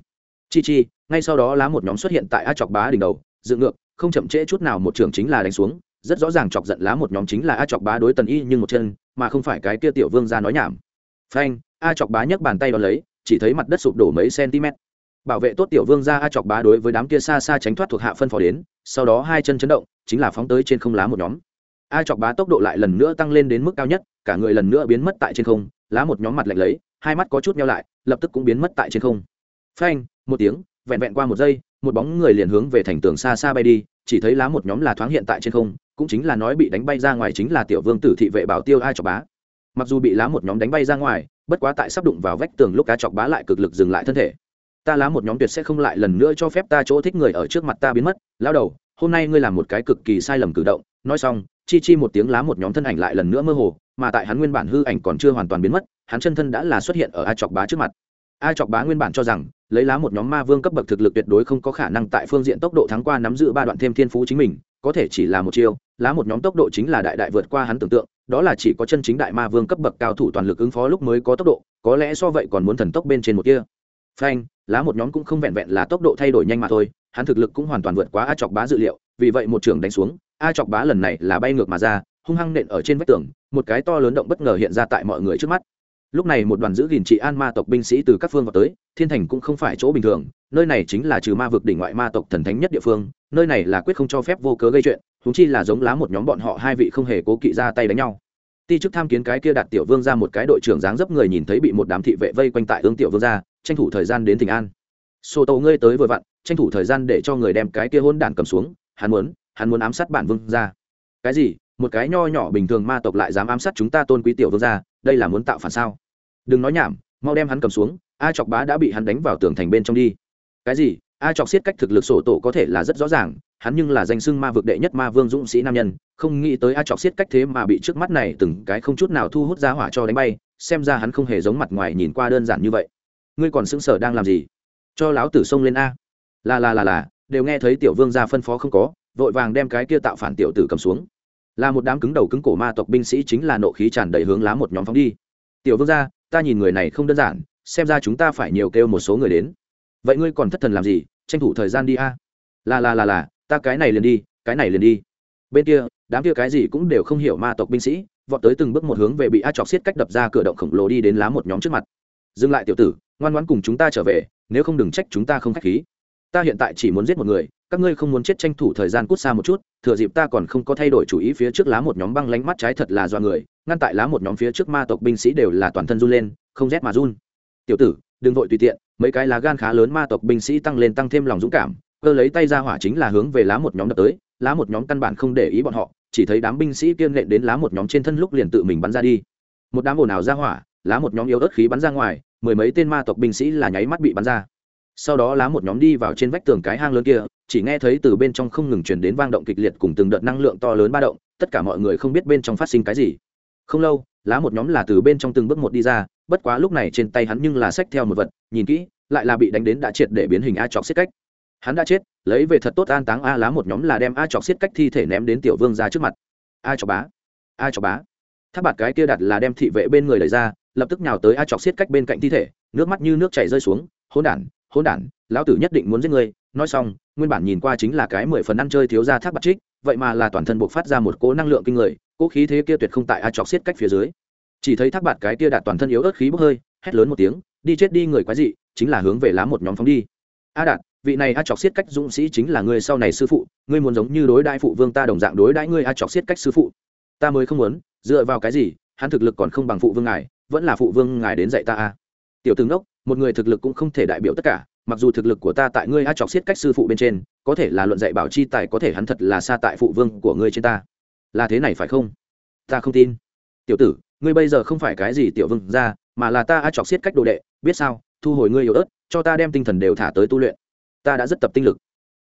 Chi chi, ngay sau đó lá một nhóm xuất hiện tại a chọc bá đỉnh đầu, dựng ngược, không chậm trễ chút nào một trường chính là đánh xuống. Rất rõ ràng chọc giận lá một nhóm chính là a chọc bá đối tần y nhưng một chân, mà không phải cái kia tiểu vương ra nói nhảm phanh, a chọc bá nhấc bàn tay đón lấy, chỉ thấy mặt đất sụp đổ mấy cm. Bảo vệ tốt tiểu vương ra a chọc bá đối với đám kia xa xa tránh thoát thuộc hạ phân phó đến, sau đó hai chân chấn động, chính là phóng tới trên không lá một nhóm. A chọc bá tốc độ lại lần nữa tăng lên đến mức cao nhất, cả người lần nữa biến mất tại trên không, lá một nhóm mặt lạnh lấy, hai mắt có chút nhau lại, lập tức cũng biến mất tại trên không. Phanh, một tiếng, vẹn vẹn qua một giây, một bóng người liền hướng về thành tường xa xa bay đi, chỉ thấy lá một nhóm là thoáng hiện tại trên không, cũng chính là nói bị đánh bay ra ngoài chính là tiểu vương tử thị vệ bảo tiêu ai chọc bá mặc dù bị lá một nhóm đánh bay ra ngoài, bất quá tại sắp đụng vào vách tường lúc cá chọc bá lại cực lực dừng lại thân thể. Ta lá một nhóm tuyệt sẽ không lại lần nữa cho phép ta chỗ thích người ở trước mặt ta biến mất. Lao đầu, hôm nay ngươi làm một cái cực kỳ sai lầm cử động. Nói xong, chi chi một tiếng lá một nhóm thân ảnh lại lần nữa mơ hồ, mà tại hắn nguyên bản hư ảnh còn chưa hoàn toàn biến mất, hắn chân thân đã là xuất hiện ở a chọc bá trước mặt. A chọc bá nguyên bản cho rằng, lấy lá một nhóm ma vương cấp bậc thực lực tuyệt đối không có khả năng tại phương diện tốc độ thắng qua nắm giữ ba đoạn thêm thiên phú chính mình, có thể chỉ là một chiêu, lá một nhóm tốc độ chính là đại đại vượt qua hắn tưởng tượng đó là chỉ có chân chính đại ma vương cấp bậc cao thủ toàn lực ứng phó lúc mới có tốc độ, có lẽ so vậy còn muốn thần tốc bên trên một kia. Phanh, lá một nhóm cũng không vẹn vẹn là tốc độ thay đổi nhanh mà thôi, hắn thực lực cũng hoàn toàn vượt quá a chọc bá dự liệu, vì vậy một trưởng đánh xuống, a chọc bá lần này là bay ngược mà ra, hung hăng nện ở trên vách tường, một cái to lớn động bất ngờ hiện ra tại mọi người trước mắt. Lúc này một đoàn giữ gìn trị an ma tộc binh sĩ từ các phương vào tới, thiên thành cũng không phải chỗ bình thường nơi này chính là trừ ma vực đỉnh ngoại ma tộc thần thánh nhất địa phương, nơi này là quyết không cho phép vô cớ gây chuyện húng chi là giống lá một nhóm bọn họ hai vị không hề cố kỵ ra tay đánh nhau. Ti chức tham kiến cái kia đặt tiểu vương ra một cái đội trưởng dáng dấp người nhìn thấy bị một đám thị vệ vây quanh tại ương tiểu vương ra, tranh thủ thời gian đến tỉnh an. Sô tàu ngươi tới vừa vặn, tranh thủ thời gian để cho người đem cái kia hôn đản cầm xuống, hắn muốn hắn muốn ám sát bản vương ra. Cái gì? Một cái nho nhỏ bình thường ma tộc lại dám ám sát chúng ta tôn quý tiểu vương ra, đây là muốn tạo phản sao? Đừng nói nhảm, mau đem hắn cầm xuống, a chọc bá đã bị hắn đánh vào tường thành bên trong đi cái gì? A chọc xiết cách thực lực sổ tổ có thể là rất rõ ràng, hắn nhưng là danh xưng ma vực đệ nhất ma vương dũng sĩ nam nhân, không nghĩ tới a chọc xiết cách thế mà bị trước mắt này từng cái không chút nào thu hút ra hỏa cho đánh bay, xem ra hắn không hề giống mặt ngoài nhìn qua đơn giản như vậy. Ngươi còn xứng sở đang làm gì? Cho láo tử xông lên a. Là là là là, đều nghe thấy tiểu vương ra phân phó không có, vội vàng đem cái kia tạo phản tiểu tử cầm xuống. Là một đám cứng đầu cứng cổ ma tộc binh sĩ chính là nộ khí tràn đầy hướng lá một nhóm phóng đi. Tiểu vương ra ta nhìn người này không đơn giản, xem ra chúng ta phải nhiều kêu một số người đến vậy ngươi còn thất thần làm gì? Tranh thủ thời gian đi a. Là là là là, ta cái này liền đi, cái này liền đi. Bên kia, đám kia cái gì cũng đều không hiểu ma tộc binh sĩ, vọt tới từng bước một hướng về bị a chọc xiết cách đập ra cửa động khổng lồ đi đến lá một nhóm trước mặt. Dừng lại tiểu tử, ngoan ngoãn cùng chúng ta trở về, nếu không đừng trách chúng ta không k h á c h khí. Ta hiện tại chỉ muốn giết một người, các ngươi không muốn chết tranh thủ thời gian cút xa một chút, thừa dịp ta còn không có thay đổi chủ ý phía trước lá một nhóm băng lánh mắt trái thật là do người, ngăn tại lá một nhóm phía trước ma tộc binh sĩ đều là toàn thân run lên, không rét mà run. Tiểu tử đừng vội tùy tiện, mấy cái lá gan khá lớn ma tộc binh sĩ tăng lên tăng thêm lòng dũng cảm, cơ lấy tay ra hỏa chính là hướng về lá một nhóm đập tới, lá một nhóm căn bản không để ý bọn họ, chỉ thấy đám binh sĩ kiên lệnh đến lá một nhóm trên thân lúc liền tự mình bắn ra đi. Một đám ồn ào ra hỏa, lá một nhóm yếu ớt khí bắn ra ngoài, mười mấy tên ma tộc binh sĩ là nháy mắt bị bắn ra. Sau đó lá một nhóm đi vào trên vách tường cái hang lớn kia, chỉ nghe thấy từ bên trong không ngừng chuyển đến vang động kịch liệt cùng từng đợt năng lượng to lớn ba động, tất cả mọi người không biết bên trong phát sinh cái gì. Không lâu lá một nhóm là từ bên trong từng bước một đi ra, bất quá lúc này trên tay hắn nhưng là xách theo một vật, nhìn kỹ, lại là bị đánh đến đã triệt để biến hình a chọc xiết cách. Hắn đã chết, lấy về thật tốt an táng a lá một nhóm là đem a chọc xiết cách thi thể ném đến tiểu vương ra trước mặt. A chọc bá, a chọc bá. Tháp bạt cái kia đặt là đem thị vệ bên người lấy ra, lập tức nhào tới a chọc xiết cách bên cạnh thi thể, nước mắt như nước chảy rơi xuống hôn đản hôn đản, lão tử nhất định muốn giết người nói xong, nguyên bản nhìn qua chính là cái mười phần ăn chơi thiếu ra tháp bạt trích, vậy mà là toàn thân buộc phát ra một cỗ năng lượng kinh người cỗ khí thế kia tuyệt không tại a chọc xiết cách phía dưới. Chỉ thấy thác bạt cái kia đạt toàn thân yếu ớt khí bốc hơi, hét lớn một tiếng, đi chết đi người quái dị, chính là hướng về lá một nhóm phóng đi. A đạt, vị này a chọc xiết cách dũng sĩ chính là người sau này sư phụ, ngươi muốn giống như đối đại phụ vương ta đồng dạng đối đãi ngươi a chọc xiết cách sư phụ. Ta mới không muốn, dựa vào cái gì, hắn thực lực còn không bằng phụ vương ngài, vẫn là phụ vương ngài đến dạy ta a. Tiểu tướng đốc một người thực lực cũng không thể đại biểu tất cả, mặc dù thực lực của ta tại ngươi a chọc xiết cách sư phụ bên trên, có thể là luận dạy bảo chi tài, có thể hắn thật là xa tại phụ vương của ngươi trên ta là thế này phải không? Ta không tin. Tiểu tử, ngươi bây giờ không phải cái gì tiểu vương ra mà là ta a chọc xiết cách đồ đệ, biết sao? Thu hồi ngươi yếu ớt, cho ta đem tinh thần đều thả tới tu luyện. Ta đã rất tập tinh lực.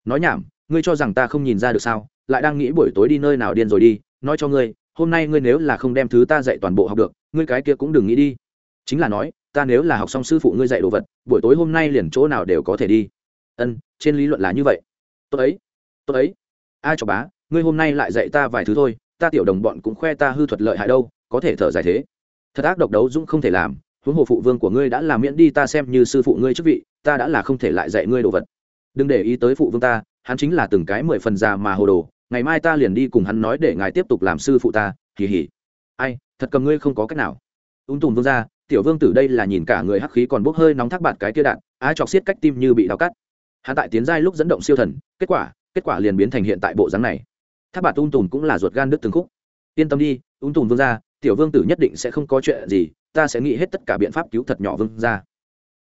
Nói nhảm, ngươi cho rằng ta không nhìn ra được sao? Lại đang nghĩ buổi tối đi nơi nào điên rồi đi, nói cho ngươi, hôm nay ngươi nếu là không đem thứ ta dạy toàn bộ học được, ngươi cái kia cũng đừng nghĩ đi. Chính là nói, ta nếu là học xong sư phụ ngươi dạy đồ vật, buổi tối hôm nay liền chỗ nào đều có thể đi. Ân, trên lý luận là như vậy. Tốt ấy tốt ấy. Ai cho bá ngươi hôm nay lại dạy ta vài thứ thôi, ta tiểu đồng bọn cũng khoe ta hư thuật lợi hại đâu, có thể thở dài thế. Thật ác độc đấu dũng không thể làm, huống hồ phụ vương của ngươi đã làm miễn đi ta xem như sư phụ ngươi chức vị, ta đã là không thể lại dạy ngươi đồ vật. Đừng để ý tới phụ vương ta, hắn chính là từng cái mười phần già mà hồ đồ, ngày mai ta liền đi cùng hắn nói để ngài tiếp tục làm sư phụ ta kỳ hỉ ai, thật cầm ngươi không có cách nào. Ung tùm vương ra tiểu vương tử đây là nhìn cả người hắc khí còn bốc hơi nóng thác bạt cái kia đạn, á chọc xiết cách tim như bị đau cắt. Hắn tại tiến giai lúc dẫn động siêu thần, kết quả kết quả liền biến thành hiện tại bộ dáng này tháp bạt ung tùn cũng là ruột gan đứt từng khúc. Yên tâm đi, ung tùn vương ra tiểu vương tử nhất định sẽ không có chuyện gì, ta sẽ nghĩ hết tất cả biện pháp cứu thật nhỏ vương ra